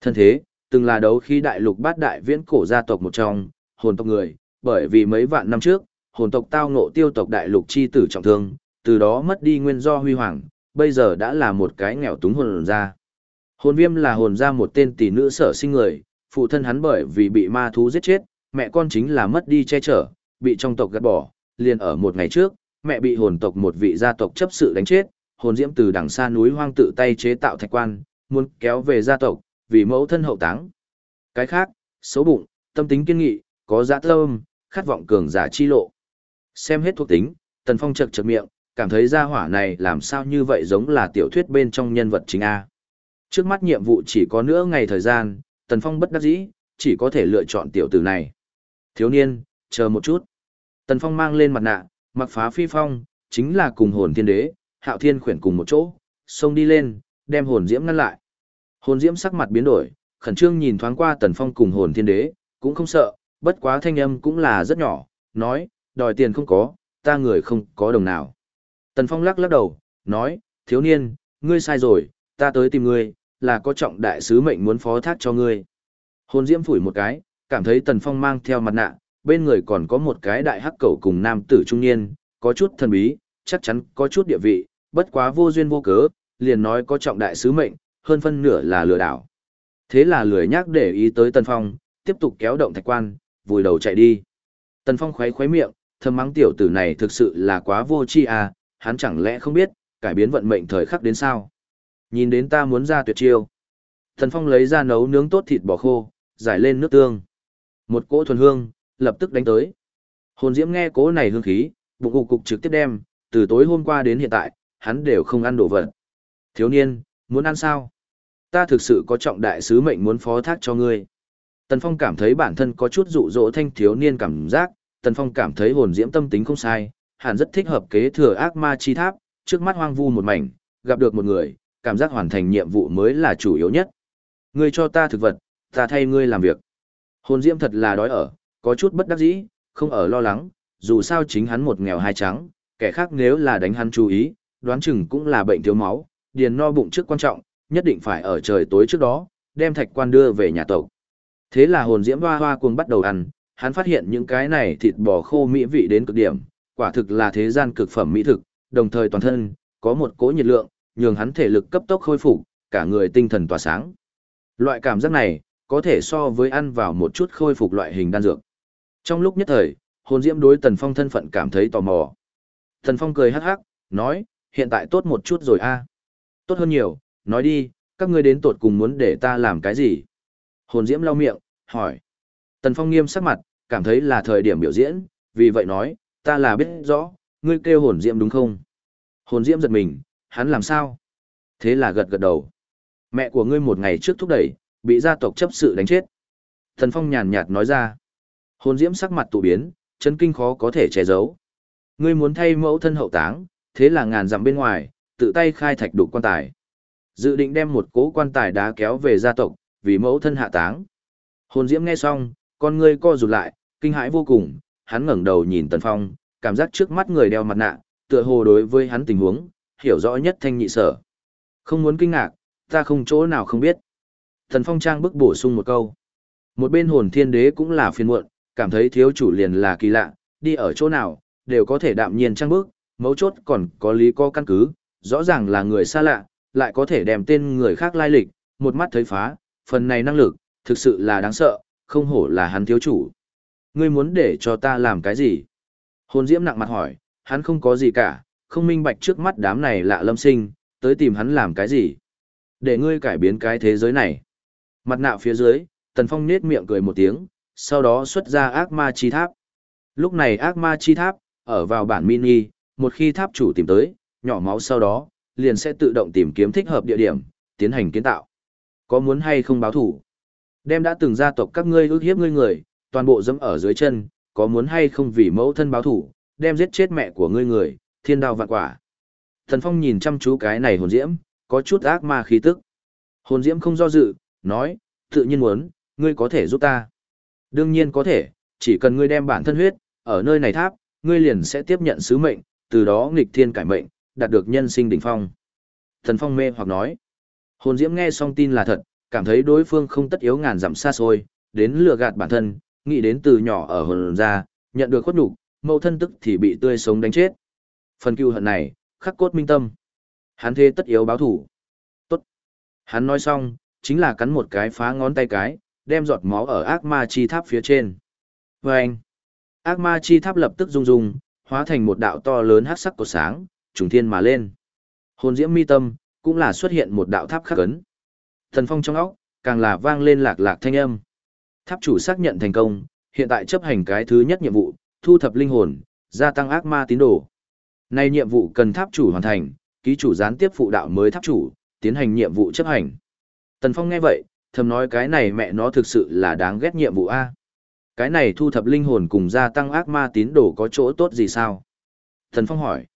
Thân thế, từng là đấu khí đại lục bát đại viễn cổ gia tộc một trong, hồn tộc người, bởi vì mấy vạn năm trước, hồn tộc tao ngộ tiêu tộc đại lục chi tử trọng thương, từ đó mất đi nguyên do huy hoàng, bây giờ đã là một cái nghèo túng hồn ra. Hồn viêm là hồn ra một tên tỷ nữ sở sinh người, phụ thân hắn bởi vì bị ma thú giết chết, mẹ con chính là mất đi che chở, bị trong tộc gạt bỏ, liền ở một ngày trước, mẹ bị hồn tộc một vị gia tộc chấp sự đánh chết, hồn diễm từ đằng xa núi hoang tự tay chế tạo thạch quan, muốn kéo về gia tộc, vì mẫu thân hậu táng. Cái khác, xấu bụng, tâm tính kiên nghị, có dạ tâm, khát vọng cường giả chi lộ. Xem hết thuộc tính, Tần Phong chật chật miệng, cảm thấy gia hỏa này làm sao như vậy giống là tiểu thuyết bên trong nhân vật chính A. Trước mắt nhiệm vụ chỉ có nửa ngày thời gian, Tần Phong bất đắc dĩ, chỉ có thể lựa chọn tiểu tử này. Thiếu niên, chờ một chút. Tần Phong mang lên mặt nạ, mặc phá phi phong, chính là cùng hồn thiên đế, hạo thiên khuyển cùng một chỗ, xông đi lên, đem hồn diễm ngăn lại. Hồn diễm sắc mặt biến đổi, khẩn trương nhìn thoáng qua Tần Phong cùng hồn thiên đế, cũng không sợ, bất quá thanh âm cũng là rất nhỏ, nói, đòi tiền không có, ta người không có đồng nào. Tần Phong lắc lắc đầu, nói, thiếu niên, ngươi sai rồi, ta tới tìm ngươi, là có trọng đại sứ mệnh muốn phó thác cho ngươi. Hồn diễm phủi một cái, cảm thấy Tần Phong mang theo mặt nạ, bên người còn có một cái đại hắc cầu cùng nam tử trung niên, có chút thần bí, chắc chắn có chút địa vị, bất quá vô duyên vô cớ, liền nói có trọng đại sứ mệnh, hơn phân nửa là lừa đảo. Thế là lười nhắc để ý tới Tần Phong, tiếp tục kéo động thạch quan, vùi đầu chạy đi. Tần Phong khoái khoái miệng, thầm mắng tiểu tử này thực sự là quá vô tri à, hắn chẳng lẽ không biết, cải biến vận mệnh thời khắc đến sao. Nhìn đến ta muốn ra tuyệt chiêu. Tần Phong lấy ra nấu nướng tốt thịt bò khô, giải lên nước tương. Một cỗ thuần hương, lập tức đánh tới. Hồn Diễm nghe cỗ này hương khí, bụng cục cục trực tiếp đem, từ tối hôm qua đến hiện tại, hắn đều không ăn đồ vật. Thiếu niên, muốn ăn sao? Ta thực sự có trọng đại sứ mệnh muốn phó thác cho ngươi. Tần Phong cảm thấy bản thân có chút dụ dỗ thanh thiếu niên cảm giác, Tần Phong cảm thấy hồn diễm tâm tính không sai, hẳn rất thích hợp kế thừa ác ma chi tháp, trước mắt hoang vu một mảnh, gặp được một người, cảm giác hoàn thành nhiệm vụ mới là chủ yếu nhất. Ngươi cho ta thực vật, ta thay ngươi làm việc. Hồn diễm thật là đói ở, có chút bất đắc dĩ, không ở lo lắng, dù sao chính hắn một nghèo hai trắng, kẻ khác nếu là đánh hắn chú ý, đoán chừng cũng là bệnh thiếu máu, điền no bụng trước quan trọng, nhất định phải ở trời tối trước đó, đem thạch quan đưa về nhà tộc. Thế là hồn diễm hoa hoa cuồng bắt đầu ăn, hắn phát hiện những cái này thịt bò khô mỹ vị đến cực điểm, quả thực là thế gian cực phẩm mỹ thực, đồng thời toàn thân, có một cỗ nhiệt lượng, nhường hắn thể lực cấp tốc khôi phục, cả người tinh thần tỏa sáng. Loại cảm giác này, có thể so với ăn vào một chút khôi phục loại hình đan dược. Trong lúc nhất thời, hồn diễm đối Tần Phong thân phận cảm thấy tò mò. Tần Phong cười hắc hắc, nói, hiện tại tốt một chút rồi a Tốt hơn nhiều, nói đi, các ngươi đến tột cùng muốn để ta làm cái gì? Hồn diễm lau miệng, hỏi. Tần Phong nghiêm sắc mặt, cảm thấy là thời điểm biểu diễn, vì vậy nói, ta là biết rõ, ngươi kêu hồn diễm đúng không? Hồn diễm giật mình, hắn làm sao? Thế là gật gật đầu. Mẹ của ngươi một ngày trước thúc đẩy, bị gia tộc chấp sự đánh chết. Tần Phong nhàn nhạt nói ra. Hồn diễm sắc mặt tụ biến, chân kinh khó có thể che giấu. Ngươi muốn thay mẫu thân hậu táng, thế là ngàn dặm bên ngoài, tự tay khai thạch đủ quan tài. Dự định đem một cố quan tài đá kéo về gia tộc, vì mẫu thân hạ táng. Hồn Diễm nghe xong, con ngươi co rụt lại, kinh hãi vô cùng, hắn ngẩng đầu nhìn Tần Phong, cảm giác trước mắt người đeo mặt nạ, tựa hồ đối với hắn tình huống, hiểu rõ nhất thanh nhị sở. Không muốn kinh ngạc, ta không chỗ nào không biết. Tần Phong trang bức bổ sung một câu. Một bên hồn thiên đế cũng là phiền muộn, cảm thấy thiếu chủ liền là kỳ lạ, đi ở chỗ nào, đều có thể đạm nhiên trang bức, mấu chốt còn có lý có căn cứ, rõ ràng là người xa lạ, lại có thể đem tên người khác lai lịch, một mắt thấy phá, phần này năng lực, thực sự là đáng sợ, không hổ là hắn thiếu chủ. Ngươi muốn để cho ta làm cái gì? Hồn diễm nặng mặt hỏi, hắn không có gì cả, không minh bạch trước mắt đám này lạ lâm sinh, tới tìm hắn làm cái gì? Để ngươi cải biến cái thế giới này. Mặt nạ phía dưới, Tần Phong nết miệng cười một tiếng, sau đó xuất ra ác ma chi tháp. Lúc này ác ma chi tháp, ở vào bản mini, một khi tháp chủ tìm tới, nhỏ máu sau đó, liền sẽ tự động tìm kiếm thích hợp địa điểm, tiến hành kiến tạo. Có muốn hay không báo thủ? Đem đã từng gia tộc các ngươi ước hiếp ngươi người, toàn bộ dẫm ở dưới chân, có muốn hay không vì mẫu thân báo thủ, đem giết chết mẹ của ngươi người, thiên đao vạn quả. Thần Phong nhìn chăm chú cái này hồn diễm, có chút ác ma khí tức. Hồn diễm không do dự, nói, tự nhiên muốn, ngươi có thể giúp ta. Đương nhiên có thể, chỉ cần ngươi đem bản thân huyết, ở nơi này tháp, ngươi liền sẽ tiếp nhận sứ mệnh, từ đó nghịch thiên cải mệnh, đạt được nhân sinh đỉnh phong. Thần Phong mê hoặc nói. Hồn Diễm nghe xong tin là thật, cảm thấy đối phương không tất yếu ngàn dặm xa xôi, đến lừa gạt bản thân, nghĩ đến từ nhỏ ở hồn ra, nhận được khuất nhục, mẫu thân tức thì bị tươi sống đánh chết. Phần cừu hận này, khắc cốt minh tâm. Hắn thế tất yếu báo thủ. Tốt. Hắn nói xong, chính là cắn một cái phá ngón tay cái, đem giọt máu ở ác ma chi tháp phía trên. Vâng! ác ma chi tháp lập tức rung rung, hóa thành một đạo to lớn hắc sắc của sáng, trùng thiên mà lên. Hồn diễm mi tâm, cũng là xuất hiện một đạo tháp khắc ấn. Thần phong trong óc, càng là vang lên lạc lạc thanh âm. Tháp chủ xác nhận thành công, hiện tại chấp hành cái thứ nhất nhiệm vụ, thu thập linh hồn, gia tăng ác ma tín đồ. Nay nhiệm vụ cần tháp chủ hoàn thành, ký chủ gián tiếp phụ đạo mới tháp chủ, tiến hành nhiệm vụ chấp hành. Tần Phong nghe vậy, thầm nói cái này mẹ nó thực sự là đáng ghét nhiệm vụ A. Cái này thu thập linh hồn cùng gia tăng ác ma tín đồ có chỗ tốt gì sao? Tần Phong hỏi.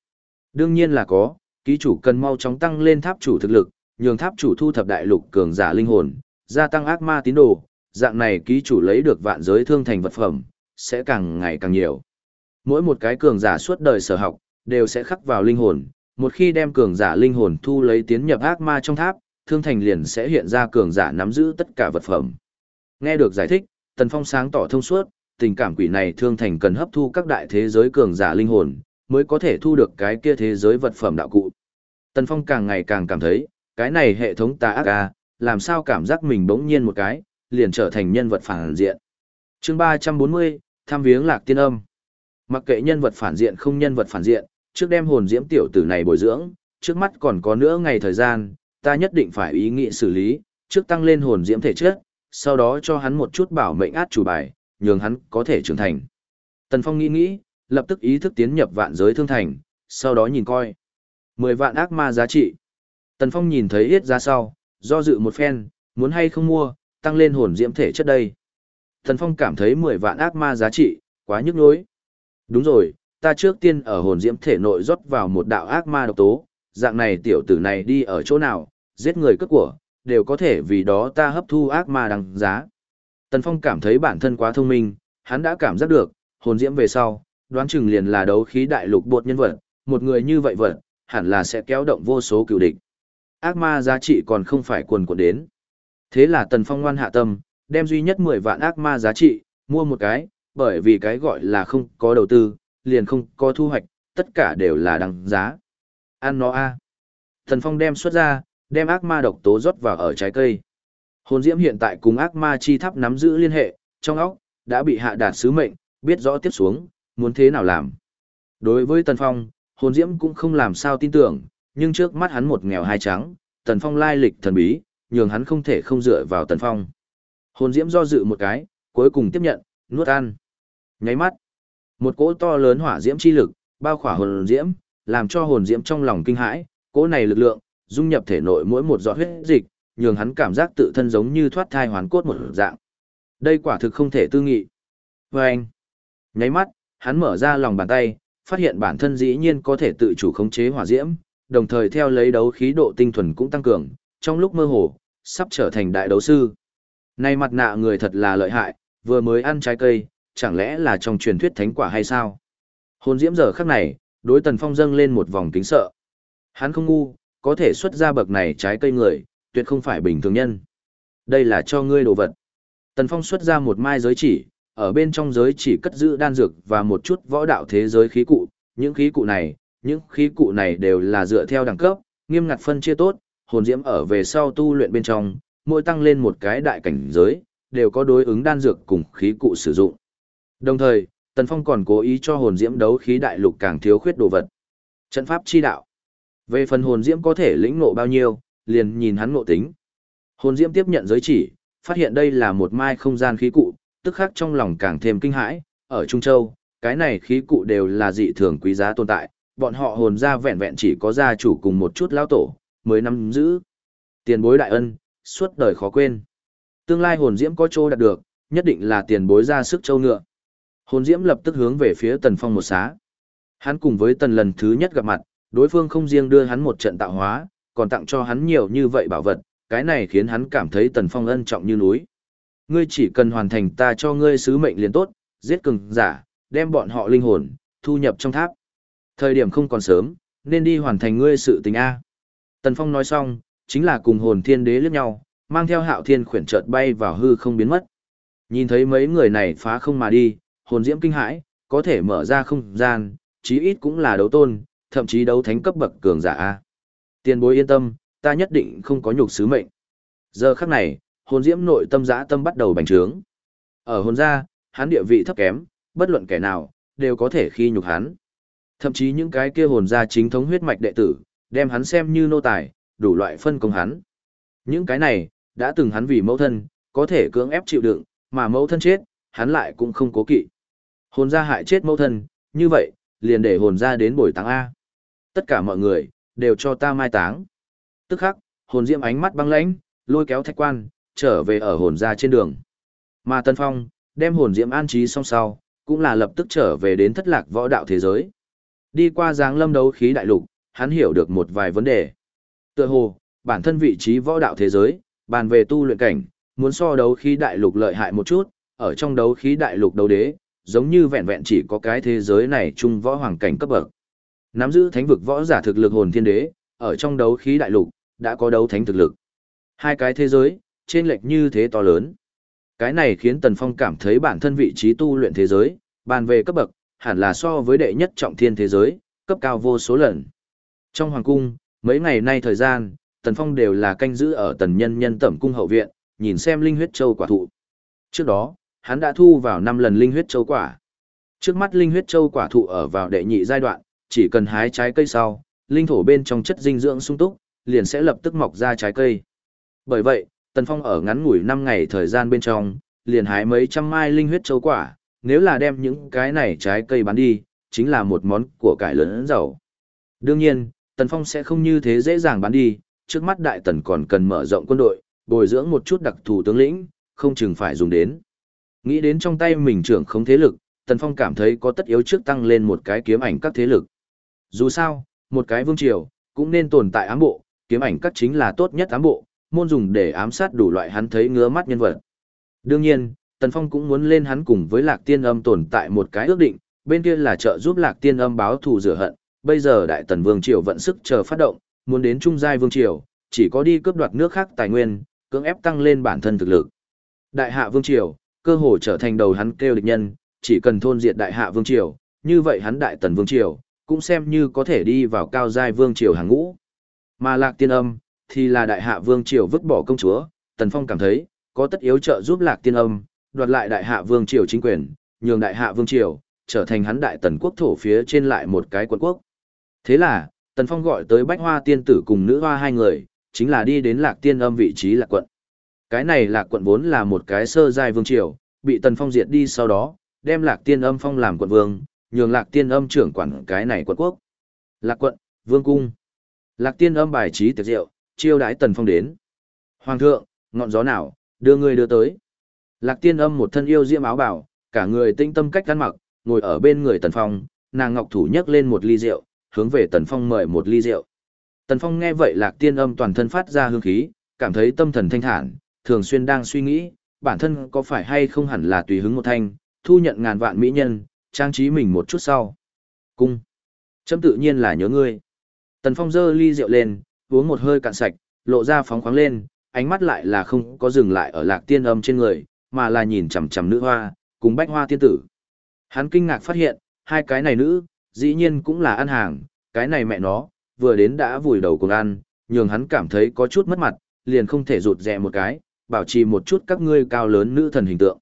Đương nhiên là có, ký chủ cần mau chóng tăng lên tháp chủ thực lực, nhường tháp chủ thu thập đại lục cường giả linh hồn, gia tăng ác ma tín đồ, dạng này ký chủ lấy được vạn giới thương thành vật phẩm, sẽ càng ngày càng nhiều. Mỗi một cái cường giả suốt đời sở học, đều sẽ khắc vào linh hồn, một khi đem cường giả linh hồn thu lấy tiến nhập ác ma trong tháp, thương thành liền sẽ hiện ra cường giả nắm giữ tất cả vật phẩm. Nghe được giải thích, Tần Phong sáng tỏ thông suốt, tình cảm quỷ này thương thành cần hấp thu các đại thế giới cường giả linh hồn, mới có thể thu được cái kia thế giới vật phẩm đạo cụ. Tần Phong càng ngày càng cảm thấy, cái này hệ thống tà ác à, làm sao cảm giác mình bỗng nhiên một cái, liền trở thành nhân vật phản diện. Chương 340, tham viếng Lạc Tiên Âm. Mặc kệ nhân vật phản diện không nhân vật phản diện, trước đem hồn diễm tiểu tử này bồi dưỡng, trước mắt còn có nữa ngày thời gian, ta nhất định phải ý nghĩ xử lý, trước tăng lên hồn diễm thể chất, sau đó cho hắn một chút bảo mệnh át chủ bài, nhường hắn có thể trưởng thành. Tần Phong nghĩ nghĩ, lập tức ý thức tiến nhập vạn giới thương thành, sau đó nhìn coi. 10 vạn ác ma giá trị. Tần Phong nhìn thấy ít ra sau, do dự một phen, muốn hay không mua, tăng lên hồn diễm thể chất đây. Tần Phong cảm thấy 10 vạn ác ma giá trị, quá nhức nhối. Đúng rồi, ta trước tiên ở hồn diễm thể nội rót vào một đạo ác ma độc tố, dạng này tiểu tử này đi ở chỗ nào, giết người cướp của, đều có thể vì đó ta hấp thu ác ma đằng giá. Tần Phong cảm thấy bản thân quá thông minh, hắn đã cảm giác được, hồn diễm về sau, đoán chừng liền là đấu khí đại lục bột nhân vật, một người như vậy vật, hẳn là sẽ kéo động vô số cựu địch. Ác ma giá trị còn không phải quần quần đến. Thế là Tần Phong ngoan hạ tâm, đem duy nhất 10 vạn ác ma giá trị, mua một cái, bởi vì cái gọi là không có đầu tư, liền không có thu hoạch, tất cả đều là đăng giá. Ăn nó a. Tần Phong đem xuất ra, đem ác ma độc tố rót vào ở trái cây. Hồn Diễm hiện tại cùng ác ma chi tháp nắm giữ liên hệ, trong óc đã bị hạ đạt sứ mệnh, biết rõ tiếp xuống, muốn thế nào làm. Đối với Tần Phong, Hồn Diễm cũng không làm sao tin tưởng, nhưng trước mắt hắn một nghèo hai trắng, Tần Phong lai lịch thần bí, nhường hắn không thể không dựa vào Tần Phong. Hồn Diễm do dự một cái, cuối cùng tiếp nhận, nuốt ăn. Nháy mắt, một cỗ to lớn hỏa diễm chi lực, bao khỏa hồn diễm, làm cho hồn diễm trong lòng kinh hãi, cỗ này lực lượng, dung nhập thể nội mỗi một giọt huyết dịch, nhường hắn cảm giác tự thân giống như thoát thai hoàn cốt một dạng. Đây quả thực không thể tư nghị. Và anh, nháy mắt, hắn mở ra lòng bàn tay, phát hiện bản thân dĩ nhiên có thể tự chủ khống chế hỏa diễm, đồng thời theo lấy đấu khí độ tinh thuần cũng tăng cường, trong lúc mơ hồ, sắp trở thành đại đấu sư. Này mặt nạ người thật là lợi hại, vừa mới ăn trái cây, chẳng lẽ là trong truyền thuyết thánh quả hay sao? Hồn diễm giờ khắc này, đối tần phong dâng lên một vòng kính sợ. Hắn không ngu, có thể xuất ra bậc này trái cây người, tuyệt không phải bình thường nhân. Đây là cho ngươi đồ vật. Tần Phong xuất ra một mai giới chỉ, ở bên trong giới chỉ cất giữ đan dược và một chút võ đạo thế giới khí cụ. Những khí cụ này, những khí cụ này đều là dựa theo đẳng cấp, nghiêm ngặt phân chia tốt, hồn diễm ở về sau tu luyện bên trong, mỗi tăng lên một cái đại cảnh giới, đều có đối ứng đan dược cùng khí cụ sử dụng. Đồng thời, Tần Phong còn cố ý cho hồn diễm đấu khí đại lục càng thiếu khuyết đồ vật. Trận pháp chi đạo. Về phần hồn diễm có thể lĩnh ngộ bao nhiêu, liền nhìn hắn ngộ tính. Hồn diễm tiếp nhận giới chỉ, phát hiện đây là một mai không gian khí cụ, tức khắc trong lòng càng thêm kinh hãi, ở Trung Châu, cái này khí cụ đều là dị thường quý giá tồn tại, bọn họ hồn ra vẹn vẹn chỉ có gia chủ cùng một chút lao tổ, mới nắm giữ. Tiền bối đại ân, suốt đời khó quên. Tương lai hồn diễm có chỗ đạt được, nhất định là tiền bối ra sức châu ngựa. Hồn diễm lập tức hướng về phía tần phong một xá. Hắn cùng với tần lần thứ nhất gặp mặt, đối phương không riêng đưa hắn một trận tạo hóa, còn tặng cho hắn nhiều như vậy bảo vật, cái này khiến hắn cảm thấy Tần Phong ân trọng như núi. Ngươi chỉ cần hoàn thành ta cho ngươi sứ mệnh liền tốt, giết cường giả, đem bọn họ linh hồn, thu nhập trong tháp. Thời điểm không còn sớm, nên đi hoàn thành ngươi sự tình A. Tần Phong nói xong, chính là cùng hồn thiên đế liếc nhau, mang theo hạo thiên khuyển chợt bay vào hư không biến mất. Nhìn thấy mấy người này phá không mà đi, hồn diễm kinh hãi, có thể mở ra không gian, chí ít cũng là đấu tôn, thậm chí đấu thánh cấp bậc cường giả a. Tiền bối yên tâm, ta nhất định không có nhục sứ mệnh. Giờ khắc này, hồn diễm nội tâm dã tâm bắt đầu bành trướng. Ở hồn gia, hắn địa vị thấp kém, bất luận kẻ nào, đều có thể khi nhục hắn. Thậm chí những cái kia hồn gia chính thống huyết mạch đệ tử, đem hắn xem như nô tài, đủ loại phân công hắn. Những cái này, đã từng hắn vì mẫu thân, có thể cưỡng ép chịu đựng, mà mẫu thân chết, hắn lại cũng không cố kỵ. Hồn gia hại chết mẫu thân, như vậy, liền để hồn gia đến bồi táng A. Tất cả mọi người, đều cho ta mai táng. Tức khắc, hồn diễm ánh mắt băng lãnh, lôi kéo thạch quan, trở về ở hồn gia trên đường. Mà Tân Phong, đem hồn diễm an trí xong sau, cũng là lập tức trở về đến thất lạc võ đạo thế giới. Đi qua giáng lâm đấu khí đại lục, hắn hiểu được một vài vấn đề. Tựa hồ, bản thân vị trí võ đạo thế giới, bàn về tu luyện cảnh, muốn so đấu khí đại lục lợi hại một chút, ở trong đấu khí đại lục đấu đế, giống như vẹn vẹn chỉ có cái thế giới này chung võ hoàng cảnh cấp bậc. Nắm giữ thánh vực võ giả thực lực hồn thiên đế, ở trong đấu khí đại lục, đã có đấu thánh thực lực. Hai cái thế giới, trên lệch như thế to lớn. Cái này khiến Tần Phong cảm thấy bản thân vị trí tu luyện thế giới, bàn về cấp bậc, hẳn là so với đệ nhất trọng thiên thế giới, cấp cao vô số lần. Trong hoàng cung, mấy ngày nay thời gian, Tần Phong đều là canh giữ ở tần nhân nhân tẩm cung hậu viện, nhìn xem linh huyết châu quả thụ. Trước đó, hắn đã thu vào 5 lần linh huyết châu quả. Trước mắt linh huyết châu quả thụ ở vào đệ nhị giai đoạn, chỉ cần hái trái cây sau, linh thổ bên trong chất dinh dưỡng sung túc, liền sẽ lập tức mọc ra trái cây. Bởi vậy, Tần Phong ở ngắn ngủi 5 ngày thời gian bên trong, liền hái mấy trăm mai linh huyết châu quả, nếu là đem những cái này trái cây bán đi, chính là một món của cải lớn giàu. Đương nhiên, Tần Phong sẽ không như thế dễ dàng bán đi, trước mắt đại tần còn cần mở rộng quân đội, bồi dưỡng một chút đặc thù tướng lĩnh, không chừng phải dùng đến. Nghĩ đến trong tay mình trưởng không thế lực, Tần Phong cảm thấy có tất yếu trước tăng lên một cái kiếm ảnh các thế lực. Dù sao, một cái vương triều, cũng nên tồn tại ám bộ, kiếm ảnh các chính là tốt nhất ám bộ, môn dùng để ám sát đủ loại hắn thấy ngứa mắt nhân vật. Đương nhiên, Tần Phong cũng muốn lên hắn cùng với Lạc Tiên Âm tồn tại một cái ước định, bên kia là trợ giúp Lạc Tiên Âm báo thù rửa hận, bây giờ Đại Tần Vương Triều vận sức chờ phát động, muốn đến Trung Giai Vương Triều, chỉ có đi cướp đoạt nước khác tài nguyên, cưỡng ép tăng lên bản thân thực lực. Đại Hạ Vương Triều, cơ hồ trở thành đầu hắn kêu địch nhân, chỉ cần thôn diệt Đại Hạ Vương Triều, như vậy hắn Đại Tần Vương Triều, cũng xem như có thể đi vào cao giai Vương Triều hàng ngũ. Mà Lạc Tiên Âm, thì là Đại Hạ Vương Triều vứt bỏ công chúa, Tần Phong cảm thấy, có tất yếu trợ giúp Lạc Tiên Âm, đoạt lại Đại Hạ Vương Triều chính quyền, nhường Đại Hạ Vương Triều, trở thành hắn Đại Tần quốc thổ phía trên lại một cái quận quốc. Thế là, Tần Phong gọi tới Bách Hoa Tiên Tử cùng nữ hoa hai người, chính là đi đến Lạc Tiên Âm vị trí Lạc quận. Cái này Lạc quận vốn là một cái sơ giai vương triều, bị Tần Phong diệt đi sau đó, đem Lạc Tiên Âm phong làm quận vương, nhường Lạc Tiên Âm trưởng quản cái này quận quốc. Lạc quận, vương cung. Lạc Tiên Âm bài trí tiệc rượu, chiêu đãi Tần Phong đến. Hoàng thượng, ngọn gió nào, đưa người đưa tới. Lạc Tiên Âm một thân yêu diễm áo bảo, cả người tinh tâm cách ăn mặc, ngồi ở bên người Tần Phong, nàng ngọc thủ nhấc lên một ly rượu, hướng về Tần Phong mời một ly rượu. Tần Phong nghe vậy Lạc Tiên Âm toàn thân phát ra hương khí, cảm thấy tâm thần thanh thản, thường xuyên đang suy nghĩ, bản thân có phải hay không hẳn là tùy hứng một thanh, thu nhận ngàn vạn mỹ nhân, trang trí mình một chút sau. Cung. Chấm tự nhiên là nhớ ngươi. Tần Phong giơ ly rượu lên, uống một hơi cạn sạch, lộ ra phóng khoáng lên, ánh mắt lại là không có dừng lại ở lạc tiên âm trên người, mà là nhìn chằm chằm nữ hoa, cùng bách hoa tiên tử. Hắn kinh ngạc phát hiện, hai cái này nữ, dĩ nhiên cũng là ăn hàng, cái này mẹ nó, vừa đến đã vùi đầu cùng ăn, nhường hắn cảm thấy có chút mất mặt, liền không thể rụt rẹ một cái, bảo trì một chút các ngươi cao lớn nữ thần hình tượng.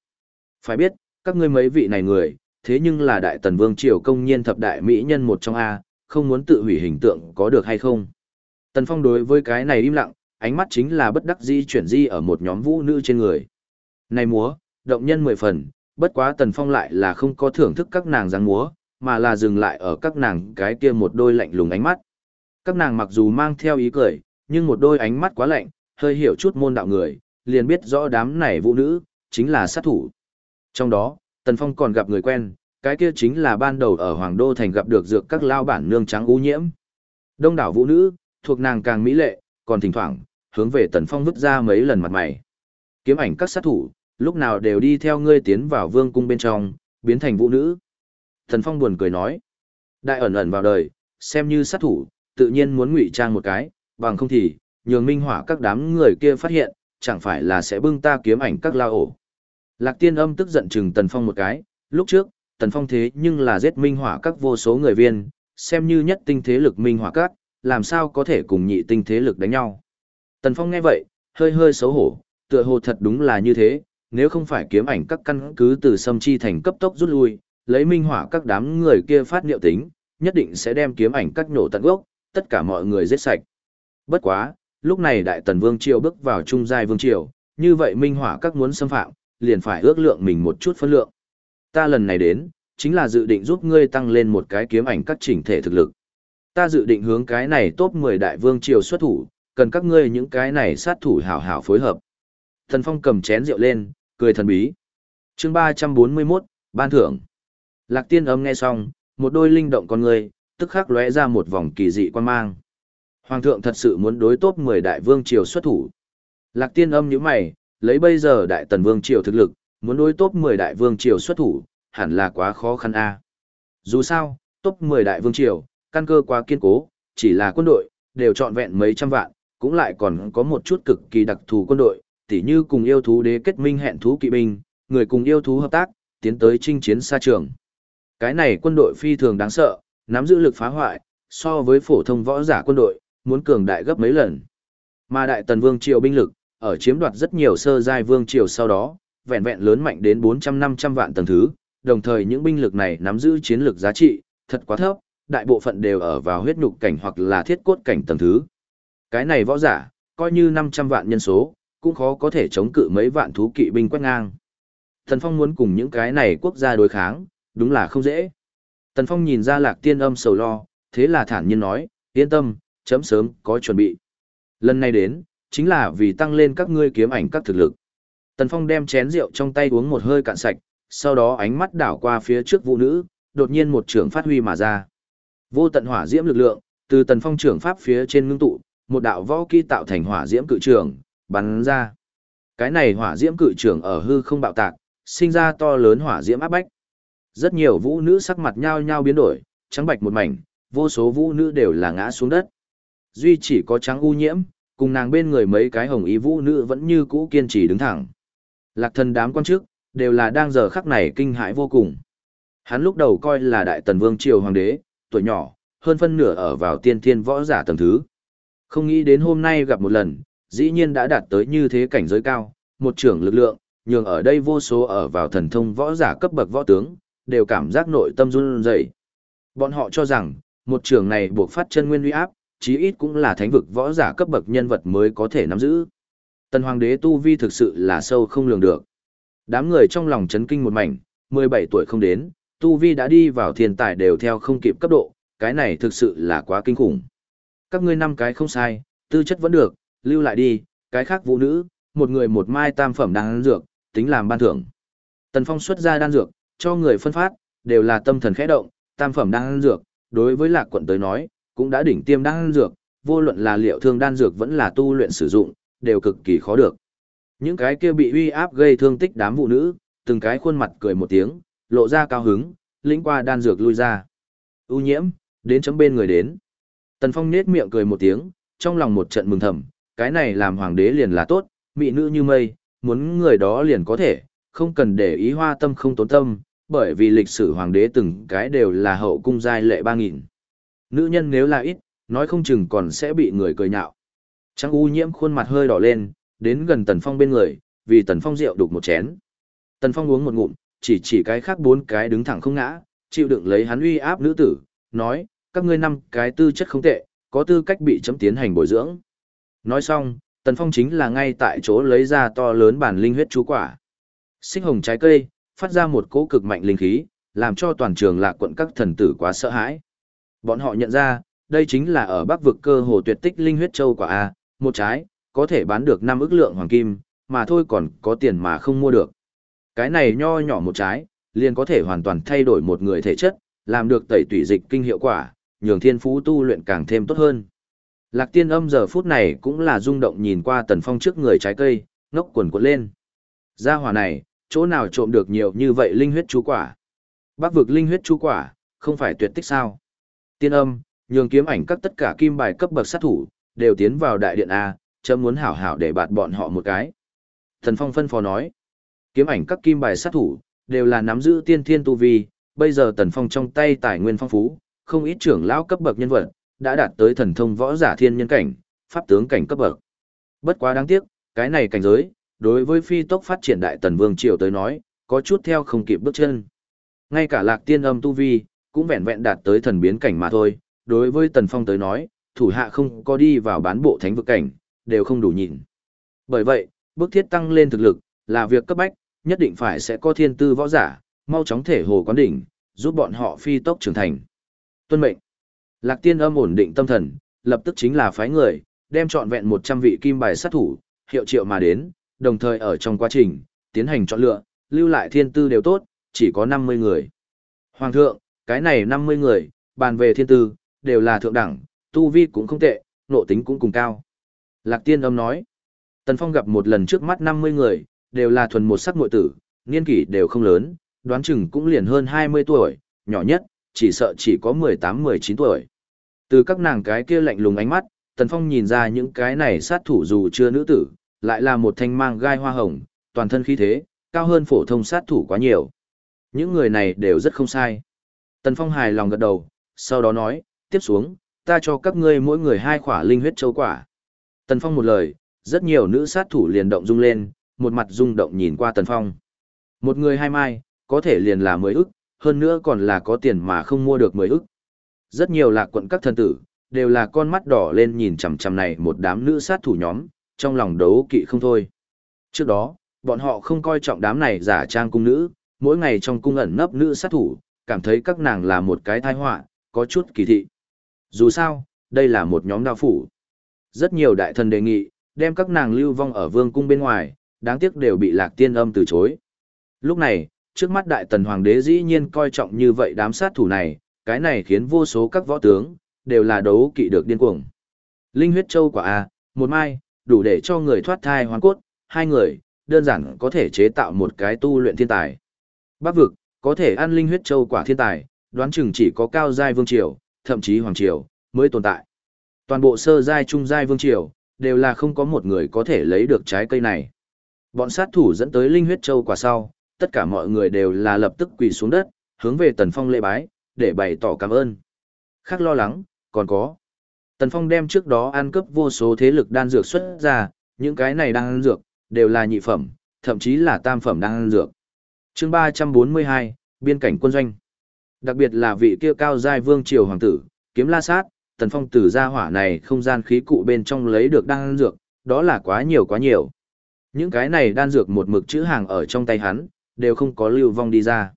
Phải biết, các ngươi mấy vị này người, thế nhưng là đại tần vương triều công nhiên thập đại mỹ nhân một trong A, không muốn tự hủy hình tượng có được hay không. Tần Phong đối với cái này im lặng, ánh mắt chính là bất đắc di chuyển di ở một nhóm vũ nữ trên người. Này múa, động nhân mười phần, bất quá Tần Phong lại là không có thưởng thức các nàng dáng múa, mà là dừng lại ở các nàng cái kia một đôi lạnh lùng ánh mắt. Các nàng mặc dù mang theo ý cười, nhưng một đôi ánh mắt quá lạnh, hơi hiểu chút môn đạo người, liền biết rõ đám này vũ nữ, chính là sát thủ. Trong đó, Tần Phong còn gặp người quen, cái kia chính là ban đầu ở Hoàng Đô Thành gặp được dược các lao bản nương trắng u nhiễm. Đông đảo vũ nữ, thuộc nàng càng mỹ lệ, còn thỉnh thoảng, hướng về Tần Phong vứt ra mấy lần mặt mày. Kiếm ảnh các sát thủ, lúc nào đều đi theo ngươi tiến vào vương cung bên trong, biến thành vũ nữ. Tần Phong buồn cười nói, đại ẩn ẩn vào đời, xem như sát thủ, tự nhiên muốn ngụy trang một cái, bằng không thì, nhường minh hỏa các đám người kia phát hiện, chẳng phải là sẽ bưng ta kiếm ảnh các lao ổ. Lạc tiên âm tức giận chừng Tần Phong một cái, lúc trước, Tần Phong thế nhưng là giết minh hỏa các vô số người viên, xem như nhất tinh thế lực minh hỏa các, làm sao có thể cùng nhị tinh thế lực đánh nhau. Tần Phong nghe vậy, hơi hơi xấu hổ, tựa hồ thật đúng là như thế, nếu không phải kiếm ảnh các căn cứ từ sâm chi thành cấp tốc rút lui, lấy minh hỏa các đám người kia phát niệu tính, nhất định sẽ đem kiếm ảnh các nổ tận gốc, tất cả mọi người giết sạch. Bất quá, lúc này đại tần vương triều bước vào trung giai vương triều, như vậy minh hỏa các muốn xâm phạm, liền phải ước lượng mình một chút phân lượng. Ta lần này đến, chính là dự định giúp ngươi tăng lên một cái kiếm ảnh các chỉnh thể thực lực. Ta dự định hướng cái này top 10 đại vương triều xuất thủ, cần các ngươi những cái này sát thủ hảo hảo phối hợp. Thần Phong cầm chén rượu lên, cười thần bí. chương 341, ban thưởng. Lạc tiên âm nghe xong, một đôi linh động con người, tức khắc lóe ra một vòng kỳ dị quan mang. Hoàng thượng thật sự muốn đối top 10 đại vương triều xuất thủ. Lạc tiên âm như mày, lấy bây giờ đại tần vương triều thực lực, muốn đối top 10 đại vương triều xuất thủ, hẳn là quá khó khăn a. Dù sao, top 10 đại vương triều, căn cơ quá kiên cố, chỉ là quân đội, đều trọn vẹn mấy trăm vạn, cũng lại còn có một chút cực kỳ đặc thù quân đội, tỉ như cùng yêu thú đế kết minh hẹn thú kỵ binh, người cùng yêu thú hợp tác, tiến tới chinh chiến xa trường. Cái này quân đội phi thường đáng sợ, nắm giữ lực phá hoại, so với phổ thông võ giả quân đội, muốn cường đại gấp mấy lần. Mà đại tần vương triều binh lực, ở chiếm đoạt rất nhiều sơ giai vương triều sau đó, vẹn vẹn lớn mạnh đến 400-500 vạn tầng thứ, đồng thời những binh lực này nắm giữ chiến lược giá trị, thật quá thấp, đại bộ phận đều ở vào huyết nhục cảnh hoặc là thiết cốt cảnh tầng thứ. Cái này võ giả, coi như 500 vạn nhân số, cũng khó có thể chống cự mấy vạn thú kỵ binh quét ngang. Thần Phong muốn cùng những cái này quốc gia đối kháng, đúng là không dễ. Tần Phong nhìn ra lạc tiên âm sầu lo, thế là thản nhiên nói, yên tâm, chấm sớm, có chuẩn bị. Lần này đến, chính là vì tăng lên các ngươi kiếm ảnh các thực lực. Tần Phong đem chén rượu trong tay uống một hơi cạn sạch, sau đó ánh mắt đảo qua phía trước vũ nữ, đột nhiên một trường phát huy mà ra. Vô tận hỏa diễm lực lượng, từ Tần Phong trưởng pháp phía trên ngưng tụ, một đạo võ kỹ tạo thành hỏa diễm cự trường, bắn ra. Cái này hỏa diễm cự trường ở hư không bạo tạc, sinh ra to lớn hỏa diễm áp bách. Rất nhiều vũ nữ sắc mặt nhao nhao biến đổi, trắng bạch một mảnh, vô số vũ nữ đều là ngã xuống đất. Duy chỉ có trắng u nhiễm, cùng nàng bên người mấy cái hồng ý vũ nữ vẫn như cũ kiên trì đứng thẳng. Lạc thần đám quan chức, đều là đang giờ khắc này kinh hãi vô cùng. Hắn lúc đầu coi là đại tần vương triều hoàng đế, tuổi nhỏ, hơn phân nửa ở vào tiên thiên võ giả tầng thứ. Không nghĩ đến hôm nay gặp một lần, dĩ nhiên đã đạt tới như thế cảnh giới cao, một trưởng lực lượng, nhường ở đây vô số ở vào thần thông võ giả cấp bậc võ tướng, đều cảm giác nội tâm run rẩy. Bọn họ cho rằng, một trưởng này buộc phát chân nguyên uy áp, chí ít cũng là thánh vực võ giả cấp bậc nhân vật mới có thể nắm giữ. Tần Hoàng đế tu vi thực sự là sâu không lường được. Đám người trong lòng chấn kinh một mảnh, 17 tuổi không đến, tu vi đã đi vào thiên tài đều theo không kịp cấp độ, cái này thực sự là quá kinh khủng. Các ngươi năm cái không sai, tư chất vẫn được, lưu lại đi, cái khác vũ nữ, một người một mai tam phẩm đan dược, tính làm ban thưởng. Tần Phong xuất ra đan dược, cho người phân phát, đều là tâm thần khẽ động, tam phẩm đan dược, đối với lạc quận tới nói, cũng đã đỉnh tiêm đan dược, vô luận là liệu thương đan dược vẫn là tu luyện sử dụng, đều cực kỳ khó được. Những cái kia bị uy áp gây thương tích đám phụ nữ, từng cái khuôn mặt cười một tiếng, lộ ra cao hứng, lĩnh qua đan dược lui ra. U nhiễm, đến chấm bên người đến. Tần Phong nết miệng cười một tiếng, trong lòng một trận mừng thầm, cái này làm hoàng đế liền là tốt, mỹ nữ như mây, muốn người đó liền có thể, không cần để ý hoa tâm không tốn tâm, bởi vì lịch sử hoàng đế từng cái đều là hậu cung giai lệ ba nghìn. Nữ nhân nếu là ít, nói không chừng còn sẽ bị người cười nhạo. Trang u nhiễm khuôn mặt hơi đỏ lên, đến gần Tần Phong bên người, vì Tần Phong rượu đục một chén. Tần Phong uống một ngụm, chỉ chỉ cái khác bốn cái đứng thẳng không ngã, chịu đựng lấy hắn uy áp nữ tử, nói, các ngươi năm cái tư chất không tệ, có tư cách bị chấm tiến hành bồi dưỡng. Nói xong, Tần Phong chính là ngay tại chỗ lấy ra to lớn bản linh huyết chú quả. Xích hồng trái cây, phát ra một cỗ cực mạnh linh khí, làm cho toàn trường lạc quận các thần tử quá sợ hãi. Bọn họ nhận ra, đây chính là ở bắc vực cơ hồ tuyệt tích linh huyết châu quả A, một trái, có thể bán được 5 ức lượng hoàng kim, mà thôi còn có tiền mà không mua được. Cái này nho nhỏ một trái, liền có thể hoàn toàn thay đổi một người thể chất, làm được tẩy tủy dịch kinh hiệu quả, nhường thiên phú tu luyện càng thêm tốt hơn. Lạc tiên âm giờ phút này cũng là rung động nhìn qua tần phong trước người trái cây, ngốc quần quật lên. Gia hỏa này, chỗ nào trộm được nhiều như vậy linh huyết chú quả. Bác vực linh huyết chú quả, không phải tuyệt tích sao. Tiên âm, nhường kiếm ảnh các tất cả kim bài cấp bậc sát thủ, đều tiến vào đại điện A, chấm muốn hảo hảo để bạt bọn họ một cái. Thần Phong phân phó nói, kiếm ảnh các kim bài sát thủ, đều là nắm giữ tiên thiên tu vi, bây giờ Tần Phong trong tay tài nguyên phong phú, không ít trưởng lão cấp bậc nhân vật, đã đạt tới thần thông võ giả thiên nhân cảnh, pháp tướng cảnh cấp bậc. Bất quá đáng tiếc, cái này cảnh giới, đối với phi tốc phát triển đại tần vương triều tới nói, có chút theo không kịp bước chân. Ngay cả lạc tiên âm tu vi, cũng vẹn vẹn đạt tới thần biến cảnh mà thôi, đối với tần phong tới nói, thủ hạ không có đi vào bán bộ thánh vực cảnh, đều không đủ nhịn. Bởi vậy, bước thiết tăng lên thực lực, là việc cấp bách, nhất định phải sẽ có thiên tư võ giả, mau chóng thể hồ quán đỉnh, giúp bọn họ phi tốc trưởng thành. Tuân mệnh. Lạc tiên âm ổn định tâm thần, lập tức chính là phái người, đem chọn vẹn 100 vị kim bài sát thủ, hiệu triệu mà đến, đồng thời ở trong quá trình, tiến hành chọn lựa, lưu lại thiên tư đều tốt, chỉ có 50 người. Hoàng thượng, cái này 50 người, bàn về thiên tư, đều là thượng đẳng, tu vi cũng không tệ, nộ tính cũng cùng cao. Lạc tiên âm nói, Tần Phong gặp một lần trước mắt 50 người, đều là thuần một sắc mội tử, niên kỷ đều không lớn, đoán chừng cũng liền hơn 20 tuổi, nhỏ nhất, chỉ sợ chỉ có 18-19 tuổi. Từ các nàng cái kia lạnh lùng ánh mắt, Tần Phong nhìn ra những cái này sát thủ dù chưa nữ tử, lại là một thanh mang gai hoa hồng, toàn thân khí thế, cao hơn phổ thông sát thủ quá nhiều. Những người này đều rất không sai. Tần Phong hài lòng gật đầu, sau đó nói, tiếp xuống, ta cho các ngươi mỗi người hai khỏa linh huyết châu quả. Tần Phong một lời, rất nhiều nữ sát thủ liền động rung lên, một mặt rung động nhìn qua Tần Phong. Một người hai mai, có thể liền là mười ức, hơn nữa còn là có tiền mà không mua được mười ức. Rất nhiều lạc quận các thần tử, đều là con mắt đỏ lên nhìn chằm chằm này một đám nữ sát thủ nhóm, trong lòng đấu kỵ không thôi. Trước đó, bọn họ không coi trọng đám này giả trang cung nữ, mỗi ngày trong cung ẩn nấp nữ sát thủ, cảm thấy các nàng là một cái tai họa, có chút kỳ thị. Dù sao, đây là một nhóm đao phủ. Rất nhiều đại thần đề nghị, đem các nàng lưu vong ở vương cung bên ngoài, đáng tiếc đều bị lạc tiên âm từ chối. Lúc này, trước mắt đại tần hoàng đế dĩ nhiên coi trọng như vậy đám sát thủ này, cái này khiến vô số các võ tướng, đều là đấu kỵ được điên cuồng. Linh huyết châu quả A, một mai, đủ để cho người thoát thai hoàn cốt, hai người, đơn giản có thể chế tạo một cái tu luyện thiên tài. Bác vực, có thể ăn linh huyết châu quả thiên tài, đoán chừng chỉ có cao giai vương triều, thậm chí hoàng triều, mới tồn tại. Toàn bộ sơ giai trung giai vương triều, đều là không có một người có thể lấy được trái cây này. Bọn sát thủ dẫn tới linh huyết châu quả sau, tất cả mọi người đều là lập tức quỳ xuống đất, hướng về Tần Phong lễ bái, để bày tỏ cảm ơn. Khác lo lắng, còn có. Tần Phong đem trước đó ăn cướp vô số thế lực đan dược xuất ra, những cái này đang ăn dược, đều là nhị phẩm, thậm chí là tam phẩm đang ăn dược. chương 342, biên cảnh quân doanh. Đặc biệt là vị kia cao giai vương triều hoàng tử, kiếm la sát, Tần Phong từ gia hỏa này không gian khí cụ bên trong lấy được đan ăn dược, đó là quá nhiều quá nhiều. Những cái này đan dược một mực chữ hàng ở trong tay hắn, đều không có lưu vong đi ra.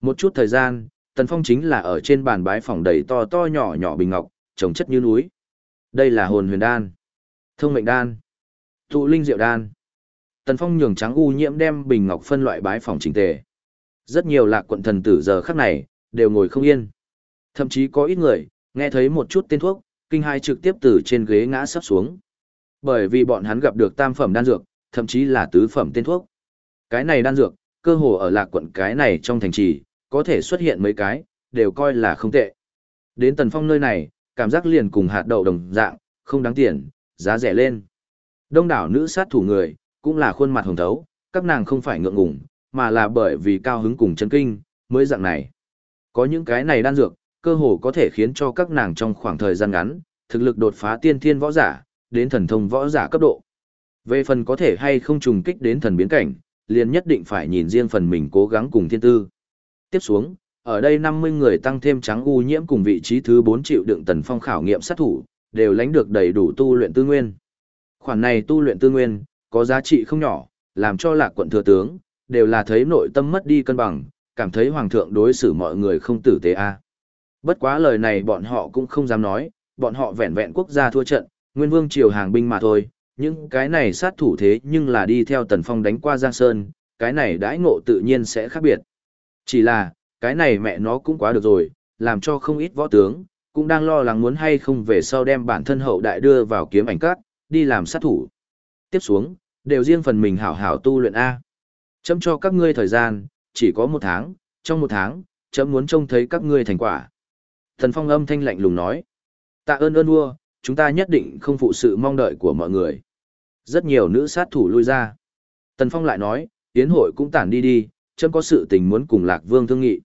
Một chút thời gian, Tần Phong chính là ở trên bàn bái phòng đầy to to nhỏ nhỏ bình ngọc, trồng chất như núi. Đây là hồn huyền đan, thông mệnh đan, tụ linh diệu đan. Tần Phong nhường trắng u nhiễm đem bình ngọc phân loại bái phòng chỉnh tề. Rất nhiều lạc quận thần tử giờ khắc này, đều ngồi không yên. Thậm chí có ít người, nghe thấy một chút tên thuốc, kinh hai trực tiếp từ trên ghế ngã sắp xuống. Bởi vì bọn hắn gặp được tam phẩm đan dược, thậm chí là tứ phẩm tên thuốc. Cái này đan dược, cơ hồ ở lạc quận cái này trong thành trì, có thể xuất hiện mấy cái, đều coi là không tệ. Đến Tần Phong nơi này, cảm giác liền cùng hạt đậu đồng dạng, không đáng tiền, giá rẻ lên. Đông đảo nữ sát thủ người, cũng là khuôn mặt hồng thấu, các nàng không phải ngượng ngùng, mà là bởi vì cao hứng cùng chân kinh, mới dạng này. Có những cái này đan dược, cơ hồ có thể khiến cho các nàng trong khoảng thời gian ngắn, thực lực đột phá tiên thiên võ giả, đến thần thông võ giả cấp độ. Về phần có thể hay không trùng kích đến thần biến cảnh, liền nhất định phải nhìn riêng phần mình cố gắng cùng thiên tư. Tiếp xuống, ở đây 50 người tăng thêm trắng u nhiễm cùng vị trí thứ 4 triệu đựng tần phong khảo nghiệm sát thủ, đều lãnh được đầy đủ tu luyện tư nguyên. Khoản này tu luyện tư nguyên, có giá trị không nhỏ, làm cho lạc quận thừa tướng, đều là thấy nội tâm mất đi cân bằng, cảm thấy hoàng thượng đối xử mọi người không tử tế a. À. Bất quá lời này bọn họ cũng không dám nói, bọn họ vẹn vẹn quốc gia thua trận, nguyên vương triều hàng binh mà thôi, những cái này sát thủ thế nhưng là đi theo tần phong đánh qua Giang Sơn, cái này đãi ngộ tự nhiên sẽ khác biệt. Chỉ là, cái này mẹ nó cũng quá được rồi, làm cho không ít võ tướng, cũng đang lo lắng muốn hay không về sau đem bản thân hậu đại đưa vào kiếm ảnh cát, đi làm sát thủ. Tiếp xuống, đều riêng phần mình hảo hảo tu luyện A. Chấm cho các ngươi thời gian, chỉ có một tháng, trong một tháng, chấm muốn trông thấy các ngươi thành quả. Thần phong âm thanh lạnh lùng nói. Tạ ơn ơn vua, chúng ta nhất định không phụ sự mong đợi của mọi người. Rất nhiều nữ sát thủ lui ra. Tần Phong lại nói, Yến hội cũng tản đi đi, chấm có sự tình muốn cùng Lạc Vương thương nghị.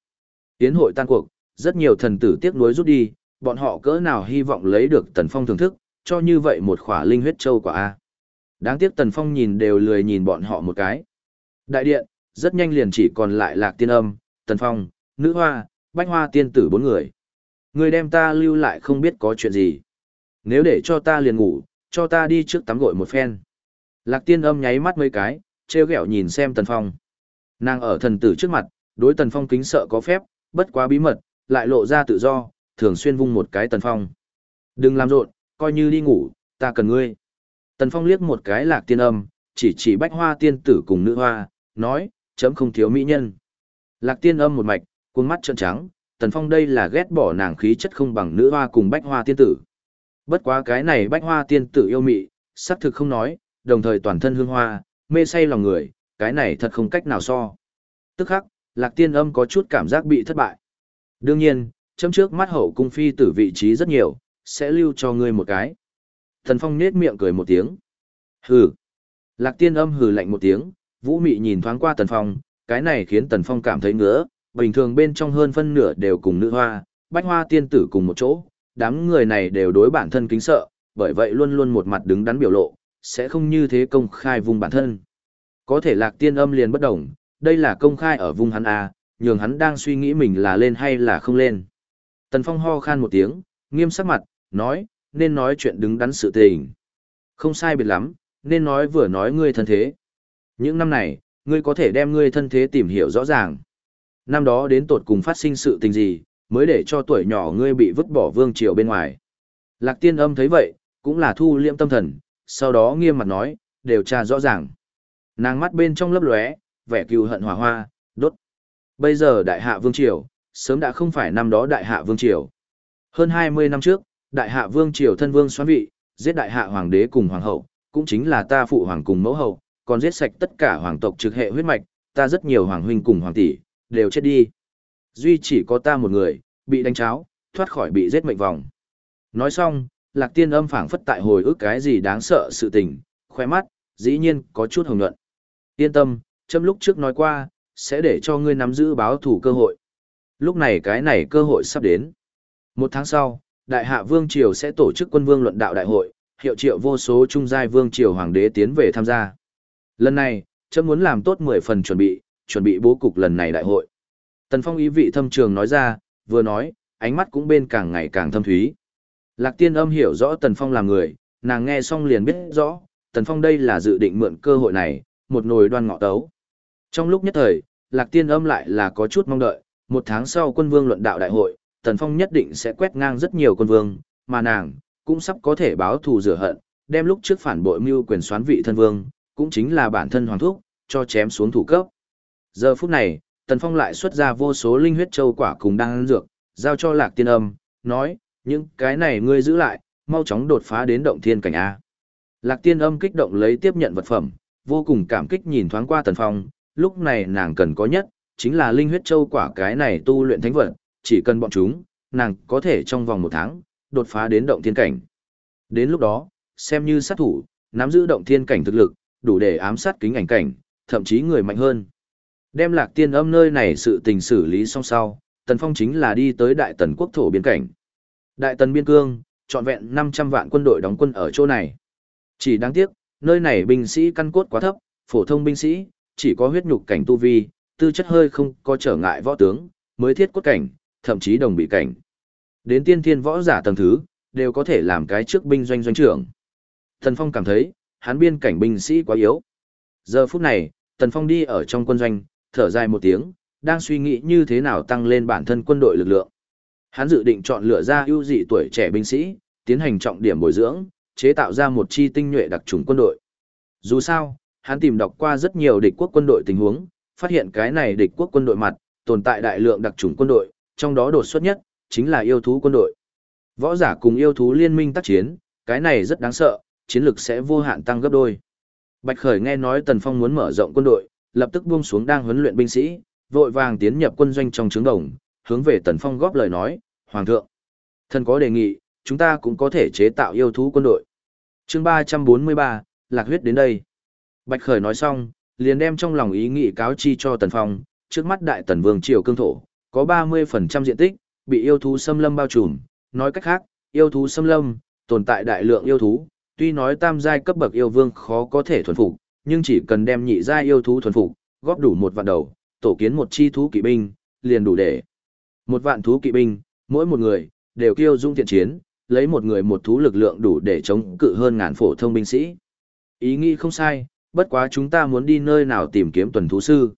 Yến hội tan cuộc, rất nhiều thần tử tiếc nuối rút đi, bọn họ cỡ nào hy vọng lấy được Tần Phong thưởng thức, cho như vậy một khỏa linh huyết châu quả A. Đáng tiếc Tần Phong nhìn đều lười nhìn bọn họ một cái. Đại điện, rất nhanh liền chỉ còn lại Lạc Tiên Âm, Tần Phong, Nữ Hoa, Bách Hoa Tiên Tử bốn người. Người đem ta lưu lại không biết có chuyện gì. Nếu để cho ta liền ngủ, cho ta đi trước tắm gội một phen. Lạc Tiên Âm nháy mắt mấy cái, treo ghẹo nhìn xem Tần Phong. Nàng ở thần tử trước mặt, đối Tần Phong kính sợ có phép, bất quá bí mật, lại lộ ra tự do, thường xuyên vung một cái Tần Phong. Đừng làm rộn, coi như đi ngủ, ta cần ngươi. Tần Phong liếc một cái lạc tiên âm, chỉ chỉ bách hoa tiên tử cùng nữ hoa, nói, chấm không thiếu mỹ nhân. Lạc tiên âm một mạch, cuốn mắt trợn trắng, Tần Phong đây là ghét bỏ nàng khí chất không bằng nữ hoa cùng bách hoa tiên tử. Bất quá cái này bách hoa tiên tử yêu mị, sắc thực không nói, đồng thời toàn thân hương hoa, mê say lòng người, cái này thật không cách nào so. Tức khắc, lạc tiên âm có chút cảm giác bị thất bại. Đương nhiên, chấm trước mắt hậu cung phi tử vị trí rất nhiều, sẽ lưu cho ngươi một cái. Thần Phong nết miệng cười một tiếng. Hừ. Lạc tiên âm hừ lạnh một tiếng, vũ mị nhìn thoáng qua Tần Phong, cái này khiến Tần Phong cảm thấy ngứa, bình thường bên trong hơn phân nửa đều cùng nữ hoa, bách hoa tiên tử cùng một chỗ, đám người này đều đối bản thân kính sợ, bởi vậy luôn luôn một mặt đứng đắn biểu lộ, sẽ không như thế công khai vùng bản thân. Có thể lạc tiên âm liền bất động. đây là công khai ở vùng hắn A, nhường hắn đang suy nghĩ mình là lên hay là không lên. Tần Phong ho khan một tiếng, nghiêm sắc mặt, nói, nên nói chuyện đứng đắn sự tình. Không sai biệt lắm, nên nói vừa nói ngươi thân thế. Những năm này, ngươi có thể đem ngươi thân thế tìm hiểu rõ ràng. Năm đó đến tột cùng phát sinh sự tình gì, mới để cho tuổi nhỏ ngươi bị vứt bỏ vương triều bên ngoài. Lạc tiên âm thấy vậy, cũng là thu liệm tâm thần, sau đó nghiêm mặt nói, đều tra rõ ràng. Nàng mắt bên trong lấp lóe, vẻ cừu hận hỏa hoa, đốt. Bây giờ đại hạ vương triều, sớm đã không phải năm đó đại hạ vương triều. Hơn 20 năm trước, đại hạ vương triều thân vương xoán vị, giết đại hạ hoàng đế cùng hoàng hậu, cũng chính là ta phụ hoàng cùng mẫu hậu, còn giết sạch tất cả hoàng tộc trực hệ huyết mạch, ta rất nhiều hoàng huynh cùng hoàng tỷ, đều chết đi. Duy chỉ có ta một người, bị đánh cháo, thoát khỏi bị giết mệnh vòng. Nói xong, lạc tiên âm phảng phất tại hồi ức cái gì đáng sợ sự tình, khoe mắt, dĩ nhiên có chút hồng nhuận. Yên tâm, châm lúc trước nói qua, sẽ để cho ngươi nắm giữ báo thủ cơ hội. Lúc này cái này cơ hội sắp đến. Một tháng sau, Đại Hạ Vương Triều sẽ tổ chức quân vương luận đạo đại hội, hiệu triệu vô số trung giai Vương Triều Hoàng đế tiến về tham gia. Lần này, Trâm muốn làm tốt 10 phần chuẩn bị, chuẩn bị bố cục lần này đại hội. Tần Phong ý vị thâm trường nói ra, vừa nói, ánh mắt cũng bên càng ngày càng thâm thúy. Lạc Tiên Âm hiểu rõ Tần Phong là người, nàng nghe xong liền biết rõ, Tần Phong đây là dự định mượn cơ hội này, một nồi đoan ngọ tấu. Trong lúc nhất thời, Lạc Tiên Âm lại là có chút mong đợi, một tháng sau quân vương luận đạo đại hội, Tần Phong nhất định sẽ quét ngang rất nhiều quân vương, mà nàng cũng sắp có thể báo thù rửa hận, đem lúc trước phản bội mưu quyền xoán vị thân vương, cũng chính là bản thân hoàng thúc, cho chém xuống thủ cấp. Giờ phút này, Tần Phong lại xuất ra vô số linh huyết châu quả cùng đang ăn dược, giao cho Lạc Tiên Âm, nói, những cái này ngươi giữ lại, mau chóng đột phá đến động thiên cảnh A. Lạc Tiên Âm kích động lấy tiếp nhận vật phẩm, vô cùng cảm kích nhìn thoáng qua Tần Phong, lúc này nàng cần có nhất, chính là linh huyết châu quả cái này tu luyện thánh vật, chỉ cần bọn chúng, nàng có thể trong vòng một tháng, đột phá đến động thiên cảnh. Đến lúc đó, xem như sát thủ, nắm giữ động thiên cảnh thực lực, đủ để ám sát kính ảnh cảnh, thậm chí người mạnh hơn. Đem lạc tiên âm nơi này sự tình xử lý xong sau, Tần Phong chính là đi tới Đại Tần quốc thổ biên cảnh. Đại Tần biên cương, trọn vẹn 500 vạn quân đội đóng quân ở chỗ này. Chỉ đáng tiếc, nơi này binh sĩ căn cốt quá thấp, phổ thông binh sĩ, chỉ có huyết nhục cảnh tu vi, tư chất hơi không có trở ngại võ tướng, mới thiết cốt cảnh, thậm chí đồng bị cảnh. Đến tiên thiên võ giả tầng thứ, đều có thể làm cái trước binh doanh doanh trưởng. Thần Phong cảm thấy, hắn biên cảnh binh sĩ quá yếu. Giờ phút này, Tần Phong đi ở trong quân doanh, thở dài một tiếng, đang suy nghĩ như thế nào tăng lên bản thân quân đội lực lượng. Hắn dự định chọn lựa ra ưu dị tuổi trẻ binh sĩ, tiến hành trọng điểm bồi dưỡng, chế tạo ra một chi tinh nhuệ đặc trùng quân đội. Dù sao, hắn tìm đọc qua rất nhiều địch quốc quân đội tình huống, phát hiện cái này địch quốc quân đội mặt, tồn tại đại lượng đặc trùng quân đội, trong đó đột xuất nhất, chính là yêu thú quân đội. Võ giả cùng yêu thú liên minh tác chiến, cái này rất đáng sợ, chiến lực sẽ vô hạn tăng gấp đôi. Bạch Khởi nghe nói Tần Phong muốn mở rộng quân đội, lập tức buông xuống đang huấn luyện binh sĩ, vội vàng tiến nhập quân doanh trong trướng đồng, hướng về Tần Phong góp lời nói, Hoàng thượng, thần có đề nghị, chúng ta cũng có thể chế tạo yêu thú quân đội. chương 343, lạc huyết đến đây. Bạch Khởi nói xong, liền đem trong lòng ý nghĩ cáo chi cho Tần Phong, trước mắt đại tần vương triều cương thổ, có 30% diện tích, bị yêu thú xâm lâm bao trùm, nói cách khác, yêu thú xâm lâm, tồn tại đại lượng yêu thú, tuy nói tam giai cấp bậc yêu vương khó có thể thuần phục, nhưng chỉ cần đem nhị giai yêu thú thuần phục, góp đủ một vạn đầu, tổ kiến một chi thú kỵ binh, liền đủ để. Một vạn thú kỵ binh, mỗi một người, đều kiêu dung thiện chiến, lấy một người một thú lực lượng đủ để chống cự hơn ngàn phổ thông binh sĩ. Ý nghĩ không sai, bất quá chúng ta muốn đi nơi nào tìm kiếm tuần thú sư.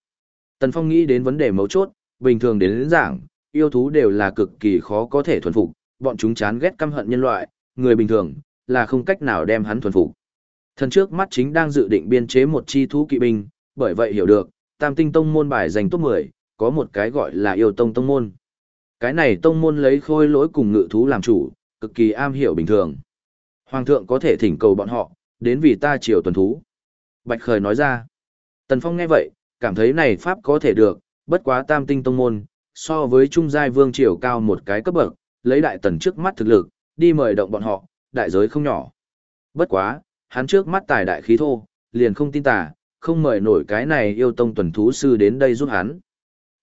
Tần Phong nghĩ đến vấn đề mấu chốt, bình thường đến, đến giảng, yêu thú đều là cực kỳ khó có thể thuần phục, bọn chúng chán ghét căm hận nhân loại, người bình thường là không cách nào đem hắn thuần phục. Thần trước mắt chính đang dự định biên chế một chi thú kỵ binh, bởi vậy hiểu được, Tam Tinh Tông môn bài dành top 10, có một cái gọi là yêu tông tông môn. Cái này tông môn lấy khôi lỗi cùng ngự thú làm chủ, cực kỳ am hiểu bình thường. Hoàng thượng có thể thỉnh cầu bọn họ, đến vì ta triều tuần thú. Bạch Khởi nói ra. Tần Phong nghe vậy, cảm thấy này pháp có thể được, bất quá tam tinh tông môn, so với trung giai vương triều cao một cái cấp bậc, lấy đại tần trước mắt thực lực, đi mời động bọn họ, đại giới không nhỏ. Bất quá, hắn trước mắt tài đại khí thô, liền không tin tà, không mời nổi cái này yêu tông tuần thú sư đến đây giúp hắn.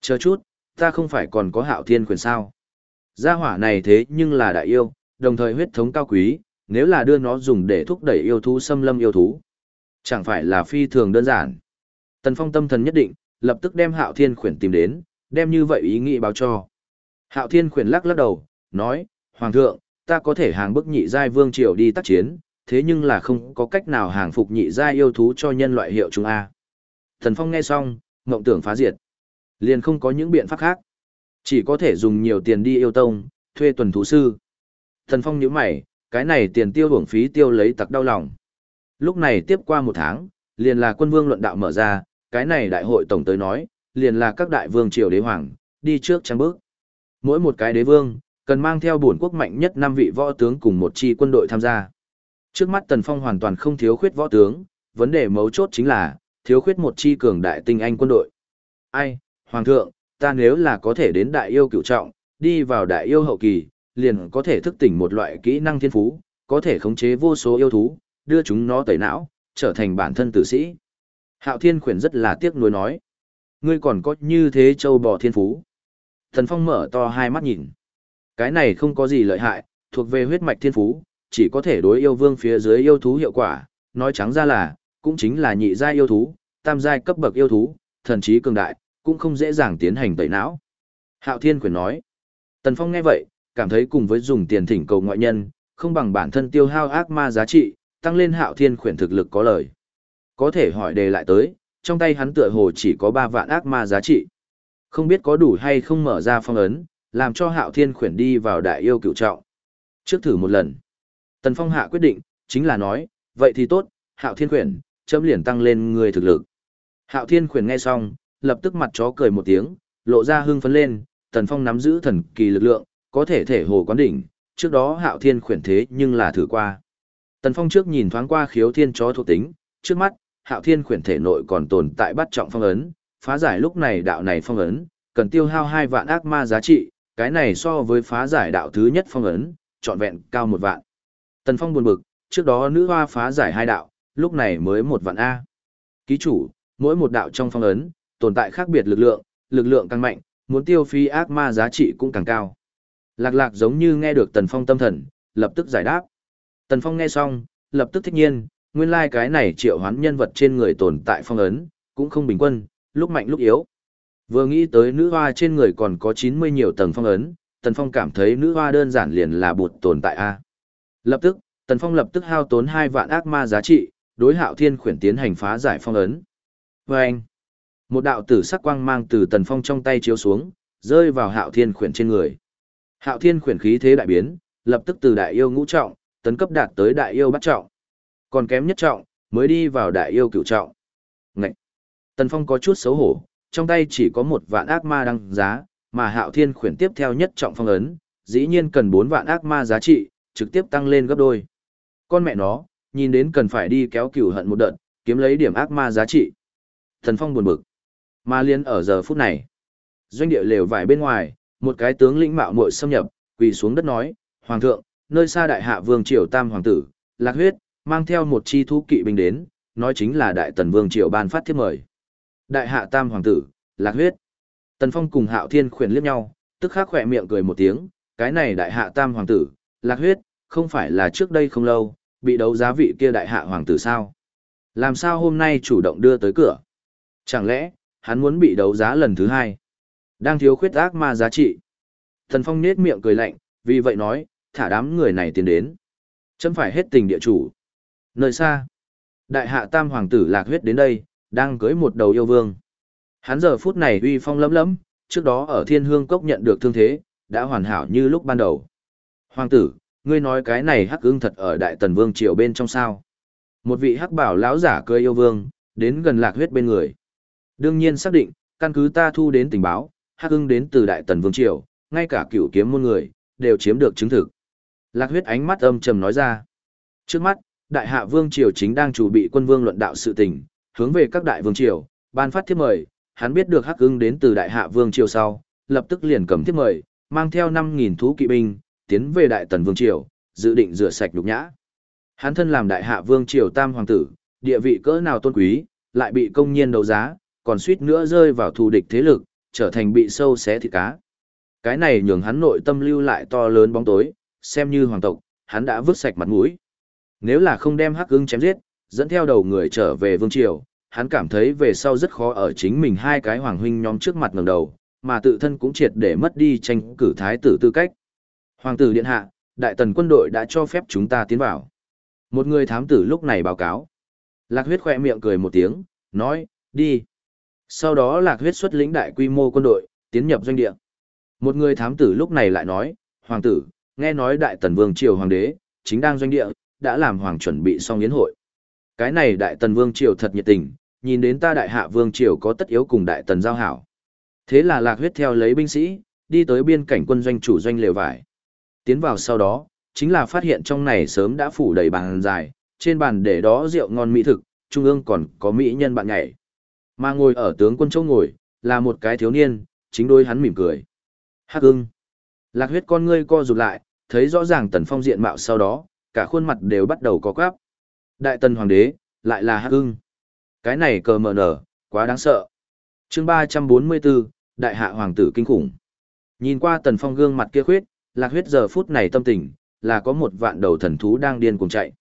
Chờ chút, ta không phải còn có hạo thiên quyền sao. Gia hỏa này thế nhưng là đại yêu, đồng thời huyết thống cao quý, nếu là đưa nó dùng để thúc đẩy yêu thú xâm lâm yêu thú. Chẳng phải là phi thường đơn giản. Tần Phong tâm thần nhất định, lập tức đem Hạo Thiên khuyển tìm đến, đem như vậy ý nghĩ báo cho. Hạo Thiên khuyển lắc lắc đầu, nói, Hoàng thượng, ta có thể hàng bức nhị giai vương triều đi tác chiến, thế nhưng là không có cách nào hàng phục nhị giai yêu thú cho nhân loại hiệu chúng A. Thần Phong nghe xong, ngộng tưởng phá diệt. Liền không có những biện pháp khác. Chỉ có thể dùng nhiều tiền đi yêu tông, thuê tuần thú sư. Thần Phong nhíu mày, cái này tiền tiêu hưởng phí tiêu lấy tặc đau lòng. Lúc này tiếp qua một tháng, liền là quân vương luận đạo mở ra, cái này đại hội tổng tới nói, liền là các đại vương triều đế hoàng, đi trước trăng bước. Mỗi một cái đế vương, cần mang theo bổn quốc mạnh nhất năm vị võ tướng cùng một chi quân đội tham gia. Trước mắt Tần Phong hoàn toàn không thiếu khuyết võ tướng, vấn đề mấu chốt chính là, thiếu khuyết một chi cường đại tinh anh quân đội. Ai, Hoàng thượng, ta nếu là có thể đến đại yêu cửu trọng, đi vào đại yêu hậu kỳ, liền có thể thức tỉnh một loại kỹ năng thiên phú, có thể khống chế vô số yêu thú, đưa chúng nó tẩy não, trở thành bản thân tử sĩ. Hạo Thiên khuyển rất là tiếc nuối nói. Ngươi còn có như thế châu bò thiên phú. Thần Phong mở to hai mắt nhìn. Cái này không có gì lợi hại, thuộc về huyết mạch thiên phú, chỉ có thể đối yêu vương phía dưới yêu thú hiệu quả. Nói trắng ra là, cũng chính là nhị giai yêu thú, tam giai cấp bậc yêu thú, thần trí cường đại, cũng không dễ dàng tiến hành tẩy não. Hạo Thiên Quyền nói. Tần Phong nghe vậy, cảm thấy cùng với dùng tiền thỉnh cầu ngoại nhân, không bằng bản thân tiêu hao ác ma giá trị, tăng lên hạo thiên Quyền thực lực có lời. Có thể hỏi đề lại tới, trong tay hắn tựa hồ chỉ có 3 vạn ác ma giá trị. Không biết có đủ hay không mở ra phong ấn, làm cho hạo thiên Quyền đi vào đại yêu cựu trọng. Trước thử một lần, Tần Phong hạ quyết định, chính là nói, vậy thì tốt, hạo thiên Quyền, chấm liền tăng lên người thực lực. Hạo thiên Quyền nghe xong, lập tức mặt chó cười một tiếng, lộ ra hưng phấn lên, Tần Phong nắm giữ thần kỳ lực lượng, có thể thể hồ quán đỉnh, trước đó hạo thiên khuyển thế nhưng là thử qua. Tần Phong trước nhìn thoáng qua khiếu thiên chó thuộc tính, trước mắt, hạo thiên khuyển thể nội còn tồn tại bắt trọng phong ấn, phá giải lúc này đạo này phong ấn, cần tiêu hao hai vạn ác ma giá trị, cái này so với phá giải đạo thứ nhất phong ấn, trọn vẹn cao một vạn. Tần Phong buồn bực, trước đó nữ hoa phá giải hai đạo, lúc này mới một vạn A. Ký chủ, mỗi một đạo trong phong ấn, tồn tại khác biệt lực lượng, lực lượng càng mạnh, muốn tiêu phi ác ma giá trị cũng càng cao. Lạc lạc giống như nghe được Tần Phong tâm thần, lập tức giải đáp. Tần Phong nghe xong, lập tức thích nhiên, nguyên lai like cái này triệu hoán nhân vật trên người tồn tại phong ấn, cũng không bình quân, lúc mạnh lúc yếu. Vừa nghĩ tới nữ hoa trên người còn có 90 nhiều tầng phong ấn, Tần Phong cảm thấy nữ hoa đơn giản liền là bụt tồn tại A. Lập tức, Tần Phong lập tức hao tốn 2 vạn ác ma giá trị, đối hạo thiên khuyển tiến hành phá giải phong ấn. vâng. anh, một đạo tử sắc quang mang từ Tần Phong trong tay chiếu xuống, rơi vào hạo thiên khuyển trên người. Hạo thiên khuyển khí thế đại biến, lập tức từ đại yêu ngũ trọng, tấn cấp đạt tới đại yêu bắt trọng. Còn kém nhất trọng, mới đi vào đại yêu cửu trọng. Ngậy! Tần Phong có chút xấu hổ, trong tay chỉ có một vạn ác ma đăng giá, mà hạo thiên khuyển tiếp theo nhất trọng phong ấn, dĩ nhiên cần bốn vạn ác ma giá trị, trực tiếp tăng lên gấp đôi. Con mẹ nó, nhìn đến cần phải đi kéo cửu hận một đợt, kiếm lấy điểm ác ma giá trị. Thần Phong buồn bực. Ma liên ở giờ phút này. Doanh địa lều vải bên ngoài, một cái tướng lĩnh mạo muội xâm nhập, quỳ xuống đất nói, Hoàng thượng, nơi xa đại hạ vương triều tam hoàng tử, lạc huyết, mang theo một chi thú kỵ binh đến, nói chính là Đại Tần Vương Triều ban phát thiếp mời. Đại hạ tam hoàng tử, lạc huyết. Tần Phong cùng Hạo Thiên khuyển liếc nhau, tức khắc khỏe miệng cười một tiếng, cái này đại hạ tam hoàng tử, lạc huyết, không phải là trước đây không lâu, bị đấu giá vị kia đại hạ hoàng tử sao? Làm sao hôm nay chủ động đưa tới cửa? Chẳng lẽ, hắn muốn bị đấu giá lần thứ hai? Đang thiếu khuyết ác ma giá trị. Thần Phong nết miệng cười lạnh, vì vậy nói, thả đám người này tiến đến. Chấm phải hết tình địa chủ. Nơi xa, đại hạ tam hoàng tử lạc huyết đến đây, đang cưới một đầu yêu vương. Hắn giờ phút này uy phong lấm lấm, trước đó ở thiên hương cốc nhận được thương thế, đã hoàn hảo như lúc ban đầu. Hoàng tử, ngươi nói cái này hắc ưng thật ở đại tần vương triều bên trong sao. Một vị hắc bảo lão giả cười yêu vương, đến gần lạc huyết bên người. Đương nhiên xác định, căn cứ ta thu đến tình báo, hắc Hưng đến từ đại tần vương triều, ngay cả cựu kiếm môn người, đều chiếm được chứng thực. Lạc huyết ánh mắt âm trầm nói ra. Trước mắt, đại hạ vương triều chính đang chủ bị quân vương luận đạo sự tình, hướng về các đại vương triều, ban phát thiếp mời, hắn biết được hắc Hưng đến từ đại hạ vương triều sau, lập tức liền cầm thiếp mời, mang theo 5.000 thú kỵ binh, tiến về đại tần vương triều, dự định rửa sạch nhục nhã. Hắn thân làm đại hạ vương triều tam hoàng tử, địa vị cỡ nào tôn quý, lại bị công nhiên đấu giá, còn suýt nữa rơi vào thù địch thế lực, trở thành bị sâu xé thịt cá. Cái này nhường hắn nội tâm lưu lại to lớn bóng tối, xem như hoàng tộc, hắn đã vứt sạch mặt mũi. Nếu là không đem hắc ưng chém giết, dẫn theo đầu người trở về vương triều, hắn cảm thấy về sau rất khó ở chính mình hai cái hoàng huynh nhóm trước mặt ngẩng đầu, mà tự thân cũng triệt để mất đi tranh cử thái tử tư cách. Hoàng tử điện hạ, đại tần quân đội đã cho phép chúng ta tiến vào. Một người thám tử lúc này báo cáo. Lạc huyết khỏe miệng cười một tiếng, nói, đi. Sau đó lạc huyết xuất lĩnh đại quy mô quân đội, tiến nhập doanh địa. Một người thám tử lúc này lại nói, Hoàng tử, nghe nói đại tần vương triều hoàng đế, chính đang doanh địa, đã làm hoàng chuẩn bị xong yến hội. Cái này đại tần vương triều thật nhiệt tình, nhìn đến ta đại hạ vương triều có tất yếu cùng đại tần giao hảo. Thế là lạc huyết theo lấy binh sĩ, đi tới biên cảnh quân doanh chủ doanh lều vải. Tiến vào sau đó, chính là phát hiện trong này sớm đã phủ đầy bàn dài, trên bàn để đó rượu ngon mỹ thực, trung ương còn có mỹ nhân bạn nhảy. Mà ngồi ở tướng quân châu ngồi, là một cái thiếu niên, chính đôi hắn mỉm cười. Hắc ưng. Lạc huyết con ngươi co rụt lại, thấy rõ ràng tần phong diện mạo sau đó, cả khuôn mặt đều bắt đầu có quáp. Đại tần hoàng đế, lại là hắc ưng. Cái này cờ mờ nở, quá đáng sợ. chương ba trăm bốn mươi 344, đại hạ hoàng tử kinh khủng. Nhìn qua tần phong gương mặt kia khuyết, lạc huyết giờ phút này tâm tình, là có một vạn đầu thần thú đang điên cuồng chạy.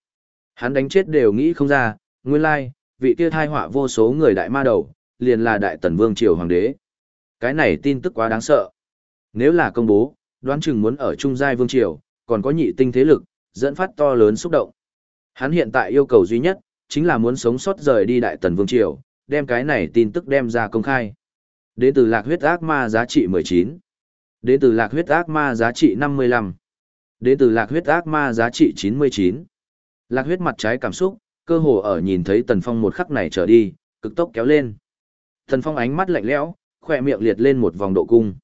Hắn đánh chết đều nghĩ không ra, nguyên lai, vị kia thai họa vô số người đại ma đầu, liền là đại tần vương triều hoàng đế. Cái này tin tức quá đáng sợ. Nếu là công bố, đoán chừng muốn ở trung giai vương triều, còn có nhị tinh thế lực, dẫn phát to lớn xúc động. Hắn hiện tại yêu cầu duy nhất, chính là muốn sống sót rời đi đại tần vương triều, đem cái này tin tức đem ra công khai. Đến từ lạc huyết ác ma giá trị 19. Đến từ lạc huyết ác ma giá trị 55. Đến từ lạc huyết ác ma giá trị 99. Lạc huyết mặt trái cảm xúc, cơ hồ ở nhìn thấy tần phong một khắc này trở đi, cực tốc kéo lên. Tần phong ánh mắt lạnh lẽo, khỏe miệng liệt lên một vòng độ cung.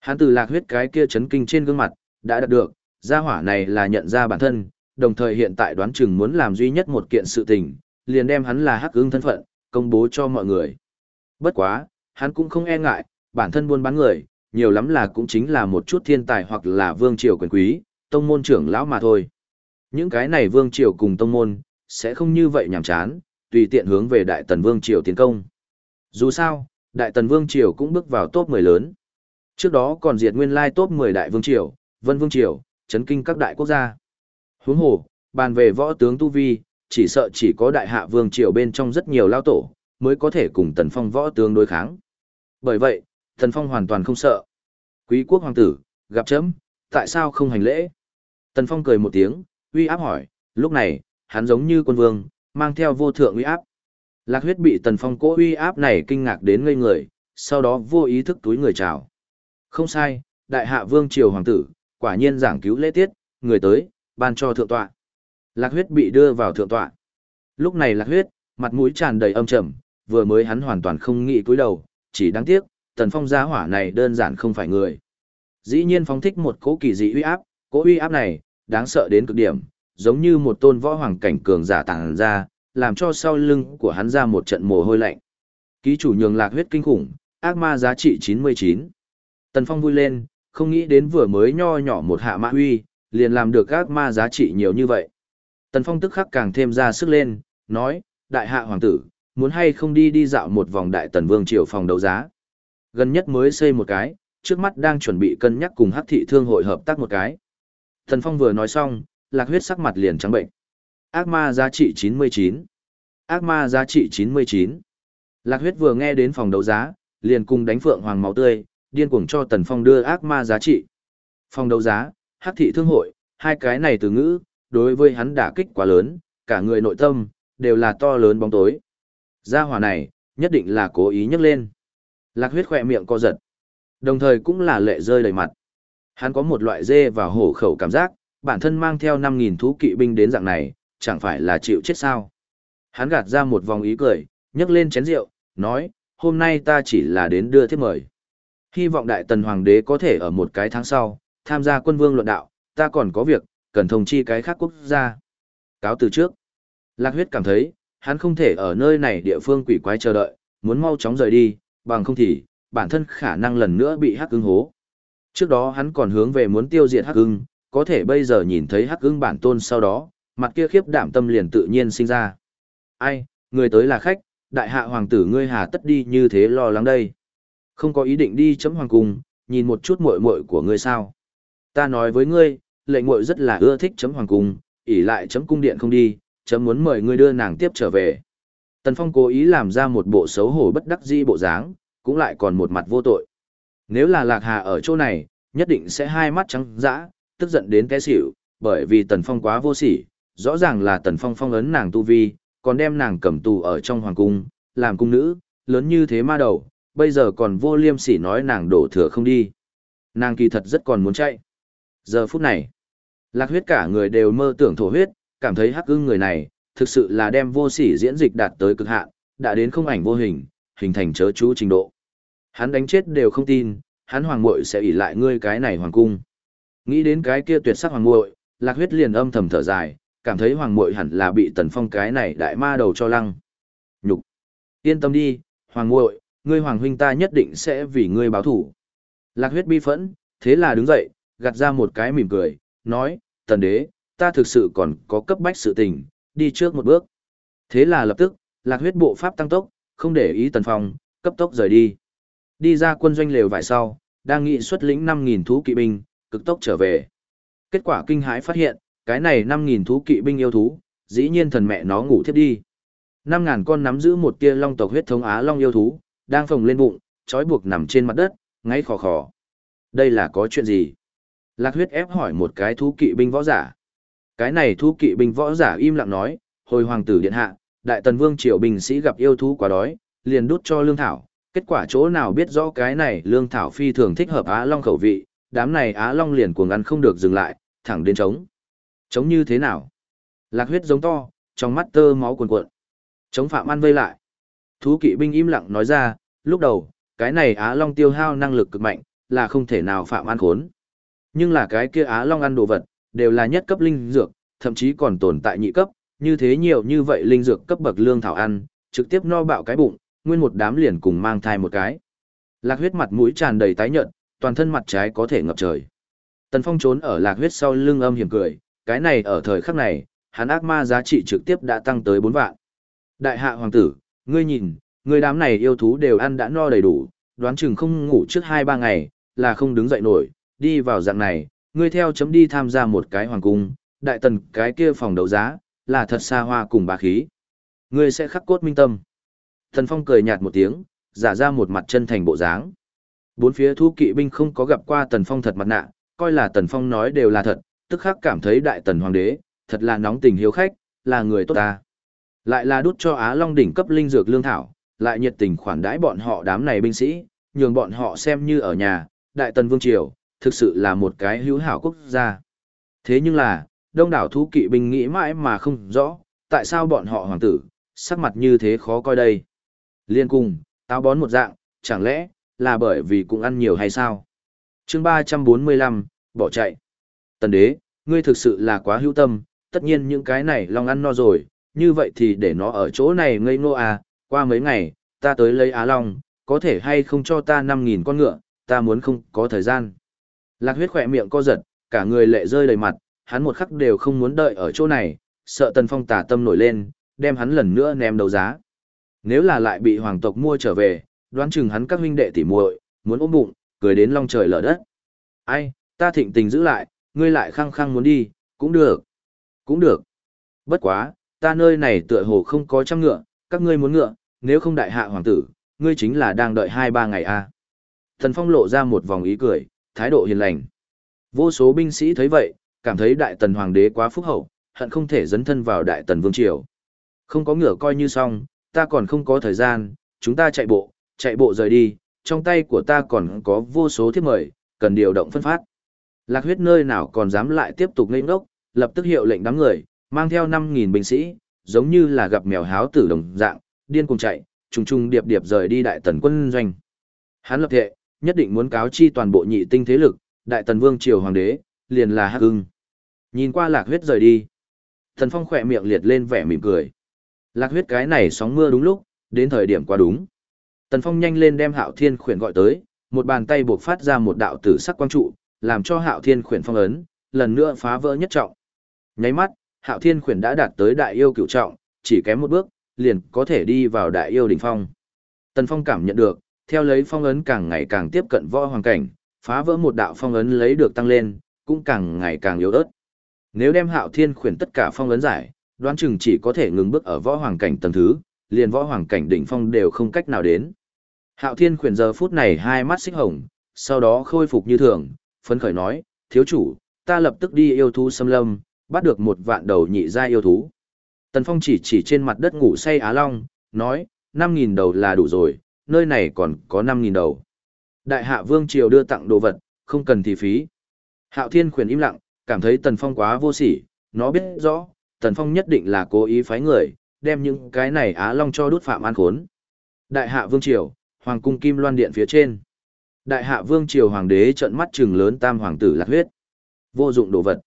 Hắn từ lạc huyết cái kia chấn kinh trên gương mặt, đã đạt được, gia hỏa này là nhận ra bản thân, đồng thời hiện tại đoán chừng muốn làm duy nhất một kiện sự tình, liền đem hắn là hắc ứng thân phận, công bố cho mọi người. Bất quá, hắn cũng không e ngại, bản thân buôn bán người, nhiều lắm là cũng chính là một chút thiên tài hoặc là vương triều quyền quý, tông môn trưởng lão mà thôi. Những cái này vương triều cùng tông môn, sẽ không như vậy nhàm chán, tùy tiện hướng về đại tần vương triều tiến công. Dù sao, đại tần vương triều cũng bước vào top 10 lớn. Trước đó còn diệt nguyên lai top 10 đại vương triều, vân vương triều, chấn kinh các đại quốc gia. Huống hồ, bàn về võ tướng tu vi, chỉ sợ chỉ có đại hạ vương triều bên trong rất nhiều lao tổ, mới có thể cùng tần phong võ tướng đối kháng. Bởi vậy, tần phong hoàn toàn không sợ. Quý quốc hoàng tử, gặp chấm, tại sao không hành lễ? Tần phong cười một tiếng, uy áp hỏi, lúc này, hắn giống như quân vương, mang theo vô thượng uy áp. Lạc huyết bị tần phong cố uy áp này kinh ngạc đến ngây người, sau đó vô ý thức túi người chào. Không sai, đại hạ vương triều hoàng tử, quả nhiên giảng cứu lễ tiết, người tới, ban cho thượng tọa. Lạc huyết bị đưa vào thượng tọa. Lúc này lạc huyết, mặt mũi tràn đầy âm trầm, vừa mới hắn hoàn toàn không nghĩ cúi đầu, chỉ đáng tiếc, tần phong gia hỏa này đơn giản không phải người. Dĩ nhiên phóng thích một cỗ kỳ dị uy áp, cỗ uy áp này, đáng sợ đến cực điểm, giống như một tôn võ hoàng cảnh cường giả tàng ra, làm cho sau lưng của hắn ra một trận mồ hôi lạnh. Ký chủ nhường lạc huyết kinh khủng, ác ma giá trị 99. Tần Phong vui lên, không nghĩ đến vừa mới nho nhỏ một hạ mã huy, liền làm được ác ma giá trị nhiều như vậy. Tần Phong tức khắc càng thêm ra sức lên, nói, đại hạ hoàng tử, muốn hay không đi đi dạo một vòng đại tần vương triều phòng đấu giá. Gần nhất mới xây một cái, trước mắt đang chuẩn bị cân nhắc cùng hắc thị thương hội hợp tác một cái. Tần Phong vừa nói xong, lạc huyết sắc mặt liền trắng bệnh. Ác ma giá trị 99. Ác ma giá trị 99. Lạc huyết vừa nghe đến phòng đấu giá, liền cùng đánh phượng hoàng máu tươi, điên cuồng cho Tần Phong đưa ác ma giá trị. Phòng đấu giá, hắc thị thương hội, hai cái này từ ngữ, đối với hắn đả kích quá lớn, cả người nội tâm, đều là to lớn bóng tối. Gia hỏa này, nhất định là cố ý nhấc lên. Lạc huyết khỏe miệng co giật. Đồng thời cũng là lệ rơi đầy mặt. Hắn có một loại dê và hổ khẩu cảm giác, bản thân mang theo 5.000 thú kỵ binh đến dạng này, chẳng phải là chịu chết sao. Hắn gạt ra một vòng ý cười, nhấc lên chén rượu, nói, hôm nay ta chỉ là đến đưa thiếp mời. Hy vọng đại tần hoàng đế có thể ở một cái tháng sau, tham gia quân vương luận đạo, ta còn có việc, cần thông chi cái khác quốc gia. Cáo từ trước, Lạc huyết cảm thấy, hắn không thể ở nơi này địa phương quỷ quái chờ đợi, muốn mau chóng rời đi, bằng không thì, bản thân khả năng lần nữa bị hắc ưng hố. Trước đó hắn còn hướng về muốn tiêu diệt hắc ưng, có thể bây giờ nhìn thấy hắc ưng bản tôn sau đó, mặt kia khiếp đảm tâm liền tự nhiên sinh ra. Ai, người tới là khách, đại hạ hoàng tử ngươi hà tất đi như thế lo lắng đây. Không có ý định đi chấm hoàng cung, nhìn một chút muội muội của ngươi sao. Ta nói với ngươi, lệnh muội rất là ưa thích chấm hoàng cung, ỉ lại chấm cung điện không đi, chấm muốn mời ngươi đưa nàng tiếp trở về. Tần Phong cố ý làm ra một bộ xấu hổ bất đắc dĩ bộ dáng, cũng lại còn một mặt vô tội. Nếu là Lạc Hà ở chỗ này, nhất định sẽ hai mắt trắng dã, tức giận đến té xỉu, bởi vì Tần Phong quá vô sỉ, rõ ràng là Tần Phong phong ấn nàng tu vi, còn đem nàng cầm tù ở trong hoàng cung, làm cung nữ, lớn như thế ma đầu, bây giờ còn vô liêm sỉ nói nàng đổ thừa không đi. Nàng kỳ thật rất còn muốn chạy. Giờ phút này, lạc huyết cả người đều mơ tưởng thổ huyết, cảm thấy hắc ưng người này, thực sự là đem vô sỉ diễn dịch đạt tới cực hạn, đã đến không ảnh vô hình, hình thành chớ chú trình độ. Hắn đánh chết đều không tin, hắn hoàng muội sẽ ỷ lại ngươi cái này hoàng cung. Nghĩ đến cái kia tuyệt sắc hoàng muội, Lạc Huyết liền âm thầm thở dài, cảm thấy hoàng muội hẳn là bị Tần Phong cái này đại ma đầu cho lăng. Nhục. Yên tâm đi, hoàng muội, ngươi hoàng huynh ta nhất định sẽ vì ngươi báo thủ. Lạc Huyết bi phẫn, thế là đứng dậy, gạt ra một cái mỉm cười, nói, Tần đế, ta thực sự còn có cấp bách sự tình, đi trước một bước. Thế là lập tức, lạc huyết bộ pháp tăng tốc, không để ý tần phong, cấp tốc rời đi. Đi ra quân doanh lều vải sau, đang nghị xuất lĩnh 5.000 thú kỵ binh, cực tốc trở về. Kết quả kinh hãi phát hiện, cái này 5.000 thú kỵ binh yêu thú, dĩ nhiên thần mẹ nó ngủ thiếp đi. 5.000 con nắm giữ một tia long tộc huyết thống Á long yêu thú, đang phồng lên bụng, trói buộc nằm trên mặt đất, ngáy khò khò. Đây là có chuyện gì? Lạc huyết ép hỏi một cái thú kỵ binh võ giả. Cái này thú kỵ binh võ giả im lặng nói, hồi hoàng tử điện hạ, đại tần vương triều binh sĩ gặp yêu thú quá đói, liền đút cho lương thảo, kết quả chỗ nào biết rõ cái này lương thảo phi thường thích hợp Á Long khẩu vị, đám này Á Long liền cuồng ăn không được dừng lại, thẳng đến trống. Trống như thế nào? Lạc huyết giống to, trong mắt tơ máu cuồn cuộn. Trống phạm ăn vây lại. Thú kỵ binh im lặng nói ra, lúc đầu, cái này Á Long tiêu hao năng lực cực mạnh, là không thể nào phạm ăn khốn. Nhưng là cái kia Á Long ăn đồ vật, đều là nhất cấp linh dược, thậm chí còn tồn tại nhị cấp, như thế nhiều như vậy linh dược cấp bậc lương thảo ăn, trực tiếp no bạo cái bụng, nguyên một đám liền cùng mang thai một cái. Lạc huyết mặt mũi tràn đầy tái nhợt, toàn thân mặt trái có thể ngập trời. Tần Phong trốn ở lạc huyết sau lưng âm hiểm cười, cái này ở thời khắc này, hắn ác ma giá trị trực tiếp đã tăng tới 4 vạn. Đại hạ hoàng tử, ngươi nhìn, ngươi đám này yêu thú đều ăn đã no đầy đủ, đoán chừng không ngủ trước 2-3 ngày, là không đứng dậy nổi, đi vào dạng này, ngươi theo chấm đi tham gia một cái hoàng cung, đại tần cái kia phòng đấu giá, là thật xa hoa cùng bá khí. Ngươi sẽ khắc cốt minh tâm. Tần Phong cười nhạt một tiếng, giả ra một mặt chân thành bộ dáng. Bốn phía thu kỵ binh không có gặp qua Tần Phong thật mặt nạ, coi là Tần Phong nói đều là thật, tức khắc cảm thấy đại tần hoàng đế, thật là nóng tình hiếu khách, là người tốt ta. Lại là đút cho Á Long đỉnh cấp linh dược lương thảo, lại nhiệt tình khoản đãi bọn họ đám này binh sĩ, nhường bọn họ xem như ở nhà, đại tần vương triều, thực sự là một cái hữu hảo quốc gia. Thế nhưng là, đông đảo thú kỵ binh nghĩ mãi mà không rõ, tại sao bọn họ hoàng tử, sắc mặt như thế khó coi đây. Liên cùng, táo bón một dạng, chẳng lẽ, là bởi vì cũng ăn nhiều hay sao? chương 345, bỏ chạy. Tần đế, ngươi thực sự là quá hữu tâm, tất nhiên những cái này long ăn no rồi, như vậy thì để nó ở chỗ này ngây ngô à, qua mấy ngày, ta tới lấy Á Long, có thể hay không cho ta 5.000 con ngựa, ta muốn không có thời gian. Lạc huyết khỏe miệng co giật, cả người lệ rơi đầy mặt, hắn một khắc đều không muốn đợi ở chỗ này, sợ Tần Phong tà tâm nổi lên, đem hắn lần nữa ném đấu giá. Nếu là lại bị hoàng tộc mua trở về, đoán chừng hắn các huynh đệ tỉ muội muốn ôm bụng, cười đến long trời lở đất. Ai, ta thịnh tình giữ lại, ngươi lại khăng khăng muốn đi, cũng được. Cũng được. Bất quá, ta nơi này tựa hồ không có trăm ngựa, các ngươi muốn ngựa, nếu không đại hạ hoàng tử, ngươi chính là đang đợi hai ba ngày a. À. Thần Phong lộ ra một vòng ý cười, thái độ hiền lành. Vô số binh sĩ thấy vậy, cảm thấy đại tần hoàng đế quá phúc hậu, hận không thể dấn thân vào đại tần vương triều. Không có ngựa coi như xong, ta còn không có thời gian, chúng ta chạy bộ, chạy bộ rời đi, trong tay của ta còn có vô số thiếp mời, cần điều động phân phát. Lạc huyết nơi nào còn dám lại tiếp tục ngây ngốc, lập tức hiệu lệnh đám người, mang theo 5.000 binh sĩ, giống như là gặp mèo háo tử đồng dạng, điên cùng chạy, trùng trùng điệp điệp rời đi đại tần quân doanh. Hắn lập thệ, nhất định muốn cáo chi toàn bộ nhị tinh thế lực, đại tần vương triều hoàng đế, liền là hắc ưng. Nhìn qua lạc huyết rời đi. Thần phong khỏe miệng liệt lên vẻ mỉm cười. Lạc huyết cái này sóng mưa đúng lúc, đến thời điểm qua đúng. Tần phong nhanh lên đem hạo thiên khuyển gọi tới, một bàn tay buộc phát ra một đạo tử sắc quang trụ, làm cho hạo thiên khuyển phong ấn, lần nữa phá vỡ nhất trọng. Nháy mắt, hạo thiên khuyển đã đạt tới đại yêu cửu trọng, chỉ kém một bước, liền có thể đi vào đại yêu đỉnh phong. Tần phong cảm nhận được, theo lấy phong ấn càng ngày càng tiếp cận võ hoàng cảnh, phá vỡ một đạo phong ấn lấy được tăng lên, cũng càng ngày càng yếu ớt. Nếu đem hạo thiên khuyển tất cả phong ấn giải, đoán chừng chỉ có thể ngừng bước ở võ hoàng cảnh tầng thứ, liền võ hoàng cảnh đỉnh phong đều không cách nào đến. Hạo thiên khuyển giờ phút này hai mắt xích hồng, sau đó khôi phục như thường, phấn khởi nói, thiếu chủ, ta lập tức đi yêu thú xâm lâm, bắt được một vạn đầu nhị gia yêu thú. Tần Phong chỉ chỉ trên mặt đất ngủ say Á Long, nói, 5.000 đầu là đủ rồi, nơi này còn có 5.000 đầu. Đại hạ vương triều đưa tặng đồ vật, không cần thì phí. Hạo Thiên khuyển im lặng, cảm thấy Tần Phong quá vô sỉ, nó biết rõ, Tần Phong nhất định là cố ý phái người, đem những cái này Á Long cho đút phạm an khốn. Đại hạ vương triều, hoàng cung kim loan điện phía trên. Đại hạ vương triều hoàng đế trợn mắt trừng lớn tam hoàng tử lạc huyết. Vô dụng đồ vật.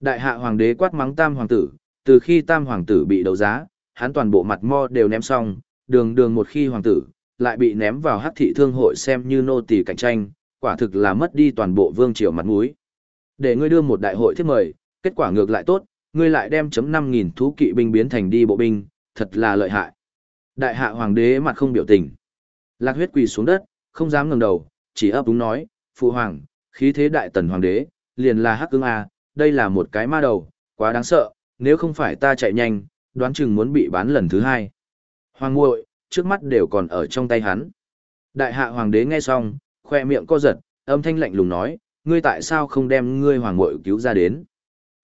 Đại hạ hoàng đế quát mắng tam hoàng tử, từ khi tam hoàng tử bị đấu giá, hắn toàn bộ mặt mo đều ném xong, đường đường một khi hoàng tử, lại bị ném vào hắc thị thương hội xem như nô tỳ cạnh tranh, quả thực là mất đi toàn bộ vương triều mặt mũi. Để ngươi đưa một đại hội thiết mời, kết quả ngược lại tốt, ngươi lại đem chấm năm nghìn thú kỵ binh biến thành đi bộ binh, thật là lợi hại. Đại hạ hoàng đế mặt không biểu tình. Lạc huyết quỳ xuống đất, không dám ngẩng đầu, chỉ ấp úng nói, phụ hoàng, khí thế đại tần hoàng đế, liền là hắc cương à? đây là một cái ma đầu, quá đáng sợ, nếu không phải ta chạy nhanh, đoán chừng muốn bị bán lần thứ hai. Hoàng muội, trước mắt đều còn ở trong tay hắn. Đại hạ hoàng đế nghe xong, khoe miệng co giật, âm thanh lạnh lùng nói, ngươi tại sao không đem ngươi hoàng muội cứu ra đến?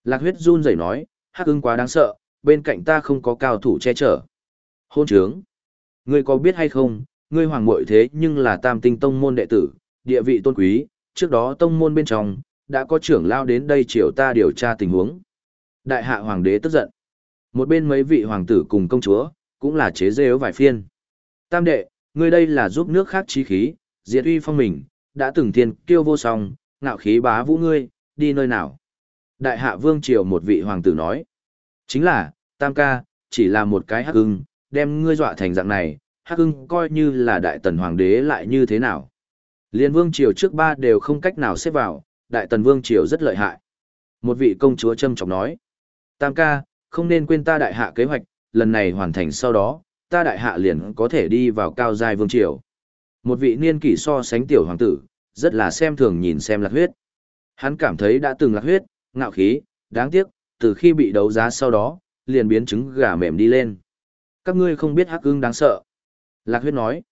Lạc huyết run rẩy nói, hắc ưng quá đáng sợ, bên cạnh ta không có cao thủ che chở. Hôn trướng. Ngươi có biết hay không, ngươi hoàng muội thế nhưng là tam tinh tông môn đệ tử, địa vị tôn quý, trước đó tông môn bên trong, đã có trưởng lao đến đây chiều ta điều tra tình huống. Đại hạ hoàng đế tức giận. Một bên mấy vị hoàng tử cùng công chúa, cũng là chế dê vài phiên. Tam đệ, ngươi đây là giúp nước khác chí khí, diệt uy phong mình, đã từng thiên kiêu vô song, ngạo khí bá vũ ngươi, đi nơi nào. Đại hạ vương triều một vị hoàng tử nói. Chính là, tam ca, chỉ là một cái hắc ưng, đem ngươi dọa thành dạng này, hắc Hưng coi như là đại tần hoàng đế lại như thế nào. Liên vương triều trước ba đều không cách nào xếp vào, đại tần vương triều rất lợi hại. Một vị công chúa trâm trọng nói. Tam ca, không nên quên ta đại hạ kế hoạch, lần này hoàn thành sau đó, ta đại hạ liền có thể đi vào cao giai vương triều. Một vị niên kỷ so sánh tiểu hoàng tử, rất là xem thường nhìn xem lạc huyết. Hắn cảm thấy đã từng lạc huyết, ngạo khí, đáng tiếc, từ khi bị đấu giá sau đó, liền biến chứng gà mềm đi lên. Các ngươi không biết hắc ưng đáng sợ. Lạc huyết nói.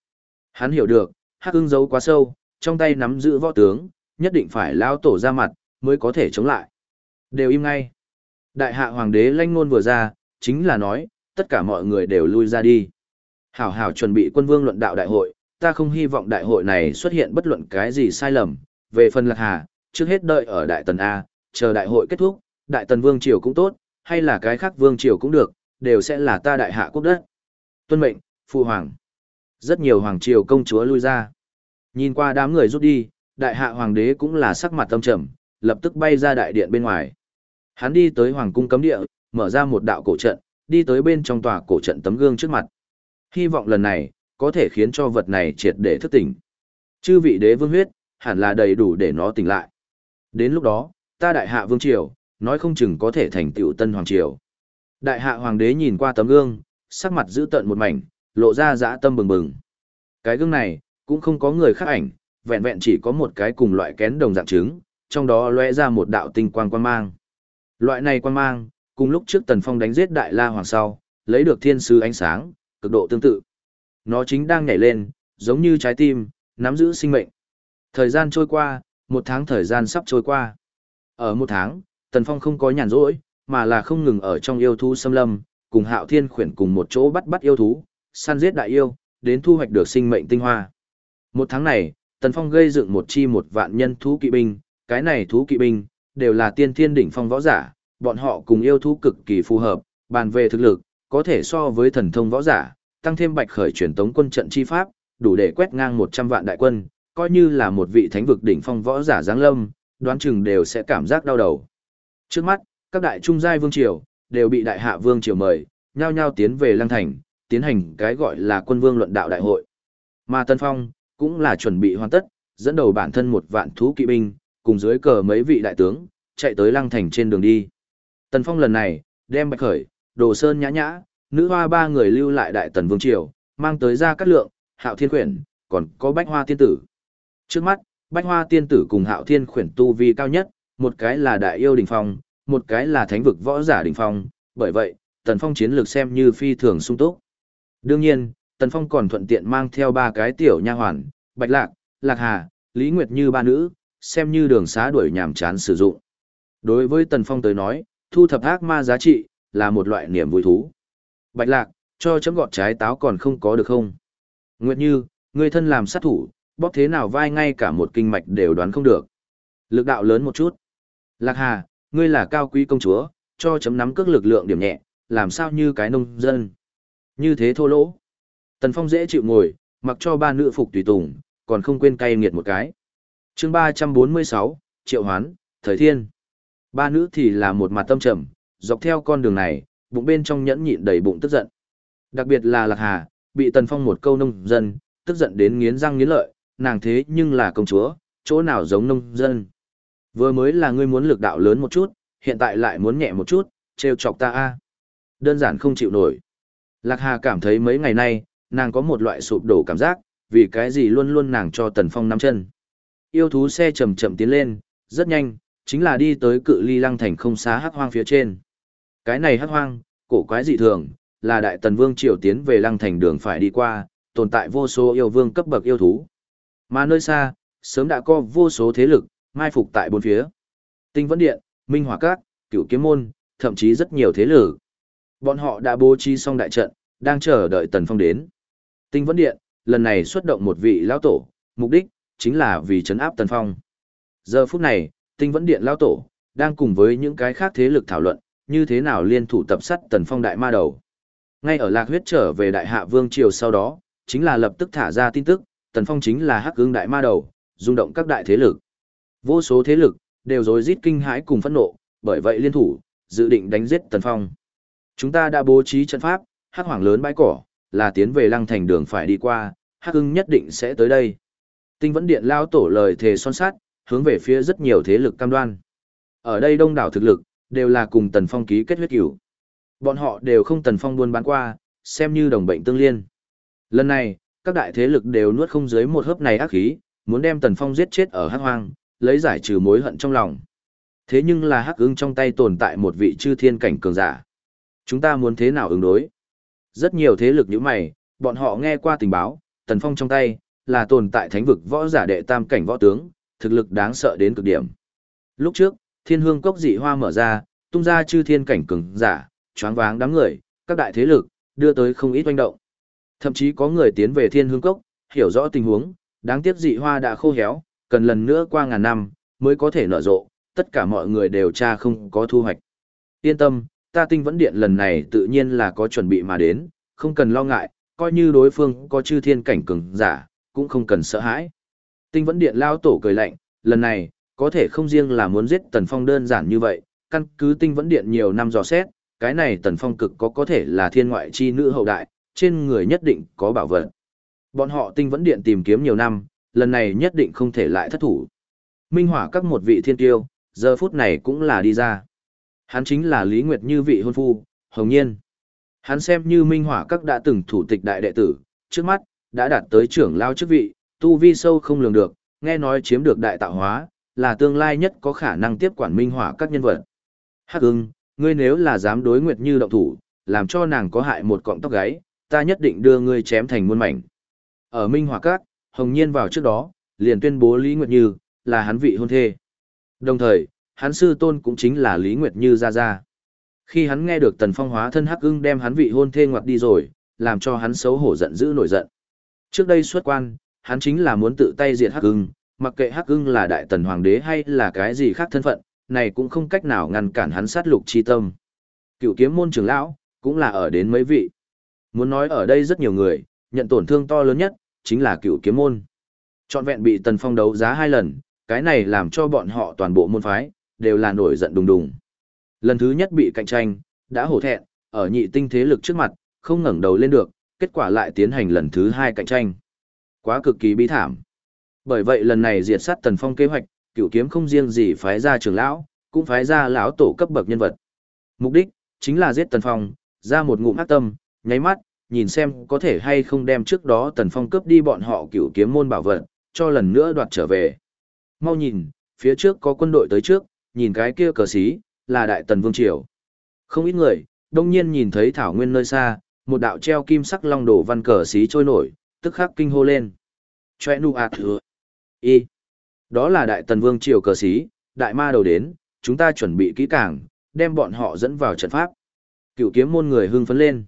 Hắn hiểu được, hắc ưng giấu quá sâu, trong tay nắm giữ võ tướng, nhất định phải lao tổ ra mặt, mới có thể chống lại. Đều im ngay. Đại hạ hoàng đế lanh ngôn vừa ra, chính là nói, tất cả mọi người đều lui ra đi. Hảo hảo chuẩn bị quân vương luận đạo đại hội, ta không hy vọng đại hội này xuất hiện bất luận cái gì sai lầm. Về phần lạc hà, trước hết đợi ở đại tần A, chờ đại hội kết thúc, đại tần vương triều cũng tốt, hay là cái khác vương triều cũng được, đều sẽ là ta đại hạ quốc đất. Tuân mệnh, phụ hoàng. Rất nhiều hoàng triều công chúa lui ra. Nhìn qua đám người rút đi, đại hạ hoàng đế cũng là sắc mặt tâm trầm, lập tức bay ra đại điện bên ngoài. Hắn đi tới hoàng cung cấm địa, mở ra một đạo cổ trận, đi tới bên trong tòa cổ trận tấm gương trước mặt. Hy vọng lần này, có thể khiến cho vật này triệt để thức tỉnh. Chư vị đế vương huyết, hẳn là đầy đủ để nó tỉnh lại. Đến lúc đó, ta đại hạ vương triều, nói không chừng có thể thành tựu tân hoàng triều. Đại hạ hoàng đế nhìn qua tấm gương, sắc mặt giữ tận một mảnh, lộ ra dã tâm bừng bừng. Cái gương này, cũng không có người khác ảnh, vẹn vẹn chỉ có một cái cùng loại kén đồng dạng trứng, trong đó lóe ra một đạo tinh quang quang mang. Loại này quang mang, cùng lúc trước Tần Phong đánh giết Đại La Hoàng sau, lấy được thiên sứ ánh sáng, cực độ tương tự. Nó chính đang nhảy lên, giống như trái tim, nắm giữ sinh mệnh. Thời gian trôi qua, một tháng thời gian sắp trôi qua. Ở một tháng, Tần Phong không có nhàn rỗi, mà là không ngừng ở trong yêu thú xâm lâm, cùng Hạo Thiên khuyển cùng một chỗ bắt bắt yêu thú, săn giết đại yêu, đến thu hoạch được sinh mệnh tinh hoa. Một tháng này, Tần Phong gây dựng một chi một vạn nhân thú kỵ binh, cái này thú kỵ binh, đều là tiên thiên đỉnh phong võ giả, bọn họ cùng yêu thú cực kỳ phù hợp, bàn về thực lực, có thể so với thần thông võ giả, tăng thêm bạch khởi truyền tống quân trận chi pháp, đủ để quét ngang 100 vạn đại quân, coi như là một vị thánh vực đỉnh phong võ giả giáng lâm, đoán chừng đều sẽ cảm giác đau đầu. Trước mắt, các đại trung giai vương triều đều bị đại hạ vương triều mời, nhao nhao tiến về Lăng Thành, tiến hành cái gọi là quân vương luận đạo đại hội. Mà Tân Phong cũng là chuẩn bị hoàn tất, dẫn đầu bản thân một vạn thú kỵ binh, cùng dưới cờ mấy vị đại tướng, chạy tới Lăng Thành trên đường đi. Tần Phong lần này, đem Bạch Khởi, Đồ Sơn nhã nhã, nữ hoa ba người lưu lại đại tần vương triều, mang tới ra cát lượng, hạo thiên quyển còn có bách hoa tiên tử. Trước mắt, bách hoa tiên tử cùng hạo thiên quyển tu vi cao nhất, một cái là đại yêu đình phong, một cái là thánh vực võ giả đình phong, bởi vậy, tần phong chiến lược xem như phi thường sung túc. Đương nhiên, tần phong còn thuận tiện mang theo ba cái tiểu nha hoàn, bạch lạc, lạc hà, lý nguyệt như ba nữ, xem như đường xá đuổi nhàm chán sử dụng. Đối với tần phong tới nói, thu thập ác ma giá trị, là một loại niềm vui thú. Bạch lạc, cho chấm gọt trái táo còn không có được không? Nguyệt Như, người thân làm sát thủ, bóp thế nào vai ngay cả một kinh mạch đều đoán không được. Lực đạo lớn một chút. Lạc Hà, ngươi là cao quý công chúa, cho chấm nắm cước lực lượng điểm nhẹ, làm sao như cái nông dân. Như thế thô lỗ. Tần Phong dễ chịu ngồi, mặc cho ba nữ phục tùy tùng, còn không quên cay nghiệt một cái. chương 346, Triệu Hoán, Thời Thiên. Ba nữ thì là một mặt tâm trầm, dọc theo con đường này, bụng bên trong nhẫn nhịn đầy bụng tức giận. Đặc biệt là Lạc Hà, bị Tần Phong một câu nông dân, tức giận đến nghiến răng nghiến lợi, nàng thế nhưng là công chúa, chỗ nào giống nông dân. Vừa mới là ngươi muốn lực đạo lớn một chút, hiện tại lại muốn nhẹ một chút, trêu chọc ta a. Đơn giản không chịu nổi. Lạc Hà cảm thấy mấy ngày nay, nàng có một loại sụp đổ cảm giác, vì cái gì luôn luôn nàng cho Tần Phong nắm chân. Yêu thú xe chậm chậm tiến lên, rất nhanh, chính là đi tới cự ly lăng thành không xá hắc hoang phía trên. Cái này hắc hoang, cổ quái dị thường, là đại tần vương triều tiến về lăng thành đường phải đi qua, tồn tại vô số yêu vương cấp bậc yêu thú. Mà nơi xa, sớm đã có vô số thế lực, mai phục tại bốn phía. Tinh Vẫn Điện, Minh Hòa Các, Cửu Kiếm Môn, thậm chí rất nhiều thế lực. Bọn họ đã bố trí xong đại trận, đang chờ đợi Tần Phong đến. Tinh Vẫn Điện, lần này xuất động một vị lão tổ, mục đích chính là vì chấn áp Tần Phong. Giờ phút này, Tinh Vẫn Điện lão tổ đang cùng với những cái khác thế lực thảo luận, như thế nào liên thủ tập sát Tần Phong đại ma đầu. Ngay ở Lạc Huyết trở về Đại Hạ Vương triều sau đó, chính là lập tức thả ra tin tức, Tần Phong chính là hắc ương đại ma đầu, rung động các đại thế lực. Vô số thế lực, đều rối rít kinh hãi cùng phẫn nộ, bởi vậy liên thủ, dự định đánh giết Tần Phong. Chúng ta đã bố trí trận pháp, hắc hoàng lớn bãi cỏ, là tiến về lăng thành đường phải đi qua, hắc ưng nhất định sẽ tới đây. Tinh vẫn điện lao tổ lời thề son sát, hướng về phía rất nhiều thế lực cam đoan. Ở đây đông đảo thực lực, đều là cùng Tần Phong ký kết huyết cửu. Bọn họ đều không Tần Phong buôn bán qua, xem như đồng bệnh tương liên. Lần này, các đại thế lực đều nuốt không dưới một hớp này ác khí, muốn đem Tần Phong giết chết ở Hắc Hoang, lấy giải trừ mối hận trong lòng. Thế nhưng là Hắc Ưng trong tay tồn tại một vị chư thiên cảnh cường giả. Chúng ta muốn thế nào ứng đối? Rất nhiều thế lực như mày, bọn họ nghe qua tình báo, Tần Phong trong tay là tồn tại thánh vực võ giả đệ tam cảnh võ tướng, thực lực đáng sợ đến cực điểm. Lúc trước, Thiên Hương cốc dị hoa mở ra, tung ra chư thiên cảnh cường giả, choáng váng đám người, các đại thế lực đưa tới không ít oanh động. Thậm chí có người tiến về thiên hương cốc, hiểu rõ tình huống, đáng tiếc dị hoa đã khô héo, cần lần nữa qua ngàn năm, mới có thể nở rộ, tất cả mọi người đều tra không có thu hoạch. Yên tâm, ta tinh vẫn điện lần này tự nhiên là có chuẩn bị mà đến, không cần lo ngại, coi như đối phương có chư thiên cảnh cường giả, cũng không cần sợ hãi. Tinh vẫn điện lao tổ cười lạnh, lần này, có thể không riêng là muốn giết tần phong đơn giản như vậy, căn cứ tinh vẫn điện nhiều năm dò xét, cái này tần phong cực có có thể là thiên ngoại chi nữ hậu đại, trên người nhất định có bảo vật. Bọn họ tinh vẫn điện tìm kiếm nhiều năm, lần này nhất định không thể lại thất thủ. Minh hỏa các một vị thiên tiêu, giờ phút này cũng là đi ra. Hắn chính là Lý Nguyệt Như vị hôn phu, Hồng Nhiên. Hắn xem như minh hỏa các đã từng thủ tịch đại đệ tử, trước mắt, đã đạt tới trưởng lao chức vị, tu vi sâu không lường được, nghe nói chiếm được đại tạo hóa, là tương lai nhất có khả năng tiếp quản minh hỏa các nhân vật. Hắc ưng, ngươi nếu là dám đối nguyệt như động thủ, làm cho nàng có hại một cọng tóc gáy, ta nhất định đưa ngươi chém thành muôn mảnh. Ở minh hỏa các, Hồng Nhiên vào trước đó, liền tuyên bố Lý Nguyệt Như, là hắn vị hôn thê. Đồng thời, hắn sư tôn cũng chính là Lý Nguyệt Như ra ra. Khi hắn nghe được Tần Phong hóa thân Hắc Ưng đem hắn vị hôn thê ngoặt đi rồi, làm cho hắn xấu hổ giận dữ nổi giận. Trước đây xuất quan, hắn chính là muốn tự tay diệt Hắc Ưng, mặc kệ Hắc Ưng là đại tần hoàng đế hay là cái gì khác thân phận, này cũng không cách nào ngăn cản hắn sát lục chi tâm. Cựu kiếm môn trưởng lão, cũng là ở đến mấy vị. Muốn nói ở đây rất nhiều người, nhận tổn thương to lớn nhất, chính là cựu kiếm môn. Chọn vẹn bị tần phong đấu giá hai lần, cái này làm cho bọn họ toàn bộ môn phái, đều là nổi giận đùng đùng. Lần thứ nhất bị cạnh tranh, đã hổ thẹn, ở nhị tinh thế lực trước mặt, không ngẩng đầu lên được, kết quả lại tiến hành lần thứ hai cạnh tranh. Quá cực kỳ bi thảm. Bởi vậy lần này diệt sát tần phong kế hoạch, cựu kiếm không riêng gì phái ra trưởng lão, cũng phái ra lão tổ cấp bậc nhân vật. Mục đích, chính là giết tần phong, ra một ngụm hắc tâm, nháy mắt, nhìn xem có thể hay không đem trước đó tần phong cướp đi bọn họ cựu kiếm môn bảo vật, cho lần nữa đoạt trở về. Mau nhìn, phía trước có quân đội tới trước, nhìn cái kia cờ xí, là đại tần vương triều. Không ít người, đông nhiên nhìn thấy thảo nguyên nơi xa, một đạo treo kim sắc long đổ văn cờ xí trôi nổi, tức khắc kinh hô lên. Choe nu ạt thừa. Y. Đó là đại tần vương triều cờ xí, đại ma đầu đến, chúng ta chuẩn bị kỹ càng, đem bọn họ dẫn vào trận pháp. Cựu kiếm môn người hưng phấn lên.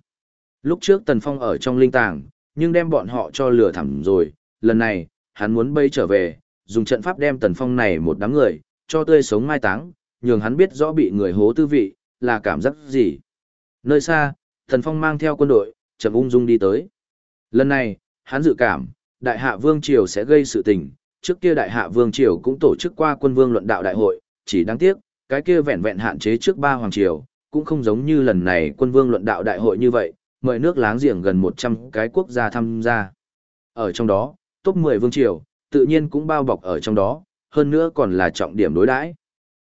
Lúc trước tần phong ở trong linh tàng, nhưng đem bọn họ cho lừa thẳm rồi, lần này, hắn muốn bay trở về, dùng trận pháp đem tần phong này một đám người, cho tươi sống mai táng, nhường hắn biết rõ bị người hố tư vị, là cảm giác gì. Nơi xa, thần phong mang theo quân đội, chậm ung dung đi tới. Lần này, hắn dự cảm, đại hạ vương triều sẽ gây sự tình, trước kia đại hạ vương triều cũng tổ chức qua quân vương luận đạo đại hội, chỉ đáng tiếc, cái kia vẹn vẹn hạn chế trước ba hoàng triều, cũng không giống như lần này quân vương luận đạo đại hội như vậy, mời nước láng giềng gần 100 cái quốc gia tham gia. Ở trong đó, top 10 vương triều, tự nhiên cũng bao bọc ở trong đó, hơn nữa còn là trọng điểm đối đãi.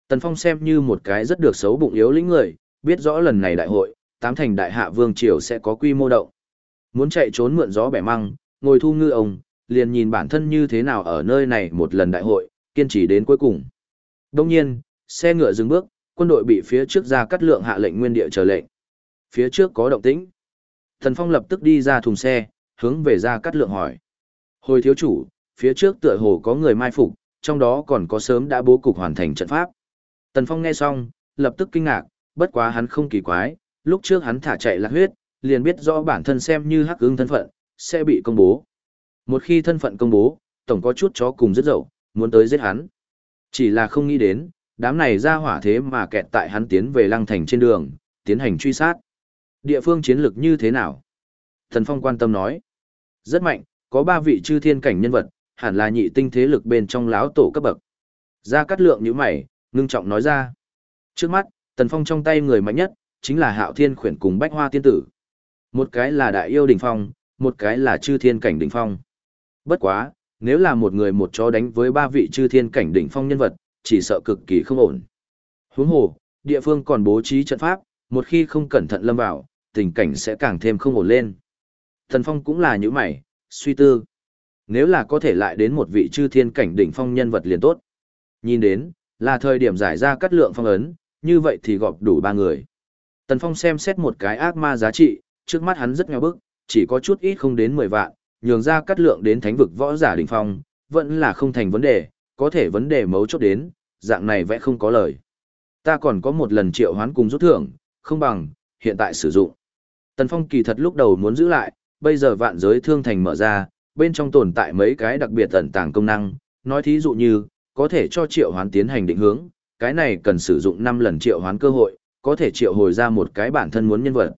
Tần Phong xem như một cái rất được xấu bụng yếu lĩnh người, biết rõ lần này đại hội, tám thành đại hạ vương triều sẽ có quy mô động. Muốn chạy trốn mượn gió bẻ măng, ngồi thu ngư ông, liền nhìn bản thân như thế nào ở nơi này một lần đại hội, kiên trì đến cuối cùng. Đông nhiên, xe ngựa dừng bước, quân đội bị phía trước ra cắt lượng hạ lệnh nguyên địa chờ lệnh. Phía trước có động tĩnh. Thần Phong lập tức đi ra thùng xe, hướng về ra cắt lượng hỏi. Hồi thiếu chủ, phía trước tựa hồ có người mai phục, trong đó còn có sớm đã bố cục hoàn thành trận pháp. Tần Phong nghe xong, lập tức kinh ngạc, bất quá hắn không kỳ quái, lúc trước hắn thả chạy lạc huyết, liền biết rõ bản thân xem như hắc ứng thân phận, sẽ bị công bố. Một khi thân phận công bố, tổng có chút chó cùng rất dậu, muốn tới giết hắn. Chỉ là không nghĩ đến, đám này ra hỏa thế mà kẹt tại hắn tiến về lăng thành trên đường, tiến hành truy sát. Địa phương chiến lược như thế nào? Thần Phong quan tâm nói. Rất mạnh, có ba vị chư thiên cảnh nhân vật, hẳn là nhị tinh thế lực bên trong láo tổ cấp bậc. Ra cát lượng như mày, ngưng trọng nói ra. Trước mắt, Tần Phong trong tay người mạnh nhất, chính là Hạo Thiên khuyển cùng Bách Hoa Tiên Tử. Một cái là Đại Yêu Đỉnh Phong, một cái là Chư Thiên Cảnh Đỉnh Phong. Bất quá, nếu là một người một chó đánh với ba vị Chư Thiên Cảnh Đỉnh Phong nhân vật, chỉ sợ cực kỳ không ổn. Huống hồ, địa phương còn bố trí trận pháp, một khi không cẩn thận lâm vào, tình cảnh sẽ càng thêm không ổn lên. Thần Phong cũng là như mày, suy tư. Nếu là có thể lại đến một vị chư thiên cảnh đỉnh phong nhân vật liền tốt. Nhìn đến, là thời điểm giải ra cắt lượng phong ấn, như vậy thì gọp đủ ba người. Tần Phong xem xét một cái ác ma giá trị, trước mắt hắn rất nghèo bức, chỉ có chút ít không đến 10 vạn, nhường ra cắt lượng đến thánh vực võ giả đỉnh phong, vẫn là không thành vấn đề, có thể vấn đề mấu chốt đến, dạng này vẽ không có lời. Ta còn có một lần triệu hoán cùng rút thưởng, không bằng, hiện tại sử dụng. Tần Phong kỳ thật lúc đầu muốn giữ lại, bây giờ vạn giới thương thành mở ra, bên trong tồn tại mấy cái đặc biệt tẩn tàng công năng, nói thí dụ như, có thể cho triệu hoán tiến hành định hướng, cái này cần sử dụng 5 lần triệu hoán cơ hội, có thể triệu hồi ra một cái bản thân muốn nhân vật.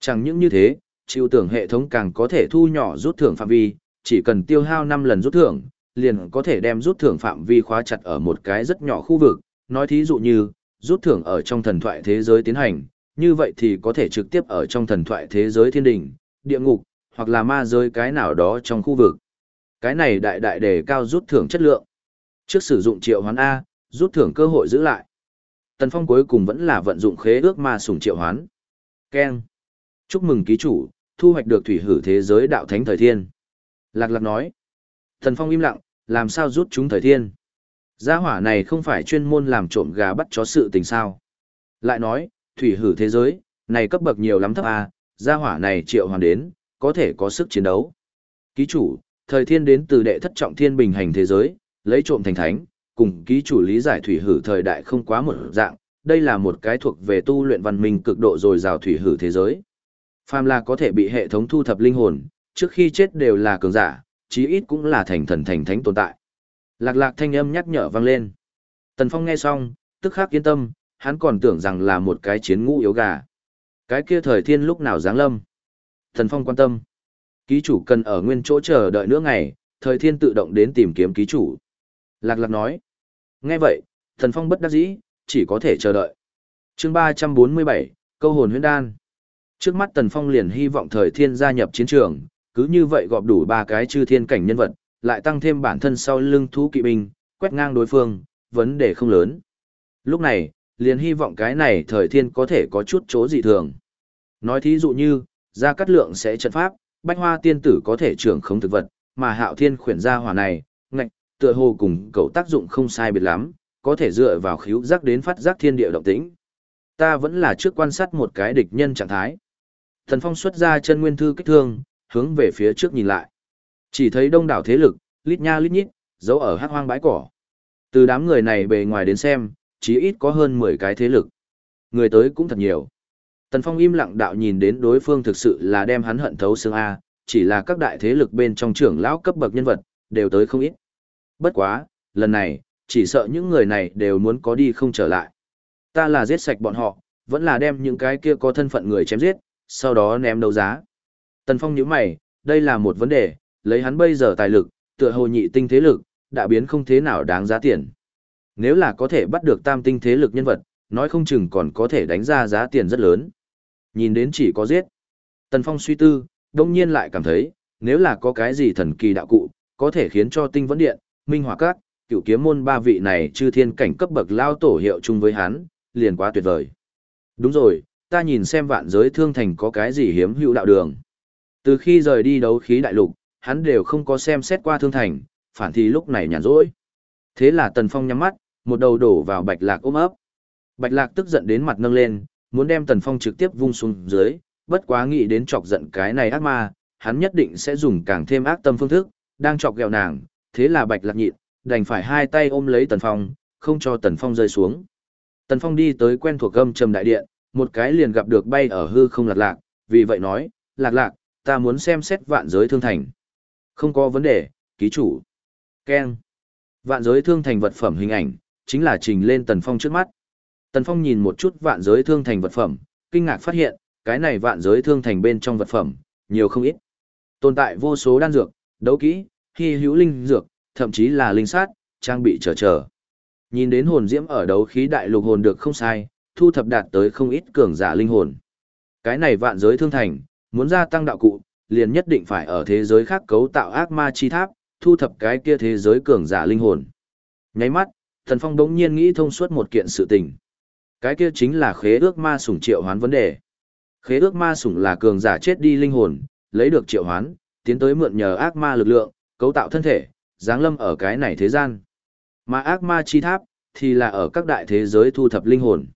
Chẳng những như thế, chịu tưởng hệ thống càng có thể thu nhỏ rút thưởng phạm vi, chỉ cần tiêu hao 5 lần rút thưởng, liền có thể đem rút thưởng phạm vi khóa chặt ở một cái rất nhỏ khu vực, nói thí dụ như, rút thưởng ở trong thần thoại thế giới tiến hành, như vậy thì có thể trực tiếp ở trong thần thoại thế giới thiên đình, địa ngục, hoặc là ma giới cái nào đó trong khu vực. Cái này đại đại đề cao rút thưởng chất lượng. Trước sử dụng triệu hoán A, rút thưởng cơ hội giữ lại. Tần Phong cuối cùng vẫn là vận dụng khế ước ma sủng triệu hoán. Ken. Chúc mừng ký chủ, thu hoạch được thủy hử thế giới đạo thánh thời thiên. Lạc lạc nói. Thần Phong im lặng, làm sao rút chúng thời thiên. Gia hỏa này không phải chuyên môn làm trộm gà bắt chó sự tình sao. Lại nói, thủy hử thế giới, này cấp bậc nhiều lắm thấp a gia hỏa này triệu hoàn đến, có thể có sức chiến đấu. Ký chủ, thời thiên đến từ đệ thất trọng thiên bình hành thế giới, lấy trộm thành thánh, cùng ký chủ lý giải thủy hử thời đại không quá một dạng, đây là một cái thuộc về tu luyện văn minh cực độ rồi rào thủy hử thế giới. Phàm là có thể bị hệ thống thu thập linh hồn, trước khi chết đều là cường giả, chí ít cũng là thành thần thành thánh tồn tại. Lạc lạc thanh âm nhắc nhở vang lên. Tần Phong nghe xong, tức khắc yên tâm, hắn còn tưởng rằng là một cái chiến ngũ yếu gà. Cái kia thời thiên lúc nào giáng lâm. Thần Phong quan tâm. Ký chủ cần ở nguyên chỗ chờ đợi nữa ngày, thời thiên tự động đến tìm kiếm ký chủ. Lạc lạc nói. Nghe vậy, Thần Phong bất đắc dĩ, chỉ có thể chờ đợi. chương 347, câu hồn huyễn đan. Trước mắt Tần Phong liền hy vọng thời thiên gia nhập chiến trường, cứ như vậy gọp đủ ba cái chư thiên cảnh nhân vật, lại tăng thêm bản thân sau lưng thú kỵ binh, quét ngang đối phương, vấn đề không lớn. Lúc này, liền hy vọng cái này thời thiên có thể có chút chỗ dị thường. Nói thí dụ như, gia cát lượng sẽ trận pháp, bách hoa tiên tử có thể trưởng không thực vật, mà hạo thiên khuyển gia hỏa này, ngạch, tựa hồ cùng cậu tác dụng không sai biệt lắm, có thể dựa vào khíu giác đến phát giác thiên địa động tĩnh. Ta vẫn là trước quan sát một cái địch nhân trạng thái. Thần Phong xuất ra chân nguyên thư kích thương, hướng về phía trước nhìn lại. Chỉ thấy đông đảo thế lực, lít nha lít nhít, giấu ở hắc hoang bãi cỏ. Từ đám người này bề ngoài đến xem, chỉ ít có hơn 10 cái thế lực. Người tới cũng thật nhiều. Tần Phong im lặng đạo nhìn đến đối phương thực sự là đem hắn hận thấu xương A, chỉ là các đại thế lực bên trong trưởng lão cấp bậc nhân vật, đều tới không ít. Bất quá, lần này, chỉ sợ những người này đều muốn có đi không trở lại. Ta là giết sạch bọn họ, vẫn là đem những cái kia có thân phận người chém giết, sau đó ném đấu giá. Tần Phong nhíu mày, đây là một vấn đề, lấy hắn bây giờ tài lực, tựa hồ nhị tinh thế lực, đã biến không thế nào đáng giá tiền. Nếu là có thể bắt được tam tinh thế lực nhân vật, nói không chừng còn có thể đánh ra giá tiền rất lớn. Nhìn đến chỉ có giết. Tần Phong suy tư, đông nhiên lại cảm thấy, nếu là có cái gì thần kỳ đạo cụ, có thể khiến cho tinh vấn điện, minh hỏa cát, cựu kiếm môn ba vị này chư thiên cảnh cấp bậc lao tổ hiệu chung với hắn, liền quá tuyệt vời. Đúng rồi, ta nhìn xem vạn giới thương thành có cái gì hiếm hữu đạo đường. Từ khi rời đi đấu khí đại lục, hắn đều không có xem xét qua thương thành, phản thì lúc này nhàn rỗi. Thế là Tần Phong nhắm mắt, một đầu đổ vào Bạch Lạc ôm ấp. Bạch Lạc tức giận đến mặt nâng lên, muốn đem Tần Phong trực tiếp vung xuống dưới, bất quá nghĩ đến chọc giận cái này ác ma, hắn nhất định sẽ dùng càng thêm ác tâm phương thức, đang chọc ghẹo nàng, thế là Bạch Lạc nhịn, đành phải hai tay ôm lấy Tần Phong, không cho Tần Phong rơi xuống. Tần Phong đi tới quen thuộc gâm trầm đại điện, một cái liền gặp được bay ở hư không lạc lạc, vì vậy nói, lạc lạc, ta muốn xem xét vạn giới thương thành. Không có vấn đề, ký chủ. Ken. Vạn giới thương thành vật phẩm hình ảnh, chính là trình lên Tần Phong trước mắt. Tần Phong nhìn một chút vạn giới thương thành vật phẩm, kinh ngạc phát hiện, cái này vạn giới thương thành bên trong vật phẩm, nhiều không ít. Tồn tại vô số đan dược, đấu kỹ, hy hữu linh dược, thậm chí là linh sát, trang bị chờ chờ. Nhìn đến hồn diễm ở đấu khí đại lục hồn được không sai, thu thập đạt tới không ít cường giả linh hồn. Cái này vạn giới thương thành, muốn gia tăng đạo cụ, liền nhất định phải ở thế giới khác cấu tạo ác ma chi tháp, thu thập cái kia thế giới cường giả linh hồn. Nháy mắt, Thần Phong đống nhiên nghĩ thông suốt một kiện sự tình. Cái kia chính là khế ước ma sủng triệu hoán vấn đề. Khế ước ma sủng là cường giả chết đi linh hồn, lấy được triệu hoán, tiến tới mượn nhờ ác ma lực lượng, cấu tạo thân thể, giáng lâm ở cái này thế gian. Mà ác ma chi tháp, thì là ở các đại thế giới thu thập linh hồn.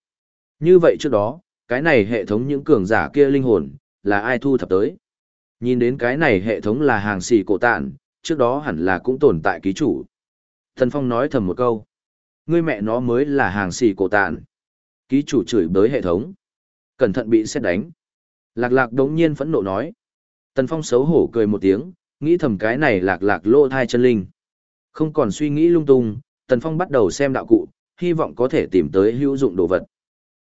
Như vậy trước đó, cái này hệ thống những cường giả kia linh hồn, là ai thu thập tới? Nhìn đến cái này hệ thống là hàng xì cổ tạn, trước đó hẳn là cũng tồn tại ký chủ. Thần Phong nói thầm một câu. Ngươi mẹ nó mới là hàng xì cổ tạn. Ký chủ chửi bới hệ thống. Cẩn thận bị xét đánh. Lạc lạc đống nhiên phẫn nộ nói. Tần Phong xấu hổ cười một tiếng, nghĩ thầm cái này lạc lạc lô thai chân linh. Không còn suy nghĩ lung tung, Tần Phong bắt đầu xem đạo cụ, hy vọng có thể tìm tới hữu dụng đồ vật.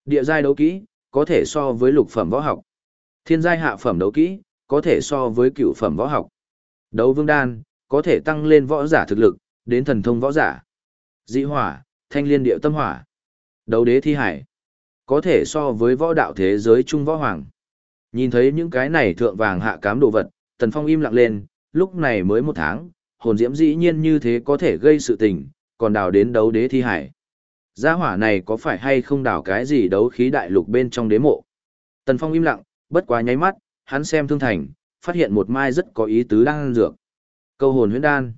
Địa giai đấu kỹ, có thể so với lục phẩm võ học. Thiên giai hạ phẩm đấu kỹ, có thể so với cựu phẩm võ học. Đấu vương đan, có thể tăng lên võ giả thực lực, đến thần thông võ giả. dĩ hỏa, thanh liên điệu tâm hỏa. Đấu đế thi hải, có thể so với võ đạo thế giới trung võ hoàng. Nhìn thấy những cái này thượng vàng hạ cám đồ vật, Tần Phong im lặng lên, lúc này mới một tháng, hồn diễm dĩ nhiên như thế có thể gây sự tình, còn đào đến đấu đế thi hải. Gia hỏa này có phải hay không đào cái gì đấu khí đại lục bên trong đế mộ? Tần Phong im lặng, bất quá nháy mắt, hắn xem thương thành, phát hiện một mai rất có ý tứ đang dược. Câu hồn huyễn đan.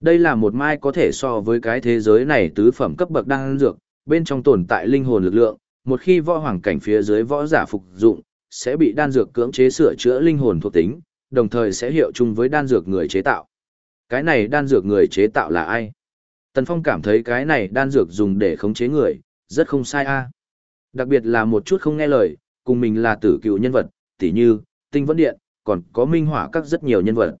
Đây là một mai có thể so với cái thế giới này tứ phẩm cấp bậc đan dược, bên trong tồn tại linh hồn lực lượng, một khi võ hoàng cảnh phía dưới võ giả phục dụng, sẽ bị đan dược cưỡng chế sửa chữa linh hồn thuộc tính, đồng thời sẽ hiệu chung với đan dược người chế tạo. Cái này đan dược người chế tạo là ai? Tần Phong cảm thấy cái này đan dược dùng để khống chế người, rất không sai a. Đặc biệt là một chút không nghe lời, cùng mình là tử cựu nhân vật, tỉ như, tinh vấn điện, còn có minh hỏa các rất nhiều nhân vật.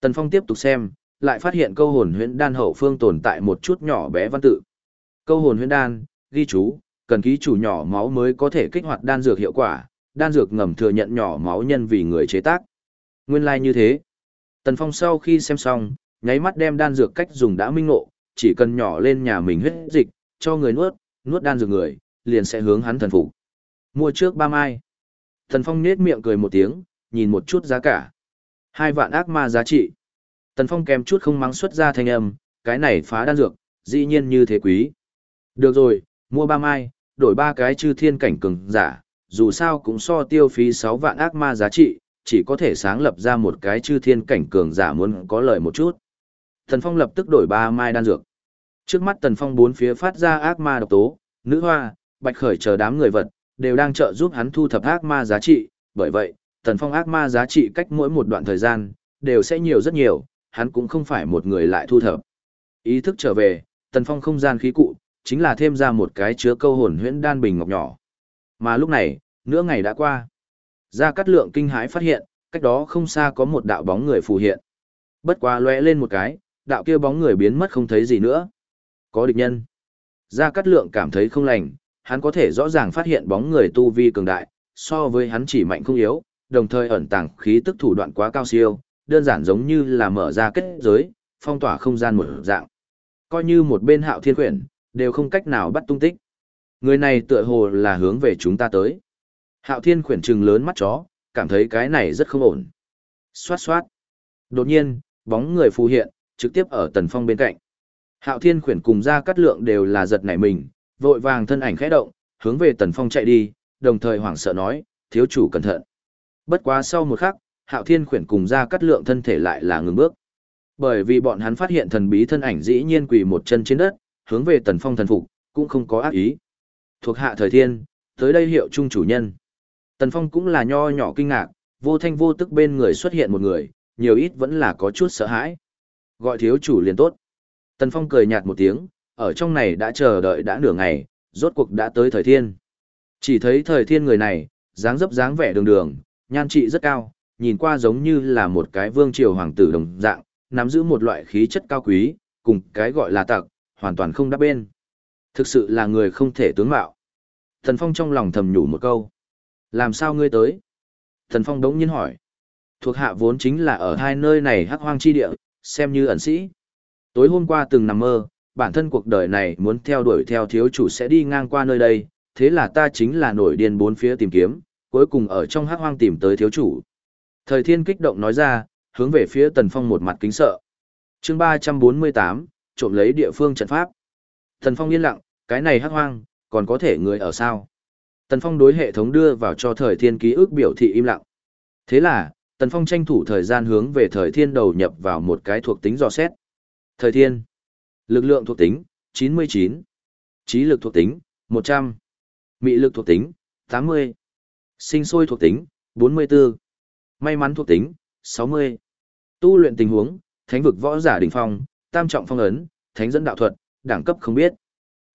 Tần Phong tiếp tục xem, lại phát hiện câu hồn huyễn đan hậu phương tồn tại một chút nhỏ bé văn tự. Câu hồn huyễn đan, ghi chú, cần ký chủ nhỏ máu mới có thể kích hoạt đan dược hiệu quả, đan dược ngầm thừa nhận nhỏ máu nhân vì người chế tác. Nguyên lai like như thế. Tần Phong sau khi xem xong, nháy mắt đem đan dược cách dùng đã minh ngộ, chỉ cần nhỏ lên nhà mình huyết dịch, cho người nuốt, nuốt đan dược người, liền sẽ hướng hắn thần phục. Mua trước ba mai. Tần Phong nết miệng cười một tiếng, nhìn một chút giá cả. Hai vạn ác ma giá trị. Tần Phong kèm chút không mắng xuất ra thanh âm, cái này phá đan dược, dĩ nhiên như thế quý. Được rồi, mua ba mai, đổi ba cái chư thiên cảnh cường giả, dù sao cũng so tiêu phí 6 vạn ác ma giá trị, chỉ có thể sáng lập ra một cái chư thiên cảnh cường giả muốn có lợi một chút. thần Phong lập tức đổi ba mai đan dược. Trước mắt Tần Phong bốn phía phát ra ác ma độc tố, nữ hoa, bạch khởi chờ đám người vật, đều đang trợ giúp hắn thu thập ác ma giá trị, bởi vậy, Tần Phong ác ma giá trị cách mỗi một đoạn thời gian, đều sẽ nhiều rất nhiều, hắn cũng không phải một người lại thu thập. Ý thức trở về, Tần Phong không gian khí cụ, chính là thêm ra một cái chứa câu hồn huyễn đan bình ngọc nhỏ. Mà lúc này, nửa ngày đã qua. Gia Cát Lượng kinh hãi phát hiện, cách đó không xa có một đạo bóng người phù hiện. Bất quá lóe lên một cái, đạo kia bóng người biến mất không thấy gì nữa. Có địch nhân. Gia Cát Lượng cảm thấy không lành, hắn có thể rõ ràng phát hiện bóng người tu vi cường đại, so với hắn chỉ mạnh không yếu, đồng thời ẩn tàng khí tức thủ đoạn quá cao siêu, đơn giản giống như là mở ra kết giới, phong tỏa không gian một dạng. Coi như một bên hạo thiên quyển, đều không cách nào bắt tung tích. Người này tựa hồ là hướng về chúng ta tới. Hạo thiên khuyển trừng lớn mắt chó, cảm thấy cái này rất không ổn. Xoát xoát. Đột nhiên, bóng người phù hiện, trực tiếp ở tần phong bên cạnh. Hạo thiên khuyển cùng ra cắt lượng đều là giật nảy mình, vội vàng thân ảnh khẽ động, hướng về tần phong chạy đi, đồng thời hoảng sợ nói, thiếu chủ cẩn thận. Bất quá sau một khắc, hạo thiên khuyển cùng ra cắt lượng thân thể lại là ngừng bước. Bởi vì bọn hắn phát hiện thần bí thân ảnh dĩ nhiên quỳ một chân trên đất, hướng về tần phong thần phục, cũng không có ác ý. Thuộc hạ thời thiên, tới đây hiệu trung chủ nhân. Tần phong cũng là nho nhỏ kinh ngạc, vô thanh vô tức bên người xuất hiện một người, nhiều ít vẫn là có chút sợ hãi. Gọi thiếu chủ liền tốt. Tần phong cười nhạt một tiếng, ở trong này đã chờ đợi đã nửa ngày, rốt cuộc đã tới thời thiên. Chỉ thấy thời thiên người này, dáng dấp dáng vẻ đường đường, nhan trị rất cao, nhìn qua giống như là một cái vương triều hoàng tử đồng dạng, nắm giữ một loại khí chất cao quý, cùng cái gọi là tặc, hoàn toàn không đáp bên. Thực sự là người không thể tướng mạo. Thần Phong trong lòng thầm nhủ một câu. Làm sao ngươi tới? Thần Phong đống nhiên hỏi. Thuộc hạ vốn chính là ở hai nơi này hắc hoang chi địa, xem như ẩn sĩ. Tối hôm qua từng nằm mơ, bản thân cuộc đời này muốn theo đuổi theo thiếu chủ sẽ đi ngang qua nơi đây, thế là ta chính là nổi điên bốn phía tìm kiếm, cuối cùng ở trong hắc hoang tìm tới thiếu chủ. Thời thiên kích động nói ra, hướng về phía Tần Phong một mặt kính sợ. chương 348, trộm lấy địa phương trận pháp. Tần Phong yên lặng, cái này hắc hoang, còn có thể người ở sao? Tần Phong đối hệ thống đưa vào cho thời thiên ký ức biểu thị im lặng. Thế là, Tần Phong tranh thủ thời gian hướng về thời thiên đầu nhập vào một cái thuộc tính dò xét. Thời thiên, lực lượng thuộc tính, 99. Trí lực thuộc tính, 100. Mị lực thuộc tính, 80. Sinh sôi thuộc tính, 44. May mắn thuộc tính, 60. Tu luyện tình huống, thánh vực võ giả đỉnh phong, tam trọng phong ấn, thánh dẫn đạo thuật, đẳng cấp không biết.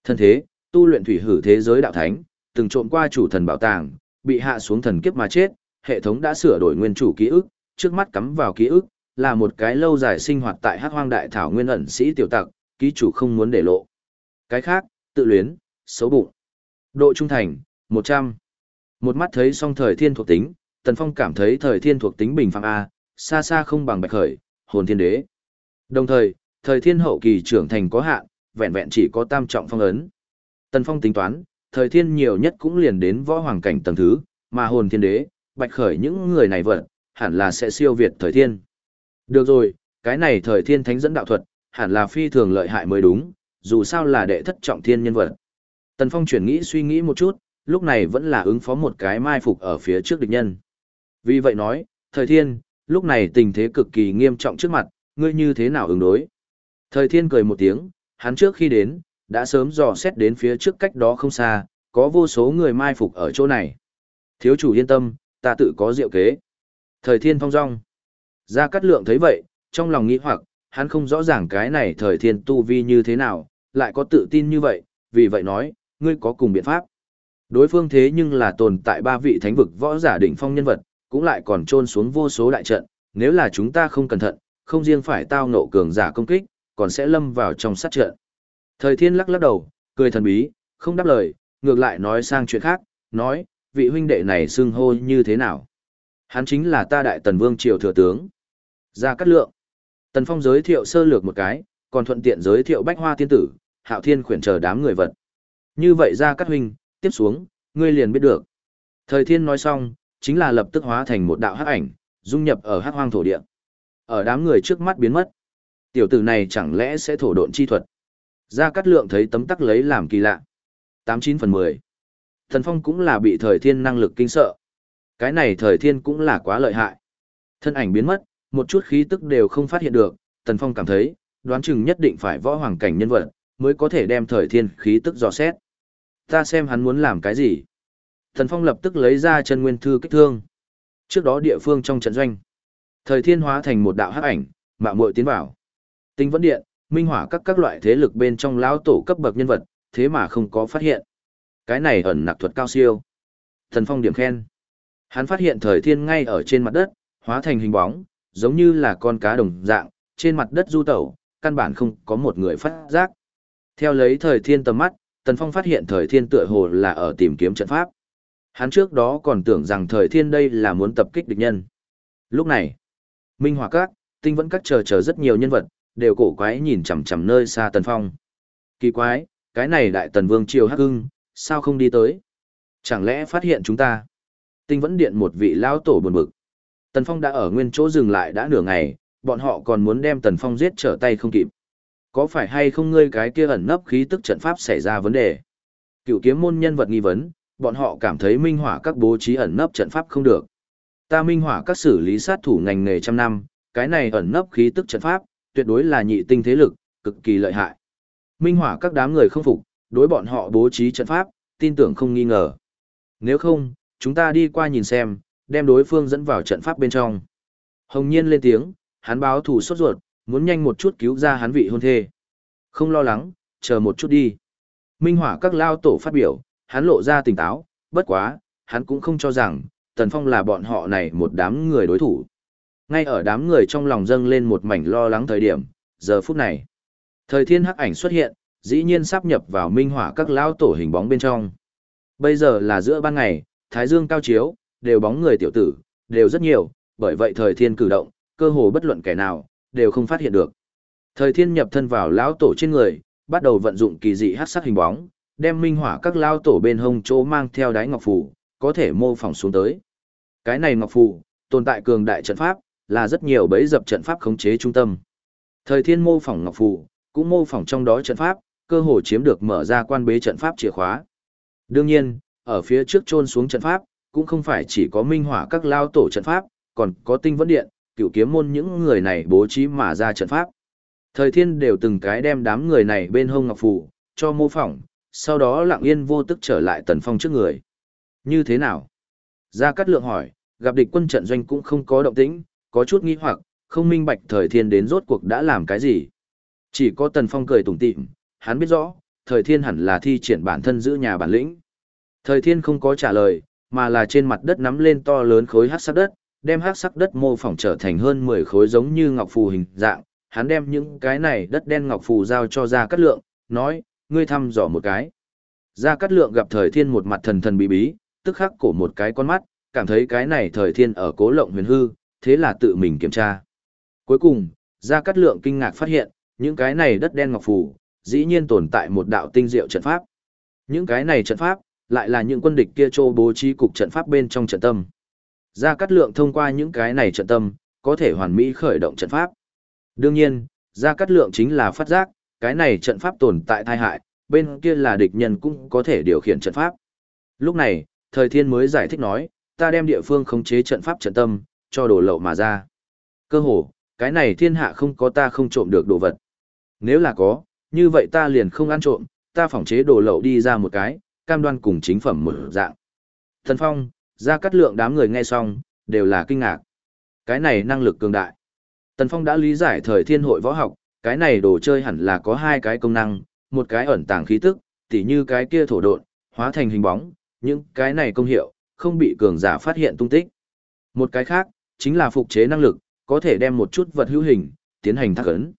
Thân thế, tu luyện thủy hử thế giới đạo thánh, từng trộm qua chủ thần bảo tàng, bị hạ xuống thần kiếp mà chết, hệ thống đã sửa đổi nguyên chủ ký ức, trước mắt cắm vào ký ức, là một cái lâu dài sinh hoạt tại Hắc Hoang Đại Thảo Nguyên ẩn sĩ tiểu tặc, ký chủ không muốn để lộ. Cái khác, tự luyến, xấu bụng. Độ trung thành, 100. Một mắt thấy xong thời thiên thuộc tính, Tần Phong cảm thấy thời thiên thuộc tính bình phàm A, xa xa không bằng bạch khởi, hồn thiên đế. Đồng thời, thời thiên hậu kỳ trưởng thành có hạn, vẹn vẹn chỉ có tam trọng phong ấn. Tần Phong tính toán, thời thiên nhiều nhất cũng liền đến võ hoàng cảnh tầng thứ, mà hồn thiên đế, bạch khởi những người này vận, hẳn là sẽ siêu việt thời thiên. Được rồi, cái này thời thiên thánh dẫn đạo thuật, hẳn là phi thường lợi hại mới đúng, dù sao là đệ thất trọng thiên nhân vật. Tần Phong chuyển nghĩ suy nghĩ một chút, lúc này vẫn là ứng phó một cái mai phục ở phía trước địch nhân. Vì vậy nói, thời thiên, lúc này tình thế cực kỳ nghiêm trọng trước mặt, ngươi như thế nào ứng đối? Thời thiên cười một tiếng, hắn trước khi đến, đã sớm dò xét đến phía trước cách đó không xa, có vô số người mai phục ở chỗ này. Thiếu chủ yên tâm, ta tự có diệu kế. Thời thiên phong rong. Gia Cát Lượng thấy vậy, trong lòng nghĩ hoặc, hắn không rõ ràng cái này thời thiên tu vi như thế nào, lại có tự tin như vậy, vì vậy nói, ngươi có cùng biện pháp. Đối phương thế nhưng là tồn tại ba vị thánh vực võ giả đỉnh phong nhân vật, cũng lại còn trôn xuống vô số đại trận, nếu là chúng ta không cẩn thận, không riêng phải tao nộ cường giả công kích, còn sẽ lâm vào trong sát trận. Thời thiên lắc lắc đầu, cười thần bí, không đáp lời, ngược lại nói sang chuyện khác, nói, vị huynh đệ này xưng hô như thế nào? Hắn chính là ta đại tần vương triều thừa tướng. Gia Cát Lượng. Tần Phong giới thiệu sơ lược một cái, còn thuận tiện giới thiệu bách hoa tiên tử, hạo thiên khuyển chờ đám người vật. Như vậy Gia Cát huynh, tiếp xuống, ngươi liền biết được. Thời thiên nói xong, chính là lập tức hóa thành một đạo hắc ảnh, dung nhập ở hắc hoang thổ địa. Ở đám người trước mắt biến mất. Tiểu tử này chẳng lẽ sẽ thổ độn chi thuật? Gia Cát Lượng thấy tấm tắc lấy làm kỳ lạ. 89 phần 10. Thần Phong cũng là bị thời thiên năng lực kinh sợ. Cái này thời thiên cũng là quá lợi hại. Thân ảnh biến mất, một chút khí tức đều không phát hiện được, Tần Phong cảm thấy, đoán chừng nhất định phải võ hoàng cảnh nhân vật, mới có thể đem thời thiên khí tức dò xét. Ta xem hắn muốn làm cái gì. Thần Phong lập tức lấy ra chân nguyên thư kích thương. Trước đó địa phương trong trận doanh, thời thiên hóa thành một đạo hắc ảnh, mạo muội tiến vào. Tinh vẫn điện, minh hỏa các các loại thế lực bên trong lão tổ cấp bậc nhân vật, thế mà không có phát hiện. Cái này ẩn nặc thuật cao siêu. Thần Phong điểm khen. Hắn phát hiện thời thiên ngay ở trên mặt đất, hóa thành hình bóng, giống như là con cá đồng dạng, trên mặt đất du tẩu, căn bản không có một người phát giác. Theo lấy thời thiên tầm mắt, Tần Phong phát hiện thời thiên tựa hồ là ở tìm kiếm trận pháp. Hắn trước đó còn tưởng rằng thời thiên đây là muốn tập kích địch nhân. Lúc này, Minh Hòa Các, Tinh vẫn các chờ chờ rất nhiều nhân vật, đều cổ quái nhìn chằm chằm nơi xa Tần Phong. Kỳ quái, cái này đại tần vương triều hắc hưng, sao không đi tới? Chẳng lẽ phát hiện chúng ta? Tinh vẫn điện một vị lao tổ buồn bực. Tần Phong đã ở nguyên chỗ dừng lại đã nửa ngày, bọn họ còn muốn đem Tần Phong giết trở tay không kịp. Có phải hay không ngươi cái kia ẩn nấp khí tức trận pháp xảy ra vấn đề? Cựu kiếm môn nhân vật nghi vấn, bọn họ cảm thấy minh hỏa các bố trí ẩn nấp trận pháp không được. Ta minh hỏa các xử lý sát thủ ngành nghề trăm năm, cái này ẩn nấp khí tức trận pháp, tuyệt đối là nhị tinh thế lực, cực kỳ lợi hại. Minh hỏa các đám người không phục, đối bọn họ bố trí trận pháp, tin tưởng không nghi ngờ. Nếu không, chúng ta đi qua nhìn xem, đem đối phương dẫn vào trận pháp bên trong. Hồng nhiên lên tiếng, hắn báo thủ sốt ruột, muốn nhanh một chút cứu ra hắn vị hôn thê. Không lo lắng, chờ một chút đi. Minh hỏa các lao tổ phát biểu, hắn lộ ra tỉnh táo, bất quá, hắn cũng không cho rằng, Tần Phong là bọn họ này một đám người đối thủ. Ngay ở đám người trong lòng dâng lên một mảnh lo lắng thời điểm, giờ phút này. Thời thiên hắc ảnh xuất hiện, dĩ nhiên sắp nhập vào minh hỏa các lao tổ hình bóng bên trong. Bây giờ là giữa ban ngày, thái dương cao chiếu, đều bóng người tiểu tử, đều rất nhiều, bởi vậy thời thiên cử động, cơ hồ bất luận kẻ nào, đều không phát hiện được. Thời thiên nhập thân vào lão tổ trên người, bắt đầu vận dụng kỳ dị hắc sắc hình bóng, đem minh hỏa các lao tổ bên hông chỗ mang theo đáy ngọc phù, có thể mô phỏng xuống tới. Cái này ngọc phù, tồn tại cường đại trận pháp, là rất nhiều bẫy dập trận pháp khống chế trung tâm. Thời thiên mô phỏng ngọc phù, cũng mô phỏng trong đó trận pháp, cơ hội chiếm được mở ra quan bế trận pháp chìa khóa. Đương nhiên, ở phía trước trôn xuống trận pháp, cũng không phải chỉ có minh hỏa các lao tổ trận pháp, còn có tinh vấn điện, cựu kiếm môn những người này bố trí mà ra trận pháp. Thời thiên đều từng cái đem đám người này bên hông ngọc phù, cho mô phỏng, sau đó lặng yên vô tức trở lại tần phong trước người. Như thế nào? Gia Cát Lượng hỏi, gặp địch quân trận doanh cũng không có động tĩnh, có chút nghi hoặc, không minh bạch thời thiên đến rốt cuộc đã làm cái gì. Chỉ có tần phong cười tủm tỉm, hắn biết rõ, thời thiên hẳn là thi triển bản thân giữ nhà bản lĩnh. Thời thiên không có trả lời, mà là trên mặt đất nắm lên to lớn khối hắc sắc đất, đem hắc sắc đất mô phỏng trở thành hơn 10 khối giống như ngọc phù hình dạng, hắn đem những cái này đất đen ngọc phù giao cho Gia Cát Lượng, nói, ngươi thăm dò một cái. Gia Cát Lượng gặp thời thiên một mặt thần thần bí bí, tức khắc cổ một cái con mắt, cảm thấy cái này thời thiên ở cố lộng huyền hư, thế là tự mình kiểm tra. Cuối cùng, Gia Cát Lượng kinh ngạc phát hiện, những cái này đất đen ngọc phù, dĩ nhiên tồn tại một đạo tinh diệu trận pháp. Những cái này trận pháp, lại là những quân địch kia trô bố trí cục trận pháp bên trong trận tâm. Gia Cát Lượng thông qua những cái này trận tâm, có thể hoàn mỹ khởi động trận pháp. Đương nhiên, Gia Cát Lượng chính là phát giác, cái này trận pháp tồn tại thai hại, bên kia là địch nhân cũng có thể điều khiển trận pháp. Lúc này, thời thiên mới giải thích nói, ta đem địa phương khống chế trận pháp trận tâm, cho đồ lậu mà ra. Cơ hồ, cái này thiên hạ không có ta không trộm được đồ vật. Nếu là có, như vậy ta liền không ăn trộm, ta phỏng chế đồ lậu đi ra một cái, cam đoan cùng chính phẩm một dạng. Thần Phong, ra cắt lượng đám người nghe xong, đều là kinh ngạc. Cái này năng lực cường đại. Tần Phong đã lý giải thời thiên hội võ học, cái này đồ chơi hẳn là có hai cái công năng, một cái ẩn tàng khí tức, tỉ như cái kia thổ độn, hóa thành hình bóng, những cái này công hiệu, không bị cường giả phát hiện tung tích. Một cái khác, chính là phục chế năng lực, có thể đem một chút vật hữu hình, tiến hành thác ấn.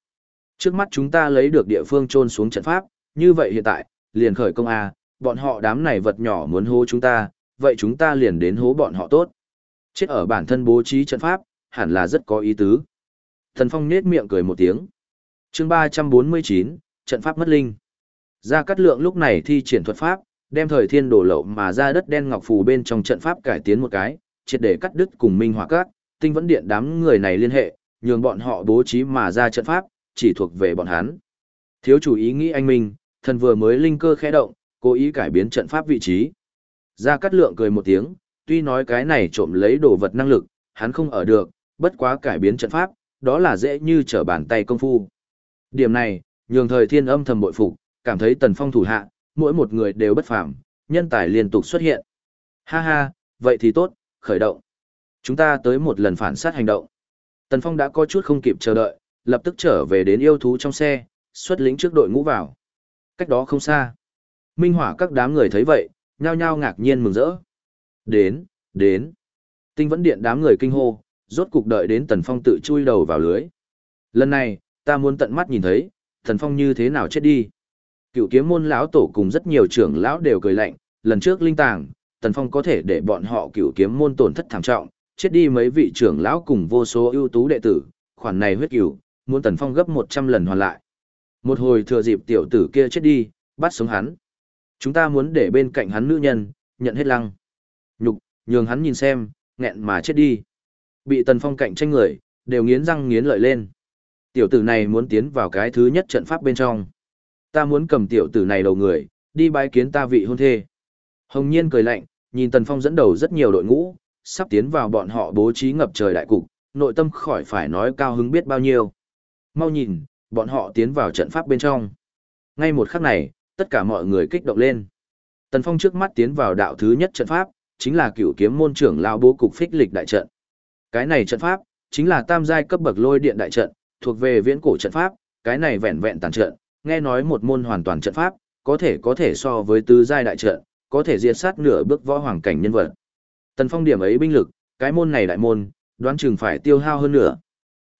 Trước mắt chúng ta lấy được địa phương trôn xuống trận pháp, như vậy hiện tại, liền khởi công A, bọn họ đám này vật nhỏ muốn hố chúng ta, vậy chúng ta liền đến hố bọn họ tốt. Chết ở bản thân bố trí trận pháp, hẳn là rất có ý tứ. Thần Phong nết miệng cười một tiếng. chương 349, trận pháp mất linh. Gia Cát Lượng lúc này thi triển thuật pháp, đem thời thiên đổ lậu mà ra đất đen ngọc phù bên trong trận pháp cải tiến một cái, triệt để cắt đứt cùng Minh Hỏa cát tinh vẫn điện đám người này liên hệ, nhường bọn họ bố trí mà ra trận pháp, chỉ thuộc về bọn hắn. Thiếu chủ ý nghĩ anh Minh, thần vừa mới linh cơ khẽ động, cố ý cải biến trận pháp vị trí. Gia Cát Lượng cười một tiếng, tuy nói cái này trộm lấy đồ vật năng lực, hắn không ở được, bất quá cải biến trận pháp, đó là dễ như trở bàn tay công phu. Điểm này, nhường thời thiên âm thầm bội phục, cảm thấy tần phong thủ hạ, mỗi một người đều bất phàm, nhân tài liên tục xuất hiện. Ha ha, vậy thì tốt, khởi động. Chúng ta tới một lần phản sát hành động. Tần phong đã có chút không kịp chờ đợi, lập tức trở về đến yêu thú trong xe, xuất lính trước đội ngũ vào. Cách đó không xa. Minh hỏa các đám người thấy vậy, nhao nhao ngạc nhiên mừng rỡ. Đến, đến. Tinh vẫn điện đám người kinh hô, rốt cục đợi đến Tần Phong tự chui đầu vào lưới. Lần này, ta muốn tận mắt nhìn thấy, Tần Phong như thế nào chết đi. Cựu kiếm môn lão tổ cùng rất nhiều trưởng lão đều cười lạnh, lần trước linh tàng, Tần Phong có thể để bọn họ cựu kiếm môn tổn thất thảm trọng, chết đi mấy vị trưởng lão cùng vô số ưu tú đệ tử, khoản này huyết cửu, muốn Tần Phong gấp 100 lần hoàn lại. Một hồi thừa dịp tiểu tử kia chết đi, bắt sống hắn. Chúng ta muốn để bên cạnh hắn nữ nhân, nhận hết lăng. Nhục, nhường hắn nhìn xem, nghẹn mà chết đi. Bị Tần Phong cạnh tranh người, đều nghiến răng nghiến lợi lên. Tiểu tử này muốn tiến vào cái thứ nhất trận pháp bên trong. Ta muốn cầm tiểu tử này đầu người, đi bái kiến ta vị hôn thê. Hồng Nhiên cười lạnh, nhìn Tần Phong dẫn đầu rất nhiều đội ngũ, sắp tiến vào bọn họ bố trí ngập trời đại cục, nội tâm khỏi phải nói cao hứng biết bao nhiêu. Mau nhìn, bọn họ tiến vào trận pháp bên trong. Ngay một khắc này, tất cả mọi người kích động lên. Tần Phong trước mắt tiến vào đạo thứ nhất trận pháp, chính là cửu kiếm môn trưởng lão bố cục phích lịch đại trận. Cái này trận pháp, chính là tam giai cấp bậc lôi điện đại trận, thuộc về viễn cổ trận pháp, cái này vẹn vẹn tàn trận, nghe nói một môn hoàn toàn trận pháp, có thể có thể so với tứ giai đại trận, có thể diệt sát nửa bước võ hoàng cảnh nhân vật. Tần Phong điểm ấy binh lực, cái môn này đại môn, đoán chừng phải tiêu hao hơn nữa.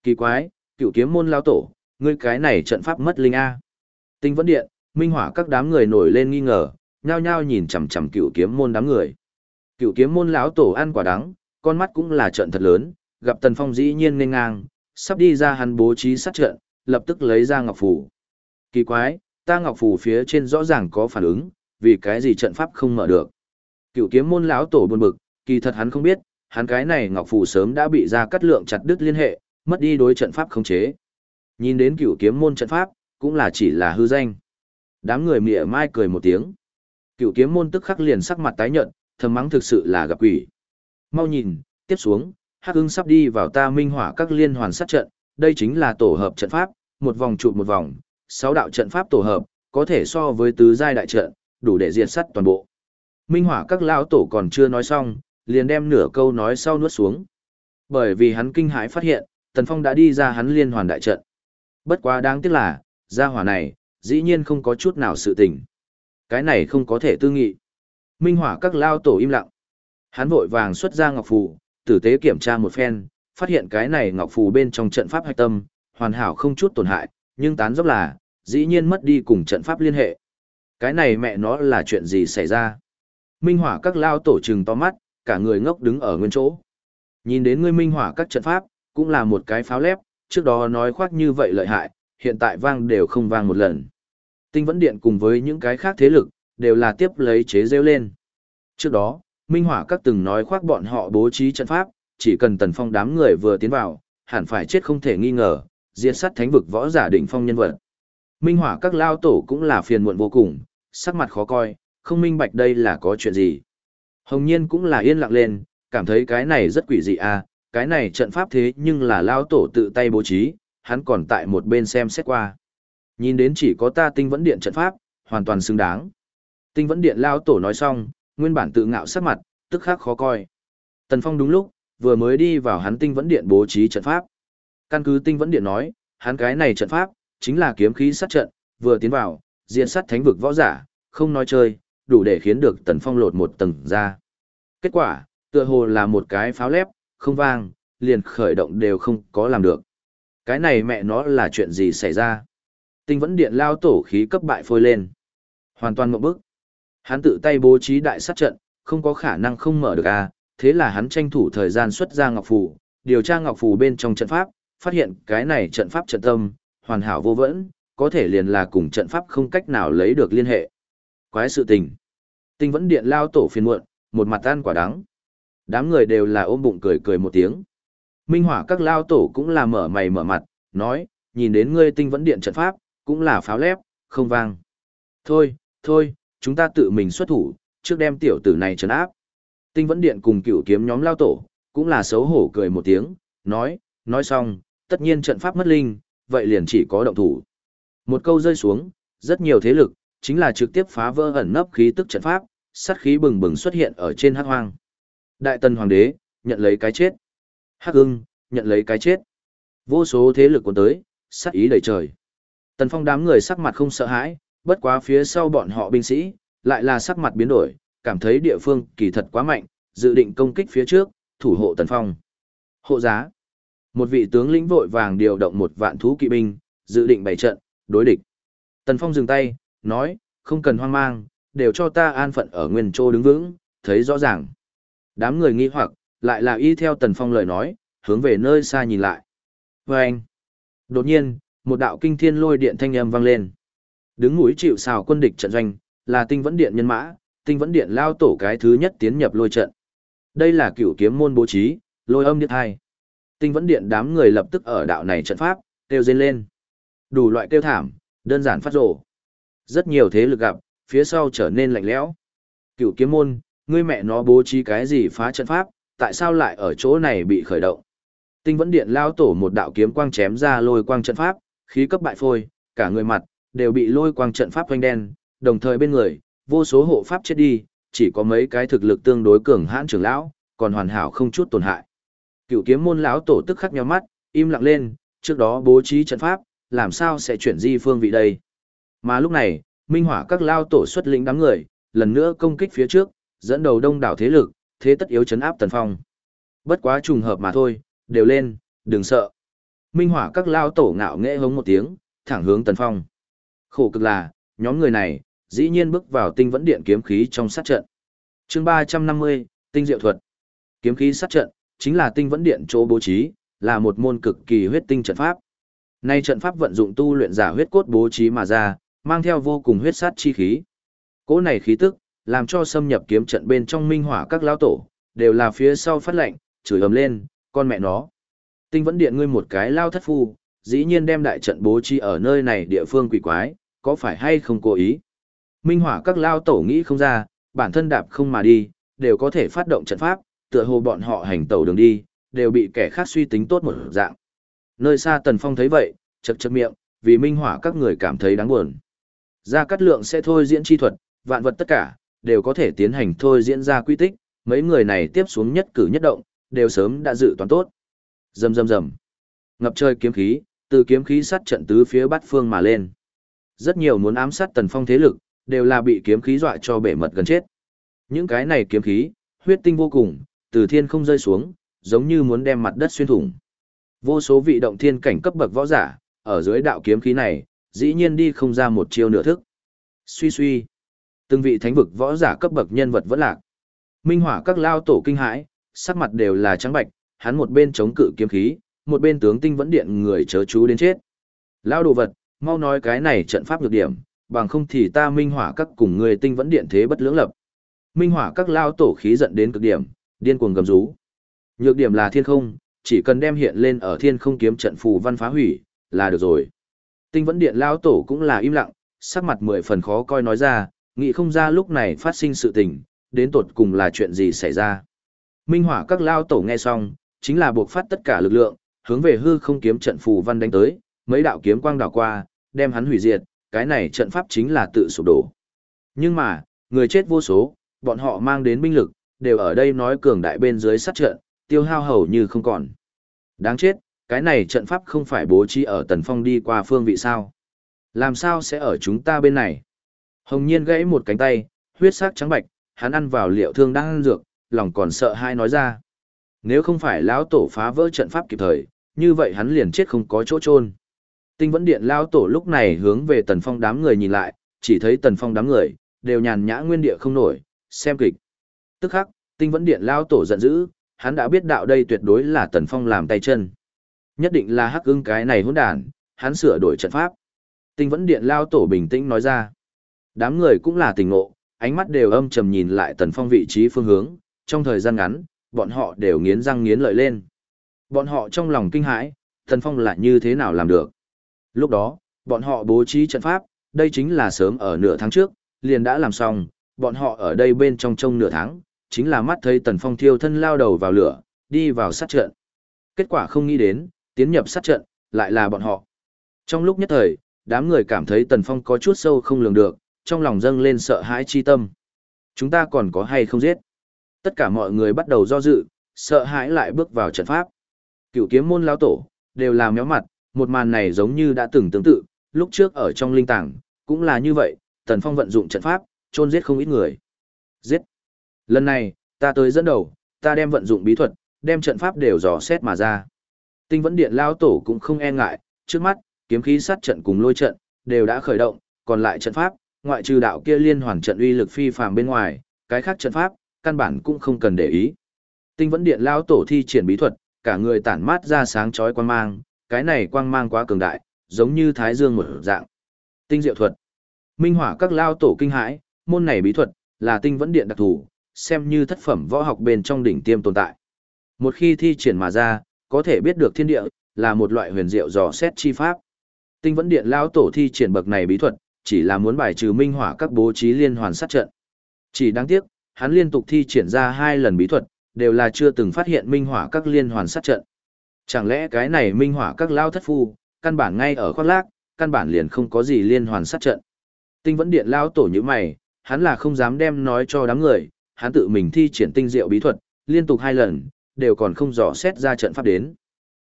Kỳ quái, cựu kiếm môn lao tổ, ngươi cái này trận pháp mất linh a. Tinh vẫn điện, minh hỏa các đám người nổi lên nghi ngờ, nhao nhao nhìn chằm chằm cựu kiếm môn đám người. Cựu kiếm môn lão tổ ăn quả đắng, con mắt cũng là trận thật lớn, gặp Tần Phong dĩ nhiên nên ngang, sắp đi ra hắn bố trí sát trận, lập tức lấy ra ngọc phủ. Kỳ quái, ta ngọc phủ phía trên rõ ràng có phản ứng, vì cái gì trận pháp không mở được. Cựu kiếm môn lão tổ buồn bực, kỳ thật hắn không biết, hắn cái này ngọc phủ sớm đã bị ra cắt lượng chặt đứt liên hệ, mất đi đối trận pháp không chế. Nhìn đến cựu kiếm môn trận pháp, cũng là chỉ là hư danh. Đám người mỉa mai cười một tiếng. Cựu kiếm môn tức khắc liền sắc mặt tái nhợt, thầm mắng thực sự là gặp quỷ. Mau nhìn, tiếp xuống, Hắc Ưng sắp đi vào ta minh hỏa các liên hoàn sát trận, đây chính là tổ hợp trận pháp, một vòng trụ một vòng, sáu đạo trận pháp tổ hợp, có thể so với tứ giai đại trận, đủ để diệt sát toàn bộ. Minh hỏa các lão tổ còn chưa nói xong, liền đem nửa câu nói sau nuốt xuống. Bởi vì hắn kinh hãi phát hiện, Tần Phong đã đi ra hắn liên hoàn đại trận. Bất quá đáng tiếc là, gia hỏa này, dĩ nhiên không có chút nào sự tình. Cái này không có thể tư nghị. Minh hỏa các lao tổ im lặng. Hắn vội vàng xuất ra ngọc phù, tử tế kiểm tra một phen, phát hiện cái này ngọc phù bên trong trận pháp hạch tâm, hoàn hảo không chút tổn hại, nhưng tán dốc là, dĩ nhiên mất đi cùng trận pháp liên hệ. Cái này mẹ nó là chuyện gì xảy ra? Minh hỏa các lao tổ trừng to mắt, cả người ngốc đứng ở nguyên chỗ. Nhìn đến ngươi minh hỏa các trận pháp, cũng là một cái pháo lép, trước đó nói khoác như vậy lợi hại, hiện tại vang đều không vang một lần. Tinh vẫn điện cùng với những cái khác thế lực, đều là tiếp lấy chế rêu lên. Trước đó, Minh Hỏa các từng nói khoác bọn họ bố trí trận pháp, chỉ cần tần phong đám người vừa tiến vào, hẳn phải chết không thể nghi ngờ, diệt sát thánh vực võ giả đỉnh phong nhân vật. Minh Hỏa các lao tổ cũng là phiền muộn vô cùng, sắc mặt khó coi, không minh bạch đây là có chuyện gì. Hồng Nhiên cũng là yên lặng lên, cảm thấy cái này rất quỷ dị à, cái này trận pháp thế nhưng là lao tổ tự tay bố trí, hắn còn tại một bên xem xét qua. Nhìn đến chỉ có ta tinh vẫn điện trận pháp, hoàn toàn xứng đáng. Tinh vẫn điện lao tổ nói xong, nguyên bản tự ngạo sắc mặt, tức khắc khó coi. Tần Phong đúng lúc, vừa mới đi vào hắn tinh vẫn điện bố trí trận pháp. Căn cứ tinh vẫn điện nói, hắn cái này trận pháp, chính là kiếm khí sát trận, vừa tiến vào, diện sát thánh vực võ giả, không nói chơi, đủ để khiến được Tần Phong lột một tầng ra. Kết quả, tựa hồ là một cái pháo lép, không vang, liền khởi động đều không có làm được. Cái này mẹ nó là chuyện gì xảy ra? Tinh vẫn điện lao tổ khí cấp bại phôi lên. Hoàn toàn một bức. Hắn tự tay bố trí đại sát trận, không có khả năng không mở được à, thế là hắn tranh thủ thời gian xuất ra ngọc phủ, điều tra ngọc phủ bên trong trận pháp, phát hiện cái này trận pháp trận tâm, hoàn hảo vô vẫn, có thể liền là cùng trận pháp không cách nào lấy được liên hệ. Quái sự tình. Tinh vẫn điện lao tổ phiền muộn, một mặt tan quả đắng. Đám người đều là ôm bụng cười cười một tiếng. Minh hỏa các lao tổ cũng là mở mày mở mặt, nói, nhìn đến ngươi tinh vẫn điện trận pháp, cũng là pháo lép, không vang. Thôi, thôi, chúng ta tự mình xuất thủ, trước đem tiểu tử này trấn áp. Tinh vẫn điện cùng cựu kiếm nhóm lao tổ, cũng là xấu hổ cười một tiếng, nói, nói xong, tất nhiên trận pháp mất linh, vậy liền chỉ có động thủ. Một câu rơi xuống, rất nhiều thế lực, chính là trực tiếp phá vỡ ẩn nấp khí tức trận pháp, sát khí bừng bừng xuất hiện ở trên hắc hoang. Đại tần hoàng đế, nhận lấy cái chết. Hắc ưng, nhận lấy cái chết. Vô số thế lực cuốn tới, sát ý đầy trời. Tần phong đám người sắc mặt không sợ hãi, bất quá phía sau bọn họ binh sĩ, lại là sắc mặt biến đổi, cảm thấy địa phương kỳ thật quá mạnh, dự định công kích phía trước, thủ hộ tần phong. Hộ giá. Một vị tướng lĩnh vội vàng điều động một vạn thú kỵ binh, dự định bày trận, đối địch. Tần phong dừng tay, nói, không cần hoang mang, đều cho ta an phận ở nguyên châu đứng vững, thấy rõ ràng. Đám người nghi hoặc, lại là y theo Tần Phong lời nói, hướng về nơi xa nhìn lại. Và anh, đột nhiên, một đạo kinh thiên lôi điện thanh âm vang lên. Đứng núi chịu xào quân địch trận doanh, là tinh vẫn điện nhân mã, tinh vẫn điện lao tổ cái thứ nhất tiến nhập lôi trận. Đây là cửu kiếm môn bố trí, lôi âm điện hai. Tinh vẫn điện đám người lập tức ở đạo này trận pháp, kêu dên lên. Đủ loại kêu thảm, đơn giản phát rổ. Rất nhiều thế lực gặp, phía sau trở nên lạnh lẽo. cựu kiếm môn, ngươi mẹ nó bố trí cái gì phá trận pháp, tại sao lại ở chỗ này bị khởi động? Tinh vẫn điện lao tổ một đạo kiếm quang chém ra lôi quang trận pháp, khí cấp bại phôi, cả người mặt, đều bị lôi quang trận pháp quanh đen, đồng thời bên người, vô số hộ pháp chết đi, chỉ có mấy cái thực lực tương đối cường hãn trưởng lão, còn hoàn hảo không chút tổn hại. Cựu kiếm môn lão tổ tức khắc nhíu mắt, im lặng lên, trước đó bố trí trận pháp, làm sao sẽ chuyển di phương vị đây? Mà lúc này, minh hỏa các lao tổ xuất lĩnh đám người, lần nữa công kích phía trước, dẫn đầu đông đảo thế lực, thế tất yếu chấn áp tần phong. Bất quá trùng hợp mà thôi, đều lên, đừng sợ. Minh hỏa các lao tổ ngạo nghễ hống một tiếng, thẳng hướng tần phong. Khổ cực là, nhóm người này, dĩ nhiên bước vào tinh vẫn điện kiếm khí trong sát trận. chương 350, tinh diệu thuật. Kiếm khí sát trận, chính là tinh vẫn điện chỗ bố trí, là một môn cực kỳ huyết tinh trận pháp. Nay trận pháp vận dụng tu luyện giả huyết cốt bố trí mà ra, mang theo vô cùng huyết sát chi khí. Cỗ này khí tức, làm cho xâm nhập kiếm trận bên trong minh hỏa các lão tổ, đều là phía sau phát lệnh, chửi ầm lên, con mẹ nó. Tinh vẫn điện ngươi một cái lao thất phu, dĩ nhiên đem đại trận bố trí ở nơi này địa phương quỷ quái, có phải hay không cố ý? Minh hỏa các lao tổ nghĩ không ra, bản thân đạp không mà đi, đều có thể phát động trận pháp, tựa hồ bọn họ hành tẩu đường đi, đều bị kẻ khác suy tính tốt một dạng. Nơi xa Tần Phong thấy vậy, chật chật miệng, vì minh hỏa các người cảm thấy đáng buồn. Gia Cát Lượng sẽ thôi diễn chi thuật, vạn vật tất cả, đều có thể tiến hành thôi diễn ra quy tích, mấy người này tiếp xuống nhất cử nhất động, đều sớm đã dự toán tốt. Rầm rầm rầm. Ngập trời kiếm khí, từ kiếm khí sát trận tứ phía bát phương mà lên. Rất nhiều muốn ám sát Tần Phong thế lực, đều là bị kiếm khí dọa cho bể mật gần chết. Những cái này kiếm khí, huyết tinh vô cùng, từ thiên không rơi xuống, giống như muốn đem mặt đất xuyên thủng. Vô số vị động thiên cảnh cấp bậc võ giả, ở dưới đạo kiếm khí này, dĩ nhiên đi không ra một chiêu nửa thức. Suy suy. Từng vị thánh vực võ giả cấp bậc nhân vật vẫn lạc. Minh hỏa các lao tổ kinh hãi, sắc mặt đều là trắng bạch, hắn một bên chống cự kiếm khí, một bên tướng tinh vẫn điện người chớ chú đến chết. Lao đồ vật, mau nói cái này trận pháp nhược điểm, bằng không thì ta minh hỏa các cùng người tinh vẫn điện thế bất lưỡng lập. Minh hỏa các lao tổ khí giận đến cực điểm, điên cuồng gầm rú. Nhược điểm là thiên không, chỉ cần đem hiện lên ở thiên không kiếm trận phù văn phá hủy, là được rồi. Tinh vẫn điện lao tổ cũng là im lặng, sắc mặt mười phần khó coi nói ra, nghĩ không ra lúc này phát sinh sự tình, đến tột cùng là chuyện gì xảy ra. Minh hỏa các lao tổ nghe xong, chính là buộc phát tất cả lực lượng, hướng về hư không kiếm trận phù văn đánh tới, mấy đạo kiếm quang đảo qua, đem hắn hủy diệt, cái này trận pháp chính là tự sụp đổ. Nhưng mà, người chết vô số, bọn họ mang đến binh lực, đều ở đây nói cường đại bên dưới sát trận, tiêu hao hầu như không còn. Đáng chết, cái này trận pháp không phải bố trí ở tần phong đi qua phương vị sao. Làm sao sẽ ở chúng ta bên này? Hồng nhiên gãy một cánh tay, huyết sắc trắng bạch, hắn ăn vào liệu thương đang ăn dược, lòng còn sợ hai nói ra. Nếu không phải lão tổ phá vỡ trận pháp kịp thời, như vậy hắn liền chết không có chỗ chôn. Tinh vẫn điện lão tổ lúc này hướng về tần phong đám người nhìn lại, chỉ thấy tần phong đám người, đều nhàn nhã nguyên địa không nổi, xem kịch. Tức khắc, tinh vẫn điện lão tổ giận dữ, hắn đã biết đạo đây tuyệt đối là tần phong làm tay chân. Nhất định là hắc ưng cái này hỗn đản, hắn sửa đổi trận pháp. Tinh vẫn điện lao tổ bình tĩnh nói ra. Đám người cũng là tình ngộ, ánh mắt đều âm trầm nhìn lại tần phong vị trí phương hướng, trong thời gian ngắn, bọn họ đều nghiến răng nghiến lợi lên. Bọn họ trong lòng kinh hãi, tần phong lại như thế nào làm được. Lúc đó, bọn họ bố trí trận pháp, đây chính là sớm ở nửa tháng trước, liền đã làm xong, bọn họ ở đây bên trong trông nửa tháng, chính là mắt thấy tần phong thiêu thân lao đầu vào lửa, đi vào sát trận. Kết quả không nghĩ đến, tiến nhập sát trận, lại là bọn họ. Trong lúc nhất thời, đám người cảm thấy tần phong có chút sâu không lường được, trong lòng dâng lên sợ hãi chi tâm. Chúng ta còn có hay không giết? Tất cả mọi người bắt đầu do dự, sợ hãi lại bước vào trận pháp. Cựu kiếm môn lão tổ, đều làm méo mặt, một màn này giống như đã từng tương tự, lúc trước ở trong linh tảng, cũng là như vậy, Tần Phong vận dụng trận pháp, chôn giết không ít người. Giết! Lần này, ta tới dẫn đầu, ta đem vận dụng bí thuật, đem trận pháp đều dò xét mà ra. Tinh vẫn điện lao tổ cũng không e ngại, trước mắt, kiếm khí sát trận cùng lôi trận, đều đã khởi động, còn lại trận pháp, ngoại trừ đạo kia liên hoàn trận uy lực phi phàm bên ngoài, cái khác trận pháp, căn bản cũng không cần để ý. Tinh vẫn điện lao tổ thi triển bí thuật, cả người tản mát ra sáng chói quang mang, cái này quang mang quá cường đại, giống như thái dương một dạng. Tinh diệu thuật. Minh hỏa các lao tổ kinh hãi, môn này bí thuật, là tinh vẫn điện đặc thù, xem như thất phẩm võ học bên trong đỉnh tiêm tồn tại. Một khi thi triển mà ra, có thể biết được thiên địa, là một loại huyền diệu dò xét chi pháp. Tinh vẫn điện lão tổ thi triển bậc này bí thuật, chỉ là muốn bài trừ minh hỏa các bố trí liên hoàn sát trận. Chỉ đáng tiếc, hắn liên tục thi triển ra hai lần bí thuật, đều là chưa từng phát hiện minh hỏa các liên hoàn sát trận. Chẳng lẽ cái này minh hỏa các lao thất phu, căn bản ngay ở khoác lác, căn bản liền không có gì liên hoàn sát trận. Tinh vẫn điện lao tổ như mày, hắn là không dám đem nói cho đám người, hắn tự mình thi triển tinh diệu bí thuật, liên tục hai lần, đều còn không dò xét ra trận pháp đến.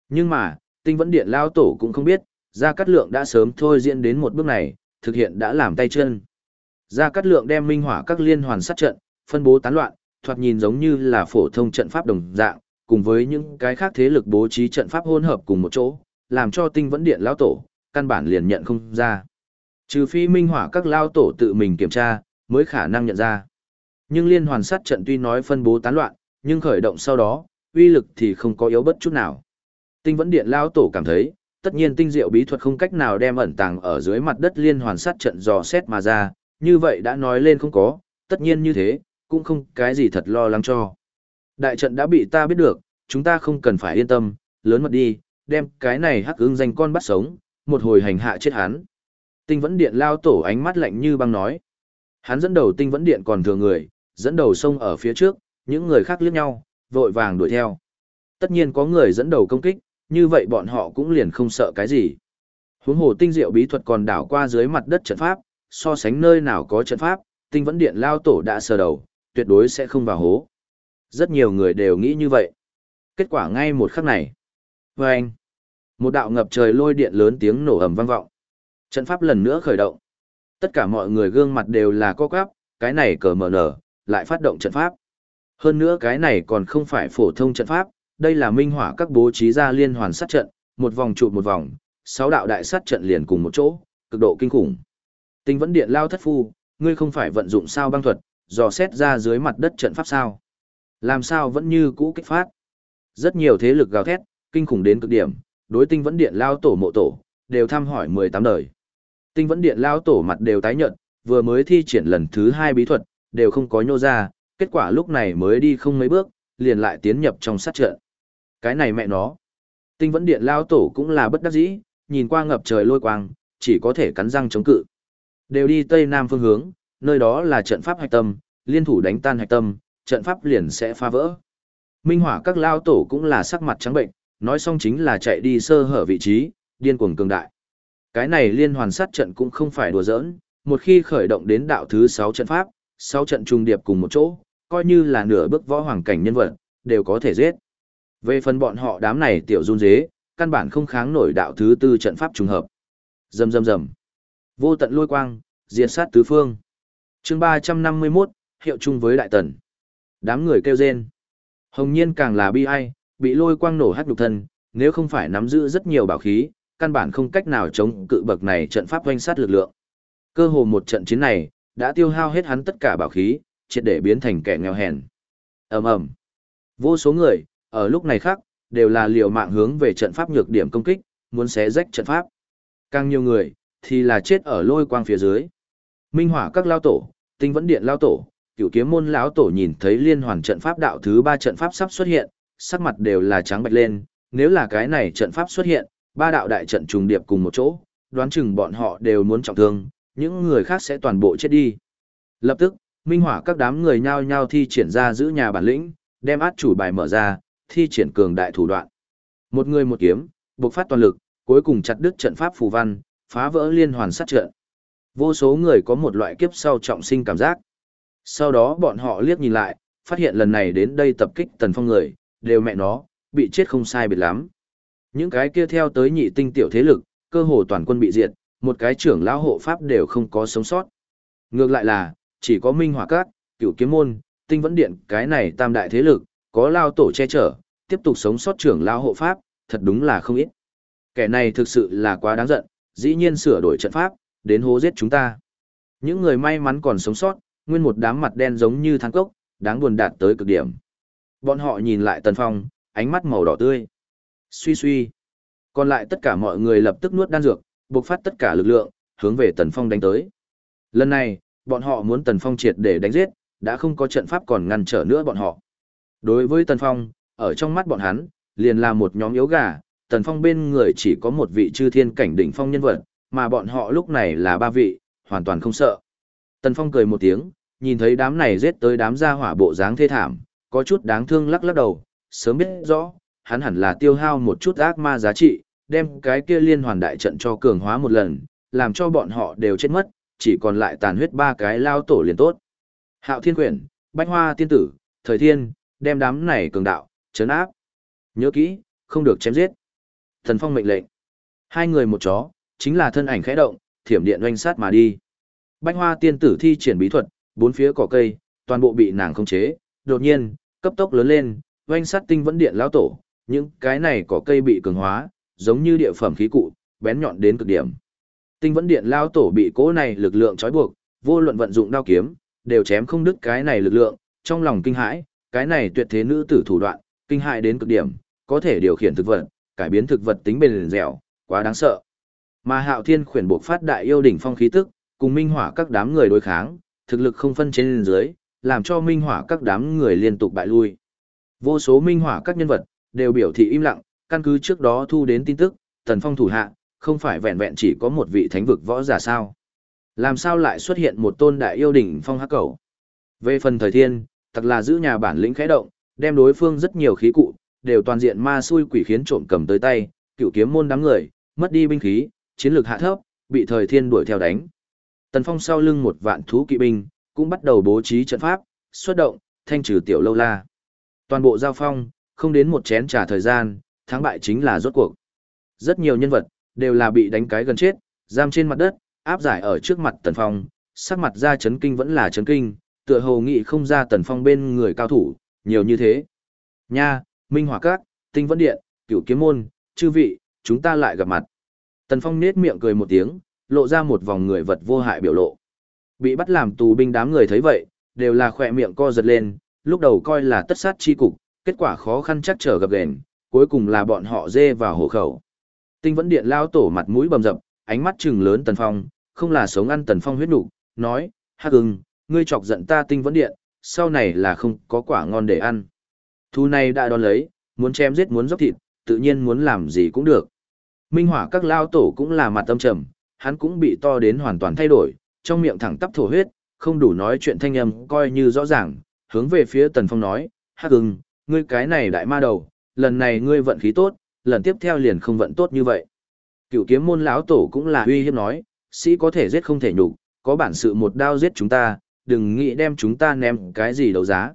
Nhưng mà, tinh vẫn điện lao tổ cũng không biết, Gia Cát Lượng đã sớm thôi diễn đến một bước này, thực hiện đã làm tay chân. Gia Cát Lượng đem minh hỏa các liên hoàn sát trận, phân bố tán loạn, thoạt nhìn giống như là phổ thông trận pháp đồng dạng, cùng với những cái khác thế lực bố trí trận pháp hỗn hợp cùng một chỗ, làm cho tinh vẫn điện lao tổ, căn bản liền nhận không ra. Trừ phi minh hỏa các lao tổ tự mình kiểm tra, mới khả năng nhận ra. Nhưng liên hoàn sát trận tuy nói phân bố tán loạn, nhưng khởi động sau đó, uy lực thì không có yếu bất chút nào. Tinh vẫn điện lao tổ cảm thấy, tất nhiên tinh diệu bí thuật không cách nào đem ẩn tàng ở dưới mặt đất liên hoàn sát trận dò xét mà ra, như vậy đã nói lên không có, tất nhiên như thế, cũng không cái gì thật lo lắng cho. Đại trận đã bị ta biết được, chúng ta không cần phải yên tâm, lớn mật đi, đem cái này hắc ứng danh con bắt sống, một hồi hành hạ chết hắn. Tinh vẫn điện lao tổ ánh mắt lạnh như băng nói. Hắn dẫn đầu tinh vẫn điện còn thừa người, dẫn đầu sông ở phía trước, những người khác liếc nhau, vội vàng đuổi theo. Tất nhiên có người dẫn đầu công kích, như vậy bọn họ cũng liền không sợ cái gì. Huống hồ tinh diệu bí thuật còn đảo qua dưới mặt đất trận pháp, so sánh nơi nào có trận pháp, tinh vẫn điện lao tổ đã sờ đầu, tuyệt đối sẽ không vào hố. Rất nhiều người đều nghĩ như vậy. Kết quả ngay một khắc này. Và anh, một đạo ngập trời lôi điện lớn tiếng nổ ầm vang vọng. Trận pháp lần nữa khởi động. Tất cả mọi người gương mặt đều là co quắp, cái này cờ mở nở, lại phát động trận pháp. Hơn nữa cái này còn không phải phổ thông trận pháp, đây là minh hỏa các bố trí ra liên hoàn sát trận, một vòng trụ một vòng, sáu đạo đại sát trận liền cùng một chỗ, cực độ kinh khủng. Tinh vẫn điện lao thất phu, ngươi không phải vận dụng sao băng thuật, dò xét ra dưới mặt đất trận pháp sao? Làm sao vẫn như cũ kích phát? Rất nhiều thế lực gào thét, kinh khủng đến cực điểm, đối tinh vẫn điện lao tổ mộ tổ, đều thăm hỏi 18 đời. Tinh vẫn điện lao tổ mặt đều tái nhợt, vừa mới thi triển lần thứ hai bí thuật, đều không có nhô ra, kết quả lúc này mới đi không mấy bước, liền lại tiến nhập trong sát trận. Cái này mẹ nó. Tinh vẫn điện lao tổ cũng là bất đắc dĩ, nhìn qua ngập trời lôi quang, chỉ có thể cắn răng chống cự. Đều đi tây nam phương hướng, nơi đó là trận pháp hạch tâm, liên thủ đánh tan hạch tâm, trận pháp liền sẽ phá vỡ. Minh hỏa các lao tổ cũng là sắc mặt trắng bệnh, nói xong chính là chạy đi sơ hở vị trí, điên cuồng cường đại. Cái này liên hoàn sát trận cũng không phải đùa giỡn, một khi khởi động đến đạo thứ 6 trận pháp, 6 trận trùng điệp cùng một chỗ, coi như là nửa bước võ hoàng cảnh nhân vật, đều có thể giết. Về phần bọn họ đám này tiểu run dế, căn bản không kháng nổi đạo thứ tư trận pháp trùng hợp. Rầm rầm rầm. Vô tận lôi quang, diệt sát tứ phương. Chương 351, hiệu chung với đại tần. Đám người kêu rên. Hồng nhiên càng là bi ai, bị lôi quang nổ hắc nhục thân, nếu không phải nắm giữ rất nhiều bảo khí, căn bản không cách nào chống cự bậc này trận pháp doanh sát lực lượng. Cơ hồ một trận chiến này, đã tiêu hao hết hắn tất cả bảo khí, triệt để biến thành kẻ nghèo hèn. ầm ầm, Vô số người, ở lúc này khác, đều là liều mạng hướng về trận pháp nhược điểm công kích, muốn xé rách trận pháp. Càng nhiều người, thì là chết ở lôi quang phía dưới. Minh hỏa các lao tổ, tinh vẫn điện lao tổ, cửu kiếm môn lão tổ nhìn thấy liên hoàn trận pháp đạo thứ ba trận pháp sắp xuất hiện, sắc mặt đều là trắng bệch lên, nếu là cái này trận pháp xuất hiện, ba đạo đại trận trùng điệp cùng một chỗ, đoán chừng bọn họ đều muốn trọng thương, những người khác sẽ toàn bộ chết đi. Lập tức, minh hỏa các đám người nhao nhao thi triển ra giữ nhà bản lĩnh, đem át chủ bài mở ra, thi triển cường đại thủ đoạn. Một người một kiếm, bộc phát toàn lực, cuối cùng chặt đứt trận pháp phù văn, phá vỡ liên hoàn sát trận. Vô số người có một loại kiếp sau trọng sinh cảm giác. Sau đó bọn họ liếc nhìn lại, phát hiện lần này đến đây tập kích tần phong người, đều mẹ nó, bị chết không sai biệt lắm. Những cái kia theo tới nhị tinh tiểu thế lực, cơ hồ toàn quân bị diệt, một cái trưởng lão hộ pháp đều không có sống sót. Ngược lại là, chỉ có Minh Hỏa Các, Cửu Kiếm Môn, Tinh Vẫn Điện, cái này tam đại thế lực, có lao tổ che chở, tiếp tục sống sót trưởng lão hộ pháp, thật đúng là không ít. Kẻ này thực sự là quá đáng giận, dĩ nhiên sửa đổi trận pháp, đến hố giết chúng ta. Những người may mắn còn sống sót, nguyên một đám mặt đen giống như thang cốc, đáng buồn đạt tới cực điểm. Bọn họ nhìn lại Tần Phong, ánh mắt màu đỏ tươi. Suy suy. Còn lại tất cả mọi người lập tức nuốt đan dược, bộc phát tất cả lực lượng, hướng về Tần Phong đánh tới. Lần này, bọn họ muốn Tần Phong triệt để đánh giết, đã không có trận pháp còn ngăn trở nữa bọn họ. Đối với Tần Phong, ở trong mắt bọn hắn, liền là một nhóm yếu gà, Tần Phong bên người chỉ có một vị chư thiên cảnh đỉnh phong nhân vật, mà bọn họ lúc này là ba vị, hoàn toàn không sợ. Tần Phong cười một tiếng, nhìn thấy đám này giết tới đám gia hỏa bộ dáng thê thảm, có chút đáng thương lắc lắc đầu, sớm biết rõ, hắn hẳn là tiêu hao một chút ác ma giá trị, đem cái kia liên hoàn đại trận cho cường hóa một lần, làm cho bọn họ đều chết mất, chỉ còn lại tàn huyết ba cái lao tổ liền tốt. Hạo Thiên Quyển, Bách Hoa Tiên Tử, Thời Thiên, đem đám này cường đạo, chấn áp. Nhớ kỹ, không được chém giết. Thần Phong mệnh lệnh. Hai người một chó, chính là thân ảnh khẽ động, thiểm điện oanh sát mà đi. Bách Hoa Tiên Tử thi triển bí thuật, bốn phía cỏ cây, toàn bộ bị nàng khống chế, đột nhiên, cấp tốc lớn lên, oanh sát tinh vẫn điện lão tổ, những cái này cỏ cây bị cường hóa, giống như địa phẩm khí cụ, bén nhọn đến cực điểm. Tinh vẫn điện lao tổ bị cố này lực lượng trói buộc, vô luận vận dụng đao kiếm, đều chém không đứt cái này lực lượng, trong lòng kinh hãi, cái này tuyệt thế nữ tử thủ đoạn, kinh hãi đến cực điểm, có thể điều khiển thực vật, cải biến thực vật tính bền dẻo, quá đáng sợ. Mà Hạo Thiên khuyển buộc phát đại yêu đỉnh phong khí tức, cùng minh hỏa các đám người đối kháng, thực lực không phân trên dưới, làm cho minh hỏa các đám người liên tục bại lui. Vô số minh hỏa các nhân vật đều biểu thị im lặng, căn cứ trước đó thu đến tin tức, Tần Phong thủ hạ, không phải vẹn vẹn chỉ có một vị thánh vực võ giả sao? Làm sao lại xuất hiện một tôn đại yêu đỉnh phong hắc cầu? Về phần thời thiên, thật là giữ nhà bản lĩnh khẽ động, đem đối phương rất nhiều khí cụ, đều toàn diện ma xui quỷ khiến trộm cầm tới tay, cựu kiếm môn đám người, mất đi binh khí, chiến lược hạ thấp, bị thời thiên đuổi theo đánh. Tần Phong sau lưng một vạn thú kỵ binh, cũng bắt đầu bố trí trận pháp, xuất động, thanh trừ tiểu lâu la. Toàn bộ giao phong, không đến một chén trà thời gian, thắng bại chính là rốt cuộc. Rất nhiều nhân vật, đều là bị đánh cái gần chết, giam trên mặt đất, áp giải ở trước mặt Tần Phong, sắc mặt ra chấn kinh vẫn là chấn kinh, tựa hồ nghị không ra Tần Phong bên người cao thủ, nhiều như thế. Nha, Minh Hỏa Các, Tinh Vẫn Điện, Cửu Kiếm Môn, chư vị, chúng ta lại gặp mặt. Tần Phong nết miệng cười một tiếng, lộ ra một vòng người vật vô hại biểu lộ. Bị bắt làm tù binh đám người thấy vậy, đều là khỏe miệng co giật lên, lúc đầu coi là tất sát chi cục, kết quả khó khăn chắc trở gặp gền, cuối cùng là bọn họ dê vào hổ khẩu. Tinh vẫn điện lao tổ mặt mũi bầm dập, ánh mắt trừng lớn Tần Phong, không là sống ăn Tần Phong huyết nụ, nói, hắc ưng, ngươi chọc giận ta tinh vẫn điện, sau này là không có quả ngon để ăn. Thu này đã đón lấy, muốn chém giết muốn dốc thịt, tự nhiên muốn làm gì cũng được. Minh hỏa các lao tổ cũng là mặt tâm trầm, hắn cũng bị to đến hoàn toàn thay đổi, trong miệng thẳng tắp thổ huyết, không đủ nói chuyện thanh âm coi như rõ ràng, hướng về phía Tần Phong nói, hắc ưng, ngươi cái này đại ma đầu, lần này ngươi vận khí tốt, lần tiếp theo liền không vận tốt như vậy. Cựu kiếm môn lão tổ cũng là uy hiếp nói, sĩ có thể giết không thể nhục, có bản sự một đao giết chúng ta, đừng nghĩ đem chúng ta ném cái gì đấu giá.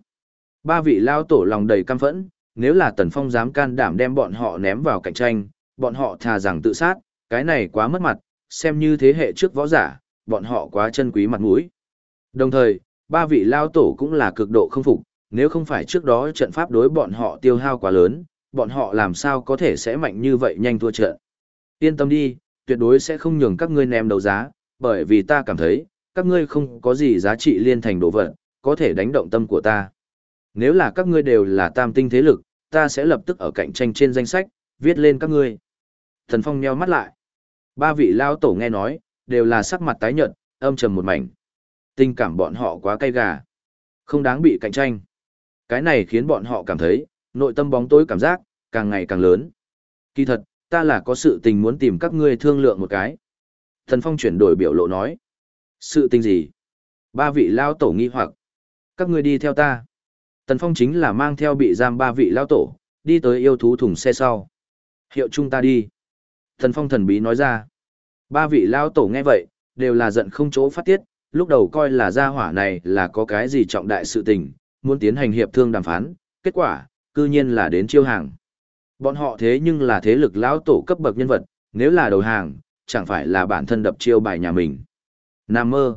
Ba vị lão tổ lòng đầy căm phẫn, nếu là Tần Phong dám can đảm đem bọn họ ném vào cạnh tranh, bọn họ thà rằng tự sát, cái này quá mất mặt, xem như thế hệ trước võ giả, bọn họ quá chân quý mặt mũi. Đồng thời, ba vị lao tổ cũng là cực độ không phục, nếu không phải trước đó trận pháp đối bọn họ tiêu hao quá lớn, bọn họ làm sao có thể sẽ mạnh như vậy nhanh thua trận. Yên tâm đi, tuyệt đối sẽ không nhường các ngươi ném đầu giá, bởi vì ta cảm thấy, các ngươi không có gì giá trị liên thành đồ vật, có thể đánh động tâm của ta. Nếu là các ngươi đều là tam tinh thế lực, ta sẽ lập tức ở cạnh tranh trên danh sách, viết lên các ngươi. Thần Phong nheo mắt lại. Ba vị lao tổ nghe nói, đều là sắc mặt tái nhợt, âm trầm một mảnh. Tình cảm bọn họ quá cay gà. Không đáng bị cạnh tranh. Cái này khiến bọn họ cảm thấy, nội tâm bóng tối cảm giác, càng ngày càng lớn. Kỳ thật, ta là có sự tình muốn tìm các ngươi thương lượng một cái. Thần Phong chuyển đổi biểu lộ nói. Sự tình gì? Ba vị lao tổ nghi hoặc. Các ngươi đi theo ta. Tần Phong chính là mang theo bị giam ba vị lao tổ, đi tới yêu thú thùng xe sau. Hiệu chung ta đi. Tần Phong thần bí nói ra. Ba vị lao tổ nghe vậy, đều là giận không chỗ phát tiết, lúc đầu coi là gia hỏa này là có cái gì trọng đại sự tình, muốn tiến hành hiệp thương đàm phán, kết quả, cư nhiên là đến chiêu hàng. Bọn họ thế nhưng là thế lực lão tổ cấp bậc nhân vật, nếu là đầu hàng, chẳng phải là bản thân đập chiêu bài nhà mình. Nam mơ,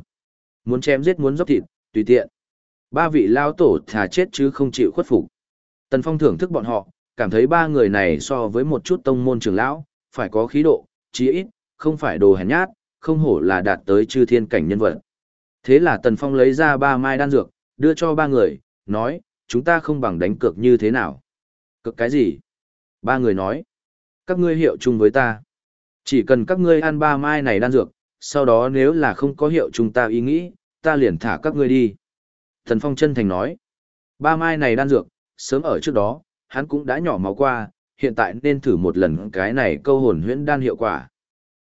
muốn chém giết muốn dốc thịt, tùy tiện. Ba vị lão tổ thà chết chứ không chịu khuất phục. Tần Phong thưởng thức bọn họ, cảm thấy ba người này so với một chút tông môn trưởng lão, phải có khí độ, chí ít, không phải đồ hèn nhát, không hổ là đạt tới chư thiên cảnh nhân vật. Thế là Tần Phong lấy ra ba mai đan dược, đưa cho ba người, nói, chúng ta không bằng đánh cược như thế nào. Cực cái gì? Ba người nói, các ngươi hiệu chung với ta. Chỉ cần các ngươi ăn ba mai này đan dược, sau đó nếu là không có hiệu chung ta ý nghĩ, ta liền thả các ngươi đi. Thần Phong chân thành nói, ba mai này đan dược, sớm ở trước đó, hắn cũng đã nhỏ máu qua, hiện tại nên thử một lần cái này câu hồn huyễn đan hiệu quả.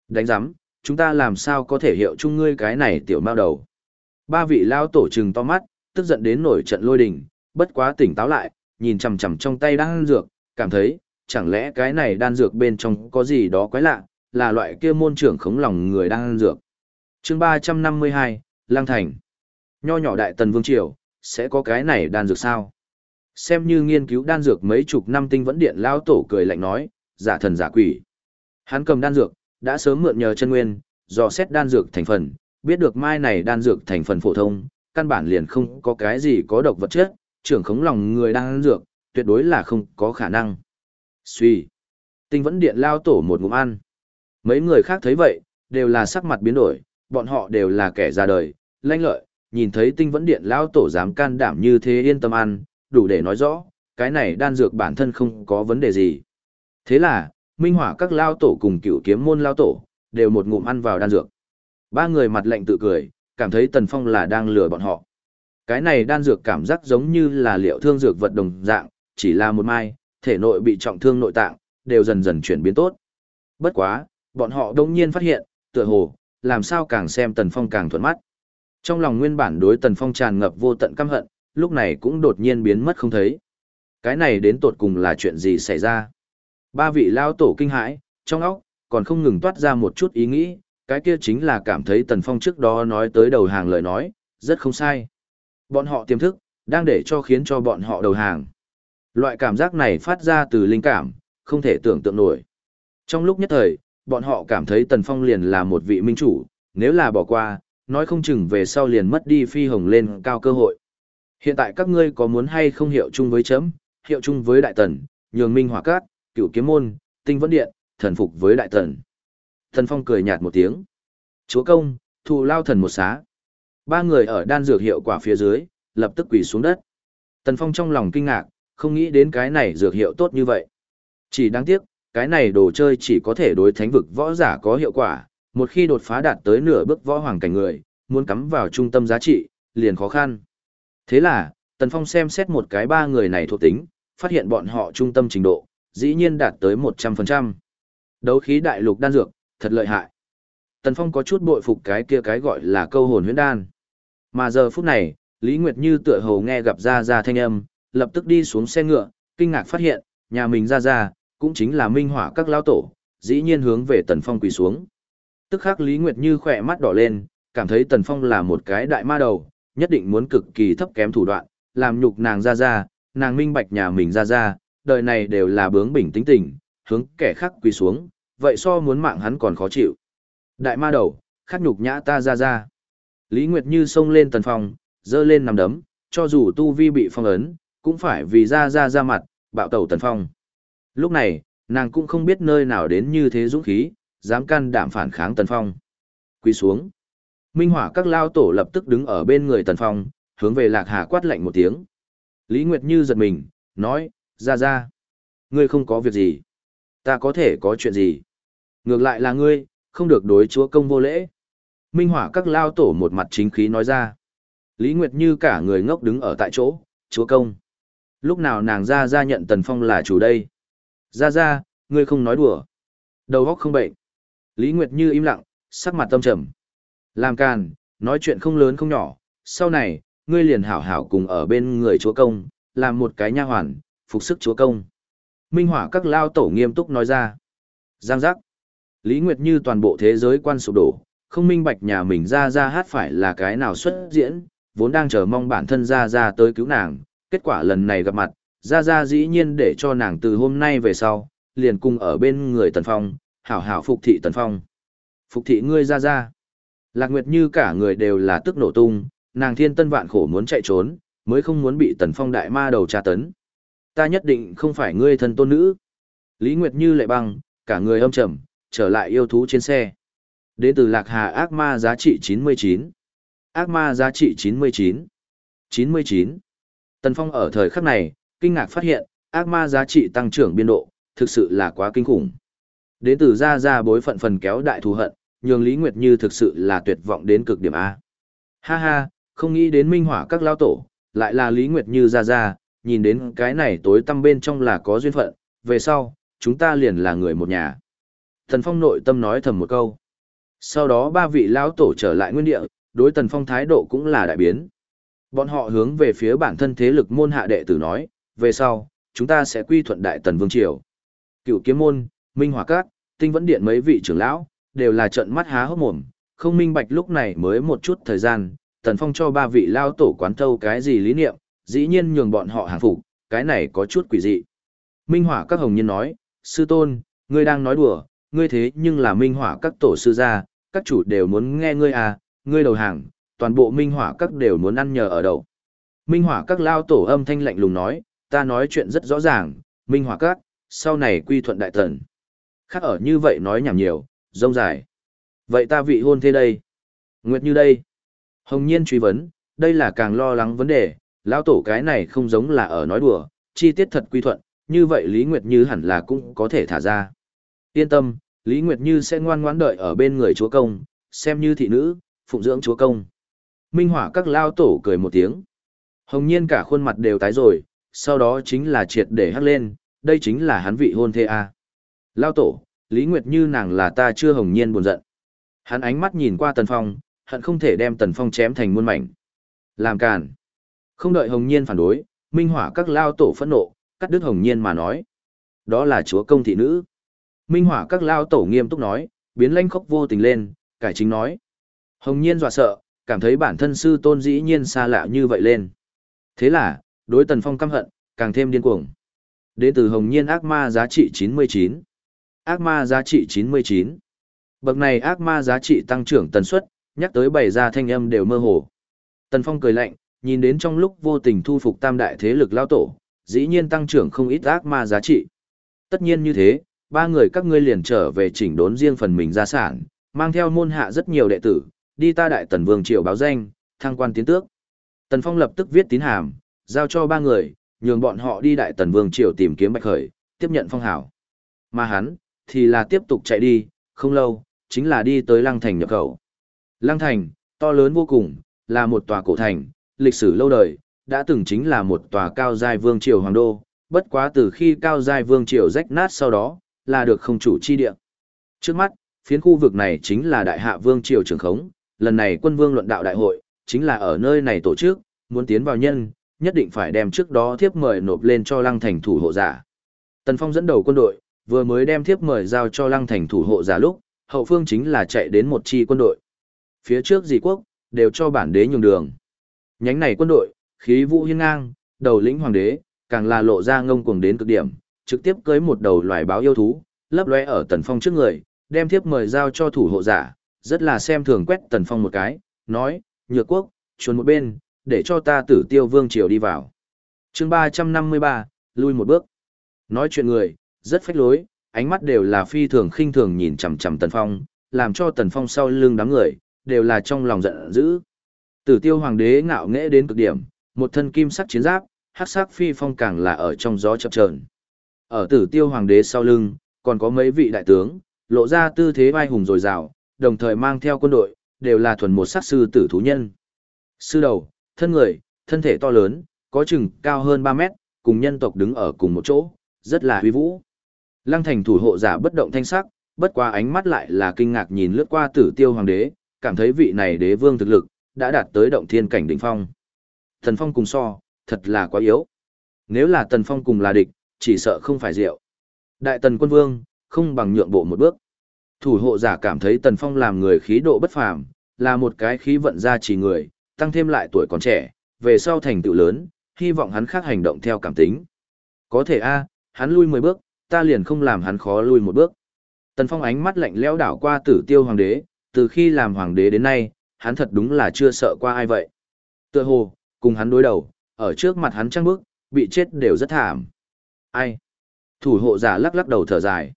Đánh giám, chúng ta làm sao có thể hiệu chung ngươi cái này tiểu mao đầu. Ba vị lao tổ trừng to mắt, tức giận đến nổi trận lôi đình, bất quá tỉnh táo lại, nhìn chằm chằm trong tay đan dược, cảm thấy, chẳng lẽ cái này đan dược bên trong có gì đó quái lạ, là loại kia môn trưởng khống lòng người đang ăn dược. chương 352, Lang Thành. Nho nhỏ đại tần vương triều, sẽ có cái này đan dược sao? Xem như nghiên cứu đan dược mấy chục năm tinh vẫn điện lao tổ cười lạnh nói, giả thần giả quỷ. Hắn cầm đan dược, đã sớm mượn nhờ chân nguyên, dò xét đan dược thành phần, biết được mai này đan dược thành phần phổ thông, căn bản liền không có cái gì có độc vật chất, trưởng khống lòng người đang ăn dược, tuyệt đối là không có khả năng. Suy. Tinh vẫn điện lao tổ một ngụm ăn. Mấy người khác thấy vậy, đều là sắc mặt biến đổi, bọn họ đều là kẻ ra đời, lanh lợi, nhìn thấy tinh vẫn điện lao tổ dám can đảm như thế yên tâm ăn, đủ để nói rõ, cái này đan dược bản thân không có vấn đề gì. Thế là, minh hỏa các lao tổ cùng cựu kiếm môn lao tổ, đều một ngụm ăn vào đan dược. Ba người mặt lạnh tự cười, cảm thấy Tần Phong là đang lừa bọn họ. Cái này đan dược cảm giác giống như là liệu thương dược vật đồng dạng, chỉ là một mai, thể nội bị trọng thương nội tạng, đều dần dần chuyển biến tốt. Bất quá, bọn họ đông nhiên phát hiện, tựa hồ, làm sao càng xem Tần Phong càng thuận mắt. Trong lòng nguyên bản đối Tần Phong tràn ngập vô tận căm hận, lúc này cũng đột nhiên biến mất không thấy. Cái này đến tột cùng là chuyện gì xảy ra? Ba vị lao tổ kinh hãi, trong óc, còn không ngừng toát ra một chút ý nghĩ, cái kia chính là cảm thấy Tần Phong trước đó nói tới đầu hàng lời nói, rất không sai. Bọn họ tiềm thức, đang để cho khiến cho bọn họ đầu hàng. Loại cảm giác này phát ra từ linh cảm, không thể tưởng tượng nổi. Trong lúc nhất thời, bọn họ cảm thấy Tần Phong liền là một vị minh chủ, nếu là bỏ qua, nói không chừng về sau liền mất đi phi hồng lên cao cơ hội. Hiện tại các ngươi có muốn hay không hiệu chung với chấm, hiệu chung với đại tần, nhường minh hỏa cát, cựu kiếm môn, tinh vấn điện, thần phục với đại tần. Tần Phong cười nhạt một tiếng. Chúa công, thù lao thần một xá. Ba người ở đan dược hiệu quả phía dưới, lập tức quỳ xuống đất. Tần Phong trong lòng kinh ngạc, không nghĩ đến cái này dược hiệu tốt như vậy. Chỉ đáng tiếc, cái này đồ chơi chỉ có thể đối thánh vực võ giả có hiệu quả, một khi đột phá đạt tới nửa bước võ hoàng cảnh người, muốn cắm vào trung tâm giá trị, liền khó khăn. Thế là, Tần Phong xem xét một cái ba người này thuộc tính, phát hiện bọn họ trung tâm trình độ, dĩ nhiên đạt tới 100%. Đấu khí đại lục đan dược, thật lợi hại. Tần Phong có chút bội phục cái kia cái gọi là câu hồn huyễn đan. Mà giờ phút này, Lý Nguyệt Như tựa hồ nghe gặp Gia Gia thanh âm, lập tức đi xuống xe ngựa, kinh ngạc phát hiện, nhà mình Gia Gia, cũng chính là minh hỏa các lao tổ, dĩ nhiên hướng về Tần Phong quỳ xuống. Tức khắc Lý Nguyệt Như khỏe mắt đỏ lên, cảm thấy Tần Phong là một cái đại ma đầu, nhất định muốn cực kỳ thấp kém thủ đoạn, làm nhục nàng Gia Gia, nàng minh bạch nhà mình Gia Gia, đời này đều là bướng bỉnh tính tình, hướng kẻ khác quỳ xuống, vậy so muốn mạng hắn còn khó chịu. Đại ma đầu, khắc nhục nhã ta Gia Gia. Lý Nguyệt Như xông lên Tần Phong, dơ lên nằm đấm, cho dù tu vi bị phong ấn, cũng phải vì Ra Ra ra mặt, bạo tẩu Tần Phong. Lúc này, nàng cũng không biết nơi nào đến như thế dũng khí, dám can đảm phản kháng Tần Phong. Quỳ xuống. Minh hỏa các lao tổ lập tức đứng ở bên người Tần Phong, hướng về Lạc Hà quát lạnh một tiếng. Lý Nguyệt Như giật mình, nói, ra ra. Ngươi không có việc gì. Ta có thể có chuyện gì. Ngược lại là ngươi, không được đối chúa công vô lễ. Minh hỏa các lao tổ một mặt chính khí nói ra. Lý Nguyệt Như cả người ngốc đứng ở tại chỗ, chúa công. Lúc nào nàng ra ra nhận Tần Phong là chủ đây. Ra ra, ngươi không nói đùa. Đầu óc không bệnh. Lý Nguyệt Như im lặng, sắc mặt tâm trầm. Làm càn, nói chuyện không lớn không nhỏ, sau này, ngươi liền hảo hảo cùng ở bên người chúa công, làm một cái nha hoàn, phục sức chúa công. Minh hỏa các lao tổ nghiêm túc nói ra. Giang giác. Lý Nguyệt Như toàn bộ thế giới quan sụp đổ, không minh bạch nhà mình ra ra hát phải là cái nào xuất diễn, vốn đang chờ mong bản thân ra ra tới cứu nàng, kết quả lần này gặp mặt, ra ra dĩ nhiên để cho nàng từ hôm nay về sau, liền cùng ở bên người Tần Phong, hảo hảo phục thị Tần Phong. Phục thị ngươi ra ra. Lạc Nguyệt như cả người đều là tức nổ tung, nàng thiên tân vạn khổ muốn chạy trốn, mới không muốn bị Tần Phong đại ma đầu tra tấn. Ta nhất định không phải ngươi thân tôn nữ. Lý Nguyệt như lệ băng, cả người âm trầm, trở lại yêu thú trên xe. Đến từ Lạc Hà ác ma giá trị 99. Ác ma giá trị 99. 99. Tần Phong ở thời khắc này, kinh ngạc phát hiện, ác ma giá trị tăng trưởng biên độ, thực sự là quá kinh khủng. Đến từ ra ra bối phận phần kéo đại thù hận, nhường Lý Nguyệt Như thực sự là tuyệt vọng đến cực điểm A. Ha ha, không nghĩ đến minh hỏa các lao tổ, lại là Lý Nguyệt Như ra ra, nhìn đến cái này tối tăm bên trong là có duyên phận, về sau, chúng ta liền là người một nhà. Thần Phong nội tâm nói thầm một câu. Sau đó ba vị lão tổ trở lại nguyên địa, đối Tần Phong thái độ cũng là đại biến. Bọn họ hướng về phía bản thân thế lực môn hạ đệ tử nói, về sau, chúng ta sẽ quy thuận đại tần vương triều. Cựu kiếm môn, minh hỏa cát, tinh vẫn điện mấy vị trưởng lão, đều là trận mắt há hốc mồm, không minh bạch lúc này mới một chút thời gian, tần phong cho ba vị lao tổ quán thâu cái gì lý niệm, dĩ nhiên nhường bọn họ hàng phục, cái này có chút quỷ dị. Minh hỏa các hồng nhân nói, sư tôn, ngươi đang nói đùa, ngươi thế nhưng là minh hỏa các tổ sư gia, các chủ đều muốn nghe ngươi à, ngươi đầu hàng, toàn bộ minh hỏa các đều muốn ăn nhờ ở đậu. Minh hỏa các lao tổ âm thanh lạnh lùng nói, ta nói chuyện rất rõ ràng, minh hỏa các, sau này quy thuận đại tần. Khác ở như vậy nói nhảm nhiều, rông dài. Vậy ta vị hôn thế đây? Nguyệt như đây? Hồng nhiên truy vấn, đây là càng lo lắng vấn đề, lão tổ cái này không giống là ở nói đùa, chi tiết thật quy thuận, như vậy Lý Nguyệt Như hẳn là cũng có thể thả ra. Yên tâm, Lý Nguyệt Như sẽ ngoan ngoãn đợi ở bên người chúa công, xem như thị nữ, phụng dưỡng chúa công. Minh hỏa các lao tổ cười một tiếng. Hồng nhiên cả khuôn mặt đều tái rồi, sau đó chính là triệt để hắt lên, đây chính là hắn vị hôn thê a. Lao tổ, Lý Nguyệt như nàng là ta chưa hồng nhiên buồn giận. Hắn ánh mắt nhìn qua Tần Phong, hận không thể đem Tần Phong chém thành muôn mảnh. Làm càn. Không đợi hồng nhiên phản đối, minh hỏa các lao tổ phẫn nộ, cắt đứt hồng nhiên mà nói. Đó là chúa công thị nữ. Minh hỏa các lao tổ nghiêm túc nói, biến lanh khốc vô tình lên, cải chính nói. Hồng nhiên dọa sợ, cảm thấy bản thân sư tôn dĩ nhiên xa lạ như vậy lên. Thế là, đối tần phong căm hận, càng thêm điên cuồng. Đến từ hồng nhiên ác ma giá trị 99. Ác ma giá trị 99. Bậc này ác ma giá trị tăng trưởng tần suất, nhắc tới bày ra thanh âm đều mơ hồ. Tần phong cười lạnh, nhìn đến trong lúc vô tình thu phục tam đại thế lực lao tổ, dĩ nhiên tăng trưởng không ít ác ma giá trị. Tất nhiên như thế, ba người các ngươi liền trở về chỉnh đốn riêng phần mình gia sản, mang theo môn hạ rất nhiều đệ tử, đi ta đại tần vương triều báo danh, thăng quan tiến tước. Tần Phong lập tức viết tín hàm, giao cho ba người, nhường bọn họ đi đại tần vương triều tìm kiếm bạch khởi, tiếp nhận phong hảo. Mà hắn, thì là tiếp tục chạy đi, không lâu, chính là đi tới Lăng Thành nhập khẩu. Lăng Thành, to lớn vô cùng, là một tòa cổ thành, lịch sử lâu đời, đã từng chính là một tòa cao giai vương triều hoàng đô, bất quá từ khi cao giai vương triều rách nát sau đó, là được không chủ chi địa. Trước mắt, phiến khu vực này chính là đại hạ vương triều trường khống, lần này quân vương luận đạo đại hội, chính là ở nơi này tổ chức, muốn tiến vào nhân, nhất định phải đem trước đó thiếp mời nộp lên cho lăng thành thủ hộ giả. Tần Phong dẫn đầu quân đội, vừa mới đem thiếp mời giao cho lăng thành thủ hộ giả lúc, hậu phương chính là chạy đến một chi quân đội. Phía trước dị quốc, đều cho bản đế nhường đường. Nhánh này quân đội, khí vũ hiên ngang, đầu lĩnh hoàng đế, càng là lộ ra ngông cuồng đến cực điểm, trực tiếp cưới một đầu loài báo yêu thú, lấp lóe ở Tần Phong trước người, đem thiếp mời giao cho thủ hộ giả, rất là xem thường quét Tần Phong một cái, nói, nhược quốc, chuồn một bên, để cho ta tử tiêu vương triều đi vào. chương 353, lui một bước. Nói chuyện người, rất phách lối, ánh mắt đều là phi thường khinh thường nhìn chằm chằm Tần Phong, làm cho Tần Phong sau lưng đám người, đều là trong lòng giận dữ. Tử tiêu hoàng đế ngạo nghễ đến cực điểm, một thân kim sắc chiến giáp, hắc sắc phi phong càng là ở trong gió chập chờn. Ở tử tiêu hoàng đế sau lưng, còn có mấy vị đại tướng, lộ ra tư thế vai hùng dồi dào, đồng thời mang theo quân đội, đều là thuần một sát sư tử thú nhân. Sư đầu, thân người, thân thể to lớn, có chừng cao hơn 3 mét, cùng nhân tộc đứng ở cùng một chỗ, rất là uy vũ. Lăng thành thủ hộ giả bất động thanh sắc, bất qua ánh mắt lại là kinh ngạc nhìn lướt qua tử tiêu hoàng đế, cảm thấy vị này đế vương thực lực, đã đạt tới động thiên cảnh đỉnh phong. Thần phong cùng so, thật là quá yếu. Nếu là tần phong cùng là địch, chỉ sợ không phải rượu. Đại tần quân vương, không bằng nhượng bộ một bước. Thủ hộ giả cảm thấy tần phong làm người khí độ bất phàm, là một cái khí vận gia chỉ người, tăng thêm lại tuổi còn trẻ, về sau thành tựu lớn, hy vọng hắn khác hành động theo cảm tính. Có thể a, hắn lui 10 bước, ta liền không làm hắn khó lui một bước. Tần Phong ánh mắt lạnh lẽo đảo qua Tử Tiêu hoàng đế, từ khi làm hoàng đế đến nay, hắn thật đúng là chưa sợ qua ai vậy. Tựa hồ, cùng hắn đối đầu, ở trước mặt hắn trăng bước, bị chết đều rất thảm. Ai? Thủ hộ giả lắc lắc đầu thở dài.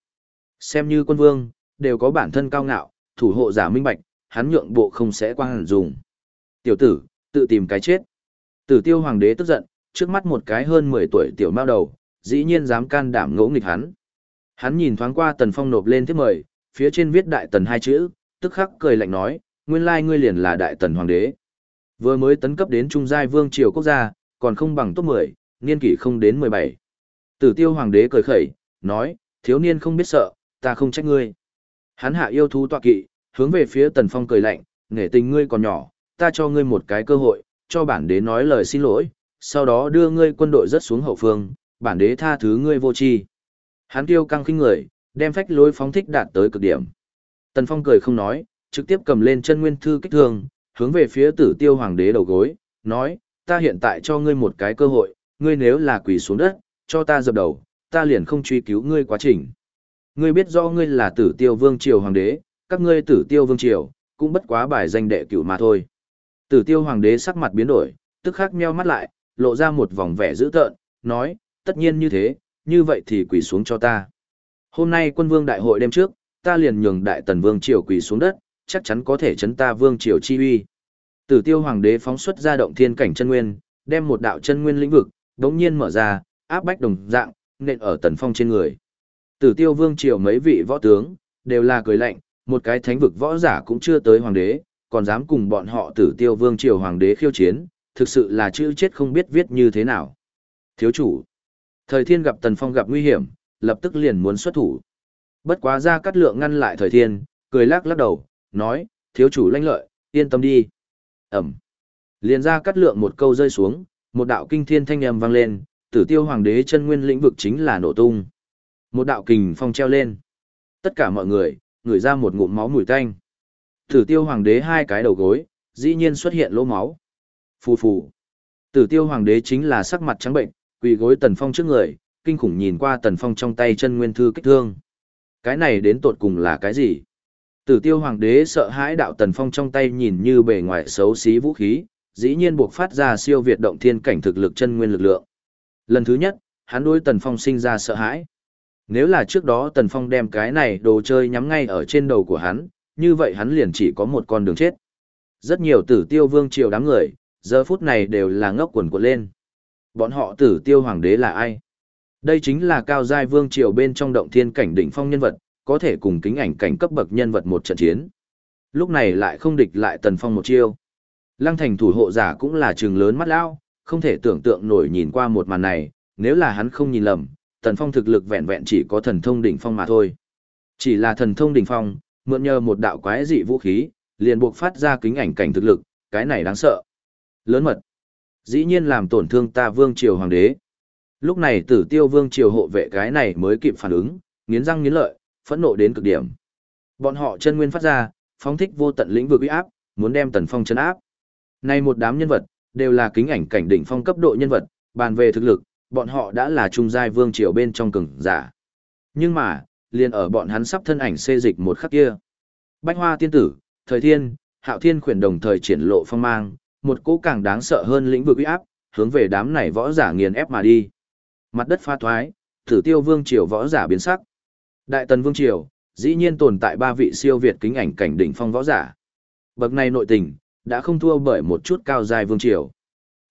Xem như quân vương, đều có bản thân cao ngạo, thủ hộ giả minh bạch, hắn nhượng bộ không sẽ quang hẳn dùng. Tiểu tử, tự tìm cái chết. Tử tiêu hoàng đế tức giận, trước mắt một cái hơn 10 tuổi tiểu mao đầu, dĩ nhiên dám can đảm ngỗ nghịch hắn. Hắn nhìn thoáng qua tần phong nộp lên thiết mời, phía trên viết đại tần hai chữ, tức khắc cười lạnh nói, nguyên lai ngươi liền là đại tần hoàng đế. Vừa mới tấn cấp đến trung giai vương triều quốc gia, còn không bằng top 10, niên kỷ không đến 17. Tử tiêu hoàng đế cười khẩy, nói, thiếu niên không biết sợ, ta không trách ngươi. Hắn hạ yêu thú tọa kỵ, hướng về phía tần phong cười lạnh, nể tình ngươi còn nhỏ, ta cho ngươi một cái cơ hội, cho bản đế nói lời xin lỗi, sau đó đưa ngươi quân đội rất xuống hậu phương, bản đế tha thứ ngươi vô tri. Hắn tiêu căng khinh người, đem phách lối phóng thích đạt tới cực điểm. Tần Phong cười không nói, trực tiếp cầm lên chân nguyên thư kích thương, hướng về phía tử tiêu hoàng đế đầu gối, nói, ta hiện tại cho ngươi một cái cơ hội, ngươi nếu là quỳ xuống đất, cho ta dập đầu, ta liền không truy cứu ngươi quá trình. Ngươi biết do ngươi là tử tiêu vương triều hoàng đế, các ngươi tử tiêu vương triều, cũng bất quá bài danh đệ cửu mà thôi. Tử tiêu hoàng đế sắc mặt biến đổi, tức khắc meo mắt lại, lộ ra một vòng vẻ dữ tợn, nói, tất nhiên như thế, như vậy thì quỳ xuống cho ta. Hôm nay quân vương đại hội đêm trước, ta liền nhường đại tần vương triều quỳ xuống đất, chắc chắn có thể chấn ta vương triều chi uy. Tử tiêu hoàng đế phóng xuất ra động thiên cảnh chân nguyên, đem một đạo chân nguyên lĩnh vực, đống nhiên mở ra, áp bách đồng dạng, nện ở tần phong trên người. Tử tiêu vương triều mấy vị võ tướng, đều là cười lạnh, một cái thánh vực võ giả cũng chưa tới hoàng đế, còn dám cùng bọn họ tử tiêu vương triều hoàng đế khiêu chiến, thực sự là chữ chết không biết viết như thế nào. Thiếu chủ, thời thiên gặp tần phong gặp nguy hiểm, lập tức liền muốn xuất thủ. Bất quá ra cắt lượng ngăn lại thời thiên, cười lắc lắc đầu, nói, thiếu chủ lanh lợi, yên tâm đi. Ẩm. Liền ra cắt lượng một câu rơi xuống, một đạo kinh thiên thanh âm vang lên, tử tiêu hoàng đế chân nguyên lĩnh vực chính là nổ tung. Một đạo kình phong treo lên. Tất cả mọi người, ngửi ra một ngụm máu mùi tanh. Tử tiêu hoàng đế hai cái đầu gối, dĩ nhiên xuất hiện lỗ máu. Phù phù. Tử tiêu hoàng đế chính là sắc mặt trắng bệnh, quỳ gối tần phong trước người, kinh khủng nhìn qua tần phong trong tay chân nguyên thư kích thương. Cái này đến tột cùng là cái gì? Tử tiêu hoàng đế sợ hãi đạo tần phong trong tay nhìn như bề ngoài xấu xí vũ khí, dĩ nhiên buộc phát ra siêu việt động thiên cảnh thực lực chân nguyên lực lượng. Lần thứ nhất, hắn đối tần phong sinh ra sợ hãi. Nếu là trước đó tần phong đem cái này đồ chơi nhắm ngay ở trên đầu của hắn, như vậy hắn liền chỉ có một con đường chết. Rất nhiều tử tiêu vương triều đám người, giờ phút này đều là ngốc quần quật lên. Bọn họ tử tiêu hoàng đế là ai? Đây chính là cao giai vương triều bên trong động thiên cảnh đỉnh phong nhân vật, có thể cùng kính ảnh cảnh cấp bậc nhân vật một trận chiến. Lúc này lại không địch lại tần phong một chiêu. Lăng thành thủ hộ giả cũng là trường lớn mắt lao, không thể tưởng tượng nổi nhìn qua một màn này, nếu là hắn không nhìn lầm, tần phong thực lực vẹn vẹn chỉ có thần thông đỉnh phong mà thôi. Chỉ là thần thông đỉnh phong, mượn nhờ một đạo quái dị vũ khí, liền buộc phát ra kính ảnh cảnh thực lực, cái này đáng sợ. Lớn mật. Dĩ nhiên làm tổn thương ta vương triều hoàng đế. Lúc này tử tiêu vương triều hộ vệ cái này mới kịp phản ứng, nghiến răng nghiến lợi, phẫn nộ đến cực điểm. Bọn họ chân nguyên phát ra, phóng thích vô tận lĩnh vực uy áp, muốn đem Tần Phong chấn áp. Nay một đám nhân vật, đều là kính ảnh cảnh đỉnh phong cấp độ nhân vật, bàn về thực lực, bọn họ đã là trung giai vương triều bên trong cường giả. Nhưng mà, liền ở bọn hắn sắp thân ảnh xê dịch một khắc kia. Bách Hoa tiên tử, Thời Thiên, Hạo Thiên khuyển đồng thời triển lộ phong mang, một cỗ càng đáng sợ hơn lĩnh vực uy áp, hướng về đám này võ giả nghiền ép mà đi. Mặt đất pha thoái, Tử Tiêu Vương triều võ giả biến sắc. Đại Tần Vương triều, dĩ nhiên tồn tại ba vị siêu việt kính ảnh cảnh đỉnh phong võ giả. Bậc này nội tình, đã không thua bởi một chút cao dài vương triều.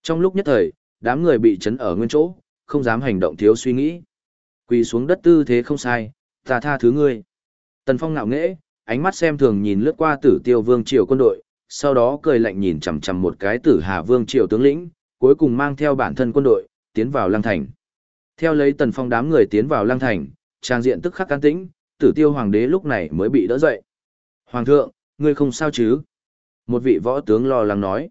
Trong lúc nhất thời, đám người bị chấn ở nguyên chỗ, không dám hành động thiếu suy nghĩ. Quỳ xuống đất tư thế không sai, ta tha thứ ngươi. Tần Phong ngạo nghễ, ánh mắt xem thường nhìn lướt qua tử tiêu vương triều quân đội, sau đó cười lạnh nhìn chằm chằm một cái tử hà vương triều tướng lĩnh, cuối cùng mang theo bản thân quân đội, tiến vào lăng thành. Theo lấy Tần Phong đám người tiến vào lăng thành, trang diện tức khắc can tĩnh, tử tiêu hoàng đế lúc này mới bị đỡ dậy. Hoàng thượng, ngươi không sao chứ? Một vị võ tướng lo lắng nói.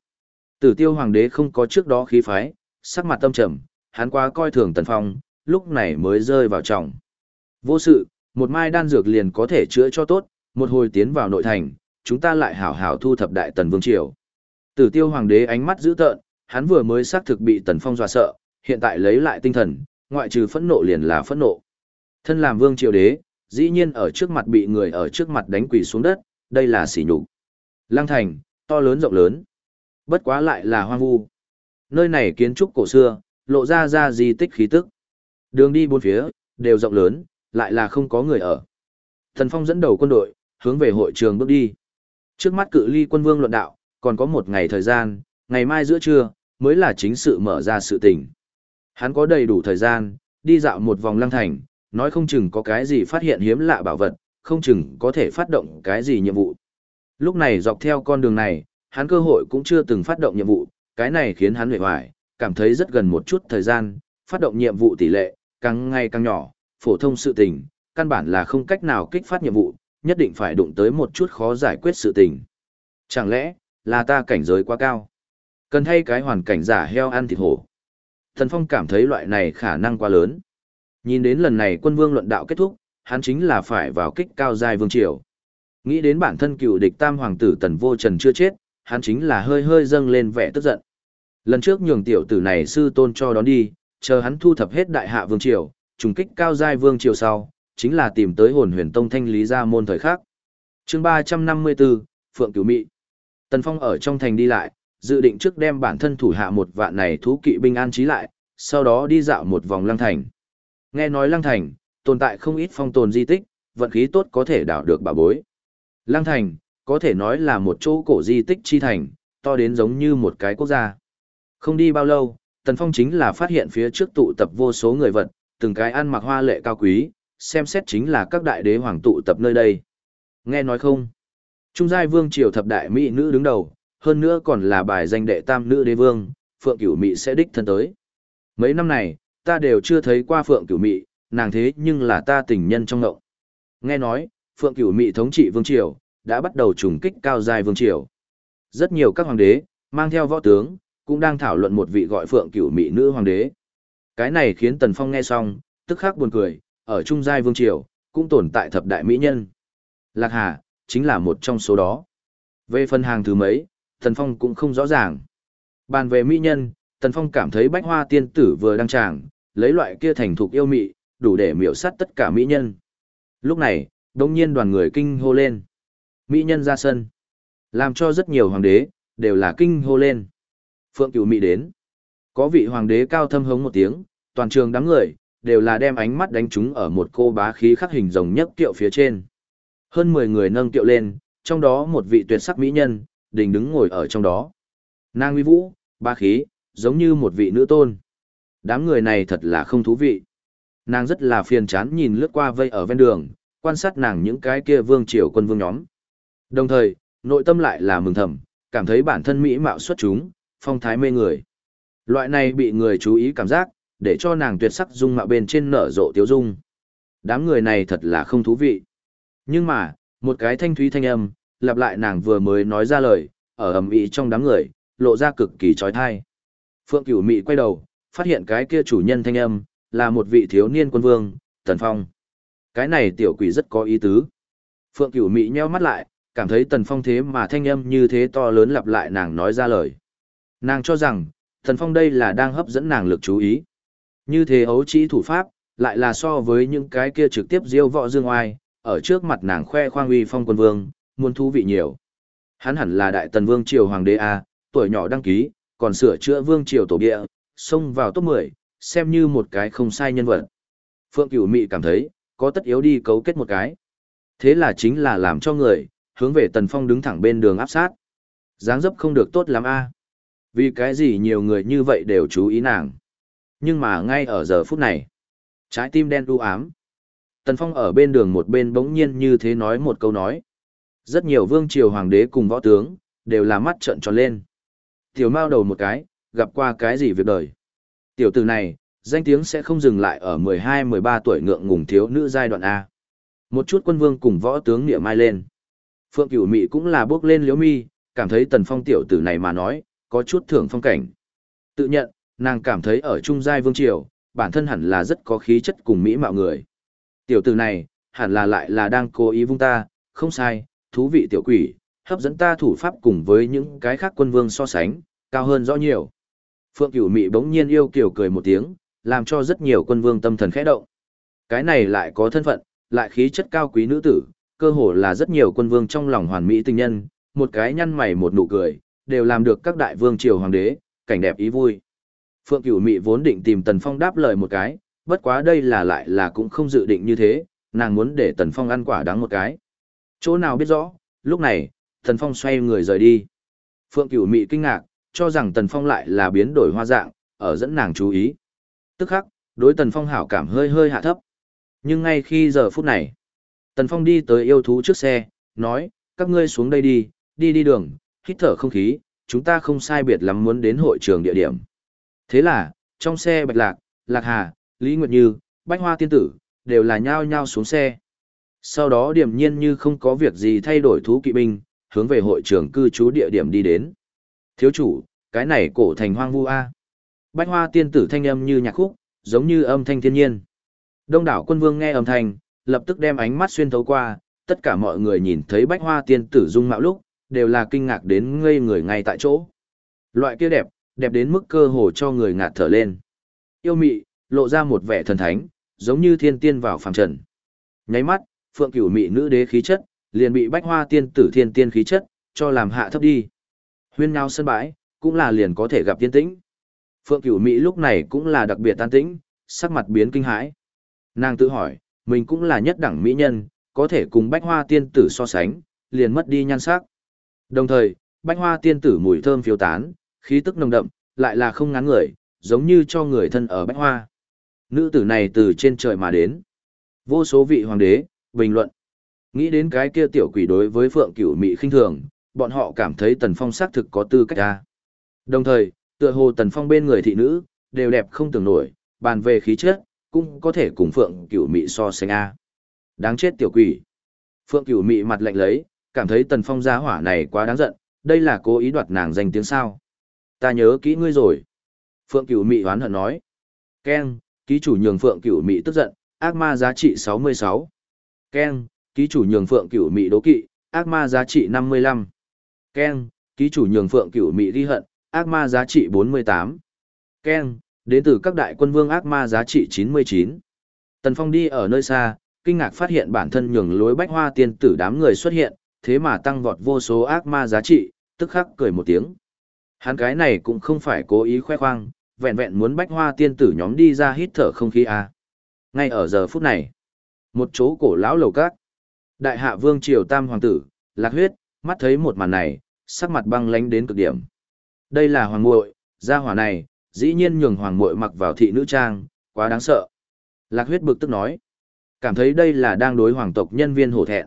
Tử tiêu hoàng đế không có trước đó khí phái, sắc mặt tâm trầm, hắn quá coi thường tần phong, lúc này mới rơi vào trọng. Vô sự, một mai đan dược liền có thể chữa cho tốt, một hồi tiến vào nội thành, chúng ta lại hảo hảo thu thập đại tần vương triều. Tử tiêu hoàng đế ánh mắt dữ tợn, hắn vừa mới xác thực bị tần phong dọa sợ, hiện tại lấy lại tinh thần, ngoại trừ phẫn nộ liền là phẫn nộ. Thân làm vương triều đế, dĩ nhiên ở trước mặt bị người ở trước mặt đánh quỳ xuống đất, đây là sỉ nhục. Lăng thành, to lớn rộng lớn. Bất quá lại là hoang vu. Nơi này kiến trúc cổ xưa, lộ ra ra di tích khí tức. Đường đi bốn phía, đều rộng lớn, lại là không có người ở. Thần Phong dẫn đầu quân đội, hướng về hội trường bước đi. Trước mắt cự ly quân vương luận đạo, còn có một ngày thời gian, ngày mai giữa trưa, mới là chính sự mở ra sự tình. Hắn có đầy đủ thời gian, đi dạo một vòng lăng thành, nói không chừng có cái gì phát hiện hiếm lạ bảo vật, không chừng có thể phát động cái gì nhiệm vụ. Lúc này dọc theo con đường này, hắn cơ hội cũng chưa từng phát động nhiệm vụ, cái này khiến hắn hề hoài, cảm thấy rất gần một chút thời gian, phát động nhiệm vụ tỷ lệ, càng ngày càng nhỏ, phổ thông sự tình, căn bản là không cách nào kích phát nhiệm vụ, nhất định phải đụng tới một chút khó giải quyết sự tình. Chẳng lẽ, là ta cảnh giới quá cao? Cần thay cái hoàn cảnh giả heo ăn thịt hổ. Thần Phong cảm thấy loại này khả năng quá lớn. Nhìn đến lần này quân vương luận đạo kết thúc, hắn chính là phải vào kích cao dài vương triều. Nghĩ đến bản thân cựu địch tam hoàng tử tần vô trần chưa chết, hắn chính là hơi hơi dâng lên vẻ tức giận. Lần trước nhường tiểu tử này sư tôn cho đón đi, chờ hắn thu thập hết đại hạ vương triều, trùng kích cao giai vương triều sau, chính là tìm tới hồn huyền tông thanh lý ra môn thời khác. chương 354, Phượng Cửu Mị. Tần Phong ở trong thành đi lại, dự định trước đem bản thân thủ hạ một vạn này thú kỵ binh an trí lại, sau đó đi dạo một vòng lăng thành. Nghe nói lăng thành, tồn tại không ít phong tồn di tích, vận khí tốt có thể đảo được bà bối. Lăng thành, có thể nói là một chỗ cổ di tích chi thành, to đến giống như một cái quốc gia. Không đi bao lâu, Tần Phong chính là phát hiện phía trước tụ tập vô số người vật, từng cái ăn mặc hoa lệ cao quý, xem xét chính là các đại đế hoàng tụ tập nơi đây. Nghe nói không? Trung giai vương triều thập đại mỹ nữ đứng đầu, hơn nữa còn là bài danh đệ tam nữ đế vương, Phượng Cửu Mỹ sẽ đích thân tới. Mấy năm này, ta đều chưa thấy qua Phượng Cửu Mỹ, nàng thế nhưng là ta tình nhân trong ngộng. Nghe nói, Phượng Cửu Mị thống trị vương triều, đã bắt đầu trùng kích cao giai vương triều. Rất nhiều các hoàng đế, mang theo võ tướng, cũng đang thảo luận một vị gọi Phượng Cửu Mị nữ hoàng đế. Cái này khiến Tần Phong nghe xong, tức khắc buồn cười, ở trung giai vương triều, cũng tồn tại thập đại mỹ nhân. Lạc Hà, chính là một trong số đó. Về phần hàng thứ mấy, Tần Phong cũng không rõ ràng. Bàn về mỹ nhân, Tần Phong cảm thấy bách hoa tiên tử vừa đăng tràng, lấy loại kia thành thục yêu mị, đủ để miểu sát tất cả mỹ nhân. Lúc này, đông nhiên đoàn người kinh hô lên. Mỹ nhân ra sân. Làm cho rất nhiều hoàng đế, đều là kinh hô lên. Phượng cửu mỹ đến. Có vị hoàng đế cao thâm hống một tiếng, toàn trường đám người, đều là đem ánh mắt đánh chúng ở một cô bá khí khắc hình rồng nhất tiệu phía trên. Hơn 10 người nâng tiệu lên, trong đó một vị tuyệt sắc mỹ nhân, đình đứng ngồi ở trong đó. Nàng uy vũ, bá khí, giống như một vị nữ tôn. Đám người này thật là không thú vị. Nàng rất là phiền chán nhìn lướt qua vây ở ven đường, quan sát nàng những cái kia vương triều quân vương nhóm. Đồng thời, nội tâm lại là mừng thầm, cảm thấy bản thân mỹ mạo xuất chúng, phong thái mê người. Loại này bị người chú ý cảm giác, để cho nàng tuyệt sắc dung mạo bên trên nở rộ tiếu dung. Đám người này thật là không thú vị. Nhưng mà, một cái thanh thúy thanh âm, lặp lại nàng vừa mới nói ra lời, ở ầm ĩ trong đám người, lộ ra cực kỳ trói thai. Phượng Cửu Mị quay đầu, phát hiện cái kia chủ nhân thanh âm, là một vị thiếu niên quân vương, Tần Phong. Cái này tiểu quỷ rất có ý tứ. Phượng Cửu Mị nheo mắt lại, cảm thấy Tần Phong thế mà thanh âm như thế to lớn lặp lại nàng nói ra lời. Nàng cho rằng, Tần Phong đây là đang hấp dẫn nàng lực chú ý. Như thế ấu trĩ thủ pháp, lại là so với những cái kia trực tiếp diêu võ dương oai, ở trước mặt nàng khoe khoang uy phong quân vương, muốn thú vị nhiều. Hắn hẳn là đại tần vương triều hoàng đế A, tuổi nhỏ đăng ký, còn sửa chữa vương triều tổ địa, xông vào top 10, xem như một cái không sai nhân vật. Phượng Cửu Mị cảm thấy, có tất yếu đi cấu kết một cái. Thế là chính là làm cho người, hướng về Tần Phong đứng thẳng bên đường áp sát. dáng dấp không được tốt lắm a. Vì cái gì nhiều người như vậy đều chú ý nàng. Nhưng mà ngay ở giờ phút này, trái tim đen u ám. Tần Phong ở bên đường một bên bỗng nhiên như thế nói một câu nói. Rất nhiều vương triều hoàng đế cùng võ tướng, đều là mắt trợn tròn lên. Tiểu mao đầu một cái, gặp qua cái gì việc đời. Tiểu tử này, danh tiếng sẽ không dừng lại ở 12-13 tuổi ngượng ngùng thiếu nữ giai đoạn A. Một chút quân vương cùng võ tướng niệm mai lên. Phượng Cửu Mị cũng là bước lên liễu mi, cảm thấy tần phong tiểu tử này mà nói, có chút thưởng phong cảnh. Tự nhận, nàng cảm thấy ở trung giai vương triều, bản thân hẳn là rất có khí chất cùng mỹ mạo người. Tiểu tử này, hẳn là lại là đang cố ý vung ta, không sai, thú vị tiểu quỷ, hấp dẫn ta thủ pháp cùng với những cái khác quân vương so sánh, cao hơn rõ nhiều. Phượng Cửu Mị bỗng nhiên yêu kiều cười một tiếng, làm cho rất nhiều quân vương tâm thần khẽ động. Cái này lại có thân phận, lại khí chất cao quý nữ tử, cơ hồ là rất nhiều quân vương trong lòng hoàn mỹ tình nhân, một cái nhăn mày một nụ cười, đều làm được các đại vương triều hoàng đế, cảnh đẹp ý vui. Phượng Cửu Mị vốn định tìm Tần Phong đáp lời một cái, bất quá đây là lại là cũng không dự định như thế, nàng muốn để Tần Phong ăn quả đắng một cái. Chỗ nào biết rõ, lúc này, Tần Phong xoay người rời đi. Phượng Cửu Mị kinh ngạc, cho rằng Tần Phong lại là biến đổi hoa dạng, ở dẫn nàng chú ý. Tức khắc, đối Tần Phong hảo cảm hơi hơi hạ thấp. Nhưng ngay khi giờ phút này, Tần Phong đi tới yêu thú trước xe, nói, các ngươi xuống đây đi, đi đi đường, hít thở không khí, chúng ta không sai biệt lắm muốn đến hội trường địa điểm. Thế là, trong xe Bạch Lạc, Lạc Hà, Lý Nguyệt Như, Bách Hoa Tiên Tử, đều là nhao nhao xuống xe. Sau đó điểm nhiên như không có việc gì thay đổi thú kỵ binh, hướng về hội trường cư trú địa điểm đi đến. Thiếu chủ, cái này cổ thành hoang vu A. Bách Hoa Tiên Tử thanh âm như nhạc khúc, giống như âm thanh thiên nhiên. Đông đảo quân vương nghe âm thanh, lập tức đem ánh mắt xuyên thấu qua, tất cả mọi người nhìn thấy bách hoa tiên tử dung mạo lúc, đều là kinh ngạc đến ngây người ngay tại chỗ. Loại kia đẹp, đẹp đến mức cơ hồ cho người ngạt thở lên. Yêu mị, lộ ra một vẻ thần thánh, giống như thiên tiên vào phàm trần. Nháy mắt, phượng cửu mị nữ đế khí chất, liền bị bách hoa tiên tử thiên tiên khí chất, cho làm hạ thấp đi. Huyên ngao sân bãi, cũng là liền có thể gặp tiên tĩnh. Phượng cửu Mỹ lúc này cũng là đặc biệt tan tĩnh, sắc mặt biến kinh hãi. Nàng tự hỏi, mình cũng là nhất đẳng mỹ nhân, có thể cùng bách hoa tiên tử so sánh, liền mất đi nhan sắc. Đồng thời, bách hoa tiên tử mùi thơm phiêu tán, khí tức nồng đậm, lại là không ngắn người, giống như cho người thân ở bách hoa. Nữ tử này từ trên trời mà đến. Vô số vị hoàng đế, bình luận. Nghĩ đến cái kia tiểu quỷ đối với phượng cửu mỹ khinh thường, bọn họ cảm thấy tần phong xác thực có tư cách ra. Đồng thời, tựa hồ tần phong bên người thị nữ, đều đẹp không tưởng nổi, bàn về khí chất, cũng có thể cùng Phượng Cửu Mị so sánh a. Đáng chết tiểu quỷ. Phượng Cửu Mị mặt lạnh lấy, cảm thấy Tần Phong gia hỏa này quá đáng giận, đây là cố ý đoạt nàng danh tiếng sao? Ta nhớ kỹ ngươi rồi. Phượng Cửu Mị oán hận nói. Ken, ký chủ nhường Phượng Cửu Mị tức giận, ác ma giá trị 66. Ken, ký chủ nhường Phượng Cửu Mị đố kỵ, ác ma giá trị 55. Ken, ký chủ nhường Phượng Cửu Mị đi hận, ác ma giá trị 48. Ken, Đến từ các đại quân vương ác ma giá trị 99. Tần Phong đi ở nơi xa, kinh ngạc phát hiện bản thân nhường lối bách hoa tiên tử đám người xuất hiện, thế mà tăng vọt vô số ác ma giá trị, tức khắc cười một tiếng. Hắn cái này cũng không phải cố ý khoe khoang, vẹn vẹn muốn bách hoa tiên tử nhóm đi ra hít thở không khí à. Ngay ở giờ phút này, một chỗ cổ lão lầu các, đại hạ vương triều tam hoàng tử, lạc huyết, mắt thấy một màn này, sắc mặt băng lánh đến cực điểm. Đây là hoàng muội, gia hỏa này, dĩ nhiên nhường hoàng muội mặc vào thị nữ trang, quá đáng sợ. Lạc huyết bực tức nói, cảm thấy đây là đang đối hoàng tộc nhân viên hổ thẹn.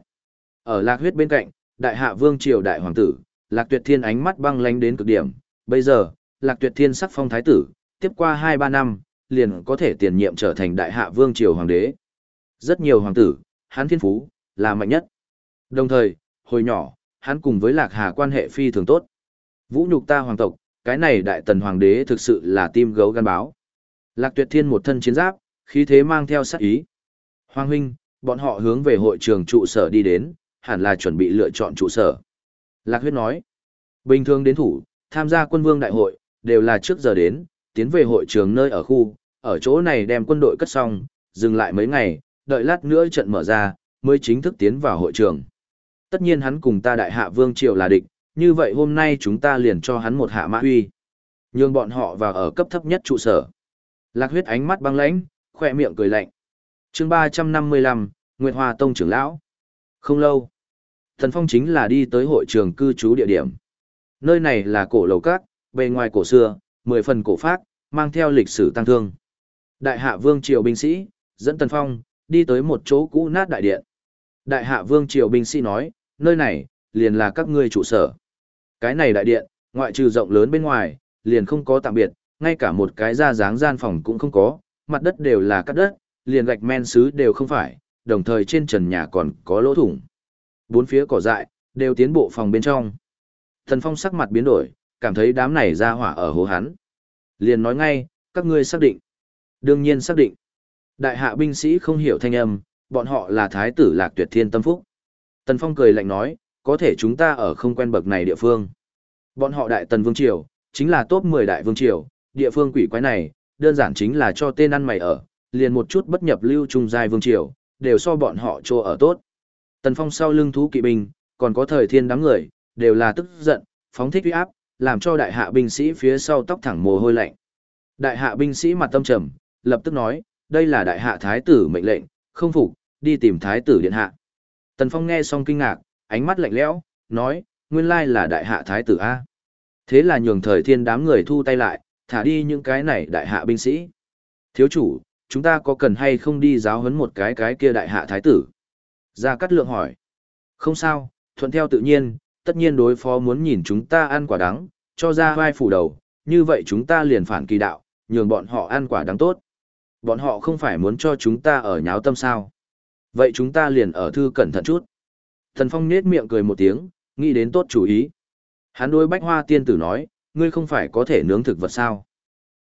Ở lạc huyết bên cạnh, đại hạ vương triều đại hoàng tử, lạc tuyệt thiên ánh mắt băng lánh đến cực điểm. Bây giờ, lạc tuyệt thiên sắc phong thái tử, tiếp qua 2-3 năm, liền có thể tiền nhiệm trở thành đại hạ vương triều hoàng đế. Rất nhiều hoàng tử, hắn thiên phú, là mạnh nhất. Đồng thời, hồi nhỏ, hắn cùng với lạc hà quan hệ phi thường tốt. Vũ nhục ta hoàng tộc, cái này đại tần hoàng đế thực sự là tim gấu gan báo. Lạc tuyệt thiên một thân chiến giáp, khí thế mang theo sát ý. Hoàng huynh, bọn họ hướng về hội trường trụ sở đi đến, hẳn là chuẩn bị lựa chọn trụ sở. Lạc huyết nói, bình thường đến thủ, tham gia quân vương đại hội, đều là trước giờ đến, tiến về hội trường nơi ở khu, ở chỗ này đem quân đội cất xong, dừng lại mấy ngày, đợi lát nữa trận mở ra, mới chính thức tiến vào hội trường. Tất nhiên hắn cùng ta đại hạ vương triều là địch, như vậy hôm nay chúng ta liền cho hắn một hạ mã huy. Nhường bọn họ vào ở cấp thấp nhất trụ sở. Lạc huyết ánh mắt băng lãnh, khỏe miệng cười lạnh. chương 355, Nguyệt Hoa Tông trưởng lão. Không lâu, Thần Phong chính là đi tới hội trường cư trú địa điểm. Nơi này là cổ lầu cát bề ngoài cổ xưa, mười phần cổ phát, mang theo lịch sử tăng thương. Đại hạ vương triều binh sĩ, dẫn Tần Phong, đi tới một chỗ cũ nát đại điện. Đại hạ vương triều binh sĩ nói, nơi này, liền là các ngươi trụ sở. Cái này đại điện, ngoại trừ rộng lớn bên ngoài, liền không có tạm biệt, ngay cả một cái da dáng gian phòng cũng không có, mặt đất đều là cắt đất, liền gạch men sứ đều không phải, đồng thời trên trần nhà còn có lỗ thủng. Bốn phía cỏ dại, đều tiến bộ phòng bên trong. Thần Phong sắc mặt biến đổi, cảm thấy đám này ra hỏa ở hố hắn. Liền nói ngay, các ngươi xác định. Đương nhiên xác định. Đại hạ binh sĩ không hiểu thanh âm, bọn họ là thái tử lạc tuyệt thiên tâm phúc. Tần Phong cười lạnh nói, có thể chúng ta ở không quen bậc này địa phương. Bọn họ đại tần vương triều, chính là top 10 đại vương triều, địa phương quỷ quái này, đơn giản chính là cho tên ăn mày ở, liền một chút bất nhập lưu trung giai vương triều, đều so bọn họ trô ở tốt. Tần Phong sau lưng thú kỵ binh, còn có thời thiên đám người, đều là tức giận, phóng thích uy áp, làm cho đại hạ binh sĩ phía sau tóc thẳng mồ hôi lạnh. Đại hạ binh sĩ mặt tâm trầm, lập tức nói, đây là đại hạ thái tử mệnh lệnh, không phục, đi tìm thái tử điện hạ. Tần Phong nghe xong kinh ngạc, ánh mắt lạnh lẽo, nói, nguyên lai là đại hạ thái tử A. Thế là nhường thời thiên đám người thu tay lại, thả đi những cái này đại hạ binh sĩ. Thiếu chủ, chúng ta có cần hay không đi giáo huấn một cái cái kia đại hạ thái tử? Gia Cát Lượng hỏi. Không sao, thuận theo tự nhiên, tất nhiên đối phó muốn nhìn chúng ta ăn quả đắng, cho ra vai phủ đầu, như vậy chúng ta liền phản kỳ đạo, nhường bọn họ ăn quả đắng tốt. Bọn họ không phải muốn cho chúng ta ở nháo tâm sao. Vậy chúng ta liền ở thư cẩn thận chút. Thần Phong nết miệng cười một tiếng, nghĩ đến tốt chủ ý. Hắn đối bách hoa tiên tử nói, ngươi không phải có thể nướng thực vật sao?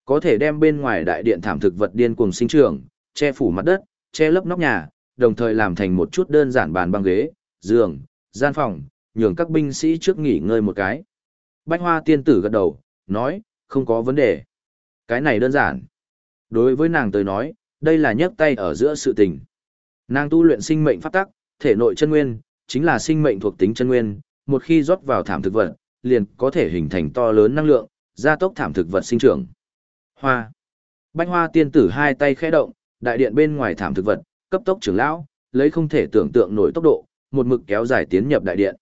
Có thể đem bên ngoài đại điện thảm thực vật điên cuồng sinh trưởng, che phủ mặt đất, che lấp nóc nhà, đồng thời làm thành một chút đơn giản bàn băng ghế, giường, gian phòng, nhường các binh sĩ trước nghỉ ngơi một cái. Bách hoa tiên tử gật đầu, nói, không có vấn đề. Cái này đơn giản. Đối với nàng tới nói, đây là nhấc tay ở giữa sự tình. Nàng tu luyện sinh mệnh pháp tắc, thể nội chân nguyên, chính là sinh mệnh thuộc tính chân nguyên, một khi rót vào thảm thực vật, liền có thể hình thành to lớn năng lượng, gia tốc thảm thực vật sinh trưởng. Hoa. Bách hoa tiên tử hai tay khẽ động, đại điện bên ngoài thảm thực vật, cấp tốc trưởng lão, lấy không thể tưởng tượng nổi tốc độ, một mực kéo dài tiến nhập đại điện.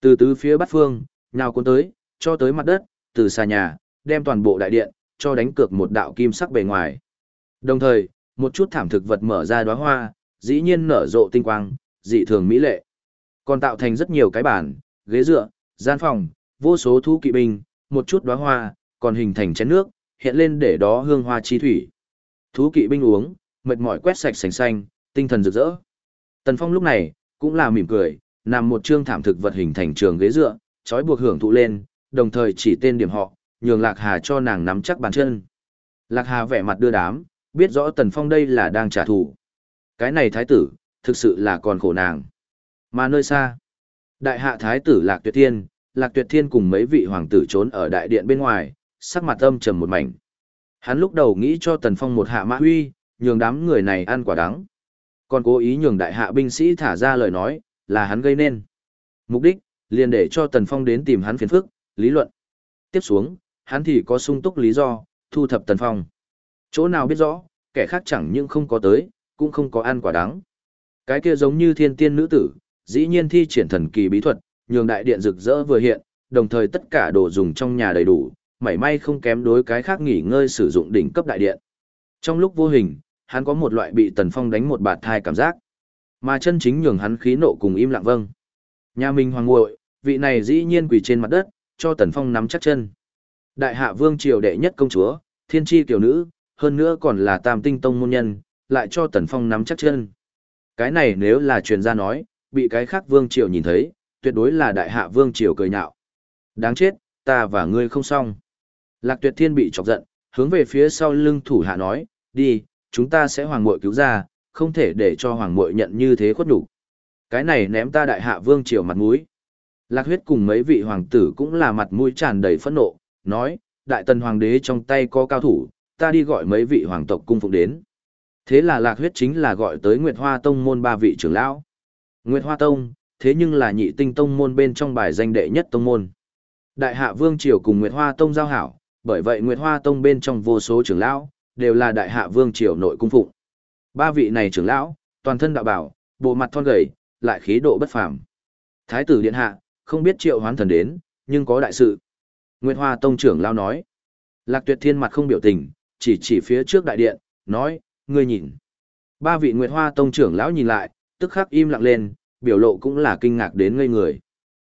Từ tứ phía bát phương, nhào cuốn tới, cho tới mặt đất, từ xa nhà, đem toàn bộ đại điện, cho đánh cược một đạo kim sắc bề ngoài. Đồng thời, một chút thảm thực vật mở ra đóa hoa, dĩ nhiên nở rộ tinh quang, dị thường mỹ lệ. Còn tạo thành rất nhiều cái bàn, ghế dựa, gian phòng, vô số thú kỵ binh, một chút đóa hoa, còn hình thành chén nước, hiện lên để đó hương hoa chi thủy. Thú kỵ binh uống, mệt mỏi quét sạch sành xanh, tinh thần rực rỡ. Tần Phong lúc này, cũng là mỉm cười, nằm một trương thảm thực vật hình thành trường ghế dựa, trói buộc hưởng thụ lên, đồng thời chỉ tên điểm họ, nhường Lạc Hà cho nàng nắm chắc bàn chân. Lạc Hà vẻ mặt đưa đám, biết rõ Tần Phong đây là đang trả thù. Cái này thái tử, thực sự là còn khổ nàng. Mà nơi xa, đại hạ thái tử Lạc Tuyệt Thiên, Lạc Tuyệt Thiên cùng mấy vị hoàng tử trốn ở đại điện bên ngoài, sắc mặt âm trầm một mảnh. Hắn lúc đầu nghĩ cho Tần Phong một hạ mã huy, nhường đám người này ăn quả đắng. Còn cố ý nhường đại hạ binh sĩ thả ra lời nói, là hắn gây nên. Mục đích, liền để cho Tần Phong đến tìm hắn phiền phức, lý luận. Tiếp xuống, hắn thì có sung túc lý do, thu thập Tần Phong. Chỗ nào biết rõ, kẻ khác chẳng những không có tới, cũng không có ăn quả đắng. Cái kia giống như thiên tiên nữ tử, dĩ nhiên thi triển thần kỳ bí thuật, nhường đại điện rực rỡ vừa hiện, đồng thời tất cả đồ dùng trong nhà đầy đủ, mảy may không kém đối cái khác nghỉ ngơi sử dụng đỉnh cấp đại điện. Trong lúc vô hình, hắn có một loại bị Tần Phong đánh một bạt thai cảm giác, mà chân chính nhường hắn khí nộ cùng im lặng vâng. Nhà mình hoàng ngội, vị này dĩ nhiên quỳ trên mặt đất, cho Tần Phong nắm chắc chân. Đại hạ vương triều đệ nhất công chúa, thiên tri tiểu nữ, hơn nữa còn là tam tinh tông môn nhân, lại cho Tần Phong nắm chắc chân. Cái này nếu là truyền ra nói, bị cái khác vương triều nhìn thấy, tuyệt đối là đại hạ vương triều cười nhạo. Đáng chết, ta và ngươi không xong. Lạc tuyệt thiên bị chọc giận, hướng về phía sau lưng thủ hạ nói, đi, chúng ta sẽ hoàng muội cứu ra, không thể để cho hoàng muội nhận như thế khuất đủ. Cái này ném ta đại hạ vương triều mặt mũi. Lạc huyết cùng mấy vị hoàng tử cũng là mặt mũi tràn đầy phẫn nộ, nói, đại tần hoàng đế trong tay có cao thủ, ta đi gọi mấy vị hoàng tộc cung phục đến. Thế là lạc huyết chính là gọi tới Nguyệt Hoa Tông môn ba vị trưởng lão. Nguyệt Hoa Tông, thế nhưng là nhị tinh tông môn bên trong bài danh đệ nhất tông môn. Đại hạ vương triều cùng Nguyệt Hoa Tông giao hảo, bởi vậy Nguyệt Hoa Tông bên trong vô số trưởng lão, đều là đại hạ vương triều nội cung phụng. Ba vị này trưởng lão, toàn thân đạo bảo, bộ mặt thon gầy, lại khí độ bất phàm. Thái tử điện hạ, không biết triệu hoán thần đến, nhưng có đại sự. Nguyệt Hoa Tông trưởng lão nói. Lạc Tuyệt Thiên mặt không biểu tình, chỉ chỉ phía trước đại điện, nói, ngươi nhìn. Ba vị Nguyệt Hoa Tông trưởng lão nhìn lại, tức khắc im lặng lên, biểu lộ cũng là kinh ngạc đến ngây người.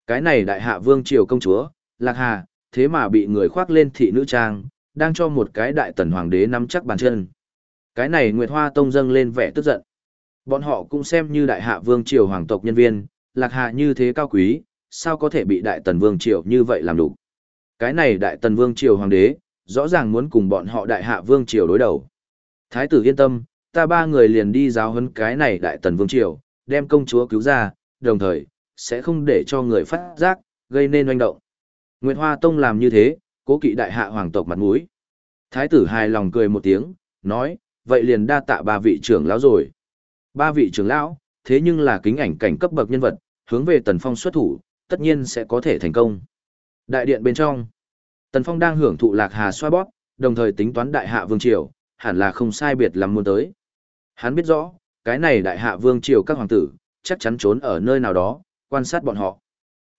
Cái này đại hạ vương triều công chúa, Lạc Hà, thế mà bị người khoác lên thị nữ trang, đang cho một cái đại tần hoàng đế nắm chắc bàn chân. Cái này Nguyệt Hoa Tông dâng lên vẻ tức giận. Bọn họ cũng xem như đại hạ vương triều hoàng tộc nhân viên, Lạc Hà như thế cao quý, sao có thể bị đại tần vương triều như vậy làm đủ. Cái này đại tần vương triều hoàng đế, rõ ràng muốn cùng bọn họ đại hạ vương triều đối đầu. Thái tử yên tâm, ta ba người liền đi giáo huấn cái này đại tần vương triều, đem công chúa cứu ra, đồng thời, sẽ không để cho người phát giác, gây nên oanh động. Nguyệt Hoa Tông làm như thế, cố kỵ đại hạ hoàng tộc mặt mũi. Thái tử hài lòng cười một tiếng, nói, vậy liền đa tạ ba vị trưởng lão rồi. Ba vị trưởng lão, thế nhưng là kính ảnh cảnh cấp bậc nhân vật, hướng về Tần Phong xuất thủ, tất nhiên sẽ có thể thành công. Đại điện bên trong, Tần Phong đang hưởng thụ lạc hà xoa bóp, đồng thời tính toán đại hạ vương triều, hẳn là không sai biệt lắm muốn tới. Hắn biết rõ, cái này đại hạ vương triều các hoàng tử, chắc chắn trốn ở nơi nào đó, quan sát bọn họ.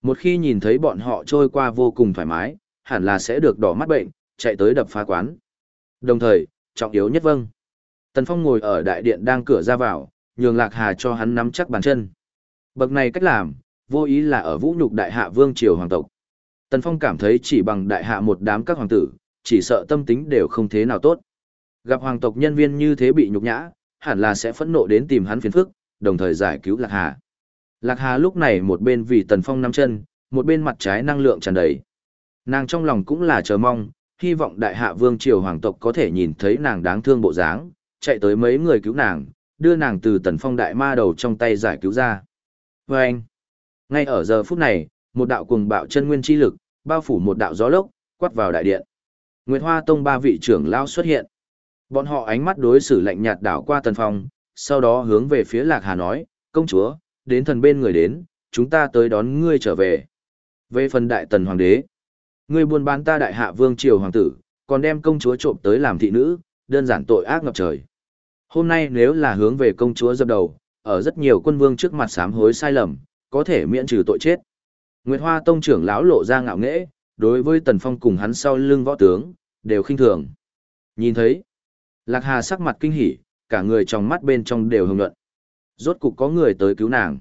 Một khi nhìn thấy bọn họ trôi qua vô cùng thoải mái, hẳn là sẽ được đỏ mắt bệnh, chạy tới đập phá quán. Đồng thời, trọng yếu nhất vâng. Tần Phong ngồi ở đại điện đang cửa ra vào, nhường Lạc Hà cho hắn nắm chắc bàn chân. Bậc này cách làm, vô ý là ở vũ nhục đại hạ vương triều hoàng tộc. Tần Phong cảm thấy chỉ bằng đại hạ một đám các hoàng tử, chỉ sợ tâm tính đều không thế nào tốt. Gặp hoàng tộc nhân viên như thế bị nhục nhã, hẳn là sẽ phẫn nộ đến tìm hắn phiền phức, đồng thời giải cứu Lạc Hà. Lạc Hà lúc này một bên vì Tần Phong nắm chân, một bên mặt trái năng lượng tràn đầy. Nàng trong lòng cũng là chờ mong, hy vọng đại hạ vương triều hoàng tộc có thể nhìn thấy nàng đáng thương bộ dáng, chạy tới mấy người cứu nàng, đưa nàng từ Tần Phong đại ma đầu trong tay giải cứu ra. Và anh, ngay ở giờ phút này, một đạo cuồng bạo chân nguyên chi lực, bao phủ một đạo gió lốc, quát vào đại điện. Nguyệt Hoa Tông ba vị trưởng lao xuất hiện. Bọn họ ánh mắt đối xử lạnh nhạt đảo qua Tần Phong, sau đó hướng về phía Lạc Hà nói, công chúa, đến thần bên người đến, chúng ta tới đón ngươi trở về. Về phần đại tần hoàng đế, ngươi buôn bán ta đại hạ vương triều hoàng tử, còn đem công chúa trộm tới làm thị nữ, đơn giản tội ác ngập trời. Hôm nay nếu là hướng về công chúa dập đầu, ở rất nhiều quân vương trước mặt sám hối sai lầm, có thể miễn trừ tội chết. Nguyệt Hoa Tông trưởng lão lộ ra ngạo nghễ, đối với Tần Phong cùng hắn sau lưng võ tướng, đều khinh thường. Nhìn thấy, Lạc Hà sắc mặt kinh hỉ, cả người trong mắt bên trong đều hưng luận. Rốt cục có người tới cứu nàng.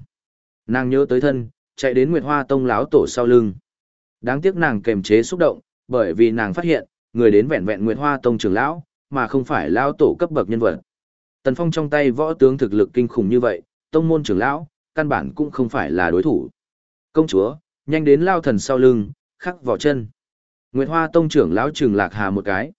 Nàng nhớ tới thân, chạy đến Nguyệt Hoa Tông lão tổ sau lưng. Đáng tiếc nàng kềm chế xúc động, bởi vì nàng phát hiện, người đến vẹn vẹn Nguyệt Hoa Tông trưởng lão, mà không phải lão tổ cấp bậc nhân vật. Tần Phong trong tay võ tướng thực lực kinh khủng như vậy, tông môn trưởng lão, căn bản cũng không phải là đối thủ. Công chúa, nhanh đến lao thần sau lưng, khắc vào chân. Nguyệt Hoa Tông trưởng lão trừng Lạc Hà một cái.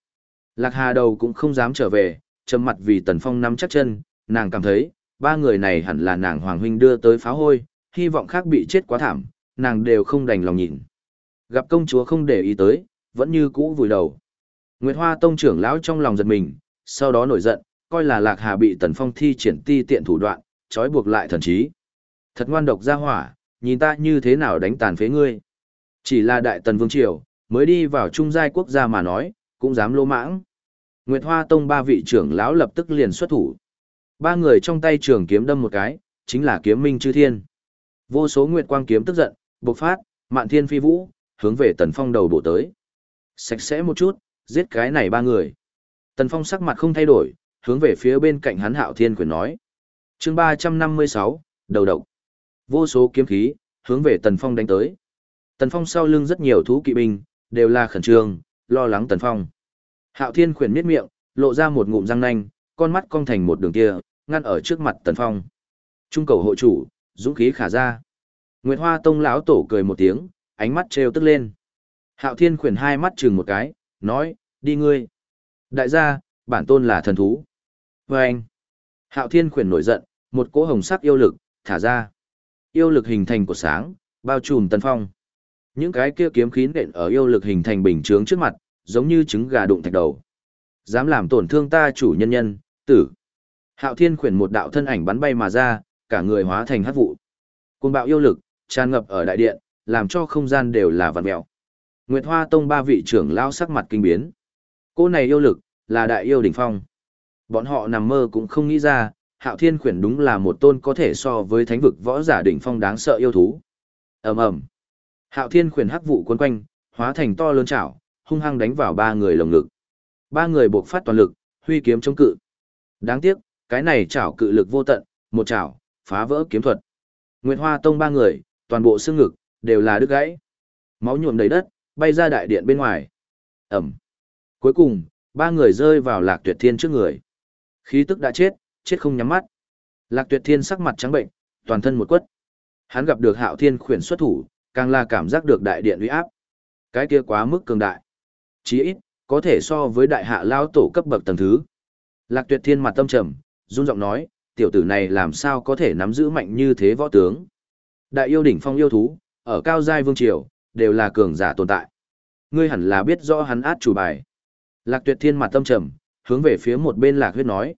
Lạc Hà đầu cũng không dám trở về, trầm mặt vì Tần Phong nắm chắc chân, nàng cảm thấy, ba người này hẳn là nàng Hoàng Huynh đưa tới phá hôi, hy vọng khác bị chết quá thảm, nàng đều không đành lòng nhìn. Gặp công chúa không để ý tới, vẫn như cũ vùi đầu. Nguyệt Hoa Tông trưởng lão trong lòng giật mình, sau đó nổi giận, coi là Lạc Hà bị Tần Phong thi triển ti tiện thủ đoạn, trói buộc lại thần trí. Thật ngoan độc ra hỏa, nhìn ta như thế nào đánh tàn phế ngươi. Chỉ là đại tần vương triều, mới đi vào trung giai quốc gia mà nói, cũng dám lô mãng. Nguyệt Hoa Tông ba vị trưởng lão lập tức liền xuất thủ. Ba người trong tay trường kiếm đâm một cái, chính là kiếm minh chư thiên. Vô số nguyệt quang kiếm tức giận, bộc phát, mạn thiên phi vũ, hướng về tần phong đầu bổ tới. Sạch sẽ một chút, giết cái này ba người. Tần phong sắc mặt không thay đổi, hướng về phía bên cạnh hắn hạo thiên quyền nói. chương ba trăm năm mươi sáu đầu độc. Vô số kiếm khí, hướng về tần phong đánh tới. Tần phong sau lưng rất nhiều thú kỵ binh, đều là khẩn trương, lo lắng tần phong. Hạo thiên khuyển miết miệng, lộ ra một ngụm răng nanh, con mắt cong thành một đường kia, ngăn ở trước mặt tần phong. Trung cầu hộ chủ, dũng khí khả ra. Nguyệt Hoa Tông lão tổ cười một tiếng, ánh mắt trêu tức lên. Hạo Thiên khuyển hai mắt chừng một cái, nói, đi ngươi. Đại gia, bản tôn là thần thú. Và anh. Hạo Thiên khuyển nổi giận, một cỗ hồng sắc yêu lực, thả ra. Yêu lực hình thành của sáng, bao trùm tần phong. Những cái kia kiếm khí nện ở yêu lực hình thành bình chướng trước mặt, giống như trứng gà đụng thạch đầu. Dám làm tổn thương ta chủ nhân nhân, tử. Hạo Thiên khuyển một đạo thân ảnh bắn bay mà ra, cả người hóa thành hắc vụ. Cơn bạo yêu lực, tràn ngập ở đại điện, làm cho không gian đều là vặn mèo. Nguyệt Hoa Tông ba vị trưởng lao sắc mặt kinh biến. Cô này yêu lực, là đại yêu đỉnh phong. Bọn họ nằm mơ cũng không nghĩ ra, Hạo Thiên khuyển đúng là một tôn có thể so với thánh vực võ giả đỉnh phong đáng sợ yêu thú. Ầm ầm. Hạo Thiên khuyển hắc vụ cuốn quanh, hóa thành to lớn chảo, hung hăng đánh vào ba người lồng ngực. Ba người buộc phát toàn lực, huy kiếm chống cự. Đáng tiếc, cái này chảo cự lực vô tận, một chảo, phá vỡ kiếm thuật. Nguyệt Hoa Tông ba người, toàn bộ xương ngực, đều là đứt gãy. Máu nhuộm đầy đất, bay ra đại điện bên ngoài. Ẩm. Cuối cùng, ba người rơi vào lạc tuyệt thiên trước người. Khí tức đã chết, chết không nhắm mắt. Lạc tuyệt thiên sắc mặt trắng bệnh, toàn thân một quất. Hắn gặp được hạo thiên khuyển xuất thủ, càng là cảm giác được đại điện uy áp. Cái kia quá mức cường đại. Chí ít, có thể so với đại hạ lao tổ cấp bậc tầng thứ. Lạc tuyệt thiên mặt tâm trầm, run giọng nói, tiểu tử này làm sao có thể nắm giữ mạnh như thế võ tướng. Đại yêu đỉnh phong yêu thú, ở cao giai vương triều, đều là cường giả tồn tại. Ngươi hẳn là biết rõ hắn át chủ bài. Lạc tuyệt thiên mặt tâm trầm, hướng về phía một bên lạc huyết nói.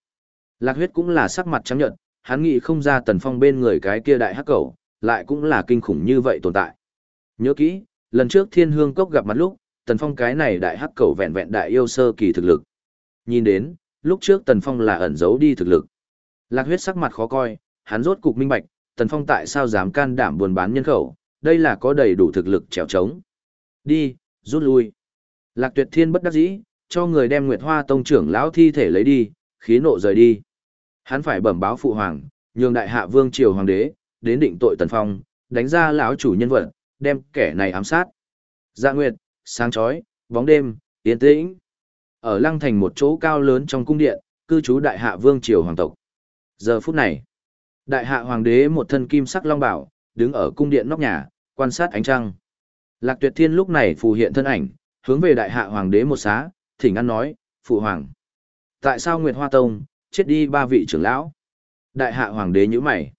Lạc huyết cũng là sắc mặt trắng nhợt, hắn nghĩ không ra tần phong bên người cái kia đại hắc cầu, lại cũng là kinh khủng như vậy tồn tại. Nhớ kỹ, lần trước thiên hương cốc gặp mặt lúc, tần phong cái này đại hắc cầu vẹn vẹn đại yêu sơ kỳ thực lực. Nhìn đến, lúc trước tần phong là ẩn giấu đi thực lực. Lạc huyết sắc mặt khó coi, hắn rốt cục minh bạch, tần phong tại sao dám can đảm buôn bán nhân khẩu, đây là có đầy đủ thực lực trèo trống. Đi, rút lui. Lạc tuyệt thiên bất đắc dĩ, cho người đem Nguyệt Hoa Tông trưởng lão thi thể lấy đi, khí nộ rời đi. Hắn phải bẩm báo phụ hoàng, nhường đại hạ vương triều hoàng đế, đến định tội tần phong, đánh ra lão chủ nhân vật, đem kẻ này ám sát. Dạ Nguyệt, sáng chói, bóng đêm, yên tĩnh. Ở lăng thành một chỗ cao lớn trong cung điện, cư trú đại hạ vương triều hoàng tộc. Giờ phút này, đại hạ hoàng đế một thân kim sắc long bảo, đứng ở cung điện nóc nhà, quan sát ánh trăng. Lạc Tuyệt Thiên lúc này phù hiện thân ảnh, hướng về đại hạ hoàng đế một xá, thỉnh ăn nói, phụ hoàng. Tại sao Nguyệt Hoa Tông, chết đi ba vị trưởng lão? Đại hạ hoàng đế nhíu mày.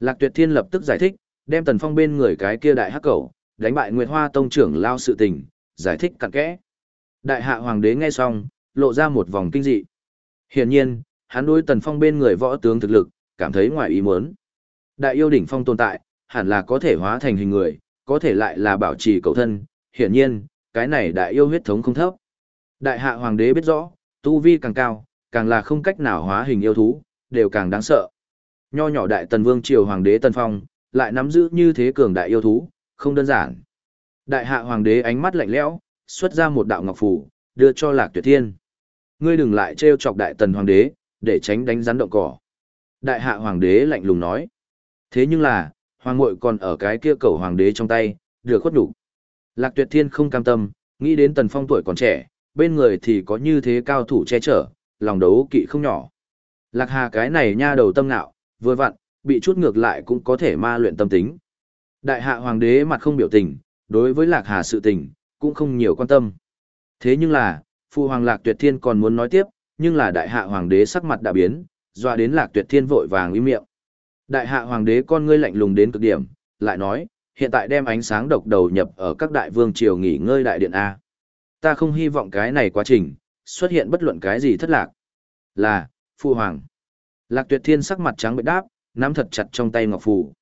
Lạc Tuyệt Thiên lập tức giải thích, đem Tần Phong bên người cái kia đại hắc cẩu, đánh bại Nguyệt Hoa Tông trưởng lao sự tình, giải thích cặn kẽ. Đại hạ hoàng đế nghe xong, lộ ra một vòng kinh dị. Hiển nhiên, hắn đối Tần Phong bên người võ tướng thực lực, cảm thấy ngoài ý muốn. Đại yêu đỉnh phong tồn tại, hẳn là có thể hóa thành hình người, có thể lại là bảo trì cầu thân, hiển nhiên, cái này đại yêu huyết thống không thấp. Đại hạ hoàng đế biết rõ, tu vi càng cao, càng là không cách nào hóa hình yêu thú, đều càng đáng sợ. Nho nhỏ đại tần vương triều hoàng đế Tần Phong, lại nắm giữ như thế cường đại yêu thú, không đơn giản. Đại hạ hoàng đế ánh mắt lạnh lẽo, xuất ra một đạo ngọc phù, đưa cho Lạc Tuyệt Thiên. Ngươi đừng lại trêu chọc đại tần hoàng đế, để tránh đánh rắn động cỏ. Đại hạ hoàng đế lạnh lùng nói. Thế nhưng là, hoàng muội còn ở cái kia cầu hoàng đế trong tay, được khuất đủ. Lạc Tuyệt Thiên không cam tâm, nghĩ đến Tần Phong tuổi còn trẻ, bên người thì có như thế cao thủ che chở, lòng đấu kỵ không nhỏ. Lạc Hà cái này nha đầu tâm ngạo, vừa vặn, bị chút ngược lại cũng có thể ma luyện tâm tính. Đại hạ hoàng đế mặt không biểu tình, đối với Lạc Hà sự tình, cũng không nhiều quan tâm. Thế nhưng là, Phu Hoàng Lạc Tuyệt Thiên còn muốn nói tiếp, nhưng là đại hạ hoàng đế sắc mặt đã biến, doa đến Lạc Tuyệt Thiên vội vàng im miệng. Đại hạ hoàng đế con ngươi lạnh lùng đến cực điểm, lại nói, hiện tại đem ánh sáng độc đầu nhập ở các đại vương triều nghỉ ngơi đại điện A. Ta không hy vọng cái này quá trình, xuất hiện bất luận cái gì thất lạc. Là, Phu Hoàng. Lạc tuyệt thiên sắc mặt trắng bệnh đáp, nắm thật chặt trong tay ngọc phù.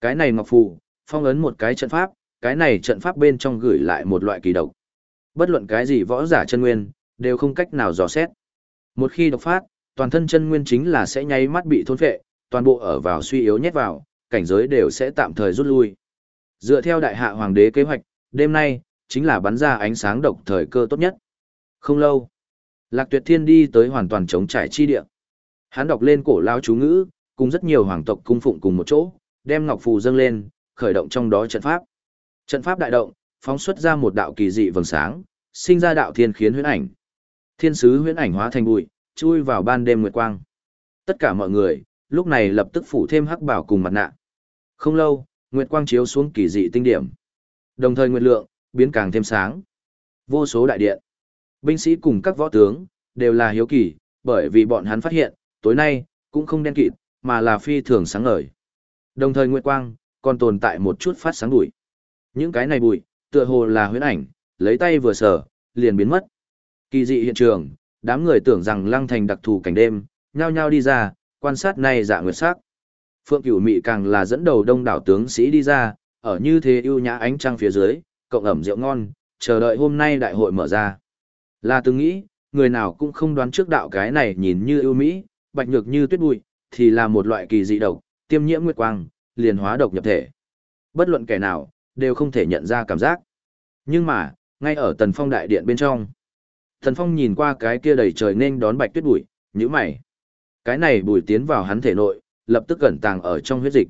Cái này ngọc phù, phong ấn một cái trận pháp, cái này trận pháp bên trong gửi lại một loại kỳ độc. Bất luận cái gì võ giả chân nguyên, đều không cách nào dò xét. Một khi độc phát, toàn thân chân nguyên chính là sẽ nháy mắt bị thôn phệ, toàn bộ ở vào suy yếu nhét vào, cảnh giới đều sẽ tạm thời rút lui. Dựa theo đại hạ hoàng đế kế hoạch, đêm nay, chính là bắn ra ánh sáng độc thời cơ tốt nhất. Không lâu, Lạc Tuyệt Thiên đi tới hoàn toàn chống trải chi địa. Hắn đọc lên cổ lao chú ngữ, cùng rất nhiều hoàng tộc cung phụng cùng một chỗ, đem ngọc phù dâng lên, khởi động trong đó trận pháp. Trận pháp đại động, phóng xuất ra một đạo kỳ dị vầng sáng, sinh ra đạo thiên khiến huyễn ảnh. Thiên sứ huyễn ảnh hóa thành bụi, chui vào ban đêm nguyệt quang. Tất cả mọi người, lúc này lập tức phủ thêm hắc bảo cùng mặt nạ. Không lâu, nguyệt quang chiếu xuống kỳ dị tinh điểm. Đồng thời nguyệt lượng, biến càng thêm sáng. Vô số đại điện, binh sĩ cùng các võ tướng, đều là hiếu kỳ, bởi vì bọn hắn phát hiện, tối nay, cũng không đen kịt, mà là phi thường sáng ngời. Đồng thời nguyệt quang, còn tồn tại một chút phát sáng bụi. Những cái này bụi, tựa hồ là huyễn ảnh, lấy tay vừa sờ, liền biến mất. Kỳ dị hiện trường, đám người tưởng rằng lăng thành đặc thù cảnh đêm, nhao nhao đi ra, quan sát này dạ nguyệt sắc. Phượng Cửu Mị càng là dẫn đầu đông đảo tướng sĩ đi ra, ở như thế ưu nhã ánh trăng phía dưới, cộng ẩm rượu ngon, chờ đợi hôm nay đại hội mở ra. Là từng nghĩ, người nào cũng không đoán trước đạo cái này nhìn như ưu mỹ, bạch nhược như tuyết bụi, thì là một loại kỳ dị độc, tiêm nhiễm nguyệt quang, liền hóa độc nhập thể. Bất luận kẻ nào, đều không thể nhận ra cảm giác. Nhưng mà, ngay ở tần phong đại điện bên trong, Tần phong nhìn qua cái kia đầy trời nên đón bạch tuyết bụi, nhíu mày. Cái này bụi tiến vào hắn thể nội, lập tức cẩn tàng ở trong huyết dịch.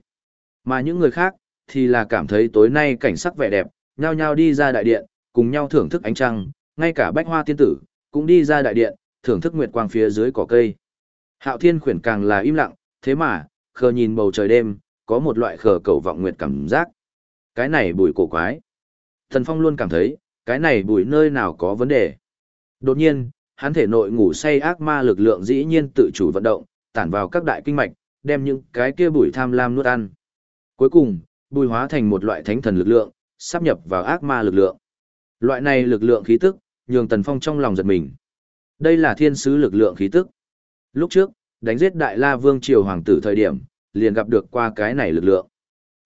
Mà những người khác, thì là cảm thấy tối nay cảnh sắc vẻ đẹp, nhao nhao đi ra đại điện, cùng nhau thưởng thức ánh trăng, ngay cả bách hoa tiên tử, cũng đi ra đại điện, thưởng thức nguyệt quang phía dưới cỏ cây. Hạo thiên khuyển càng là im lặng, thế mà, khờ nhìn bầu trời đêm, có một loại khờ cầu vọng nguyệt cảm giác. Cái này bùi cổ quái. Thần Phong luôn cảm thấy, cái này bùi nơi nào có vấn đề. Đột nhiên, hắn thể nội ngủ say ác ma lực lượng dĩ nhiên tự chủ vận động, tản vào các đại kinh mạch, đem những cái kia bùi tham lam nuốt ăn. Cuối cùng, bùi hóa thành một loại thánh thần lực lượng, sắp nhập vào ác ma lực lượng. Loại này lực lượng khí tức, nhường Tần Phong trong lòng giật mình. Đây là thiên sứ lực lượng khí tức. Lúc trước, đánh giết Đại La Vương Triều Hoàng tử thời điểm, liền gặp được qua cái này lực lượng.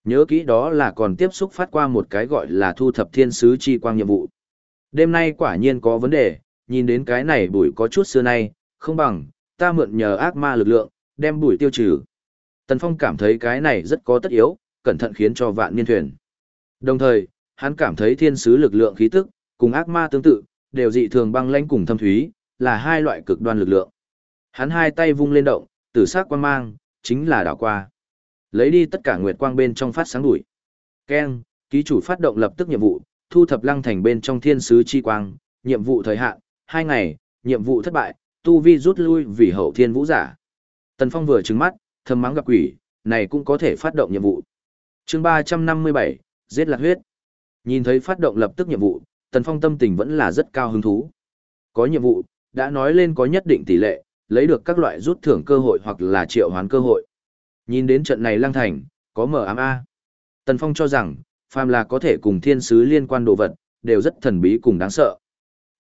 Nhớ kỹ đó là còn tiếp xúc phát qua một cái gọi là thu thập thiên sứ chi quang nhiệm vụ. Đêm nay quả nhiên có vấn đề, nhìn đến cái này bụi có chút xưa nay, không bằng, ta mượn nhờ ác ma lực lượng, đem bụi tiêu trừ. Tần Phong cảm thấy cái này rất có tất yếu, cẩn thận khiến cho vạn niên thuyền. Đồng thời, hắn cảm thấy thiên sứ lực lượng khí tức, cùng ác ma tương tự, đều dị thường băng lãnh cùng thâm thúy, là hai loại cực đoan lực lượng. Hắn hai tay vung lên động, tử sắc quang mang, chính là đảo qua. Lấy đi tất cả nguyệt quang bên trong phát sáng đuổi. Ken, ký chủ phát động lập tức nhiệm vụ, thu thập lăng thành bên trong thiên sứ chi quang, nhiệm vụ thời hạn, hai ngày, nhiệm vụ thất bại, tu vi rút lui vì hậu thiên vũ giả. Tần Phong vừa trừng mắt, thầm mắng gặp quỷ, này cũng có thể phát động nhiệm vụ. chương 357, giết lạc huyết. Nhìn thấy phát động lập tức nhiệm vụ, Tần Phong tâm tình vẫn là rất cao hứng thú. Có nhiệm vụ, đã nói lên có nhất định tỷ lệ, lấy được các loại rút thưởng cơ hội hoặc là triệu hoán cơ hội. Nhìn đến trận này lăng thành, có mở ám A. Tần Phong cho rằng, phàm là có thể cùng thiên sứ liên quan đồ vật, đều rất thần bí cùng đáng sợ.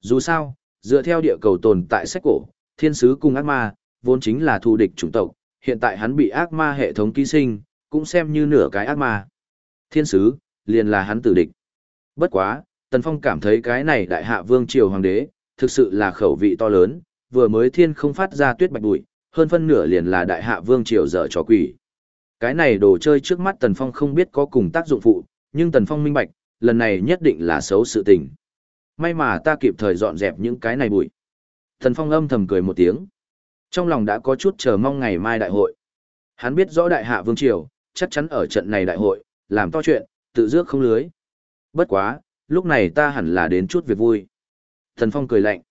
Dù sao, dựa theo địa cầu tồn tại sách cổ, thiên sứ cùng ác ma, vốn chính là thù địch chủng tộc, hiện tại hắn bị ác ma hệ thống ký sinh, cũng xem như nửa cái ác ma. Thiên sứ, liền là hắn tử địch. Bất quá, Tần Phong cảm thấy cái này đại hạ vương triều hoàng đế, thực sự là khẩu vị to lớn, vừa mới thiên không phát ra tuyết bạch bụi, hơn phân nửa liền là đại hạ vương triều dở trò quỷ. Cái này đồ chơi trước mắt Tần Phong không biết có cùng tác dụng phụ, nhưng Tần Phong minh bạch, lần này nhất định là xấu sự tình. May mà ta kịp thời dọn dẹp những cái này bụi. Tần Phong âm thầm cười một tiếng. Trong lòng đã có chút chờ mong ngày mai đại hội. Hắn biết rõ đại hạ vương triều, chắc chắn ở trận này đại hội, làm to chuyện, tự dước không lưới. Bất quá, lúc này ta hẳn là đến chút việc vui. tần Phong cười lạnh.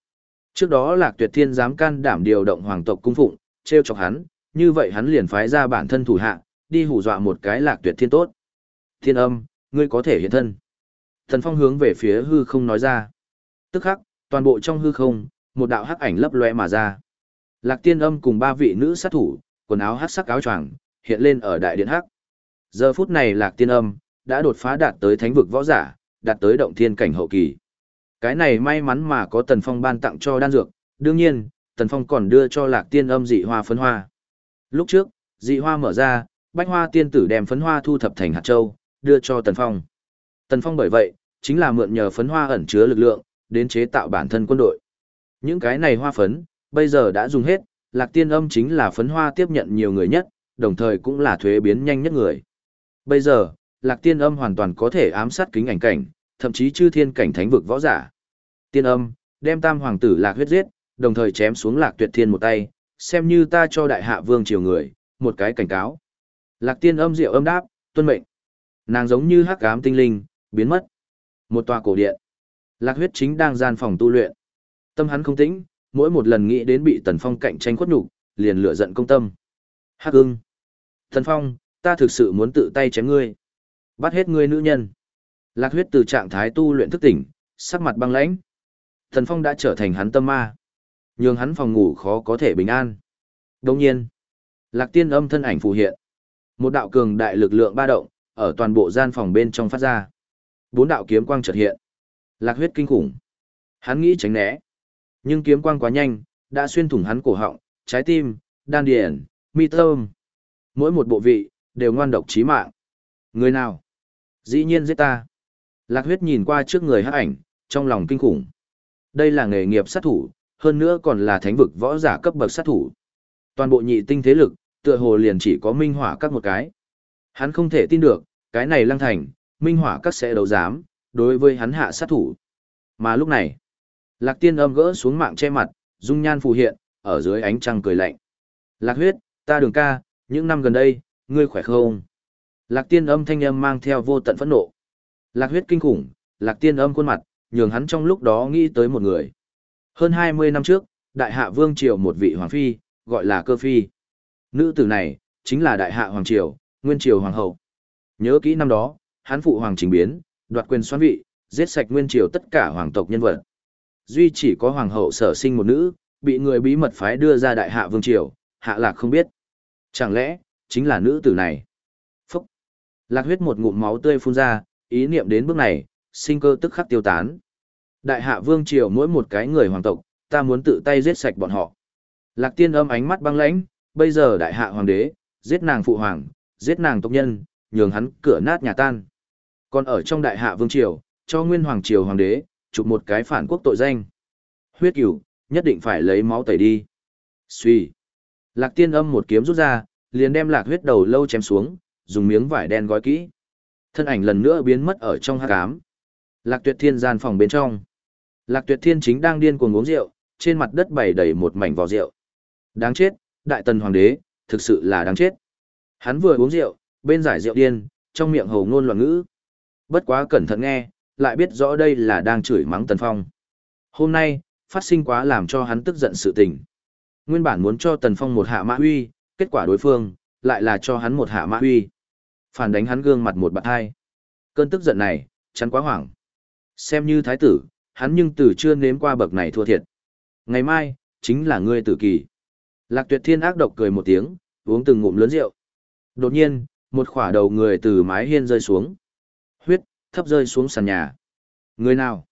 Trước đó Lạc Tuyệt Thiên dám can đảm điều động hoàng tộc cung phụng, treo chọc hắn, như vậy hắn liền phái ra bản thân thủ hạ, đi hù dọa một cái Lạc Tuyệt Thiên tốt. Thiên âm, ngươi có thể hiện thân. Thần Phong hướng về phía hư không nói ra. Tức khắc, toàn bộ trong hư không, một đạo hắc ảnh lấp lóe mà ra. Lạc Tiên Âm cùng ba vị nữ sát thủ, quần áo hắc sắc áo choàng, hiện lên ở đại điện hắc. Giờ phút này Lạc Tiên Âm đã đột phá đạt tới thánh vực võ giả, đạt tới động thiên cảnh hậu kỳ. Cái này may mắn mà có Tần Phong ban tặng cho đan dược, đương nhiên, Tần Phong còn đưa cho Lạc Tiên Âm dị hoa phấn hoa. Lúc trước, dị hoa mở ra, Bách Hoa tiên tử đem phấn hoa thu thập thành hạt châu, đưa cho Tần Phong. Tần Phong bởi vậy, chính là mượn nhờ phấn hoa ẩn chứa lực lượng, đến chế tạo bản thân quân đội. Những cái này hoa phấn, bây giờ đã dùng hết, Lạc Tiên Âm chính là phấn hoa tiếp nhận nhiều người nhất, đồng thời cũng là thuế biến nhanh nhất người. Bây giờ, Lạc Tiên Âm hoàn toàn có thể ám sát kính ảnh cảnh, thậm chí chư thiên cảnh thánh vực võ giả. Tiên Âm, đem Tam hoàng tử Lạc huyết giết, đồng thời chém xuống Lạc Tuyệt Thiên một tay, xem như ta cho đại hạ vương triều người, một cái cảnh cáo. Lạc Tiên Âm diệu âm đáp, tuân mệnh. Nàng giống như hắc ám tinh linh, biến mất. Một tòa cổ điện. Lạc huyết chính đang gian phòng tu luyện. Tâm hắn không tĩnh, mỗi một lần nghĩ đến bị Tần Phong cạnh tranh khuất nhục, liền lửa giận công tâm. Hắc ưng. Tần Phong, ta thực sự muốn tự tay chém ngươi. Bắt hết ngươi nữ nhân. Lạc huyết từ trạng thái tu luyện thức tỉnh, sắc mặt băng lãnh. Thần Phong đã trở thành hắn tâm ma. Nhưng hắn phòng ngủ khó có thể bình an. Đồng nhiên, Lạc tiên âm thân ảnh phù hiện. Một đạo cường đại lực lượng ba động, ở toàn bộ gian phòng bên trong phát ra. Bốn đạo kiếm quang chợt hiện. Lạc huyết kinh khủng. Hắn nghĩ tránh né. Nhưng kiếm quang quá nhanh, đã xuyên thủng hắn cổ họng, trái tim, đan điền, mi tâm. Mỗi một bộ vị, đều ngoan độc chí mạng. Người nào? Dĩ nhiên giết ta. Lạc huyết nhìn qua trước người hắc ảnh, trong lòng kinh khủng. Đây là nghề nghiệp sát thủ, hơn nữa còn là thánh vực võ giả cấp bậc sát thủ. Toàn bộ nhị tinh thế lực, tựa hồ liền chỉ có minh hỏa các một cái. Hắn không thể tin được, cái này lăng thành, minh hỏa các sẽ đấu dám, đối với hắn hạ sát thủ. Mà lúc này, lạc tiên âm gỡ xuống mạng che mặt, dung nhan phù hiện, ở dưới ánh trăng cười lạnh. Lạc huyết, ta đường ca, những năm gần đây, ngươi khỏe không? Lạc tiên âm thanh âm mang theo vô tận phẫn nộ. Lạc huyết kinh khủng, lạc tiên âm khuôn mặt, nhường hắn trong lúc đó nghĩ tới một người. Hơn 20 năm trước, đại hạ vương triều một vị hoàng phi, gọi là cơ phi. Nữ tử này, chính là đại hạ hoàng triều, nguyên triều hoàng hậu. Nhớ kỹ năm đó, hắn phụ hoàng trình biến, đoạt quyền xoán vị, giết sạch nguyên triều tất cả hoàng tộc nhân vật. Duy chỉ có hoàng hậu sở sinh một nữ, bị người bí mật phái đưa ra đại hạ vương triều, hạ lạc không biết. Chẳng lẽ, chính là nữ tử này? Phúc! Lạc huyết một ngụm máu tươi phun ra, ý niệm đến bước này, sinh cơ tức khắc tiêu tán. Đại hạ vương triều mỗi một cái người hoàng tộc, ta muốn tự tay giết sạch bọn họ. Lạc tiên âm ánh mắt băng lãnh, bây giờ đại hạ hoàng đế, giết nàng phụ hoàng, giết nàng tộc nhân, nhường hắn cửa nát nhà tan. Còn ở trong đại hạ vương triều, cho nguyên hoàng triều hoàng đế, chụp một cái phản quốc tội danh. Huyết cửu, nhất định phải lấy máu tẩy đi. Suy. Lạc tiên âm một kiếm rút ra, liền đem lạc huyết đầu lâu chém xuống, dùng miếng vải đen gói kỹ. Thân ảnh lần nữa biến mất ở trong hát cám. Lạc tuyệt thiên gian phòng bên trong. Lạc tuyệt thiên chính đang điên cuồng uống rượu, trên mặt đất bày đầy một mảnh vỏ rượu. Đáng chết, đại tần hoàng đế, thực sự là đáng chết. Hắn vừa uống rượu, bên giải rượu điên, trong miệng hầu ngôn loạn ngữ. Bất quá cẩn thận nghe, lại biết rõ đây là đang chửi mắng Tần Phong. Hôm nay, phát sinh quá làm cho hắn tức giận sự tình. Nguyên bản muốn cho Tần Phong một hạ mã huy, kết quả đối phương, lại là cho hắn một hạ mã huy. Phản đánh hắn gương mặt một bạn hai. Cơn tức giận này, chắn quá hoảng. Xem như thái tử, hắn nhưng từ chưa nếm qua bậc này thua thiệt. Ngày mai, chính là ngươi tử kỳ. Lạc tuyệt thiên ác độc cười một tiếng, uống từng ngụm lớn rượu. Đột nhiên, một khỏa đầu người từ mái hiên rơi xuống. Huyết, thấp rơi xuống sàn nhà. Người nào?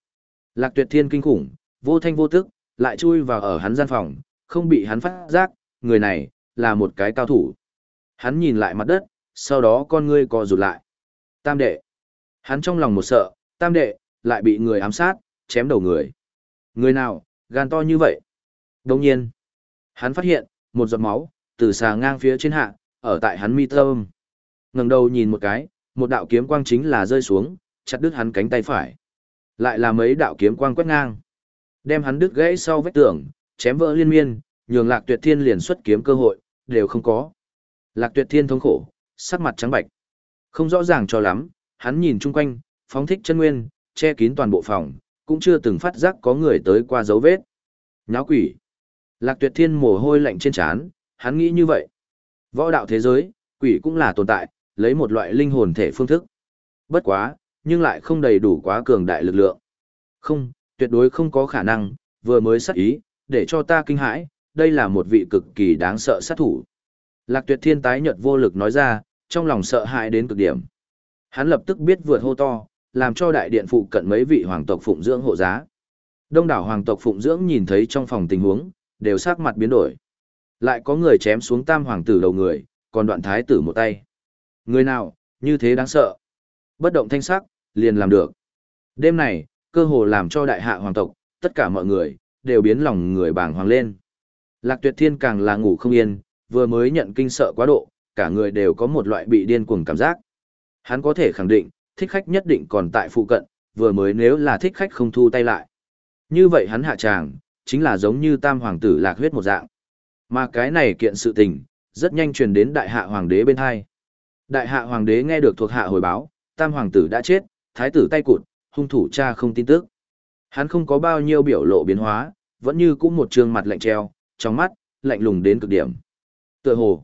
Lạc tuyệt thiên kinh khủng, vô thanh vô tức, lại chui vào ở hắn gian phòng, không bị hắn phát giác, người này, là một cái cao thủ. Hắn nhìn lại mặt đất, sau đó con ngươi co rụt lại. Tam đệ. Hắn trong lòng một sợ, tam đệ, lại bị người ám sát, chém đầu người. Người nào, gan to như vậy? Đồng nhiên, hắn phát hiện, một giọt máu, từ xà ngang phía trên hạ, ở tại hắn mi tâm. ngẩng đầu nhìn một cái, một đạo kiếm quang chính là rơi xuống, chặt đứt hắn cánh tay phải. Lại là mấy đạo kiếm quang quét ngang. Đem hắn đứt gãy sau vách tường, chém vỡ liên miên, nhường lạc tuyệt thiên liền xuất kiếm cơ hội, đều không có. Lạc tuyệt thiên thống khổ, sắc mặt trắng bạch. Không rõ ràng cho lắm, hắn nhìn chung quanh, phóng thích chân nguyên, che kín toàn bộ phòng, cũng chưa từng phát giác có người tới qua dấu vết. Nháo quỷ. Lạc tuyệt thiên mồ hôi lạnh trên trán, hắn nghĩ như vậy. Võ đạo thế giới, quỷ cũng là tồn tại, lấy một loại linh hồn thể phương thức. Bất quá, nhưng lại không đầy đủ quá cường đại lực lượng. Không, tuyệt đối không có khả năng, vừa mới sát ý, để cho ta kinh hãi, đây là một vị cực kỳ đáng sợ sát thủ. Lạc tuyệt thiên tái nhợt vô lực nói ra, trong lòng sợ hãi đến cực điểm. Hắn lập tức biết vượt hô to, làm cho đại điện phụ cận mấy vị hoàng tộc phụng dưỡng hộ giá. Đông đảo hoàng tộc phụng dưỡng nhìn thấy trong phòng tình huống, đều sắc mặt biến đổi. Lại có người chém xuống tam hoàng tử đầu người, còn đoạn thái tử một tay. Người nào, như thế đáng sợ. Bất động thanh sắc, liền làm được. Đêm này, cơ hồ làm cho đại hạ hoàng tộc, tất cả mọi người, đều biến lòng người bàng hoàng lên. Lạc tuyệt thiên càng là ngủ không yên, vừa mới nhận kinh sợ quá độ, cả người đều có một loại bị điên cuồng cảm giác. Hắn có thể khẳng định, thích khách nhất định còn tại phụ cận, vừa mới nếu là thích khách không thu tay lại. Như vậy hắn hạ tràng, chính là giống như tam hoàng tử lạc huyết một dạng. Mà cái này kiện sự tình, rất nhanh truyền đến đại hạ hoàng đế bên hai. Đại hạ hoàng đế nghe được thuộc hạ hồi báo, tam hoàng tử đã chết, thái tử tay cụt, hung thủ cha không tin tức. Hắn không có bao nhiêu biểu lộ biến hóa, vẫn như cũng một trương mặt lạnh treo, trong mắt, lạnh lùng đến cực điểm. Tựa hồ,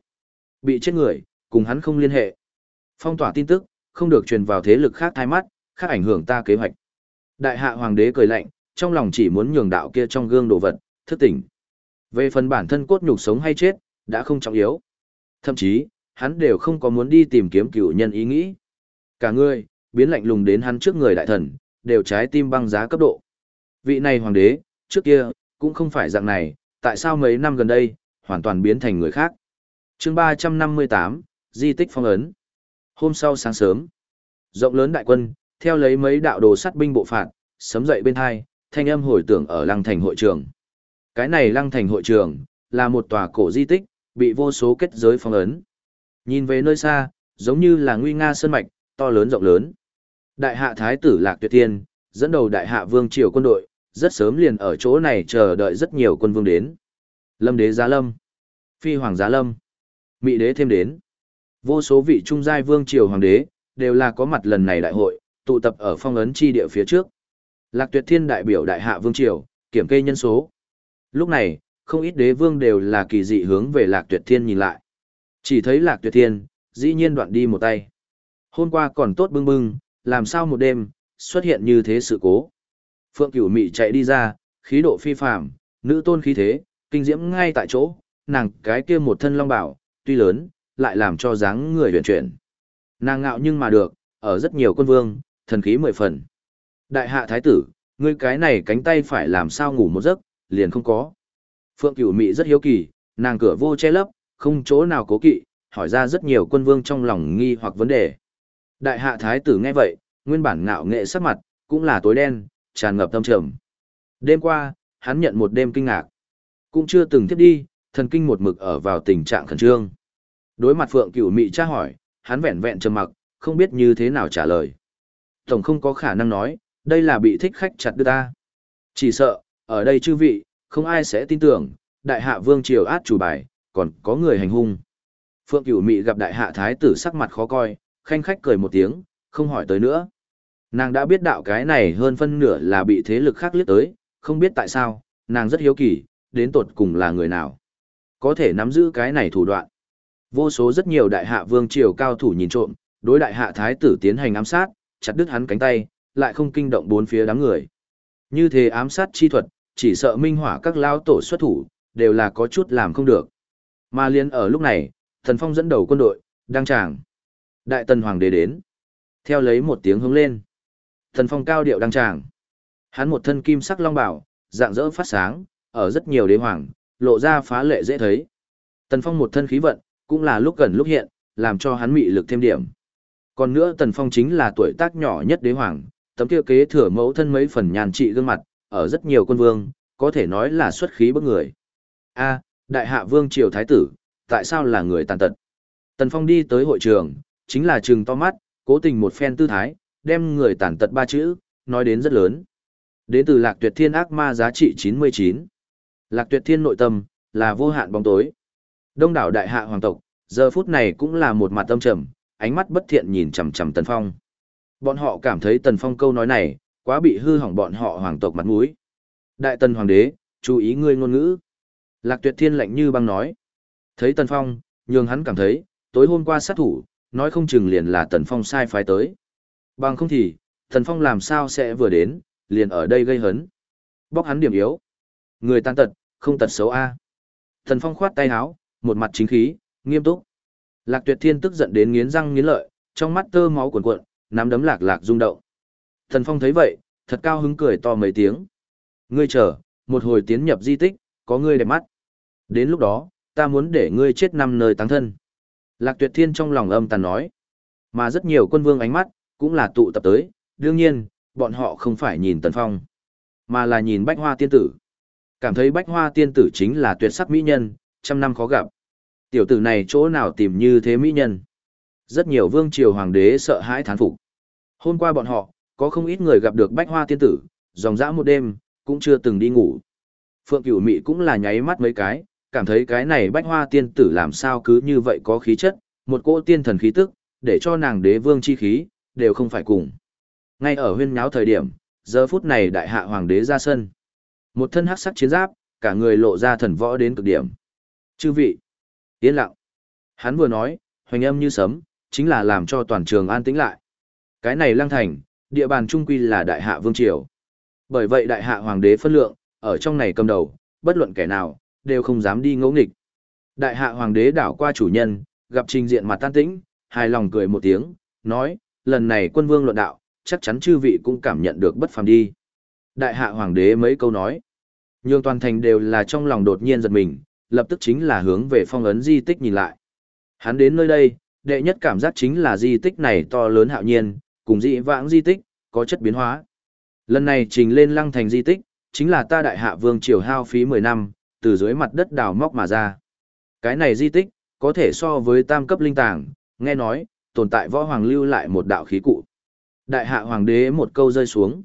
bị chết người, cùng hắn không liên hệ. Phong tỏa tin tức, không được truyền vào thế lực khác thay mắt, khác ảnh hưởng ta kế hoạch. Đại hạ hoàng đế cười lạnh, trong lòng chỉ muốn nhường đạo kia trong gương đồ vật, thức tỉnh. Về phần bản thân cốt nhục sống hay chết, đã không trọng yếu. Thậm chí, hắn đều không có muốn đi tìm kiếm cựu nhân ý nghĩ. Cả người, biến lạnh lùng đến hắn trước người đại thần, đều trái tim băng giá cấp độ. Vị này hoàng đế, trước kia, cũng không phải dạng này, tại sao mấy năm gần đây, hoàn toàn biến thành người khác. chương 358, Di tích phong ấn. Hôm sau sáng sớm, rộng lớn đại quân, theo lấy mấy đạo đồ sắt binh bộ phạt, sấm dậy bên hai, thanh âm hồi tưởng ở lăng thành hội trường. Cái này lăng thành hội trường, là một tòa cổ di tích, bị vô số kết giới phong ấn. Nhìn về nơi xa, giống như là nguy nga sơn mạch, to lớn rộng lớn. Đại hạ thái tử Lạc Tuyệt Tiên, dẫn đầu đại hạ vương triều quân đội, rất sớm liền ở chỗ này chờ đợi rất nhiều quân vương đến. Lâm đế giá lâm, phi hoàng giá lâm, mỹ đế thêm đến. Vô số vị trung giai vương triều hoàng đế, đều là có mặt lần này đại hội, tụ tập ở phong ấn chi địa phía trước. Lạc Tuyệt Thiên đại biểu đại hạ vương triều, kiểm kê nhân số. Lúc này, không ít đế vương đều là kỳ dị hướng về Lạc Tuyệt Thiên nhìn lại. Chỉ thấy Lạc Tuyệt Thiên, dĩ nhiên đoạn đi một tay. Hôm qua còn tốt bưng bưng, làm sao một đêm, xuất hiện như thế sự cố. Phượng Cửu Mị chạy đi ra, khí độ phi phàm, nữ tôn khí thế, kinh diễm ngay tại chỗ, nàng cái kia một thân long bảo, tuy lớn, lại làm cho dáng người huyền chuyển. Nàng ngạo nhưng mà được, ở rất nhiều quân vương, thần khí mười phần. Đại hạ thái tử, ngươi cái này cánh tay phải làm sao ngủ một giấc, liền không có. Phượng Cửu Mị rất hiếu kỳ, nàng cửa vô che lấp, không chỗ nào cố kỵ, hỏi ra rất nhiều quân vương trong lòng nghi hoặc vấn đề. Đại hạ thái tử nghe vậy, nguyên bản ngạo nghệ sắc mặt, cũng là tối đen, tràn ngập tâm trầm. Đêm qua, hắn nhận một đêm kinh ngạc. Cũng chưa từng tiếp đi, thần kinh một mực ở vào tình trạng khẩn trương. Đối mặt Phượng Cửu Mị tra hỏi, hắn vẹn vẹn trầm mặc, không biết như thế nào trả lời. Tổng không có khả năng nói, đây là bị thích khách chặt đưa ta. Chỉ sợ, ở đây chư vị, không ai sẽ tin tưởng, đại hạ vương triều át chủ bài, còn có người hành hung. Phượng Cửu Mị gặp đại hạ thái tử sắc mặt khó coi, khanh khách cười một tiếng, không hỏi tới nữa. Nàng đã biết đạo cái này hơn phân nửa là bị thế lực khác liếc tới, không biết tại sao, nàng rất hiếu kỳ, đến tột cùng là người nào. Có thể nắm giữ cái này thủ đoạn. Vô số rất nhiều đại hạ vương triều cao thủ nhìn trộm, đối đại hạ thái tử tiến hành ám sát, chặt đứt hắn cánh tay, lại không kinh động bốn phía đám người. Như thế ám sát chi thuật, chỉ sợ minh hỏa các lao tổ xuất thủ, đều là có chút làm không được. Mà liên ở lúc này, thần phong dẫn đầu quân đội, đăng tràng. Đại tần hoàng đế đến. Theo lấy một tiếng hướng lên. Thần phong cao điệu đăng tràng. Hắn một thân kim sắc long bảo, dạng dỡ phát sáng, ở rất nhiều đế hoàng, lộ ra phá lệ dễ thấy. Tần phong một thân khí vận, cũng là lúc gần lúc hiện, làm cho hắn mị lực thêm điểm. Còn nữa Tần Phong chính là tuổi tác nhỏ nhất đế hoàng, tấm kia kế thừa mẫu thân mấy phần nhàn trị gương mặt, ở rất nhiều quân vương, có thể nói là xuất khí bức người. A, đại hạ vương triều thái tử, tại sao là người tàn tật? Tần Phong đi tới hội trường, chính là trừng to mắt, cố tình một phen tư thái, đem người tàn tật ba chữ, nói đến rất lớn. Đến từ lạc tuyệt thiên ác ma giá trị 99. Lạc tuyệt thiên nội tâm, là vô hạn bóng tối. Đông đảo đại hạ hoàng tộc, giờ phút này cũng là một mặt tâm trầm, ánh mắt bất thiện nhìn chằm chằm Tần Phong. Bọn họ cảm thấy Tần Phong câu nói này, quá bị hư hỏng bọn họ hoàng tộc mặt mũi. Đại Tần Hoàng đế, chú ý ngươi ngôn ngữ. Lạc Tuyệt Thiên lạnh như băng nói. Thấy Tần Phong, nhường hắn cảm thấy, tối hôm qua sát thủ, nói không chừng liền là Tần Phong sai phái tới. Bằng không thì, Tần Phong làm sao sẽ vừa đến, liền ở đây gây hấn. Bóc hắn điểm yếu. Người tan tật, không tật xấu A. Tần Phong khoát tay áo, một mặt chính khí, nghiêm túc. Lạc Tuyệt Thiên tức giận đến nghiến răng nghiến lợi, trong mắt tơ máu cuồn cuộn, nắm đấm lạc lạc rung động. Thần Phong thấy vậy, thật cao hứng cười to mấy tiếng. Ngươi chờ, một hồi tiến nhập di tích, có ngươi đẹp mắt. Đến lúc đó, ta muốn để ngươi chết năm nơi táng thân. Lạc Tuyệt Thiên trong lòng âm tàn nói. Mà rất nhiều quân vương ánh mắt, cũng là tụ tập tới, đương nhiên, bọn họ không phải nhìn Tần Phong, mà là nhìn Bách Hoa Tiên Tử. Cảm thấy Bách Hoa Tiên Tử chính là tuyệt sắc mỹ nhân, trăm năm khó gặp. Tiểu tử này chỗ nào tìm như thế mỹ nhân. Rất nhiều vương triều hoàng đế sợ hãi thán phục. Hôm qua bọn họ, có không ít người gặp được bách hoa tiên tử, dòng dã một đêm, cũng chưa từng đi ngủ. Phượng cửu mị cũng là nháy mắt mấy cái, cảm thấy cái này bách hoa tiên tử làm sao cứ như vậy có khí chất, một cỗ tiên thần khí tức, để cho nàng đế vương chi khí, đều không phải cùng. Ngay ở huyên nháo thời điểm, giờ phút này đại hạ hoàng đế ra sân. Một thân hắc sắc chiến giáp, cả người lộ ra thần võ đến cực điểm. Chư vị, Yên lặng. Hắn vừa nói, hoành âm như sấm, chính là làm cho toàn trường an tĩnh lại. Cái này lăng thành, địa bàn trung quy là đại hạ vương triều. Bởi vậy đại hạ hoàng đế phân lượng, ở trong này cầm đầu, bất luận kẻ nào, đều không dám đi ngỗ nghịch. Đại hạ hoàng đế đảo qua chủ nhân, gặp trình diện mặt tan tĩnh, hài lòng cười một tiếng, nói, lần này quân vương luận đạo, chắc chắn chư vị cũng cảm nhận được bất phàm đi. Đại hạ hoàng đế mấy câu nói, nhường toàn thành đều là trong lòng đột nhiên giật mình, lập tức chính là hướng về phong ấn di tích nhìn lại. Hắn đến nơi đây, đệ nhất cảm giác chính là di tích này to lớn hạo nhiên, cùng dị vãng di tích, có chất biến hóa. Lần này trình lên lăng thành di tích, chính là ta đại hạ vương triều hao phí 10 năm, từ dưới mặt đất đào móc mà ra. Cái này di tích, có thể so với tam cấp linh tàng, nghe nói, tồn tại võ hoàng lưu lại một đạo khí cụ. Đại hạ hoàng đế một câu rơi xuống.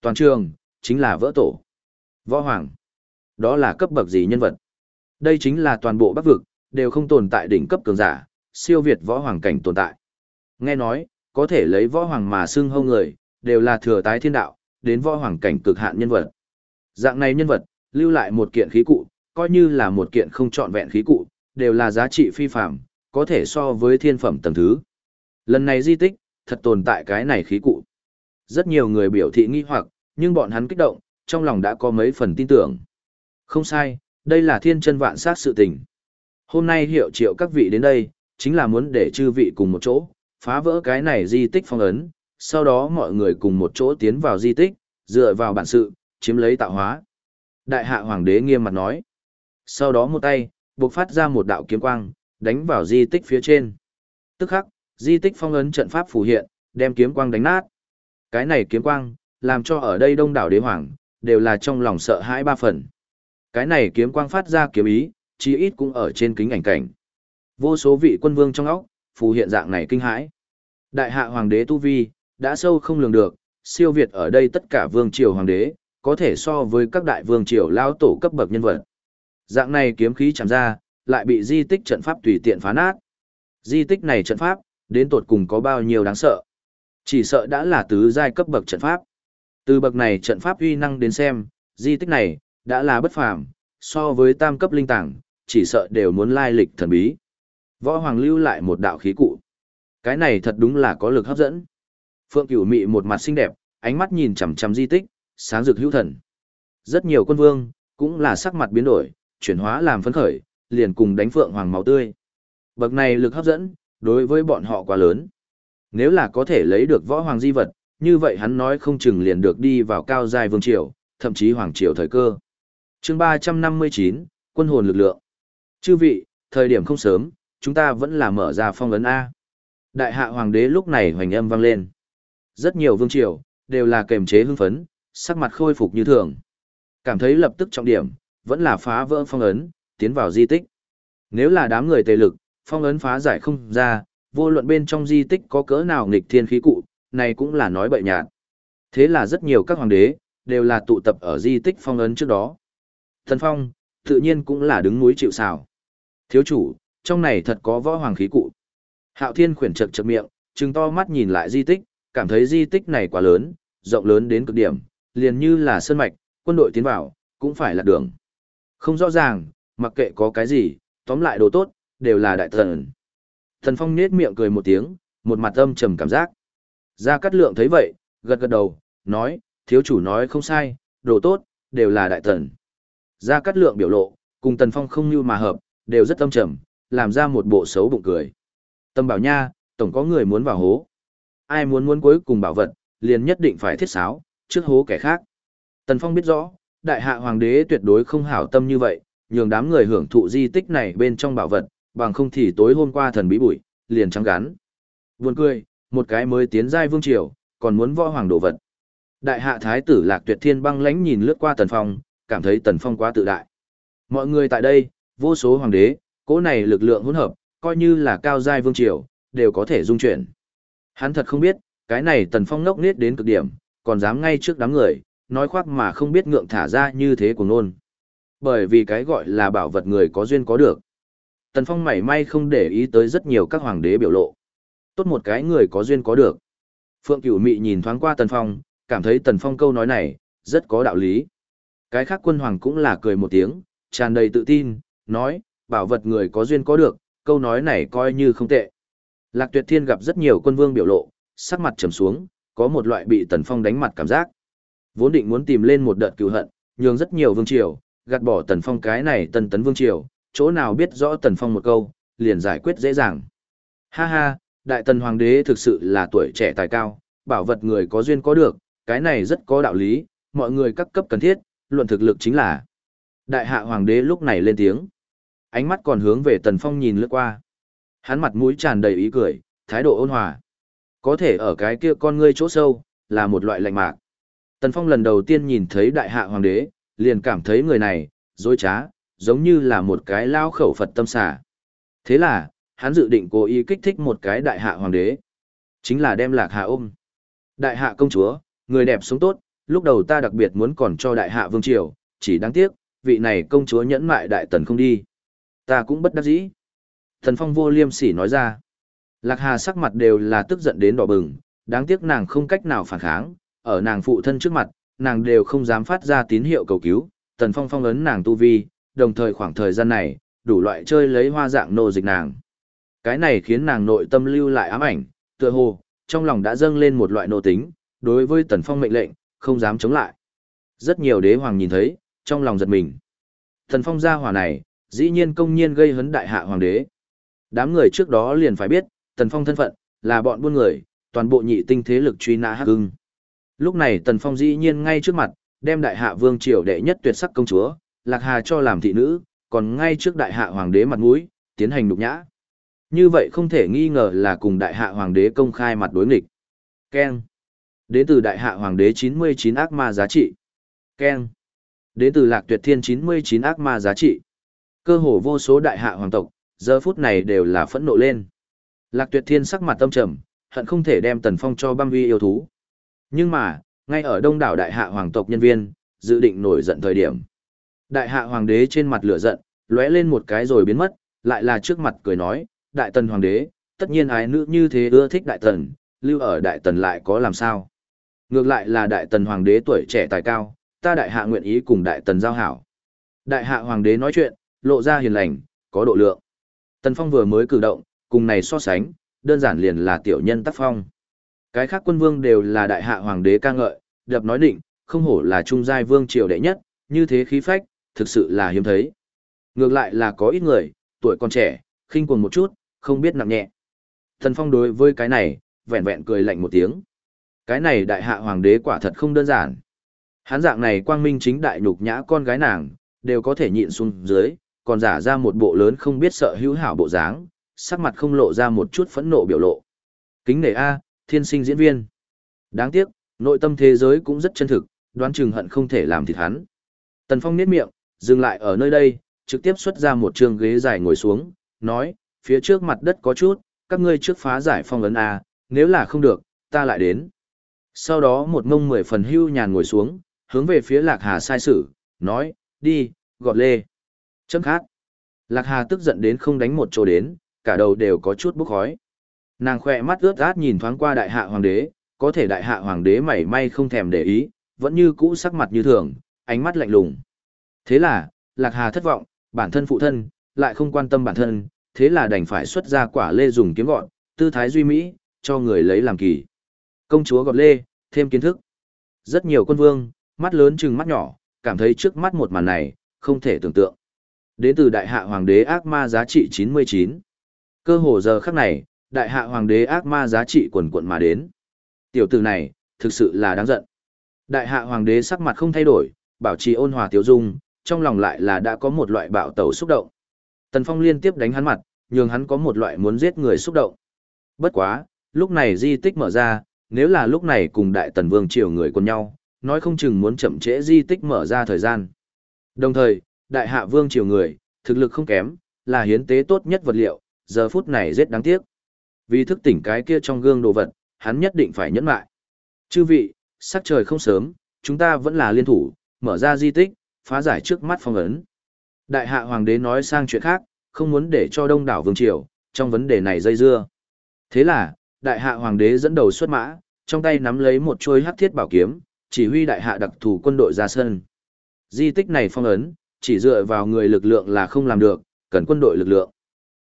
Toàn trường, chính là vỡ tổ. Võ hoàng. Đó là cấp bậc gì nhân vật? Đây chính là toàn bộ bắc vực, đều không tồn tại đỉnh cấp cường giả, siêu việt võ hoàng cảnh tồn tại. Nghe nói, có thể lấy võ hoàng mà xưng hâu người, đều là thừa tái thiên đạo, đến võ hoàng cảnh cực hạn nhân vật. Dạng này nhân vật, lưu lại một kiện khí cụ, coi như là một kiện không trọn vẹn khí cụ, đều là giá trị phi phạm, có thể so với thiên phẩm tầng thứ. Lần này di tích, thật tồn tại cái này khí cụ. Rất nhiều người biểu thị nghi hoặc, nhưng bọn hắn kích động, trong lòng đã có mấy phần tin tưởng. Không sai, đây là thiên chân vạn sát sự tình. Hôm nay hiệu triệu các vị đến đây, chính là muốn để chư vị cùng một chỗ, phá vỡ cái này di tích phong ấn, sau đó mọi người cùng một chỗ tiến vào di tích, dựa vào bản sự, chiếm lấy tạo hóa. Đại hạ hoàng đế nghiêm mặt nói. Sau đó một tay, buộc phát ra một đạo kiếm quang, đánh vào di tích phía trên. Tức khắc, di tích phong ấn trận pháp phù hiện, đem kiếm quang đánh nát. Cái này kiếm quang, làm cho ở đây đông đảo đế hoàng, đều là trong lòng sợ hãi ba phần. Cái này kiếm quang phát ra kiếm ý, chí ít cũng ở trên kính ảnh cảnh. Vô số vị quân vương trong óc, phù hiện dạng này kinh hãi. Đại hạ hoàng đế Tu Vi, đã sâu không lường được, siêu việt ở đây tất cả vương triều hoàng đế, có thể so với các đại vương triều lao tổ cấp bậc nhân vật. Dạng này kiếm khí chạm ra, lại bị di tích trận pháp tùy tiện phá nát. Di tích này trận pháp, đến tột cùng có bao nhiêu đáng sợ. Chỉ sợ đã là tứ giai cấp bậc trận pháp. Từ bậc này trận pháp uy năng đến xem, di tích này, đã là bất phàm, so với tam cấp linh tảng, chỉ sợ đều muốn lai lịch thần bí. Võ Hoàng lưu lại một đạo khí cụ. Cái này thật đúng là có lực hấp dẫn. Phượng Cửu Mị một mặt xinh đẹp, ánh mắt nhìn chằm chằm di tích, sáng rực hữu thần. Rất nhiều quân vương, cũng là sắc mặt biến đổi, chuyển hóa làm phấn khởi, liền cùng đánh Phượng Hoàng máu tươi. Bậc này lực hấp dẫn, đối với bọn họ quá lớn. Nếu là có thể lấy được võ hoàng di vật, như vậy hắn nói không chừng liền được đi vào cao giai vương triều, thậm chí hoàng triều thời cơ. Chương 359, quân hồn lực lượng. Chư vị, thời điểm không sớm, chúng ta vẫn là mở ra phong ấn A. Đại hạ hoàng đế lúc này hoành âm vang lên. Rất nhiều vương triều, đều là kềm chế hưng phấn, sắc mặt khôi phục như thường. Cảm thấy lập tức trọng điểm, vẫn là phá vỡ phong ấn, tiến vào di tích. Nếu là đám người tề lực, phong ấn phá giải không ra, vô luận bên trong di tích có cỡ nào nghịch thiên khí cụ, này cũng là nói bậy nhạt. Thế là rất nhiều các hoàng đế, đều là tụ tập ở di tích phong ấn trước đó. Thần Phong, tự nhiên cũng là đứng núi chịu sào. Thiếu chủ, trong này thật có võ hoàng khí cụ. Hạo Thiên khuyển chật chật miệng, trừng to mắt nhìn lại di tích, cảm thấy di tích này quá lớn, rộng lớn đến cực điểm, liền như là sơn mạch, quân đội tiến vào, cũng phải là đường. Không rõ ràng, mặc kệ có cái gì, tóm lại đồ tốt, đều là đại thần. Thần Phong nết miệng cười một tiếng, một mặt âm trầm cảm giác. Gia Cát Lượng thấy vậy, gật gật đầu, nói, thiếu chủ nói không sai, đồ tốt, đều là đại thần. Gia Cát Lượng biểu lộ, cùng Tần Phong không như mà hợp, đều rất tâm trầm, làm ra một bộ xấu bụng cười. Tâm bảo nha, tổng có người muốn vào hố. Ai muốn muốn cuối cùng bảo vật, liền nhất định phải thiết sáo, trước hố kẻ khác. Tần Phong biết rõ, đại hạ hoàng đế tuyệt đối không hảo tâm như vậy, nhường đám người hưởng thụ di tích này bên trong bảo vật, bằng không thì tối hôm qua thần bí bụi, liền trắng gắn. Buồn cười, một cái mới tiến giai vương triều, còn muốn võ hoàng đồ vật. Đại hạ thái tử Lạc Tuyệt Thiên băng lãnh nhìn lướt qua Tần Phong, cảm thấy Tần Phong quá tự đại. Mọi người tại đây, vô số hoàng đế, cỗ này lực lượng hỗn hợp, coi như là cao giai vương triều, đều có thể dung chuyển. Hắn thật không biết, cái này Tần Phong ngốc nết đến cực điểm, còn dám ngay trước đám người, nói khoác mà không biết ngượng thả ra như thế của nôn. Bởi vì cái gọi là bảo vật người có duyên có được. Tần Phong mảy may không để ý tới rất nhiều các hoàng đế biểu lộ. Tốt một cái người có duyên có được. Phượng Cửu Mị nhìn thoáng qua Tần Phong, cảm thấy Tần Phong câu nói này, rất có đạo lý. Cái khác quân hoàng cũng là cười một tiếng, tràn đầy tự tin, nói, bảo vật người có duyên có được, câu nói này coi như không tệ. Lạc Tuyệt Thiên gặp rất nhiều quân vương biểu lộ, sắc mặt trầm xuống, có một loại bị Tần Phong đánh mặt cảm giác. Vốn định muốn tìm lên một đợt cứu hận, nhường rất nhiều vương triều, gạt bỏ Tần Phong cái này tần tấn vương triều, chỗ nào biết rõ Tần Phong một câu, liền giải quyết dễ dàng. Ha ha, Đại Tần Hoàng đế thực sự là tuổi trẻ tài cao, bảo vật người có duyên có được, cái này rất có đạo lý, mọi người các cấp cần thiết, luận thực lực chính là. Đại hạ Hoàng đế lúc này lên tiếng. Ánh mắt còn hướng về Tần Phong nhìn lướt qua. Hắn mặt mũi tràn đầy ý cười, thái độ ôn hòa. Có thể ở cái kia con ngươi chỗ sâu, là một loại lạnh mạc. Tần Phong lần đầu tiên nhìn thấy đại hạ hoàng đế, liền cảm thấy người này, dối trá, giống như là một cái lao khẩu Phật tâm xả. Thế là, hắn dự định cố ý kích thích một cái đại hạ hoàng đế. Chính là đem lạc hạ ôm. Đại hạ công chúa, người đẹp sống tốt, lúc đầu ta đặc biệt muốn còn cho đại hạ vương triều, chỉ đáng tiếc, vị này công chúa nhẫn mại đại tần không đi. Ta cũng bất đắc dĩ. Thần phong vô liêm sỉ nói ra. Lạc hà sắc mặt đều là tức giận đến đỏ bừng, đáng tiếc nàng không cách nào phản kháng, ở nàng phụ thân trước mặt, nàng đều không dám phát ra tín hiệu cầu cứu, tần phong phong ấn nàng tu vi, đồng thời khoảng thời gian này, đủ loại chơi lấy hoa dạng nô dịch nàng. Cái này khiến nàng nội tâm lưu lại ám ảnh, tựa hồ, trong lòng đã dâng lên một loại nô tính, đối với tần phong mệnh lệnh, không dám chống lại. Rất nhiều đế hoàng nhìn thấy, trong lòng giật mình. thần phong gia hỏa này, dĩ nhiên công nhiên gây hấn đại hạ hoàng đế. Đám người trước đó liền phải biết, tần phong thân phận, là bọn buôn người, toàn bộ nhị tinh thế lực truy nã hắc hưng. Lúc này Tần Phong dĩ nhiên ngay trước mặt, đem đại hạ vương triều đệ nhất tuyệt sắc công chúa, Lạc Hà cho làm thị nữ, còn ngay trước đại hạ hoàng đế mặt mũi, tiến hành nhục nhã. Như vậy không thể nghi ngờ là cùng đại hạ hoàng đế công khai mặt đối nghịch. Ken. Đến từ đại hạ hoàng đế 99 ác ma giá trị. Ken. Đến từ lạc tuyệt thiên 99 ác ma giá trị. Cơ hồ vô số đại hạ hoàng tộc, giờ phút này đều là phẫn nộ lên. Lạc tuyệt thiên sắc mặt tâm trầm, hận không thể đem tần phong cho băm vi yêu thú. Nhưng mà, ngay ở đông đảo đại hạ hoàng tộc nhân viên, dự định nổi giận thời điểm. Đại hạ hoàng đế trên mặt lửa giận, lóe lên một cái rồi biến mất, lại là trước mặt cười nói, đại tần hoàng đế, tất nhiên ái nữ như thế ưa thích đại tần, lưu ở đại tần lại có làm sao. Ngược lại là đại tần hoàng đế tuổi trẻ tài cao, ta đại hạ nguyện ý cùng đại tần giao hảo. Đại hạ hoàng đế nói chuyện, lộ ra hiền lành, có độ lượng. Tần phong vừa mới cử động, cùng này so sánh, đơn giản liền là tiểu nhân tác phong. Cái khác quân vương đều là đại hạ hoàng đế ca ngợi, đập nói định, không hổ là trung giai vương triều đệ nhất, như thế khí phách, thực sự là hiếm thấy. Ngược lại là có ít người, tuổi còn trẻ, khinh cuồng một chút, không biết nặng nhẹ. Thần Phong đối với cái này, vẹn vẹn cười lạnh một tiếng. Cái này đại hạ hoàng đế quả thật không đơn giản. hắn dạng này quang minh chính đại nhục nhã con gái nàng, đều có thể nhịn xuống dưới, còn giả ra một bộ lớn không biết sợ hữu hảo bộ dáng, sắc mặt không lộ ra một chút phẫn nộ biểu lộ. Kính nể A, thiên sinh diễn viên. Đáng tiếc, nội tâm thế giới cũng rất chân thực, đoán chừng hận không thể làm thịt hắn. Tần Phong niết miệng, dừng lại ở nơi đây, trực tiếp xuất ra một trường ghế dài ngồi xuống, nói, phía trước mặt đất có chút, các ngươi trước phá giải phong ấn A, nếu là không được, ta lại đến. Sau đó một ngông mười phần hưu nhàn ngồi xuống, hướng về phía Lạc Hà sai sử, nói, đi, gọt lê. Chấm khác. Lạc Hà tức giận đến không đánh một chỗ đến, cả đầu đều có chút bốc khói. Nàng khỏe mắt ướt át nhìn thoáng qua đại hạ hoàng đế, có thể đại hạ hoàng đế mảy may không thèm để ý, vẫn như cũ sắc mặt như thường, ánh mắt lạnh lùng. Thế là, Lạc Hà thất vọng, bản thân phụ thân, lại không quan tâm bản thân, thế là đành phải xuất ra quả lê dùng kiếm gọn, tư thái duy mỹ, cho người lấy làm kỳ. Công chúa gọt lê, thêm kiến thức. Rất nhiều quân vương, mắt lớn chừng mắt nhỏ, cảm thấy trước mắt một màn này, không thể tưởng tượng. Đến từ đại hạ hoàng đế ác ma giá trị 99. Cơ hồ giờ khắc này, đại hạ hoàng đế ác ma giá trị quần quận mà đến. Tiểu tử này, thực sự là đáng giận. Đại hạ hoàng đế sắc mặt không thay đổi, bảo trì ôn hòa Tiểu dung, trong lòng lại là đã có một loại bạo tẩu xúc động. Tần Phong liên tiếp đánh hắn mặt, nhường hắn có một loại muốn giết người xúc động. Bất quá, lúc này di tích mở ra, nếu là lúc này cùng đại tần vương triều người quân nhau, nói không chừng muốn chậm trễ di tích mở ra thời gian. Đồng thời, đại hạ vương triều người, thực lực không kém, là hiến tế tốt nhất vật liệu, giờ phút này rất đáng tiếc. Vì thức tỉnh cái kia trong gương đồ vật, hắn nhất định phải nhẫn lại. Chư vị, sắc trời không sớm, chúng ta vẫn là liên thủ, mở ra di tích, phá giải trước mắt phong ấn. Đại hạ hoàng đế nói sang chuyện khác, không muốn để cho đông đảo vương triều, trong vấn đề này dây dưa. Thế là, đại hạ hoàng đế dẫn đầu xuất mã, trong tay nắm lấy một chuôi hắc thiết bảo kiếm, chỉ huy đại hạ đặc thù quân đội ra sân. Di tích này phong ấn, chỉ dựa vào người lực lượng là không làm được, cần quân đội lực lượng.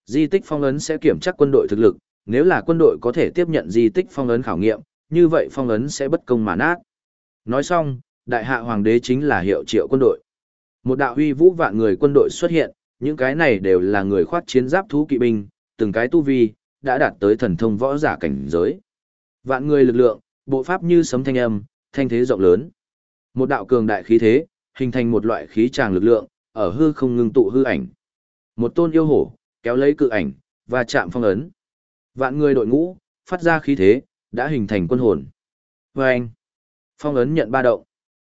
Di tích phong ấn sẽ kiểm tra quân đội thực lực, nếu là quân đội có thể tiếp nhận di tích phong ấn khảo nghiệm, như vậy phong ấn sẽ bất công mà nát. Nói xong, đại hạ hoàng đế chính là hiệu triệu quân đội. Một đạo huy vũ vạn người quân đội xuất hiện, những cái này đều là người khoác chiến giáp thú kỵ binh, từng cái tu vi, đã đạt tới thần thông võ giả cảnh giới. Vạn người lực lượng, bộ pháp như sấm thanh âm, thanh thế rộng lớn. Một đạo cường đại khí thế, hình thành một loại khí tràng lực lượng, ở hư không ngưng tụ hư ảnh. Một tôn yêu hổ, kéo lấy cự ảnh, và chạm phong ấn. Vạn người đội ngũ, phát ra khí thế, đã hình thành quân hồn. Và anh, phong ấn nhận ba động.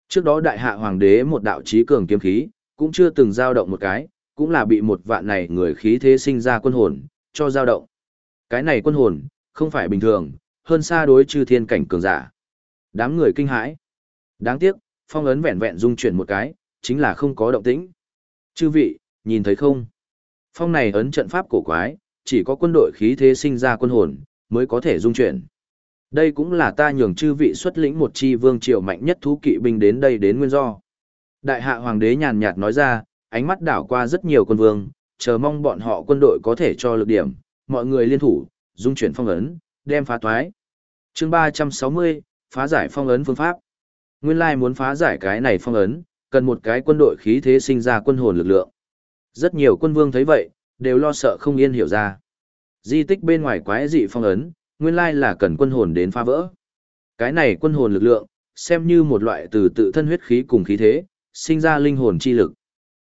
Trước đó đại hạ hoàng đế một đạo trí cường kiếm khí, cũng chưa từng dao động một cái, cũng là bị một vạn này người khí thế sinh ra quân hồn, cho dao động. Cái này quân hồn, không phải bình thường, hơn xa đối chư thiên cảnh cường giả. Đám người kinh hãi. Đáng tiếc, phong ấn vẹn vẹn dung chuyển một cái, chính là không có động tĩnh. Chư vị, nhìn thấy không? Phong này ấn trận pháp cổ quái, chỉ có quân đội khí thế sinh ra quân hồn, mới có thể dung chuyển. Đây cũng là ta nhường chư vị xuất lĩnh một chi vương triều mạnh nhất thú kỵ binh đến đây đến nguyên do. Đại hạ hoàng đế nhàn nhạt nói ra, ánh mắt đảo qua rất nhiều quân vương, chờ mong bọn họ quân đội có thể cho lực điểm, mọi người liên thủ, dung chuyển phong ấn, đem phá toái chương 360, phá giải phong ấn phương pháp. Nguyên lai muốn phá giải cái này phong ấn, cần một cái quân đội khí thế sinh ra quân hồn lực lượng. Rất nhiều quân vương thấy vậy, đều lo sợ không yên hiểu ra. Di tích bên ngoài quái dị phong ấn, nguyên lai là cần quân hồn đến phá vỡ. Cái này quân hồn lực lượng, xem như một loại từ tự thân huyết khí cùng khí thế, sinh ra linh hồn chi lực.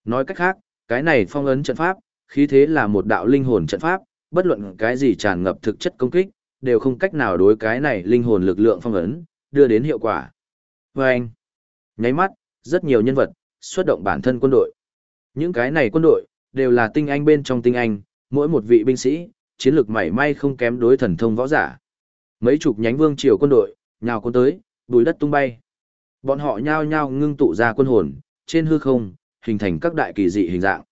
Nói cách khác, cái này phong ấn trận pháp, khí thế là một đạo linh hồn trận pháp, bất luận cái gì tràn ngập thực chất công kích, đều không cách nào đối cái này linh hồn lực lượng phong ấn, đưa đến hiệu quả. Và anh, nháy mắt, rất nhiều nhân vật, xuất động bản thân quân đội. Những cái này quân đội, đều là tinh anh bên trong tinh anh, mỗi một vị binh sĩ, chiến lược mảy may không kém đối thần thông võ giả. Mấy chục nhánh vương triều quân đội, nhào quân tới, bùi đất tung bay. Bọn họ nhao nhao ngưng tụ ra quân hồn, trên hư không, hình thành các đại kỳ dị hình dạng.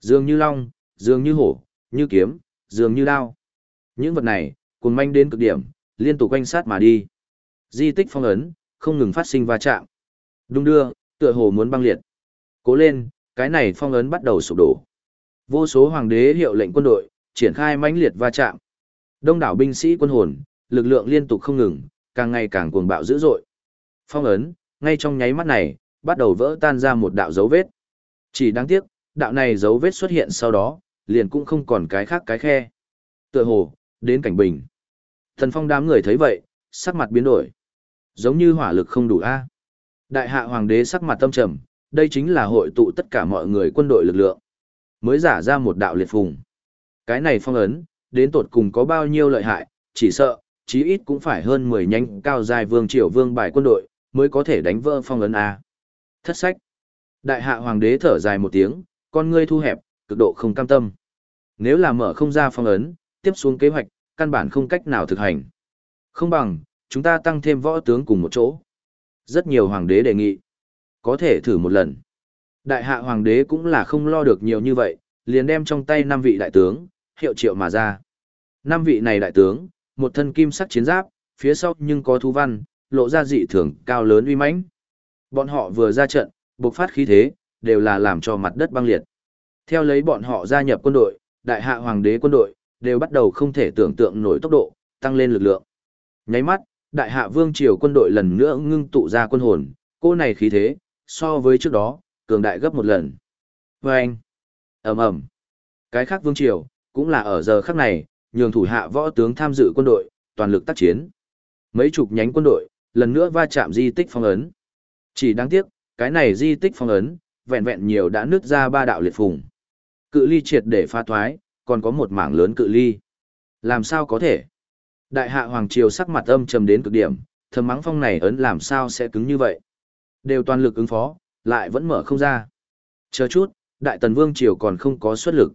Dường như long, dường như hổ, như kiếm, dường như đao. Những vật này, cuồng manh đến cực điểm, liên tục quanh sát mà đi. Di tích phong ấn, không ngừng phát sinh va chạm. Đung đưa, tựa hồ muốn băng liệt. Cố lên, cái này phong ấn bắt đầu sụp đổ. Vô số hoàng đế hiệu lệnh quân đội, triển khai mãnh liệt va chạm. Đông đảo binh sĩ quân hồn, lực lượng liên tục không ngừng, càng ngày càng cuồng bạo dữ dội. Phong ấn, ngay trong nháy mắt này, bắt đầu vỡ tan ra một đạo dấu vết. Chỉ đáng tiếc, đạo này dấu vết xuất hiện sau đó, liền cũng không còn cái khác cái khe. Tựa hồ, đến cảnh bình. Thần phong đám người thấy vậy, sắc mặt biến đổi. Giống như hỏa lực không đủ a. Đại hạ hoàng đế sắc mặt tâm trầm, đây chính là hội tụ tất cả mọi người quân đội lực lượng. Mới giả ra một đạo liệt phùng. Cái này phong ấn, đến tột cùng có bao nhiêu lợi hại, chỉ sợ, chí ít cũng phải hơn 10 nhanh cao dài vương triều vương bài quân đội, mới có thể đánh vỡ phong ấn A. Thất sách. Đại hạ hoàng đế thở dài một tiếng, con ngươi thu hẹp, cực độ không cam tâm. Nếu là mở không ra phong ấn, tiếp xuống kế hoạch, căn bản không cách nào thực hành. Không bằng, chúng ta tăng thêm võ tướng cùng một chỗ. Rất nhiều hoàng đế đề nghị. Có thể thử một lần. Đại hạ hoàng đế cũng là không lo được nhiều như vậy, liền đem trong tay năm vị đại tướng, hiệu triệu mà ra. Năm vị này đại tướng, một thân kim sắc chiến giáp, phía sau nhưng có thú văn, lộ ra dị thường cao lớn uy mãnh. Bọn họ vừa ra trận, bộc phát khí thế, đều là làm cho mặt đất băng liệt. Theo lấy bọn họ gia nhập quân đội, đại hạ hoàng đế quân đội, đều bắt đầu không thể tưởng tượng nổi tốc độ, tăng lên lực lượng. Nháy mắt, đại hạ vương triều quân đội lần nữa ngưng tụ ra quân hồn, cô này khí thế, so với trước đó, cường đại gấp một lần. Và anh, ầm ầm cái khác vương triều, cũng là ở giờ khắc này, nhường thủ hạ võ tướng tham dự quân đội, toàn lực tác chiến. Mấy chục nhánh quân đội, lần nữa va chạm di tích phong ấn. Chỉ đáng tiếc, cái này di tích phong ấn, vẹn vẹn nhiều đã nứt ra ba đạo liệt phùng. Cự ly triệt để pha thoái, còn có một mảng lớn cự ly. Làm sao có thể? Đại hạ Hoàng Triều sắc mặt âm trầm đến cực điểm, thầm mắng phong này ấn làm sao sẽ cứng như vậy. Đều toàn lực ứng phó, lại vẫn mở không ra. Chờ chút, Đại Tần Vương Triều còn không có xuất lực.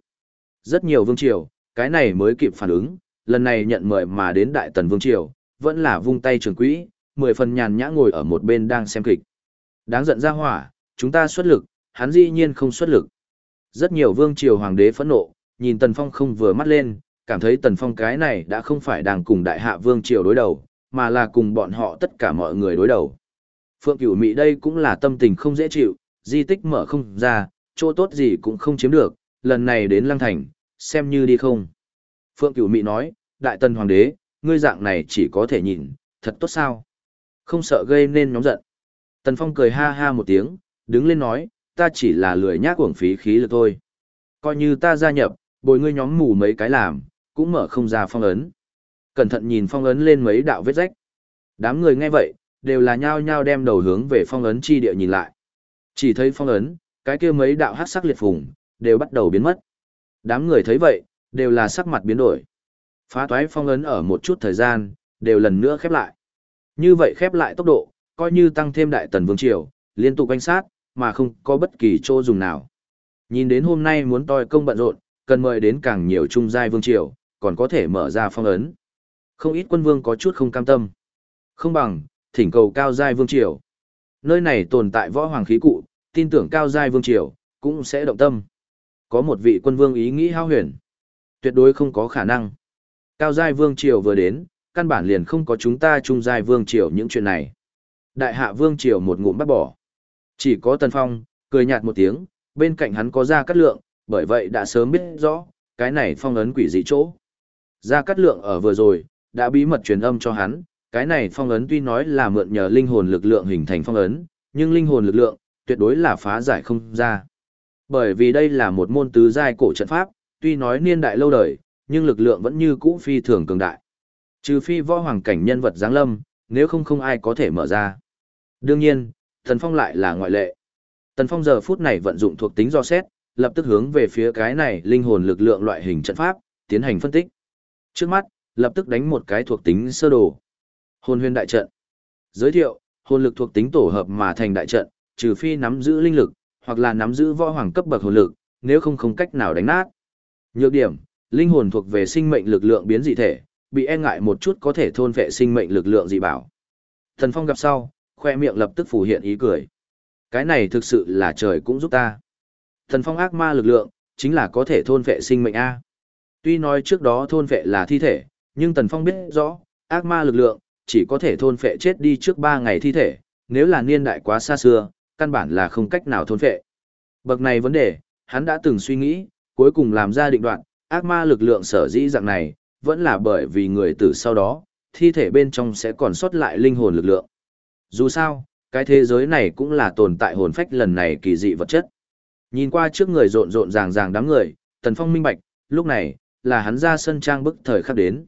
Rất nhiều Vương Triều, cái này mới kịp phản ứng, lần này nhận mời mà đến Đại Tần Vương Triều, vẫn là vung tay trường quỹ, mười phần nhàn nhã ngồi ở một bên đang xem kịch. Đáng giận ra hỏa, chúng ta xuất lực, hắn dĩ nhiên không xuất lực. Rất nhiều Vương Triều Hoàng đế phẫn nộ, nhìn Tần Phong không vừa mắt lên, cảm thấy Tần Phong cái này đã không phải đang cùng Đại Hạ Vương Triều đối đầu, mà là cùng bọn họ tất cả mọi người đối đầu. Phượng Cửu Mỹ đây cũng là tâm tình không dễ chịu, di tích mở không ra, chỗ tốt gì cũng không chiếm được, lần này đến Lăng Thành, xem như đi không. Phượng Cửu Mỹ nói, Đại Tần Hoàng đế, ngươi dạng này chỉ có thể nhìn, thật tốt sao? Không sợ gây nên nhóm giận. Tần Phong cười ha ha một tiếng, đứng lên nói, ta chỉ là lười nhác uổng phí khí lực thôi. Coi như ta gia nhập, bồi ngươi nhóm mù mấy cái làm, cũng mở không ra phong ấn. Cẩn thận nhìn phong ấn lên mấy đạo vết rách. Đám người nghe vậy, đều là nhao nhao đem đầu hướng về phong ấn chi địa nhìn lại. Chỉ thấy phong ấn, cái kia mấy đạo hắc sắc liệt phùng, đều bắt đầu biến mất. Đám người thấy vậy, đều là sắc mặt biến đổi. Phá toái phong ấn ở một chút thời gian, đều lần nữa khép lại. Như vậy khép lại tốc độ, coi như tăng thêm đại tần vương triều, liên tục quanh sát, mà không có bất kỳ chỗ dùng nào. Nhìn đến hôm nay muốn toi công bận rộn, cần mời đến càng nhiều trung giai vương triều, còn có thể mở ra phong ấn. Không ít quân vương có chút không cam tâm. Không bằng, thỉnh cầu cao giai vương triều. Nơi này tồn tại võ hoàng khí cụ, tin tưởng cao giai vương triều, cũng sẽ động tâm. Có một vị quân vương ý nghĩ hao huyền. Tuyệt đối không có khả năng. Cao giai vương triều vừa đến, căn bản liền không có chúng ta trung giai vương triều những chuyện này. Đại hạ vương triều một ngụm bắt bỏ. Chỉ có Tần Phong, cười nhạt một tiếng, bên cạnh hắn có Gia Cát Lượng, bởi vậy đã sớm biết rõ, cái này phong ấn quỷ dị chỗ. Gia Cát Lượng ở vừa rồi, đã bí mật truyền âm cho hắn, cái này phong ấn tuy nói là mượn nhờ linh hồn lực lượng hình thành phong ấn, nhưng linh hồn lực lượng, tuyệt đối là phá giải không ra. Bởi vì đây là một môn tứ giai cổ trận pháp, tuy nói niên đại lâu đời, nhưng lực lượng vẫn như cũ phi thường cường đại. Trừ phi võ hoàng cảnh nhân vật giáng lâm, nếu không không ai có thể mở ra. Đương nhiên, Tần Phong lại là ngoại lệ. Tần Phong giờ phút này vận dụng thuộc tính do xét, lập tức hướng về phía cái này linh hồn lực lượng loại hình trận pháp, tiến hành phân tích. Trước mắt, lập tức đánh một cái thuộc tính sơ đồ. Hồn huyền đại trận. Giới thiệu, hồn lực thuộc tính tổ hợp mà thành đại trận, trừ phi nắm giữ linh lực, hoặc là nắm giữ võ hoàng cấp bậc hồn lực, nếu không không cách nào đánh nát. Nhược điểm, linh hồn thuộc về sinh mệnh lực lượng biến dị thể, bị e ngại một chút có thể thôn vệ sinh mệnh lực lượng dị bảo. Thần Phong gặp sau, khoe miệng lập tức phủ hiện ý cười. Cái này thực sự là trời cũng giúp ta. Thần Phong ác ma lực lượng, chính là có thể thôn vệ sinh mệnh A. Tuy nói trước đó thôn vệ là thi thể, nhưng Tần Phong biết rõ, ác ma lực lượng, chỉ có thể thôn vệ chết đi trước 3 ngày thi thể, nếu là niên đại quá xa xưa, căn bản là không cách nào thôn vệ. Bậc này vấn đề, hắn đã từng suy nghĩ, cuối cùng làm ra định đoạn, ác ma lực lượng sở dĩ dạng này, vẫn là bởi vì người tử sau đó, thi thể bên trong sẽ còn sót lại linh hồn lực lượng. Dù sao, cái thế giới này cũng là tồn tại hồn phách lần này kỳ dị vật chất. Nhìn qua trước người rộn rộn ràng ràng đám người, Tần Phong minh bạch, lúc này, là hắn ra sân trang bức thời khắc đến.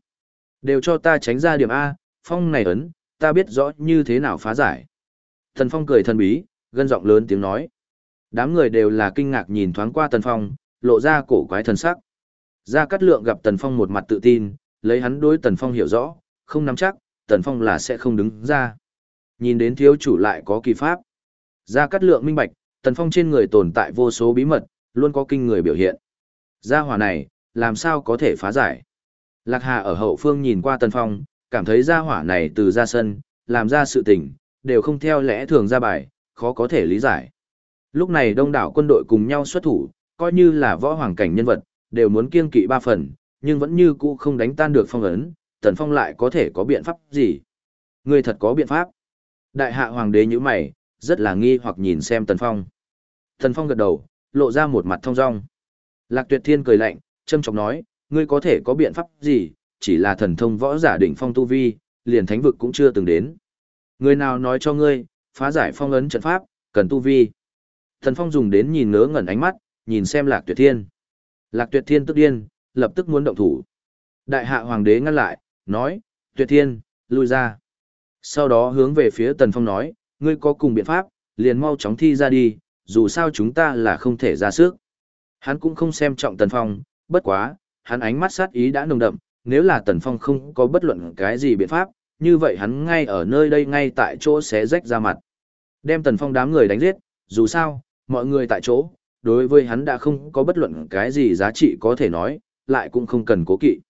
Đều cho ta tránh ra điểm A, Phong này ấn, ta biết rõ như thế nào phá giải. Tần Phong cười thần bí, gân giọng lớn tiếng nói. Đám người đều là kinh ngạc nhìn thoáng qua Tần Phong, lộ ra cổ quái thần sắc. Gia Cát Lượng gặp Tần Phong một mặt tự tin, lấy hắn đối Tần Phong hiểu rõ, không nắm chắc, Tần Phong là sẽ không đứng ra. Nhìn đến thiếu chủ lại có kỳ pháp. Gia Cát Lượng minh bạch, Tần Phong trên người tồn tại vô số bí mật, luôn có kinh người biểu hiện. Gia hỏa này, làm sao có thể phá giải? Lạc Hà ở hậu phương nhìn qua Tần Phong, cảm thấy gia hỏa này từ ra sân, làm ra sự tình, đều không theo lẽ thường ra bài, khó có thể lý giải. Lúc này đông đảo quân đội cùng nhau xuất thủ, coi như là võ hoàng cảnh nhân vật, đều muốn kiêng kỵ ba phần, nhưng vẫn như cũ không đánh tan được phong ấn, Tần Phong lại có thể có biện pháp gì? Người thật có biện pháp. Đại hạ hoàng đế như mày, rất là nghi hoặc nhìn xem Tần Phong. Thần Phong gật đầu, lộ ra một mặt thông dong. Lạc Tuyệt Thiên cười lạnh, châm chọc nói, ngươi có thể có biện pháp gì, chỉ là thần thông võ giả đỉnh phong tu vi, liền thánh vực cũng chưa từng đến. Người nào nói cho ngươi, phá giải phong ấn trận pháp, cần tu vi. Thần Phong dùng đến nhìn ngớ ngẩn ánh mắt, nhìn xem Lạc Tuyệt Thiên. Lạc Tuyệt Thiên tức điên, lập tức muốn động thủ. Đại hạ hoàng đế ngăn lại, nói, Tuyệt Thiên, lui ra. Sau đó hướng về phía Tần Phong nói, ngươi có cùng biện pháp, liền mau chóng thi ra đi, dù sao chúng ta là không thể ra sức. Hắn cũng không xem trọng Tần Phong, bất quá, hắn ánh mắt sát ý đã nồng đậm, nếu là Tần Phong không có bất luận cái gì biện pháp, như vậy hắn ngay ở nơi đây ngay tại chỗ sẽ rách ra mặt. Đem Tần Phong đám người đánh giết, dù sao, mọi người tại chỗ, đối với hắn đã không có bất luận cái gì giá trị có thể nói, lại cũng không cần cố kỵ.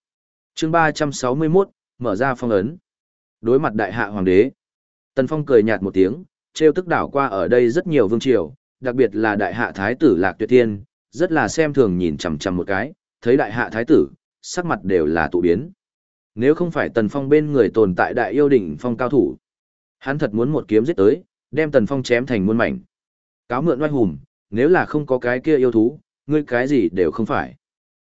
chương 361, mở ra phong ấn. Đối mặt đại hạ hoàng đế, Tần Phong cười nhạt một tiếng, trêu tức đảo qua ở đây rất nhiều vương triều, đặc biệt là đại hạ thái tử Lạc Tuyệt Thiên, rất là xem thường nhìn chằm chằm một cái, thấy đại hạ thái tử, sắc mặt đều là tụ biến. Nếu không phải Tần Phong bên người tồn tại đại yêu đỉnh phong cao thủ, hắn thật muốn một kiếm giết tới, đem Tần Phong chém thành muôn mảnh. Cáo mượn oai hùng, nếu là không có cái kia yêu thú, ngươi cái gì đều không phải.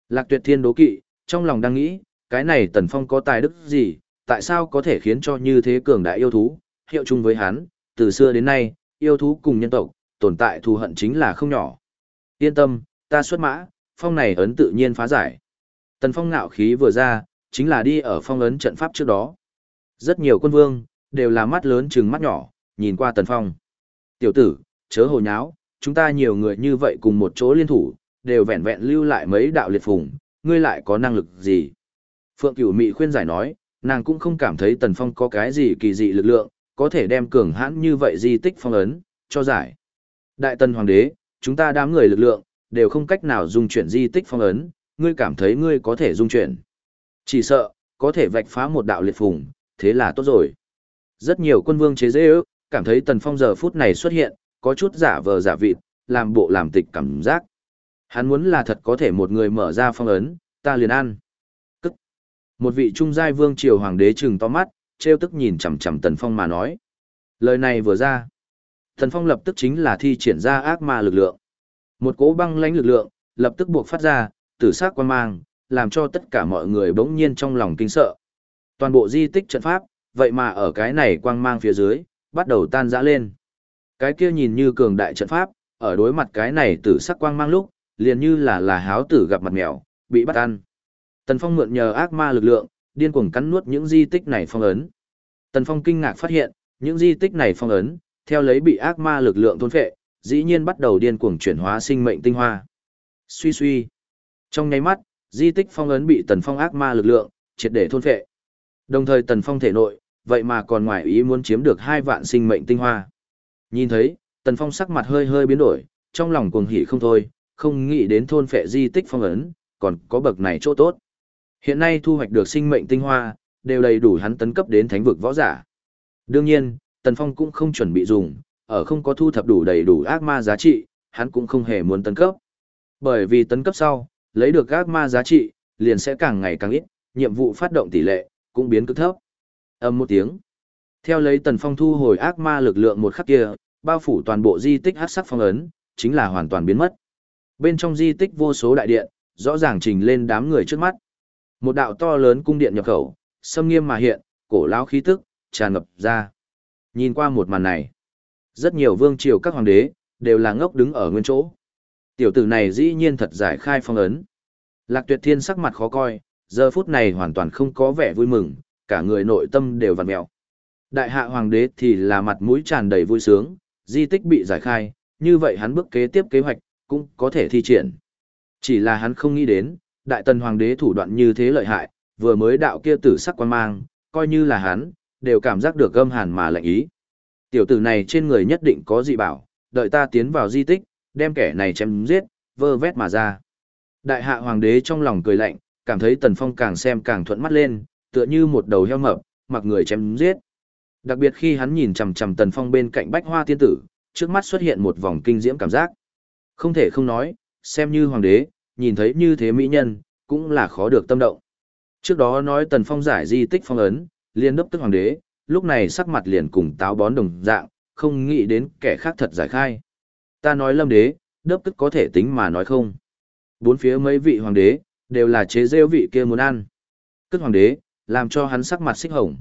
Lạc Tuyệt Thiên đố kỵ, trong lòng đang nghĩ, cái này Tần Phong có tài đức gì, tại sao có thể khiến cho như thế cường đại yêu thú, hiệu chung với hắn, từ xưa đến nay, yêu thú cùng nhân tộc, tồn tại thù hận chính là không nhỏ. Yên tâm, ta xuất mã, phong này ấn tự nhiên phá giải. Tần phong ngạo khí vừa ra, chính là đi ở phong ấn trận pháp trước đó. Rất nhiều quân vương, đều là mắt lớn chừng mắt nhỏ, nhìn qua tần phong. Tiểu tử, chớ hồ nháo, chúng ta nhiều người như vậy cùng một chỗ liên thủ, đều vẹn vẹn lưu lại mấy đạo liệt phùng, ngươi lại có năng lực gì? Phượng Cửu Mị khuyên giải nói, nàng cũng không cảm thấy Tần Phong có cái gì kỳ dị lực lượng, có thể đem cường hãn như vậy di tích phong ấn, cho giải. Đại Tần Hoàng đế, chúng ta đám người lực lượng, đều không cách nào dung chuyển di tích phong ấn, ngươi cảm thấy ngươi có thể dung chuyển. Chỉ sợ, có thể vạch phá một đạo liệt phùng, thế là tốt rồi. Rất nhiều quân vương chế dễ ước, cảm thấy Tần Phong giờ phút này xuất hiện, có chút giả vờ giả vịt, làm bộ làm tịch cảm giác. Hắn muốn là thật có thể một người mở ra phong ấn, ta liền ăn. Cức. Một vị trung giai vương triều hoàng đế trừng to mắt, treo tức nhìn chằm chằm Tần Phong mà nói. Lời này vừa ra, Tần Phong lập tức chính là thi triển ra ác ma lực lượng. Một cỗ băng lãnh lực lượng, lập tức buộc phát ra, tử sắc quan mang, làm cho tất cả mọi người bỗng nhiên trong lòng kinh sợ. Toàn bộ di tích trận pháp, vậy mà ở cái này quang mang phía dưới, bắt đầu tan rã lên. Cái kia nhìn như cường đại trận pháp, ở đối mặt cái này tử sắc quang mang lúc, liền như là là háo tử gặp mặt mèo, bị bắt ăn. Tần Phong mượn nhờ ác ma lực lượng, điên cuồng cắn nuốt những di tích này phong ấn. Tần Phong kinh ngạc phát hiện, những di tích này phong ấn, theo lấy bị ác ma lực lượng thôn phệ, dĩ nhiên bắt đầu điên cuồng chuyển hóa sinh mệnh tinh hoa. Suy suy. Trong nháy mắt, di tích phong ấn bị Tần Phong ác ma lực lượng triệt để thôn phệ. Đồng thời Tần Phong thể nội, vậy mà còn ngoài ý muốn chiếm được hai vạn sinh mệnh tinh hoa. Nhìn thấy, Tần Phong sắc mặt hơi hơi biến đổi, trong lòng cuồng hỉ không thôi, không nghĩ đến thôn phệ di tích phong ấn, còn có bậc này chỗ tốt. Hiện nay thu hoạch được sinh mệnh tinh hoa, đều đầy đủ hắn tấn cấp đến thánh vực võ giả. Đương nhiên, Tần Phong cũng không chuẩn bị dùng, ở không có thu thập đủ đầy đủ ác ma giá trị, hắn cũng không hề muốn tấn cấp. Bởi vì tấn cấp sau, lấy được ác ma giá trị, liền sẽ càng ngày càng ít, nhiệm vụ phát động tỷ lệ, cũng biến cực thấp. Âm một tiếng. Theo lấy Tần Phong thu hồi ác ma lực lượng một khắc kia, bao phủ toàn bộ di tích hắc sắc phong ấn, chính là hoàn toàn biến mất. Bên trong di tích vô số đại điện, rõ ràng trình lên đám người trước mắt. Một đạo to lớn cung điện nhập khẩu, xâm nghiêm mà hiện, cổ lão khí tức, tràn ngập ra. Nhìn qua một màn này, rất nhiều vương triều các hoàng đế, đều là ngốc đứng ở nguyên chỗ. Tiểu tử này dĩ nhiên thật giải khai phong ấn. Lạc tuyệt thiên sắc mặt khó coi, giờ phút này hoàn toàn không có vẻ vui mừng, cả người nội tâm đều vặn mẹo. Đại hạ hoàng đế thì là mặt mũi tràn đầy vui sướng, di tích bị giải khai, như vậy hắn bước kế tiếp kế hoạch, cũng có thể thi triển. Chỉ là hắn không nghĩ đến, đại tần hoàng đế thủ đoạn như thế lợi hại, vừa mới đạo kia tử sắc quan mang, coi như là hắn, đều cảm giác được gâm hàn mà lạnh ý. Tiểu tử này trên người nhất định có dị bảo, đợi ta tiến vào di tích, đem kẻ này chém giết, vơ vét mà ra. Đại hạ hoàng đế trong lòng cười lạnh, cảm thấy tần phong càng xem càng thuận mắt lên, tựa như một đầu heo mập, mặc người chém giết. Đặc biệt khi hắn nhìn chằm chằm tần phong bên cạnh bách hoa tiên tử, trước mắt xuất hiện một vòng kinh diễm cảm giác. Không thể không nói, xem như hoàng đế, nhìn thấy như thế mỹ nhân, cũng là khó được tâm động. Trước đó nói tần phong giải di tích phong ấn, liên đốc tức hoàng đế, lúc này sắc mặt liền cùng táo bón đồng dạng, không nghĩ đến kẻ khác thật giải khai. Ta nói lâm đế, đốc tức có thể tính mà nói không. Bốn phía mấy vị hoàng đế, đều là chế rêu vị kia muốn ăn. Cất hoàng đế, làm cho hắn sắc mặt xích hồng.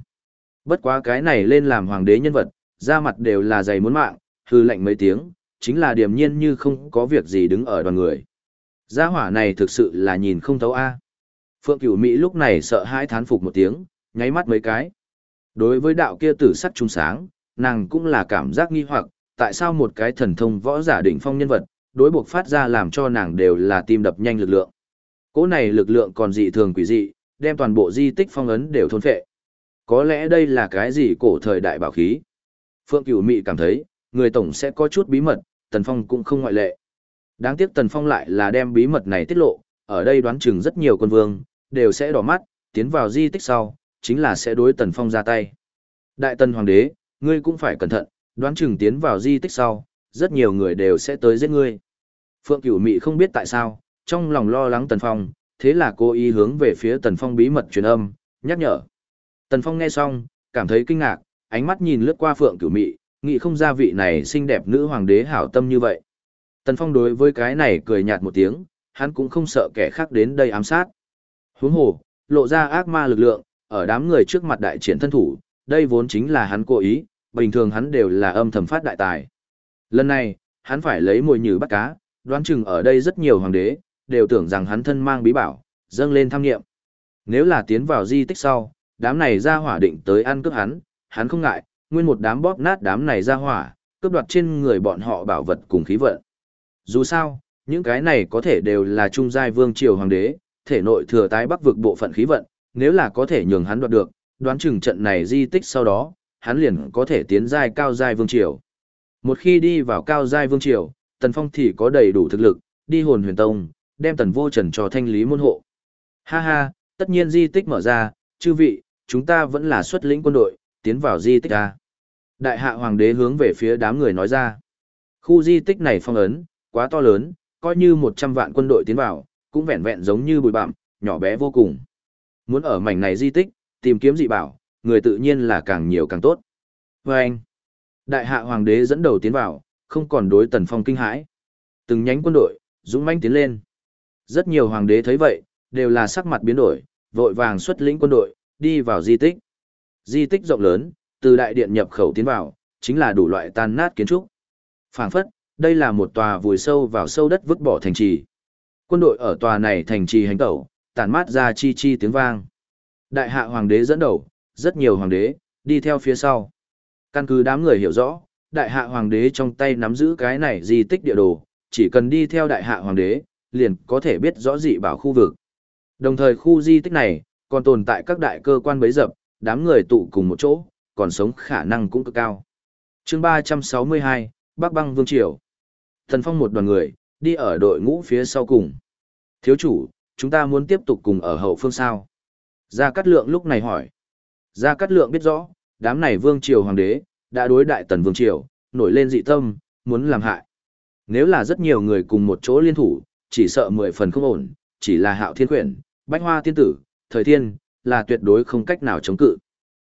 Bất quá cái này lên làm hoàng đế nhân vật, da mặt đều là dày muốn mạng, hư lệnh mấy tiếng, chính là điềm nhiên như không có việc gì đứng ở đoàn người. Gia hỏa này thực sự là nhìn không thấu a. Phượng Cửu Mỹ lúc này sợ hãi thán phục một tiếng, nháy mắt mấy cái. Đối với đạo kia tử sắc trung sáng, nàng cũng là cảm giác nghi hoặc, tại sao một cái thần thông võ giả đỉnh phong nhân vật, đối buộc phát ra làm cho nàng đều là tim đập nhanh lực lượng. Cỗ này lực lượng còn dị thường quỷ dị, đem toàn bộ di tích phong ấn đều thôn phệ. Có lẽ đây là cái gì cổ thời đại bảo khí. Phượng Cửu Mị cảm thấy, người tổng sẽ có chút bí mật, Tần Phong cũng không ngoại lệ. Đáng tiếc Tần Phong lại là đem bí mật này tiết lộ, ở đây đoán chừng rất nhiều quân vương, đều sẽ đỏ mắt, tiến vào di tích sau, chính là sẽ đối Tần Phong ra tay. Đại Tần Hoàng đế, ngươi cũng phải cẩn thận, đoán chừng tiến vào di tích sau, rất nhiều người đều sẽ tới giết ngươi. Phượng Cửu Mị không biết tại sao, trong lòng lo lắng Tần Phong, thế là cô ý hướng về phía Tần Phong bí mật truyền âm, nhắc nhở. Tần Phong nghe xong, cảm thấy kinh ngạc, ánh mắt nhìn lướt qua Phượng Cửu Mị, nghĩ không ra vị này xinh đẹp nữ hoàng đế hảo tâm như vậy. Tần Phong đối với cái này cười nhạt một tiếng, hắn cũng không sợ kẻ khác đến đây ám sát. Huống hồ, lộ ra ác ma lực lượng, ở đám người trước mặt đại triển thân thủ, đây vốn chính là hắn cố ý, bình thường hắn đều là âm thầm phát đại tài. Lần này, hắn phải lấy mồi nhử bắt cá, đoán chừng ở đây rất nhiều hoàng đế, đều tưởng rằng hắn thân mang bí bảo, dâng lên tham nghiệm. Nếu là tiến vào di tích sau, đám này ra hỏa định tới ăn cướp hắn, hắn không ngại, nguyên một đám bóp nát đám này ra hỏa, cướp đoạt trên người bọn họ bảo vật cùng khí vận. Dù sao, những cái này có thể đều là trung giai vương triều hoàng đế, thể nội thừa tái bắc vực bộ phận khí vận, nếu là có thể nhường hắn đoạt được, đoán chừng trận này di tích sau đó, hắn liền có thể tiến giai cao giai vương triều. Một khi đi vào cao giai vương triều, Tần Phong thì có đầy đủ thực lực, đi hồn huyền tông, đem Tần Vô Trần cho thanh lý môn hộ. Ha ha, tất nhiên di tích mở ra, chư vị, chúng ta vẫn là xuất lĩnh quân đội, tiến vào di tích a. Đại hạ hoàng đế hướng về phía đám người nói ra. Khu di tích này phong ấn, quá to lớn, coi như 100 vạn quân đội tiến vào, cũng vẹn vẹn giống như bụi bặm, nhỏ bé vô cùng. Muốn ở mảnh này di tích, tìm kiếm dị bảo, người tự nhiên là càng nhiều càng tốt. Và anh, đại hạ hoàng đế dẫn đầu tiến vào, không còn đối tần phong kinh hãi. Từng nhánh quân đội, dũng mãnh tiến lên. Rất nhiều hoàng đế thấy vậy, đều là sắc mặt biến đổi, vội vàng xuất lĩnh quân đội, đi vào di tích. Di tích rộng lớn, từ đại điện nhập khẩu tiến vào, chính là đủ loại tan nát kiến trúc. Phảng phất, đây là một tòa vùi sâu vào sâu đất vứt bỏ thành trì. Quân đội ở tòa này thành trì hành tẩu, tản mát ra chi chi tiếng vang. Đại hạ hoàng đế dẫn đầu, rất nhiều hoàng đế, đi theo phía sau. Căn cứ đám người hiểu rõ, đại hạ hoàng đế trong tay nắm giữ cái này di tích địa đồ, chỉ cần đi theo đại hạ hoàng đế, liền có thể biết rõ dị bảo khu vực. Đồng thời khu di tích này, còn tồn tại các đại cơ quan bấy dập, đám người tụ cùng một chỗ, còn sống khả năng cũng cực cao. chương 362, Bắc băng Vương Triều. Thần Phong một đoàn người, đi ở đội ngũ phía sau cùng. Thiếu chủ, chúng ta muốn tiếp tục cùng ở hậu phương sao? Gia Cát Lượng lúc này hỏi. Gia Cát Lượng biết rõ, đám này Vương Triều Hoàng đế, đã đối đại tần Vương Triều, nổi lên dị tâm, muốn làm hại. Nếu là rất nhiều người cùng một chỗ liên thủ, chỉ sợ mười phần không ổn, chỉ là hạo thiên quyển, bách hoa tiên tử, thời thiên, là tuyệt đối không cách nào chống cự.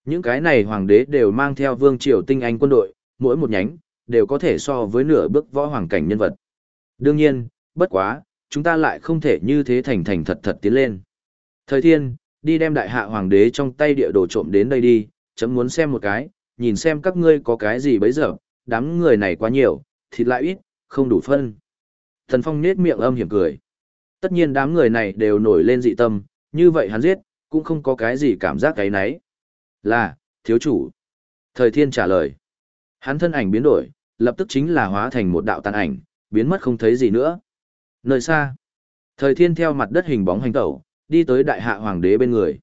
Những cái này hoàng đế đều mang theo vương triều tinh anh quân đội, mỗi một nhánh, đều có thể so với nửa bước võ hoàng cảnh nhân vật. Đương nhiên, bất quá, chúng ta lại không thể như thế thành thành thật thật tiến lên. Thời thiên, đi đem đại hạ hoàng đế trong tay địa đồ trộm đến đây đi, chấm muốn xem một cái, nhìn xem các ngươi có cái gì bấy giờ, đám người này quá nhiều, thịt lại ít, không đủ phân. Thần Phong nết miệng âm hiểm cười. Tất nhiên đám người này đều nổi lên dị tâm, như vậy hắn giết, cũng không có cái gì cảm giác cái nấy. Là, thiếu chủ. Thời thiên trả lời. Hắn thân ảnh biến đổi, lập tức chính là hóa thành một đạo tàn ảnh, biến mất không thấy gì nữa. Nơi xa, thời thiên theo mặt đất hình bóng hành tẩu, đi tới đại hạ hoàng đế bên người.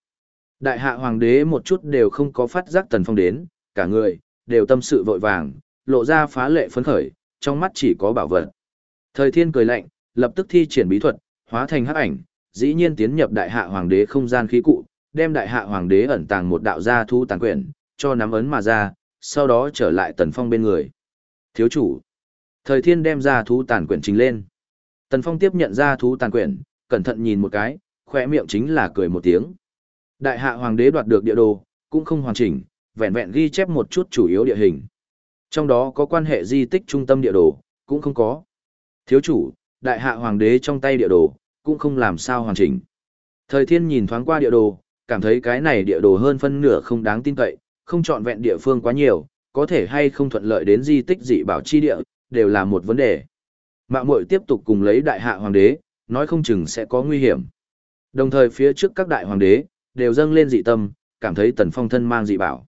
Đại hạ hoàng đế một chút đều không có phát giác tần phong đến, cả người, đều tâm sự vội vàng, lộ ra phá lệ phấn khởi, trong mắt chỉ có bảo vật. Thời thiên cười lạnh, lập tức thi triển bí thuật, hóa thành hắc ảnh, dĩ nhiên tiến nhập đại hạ hoàng đế không gian khí cụ, đem đại hạ hoàng đế ẩn tàng một đạo gia thu tàn quyển, cho nắm ấn mà ra, sau đó trở lại tần phong bên người. Thiếu chủ. Thời thiên đem ra thú tàn quyển trình lên. Tần phong tiếp nhận ra thú tàn quyển, cẩn thận nhìn một cái, khỏe miệng chính là cười một tiếng. Đại hạ hoàng đế đoạt được địa đồ, cũng không hoàn chỉnh, vẹn vẹn ghi chép một chút chủ yếu địa hình. Trong đó có quan hệ di tích trung tâm địa đồ, cũng không có. Thiếu chủ, đại hạ hoàng đế trong tay địa đồ, cũng không làm sao hoàn chỉnh. Thời thiên nhìn thoáng qua địa đồ, cảm thấy cái này địa đồ hơn phân nửa không đáng tin cậy, không chọn vẹn địa phương quá nhiều, có thể hay không thuận lợi đến di tích dị bảo chi địa, đều là một vấn đề. Mạo muội tiếp tục cùng lấy đại hạ hoàng đế, nói không chừng sẽ có nguy hiểm. Đồng thời phía trước các đại hoàng đế, đều dâng lên dị tâm, cảm thấy tần phong thân mang dị bảo.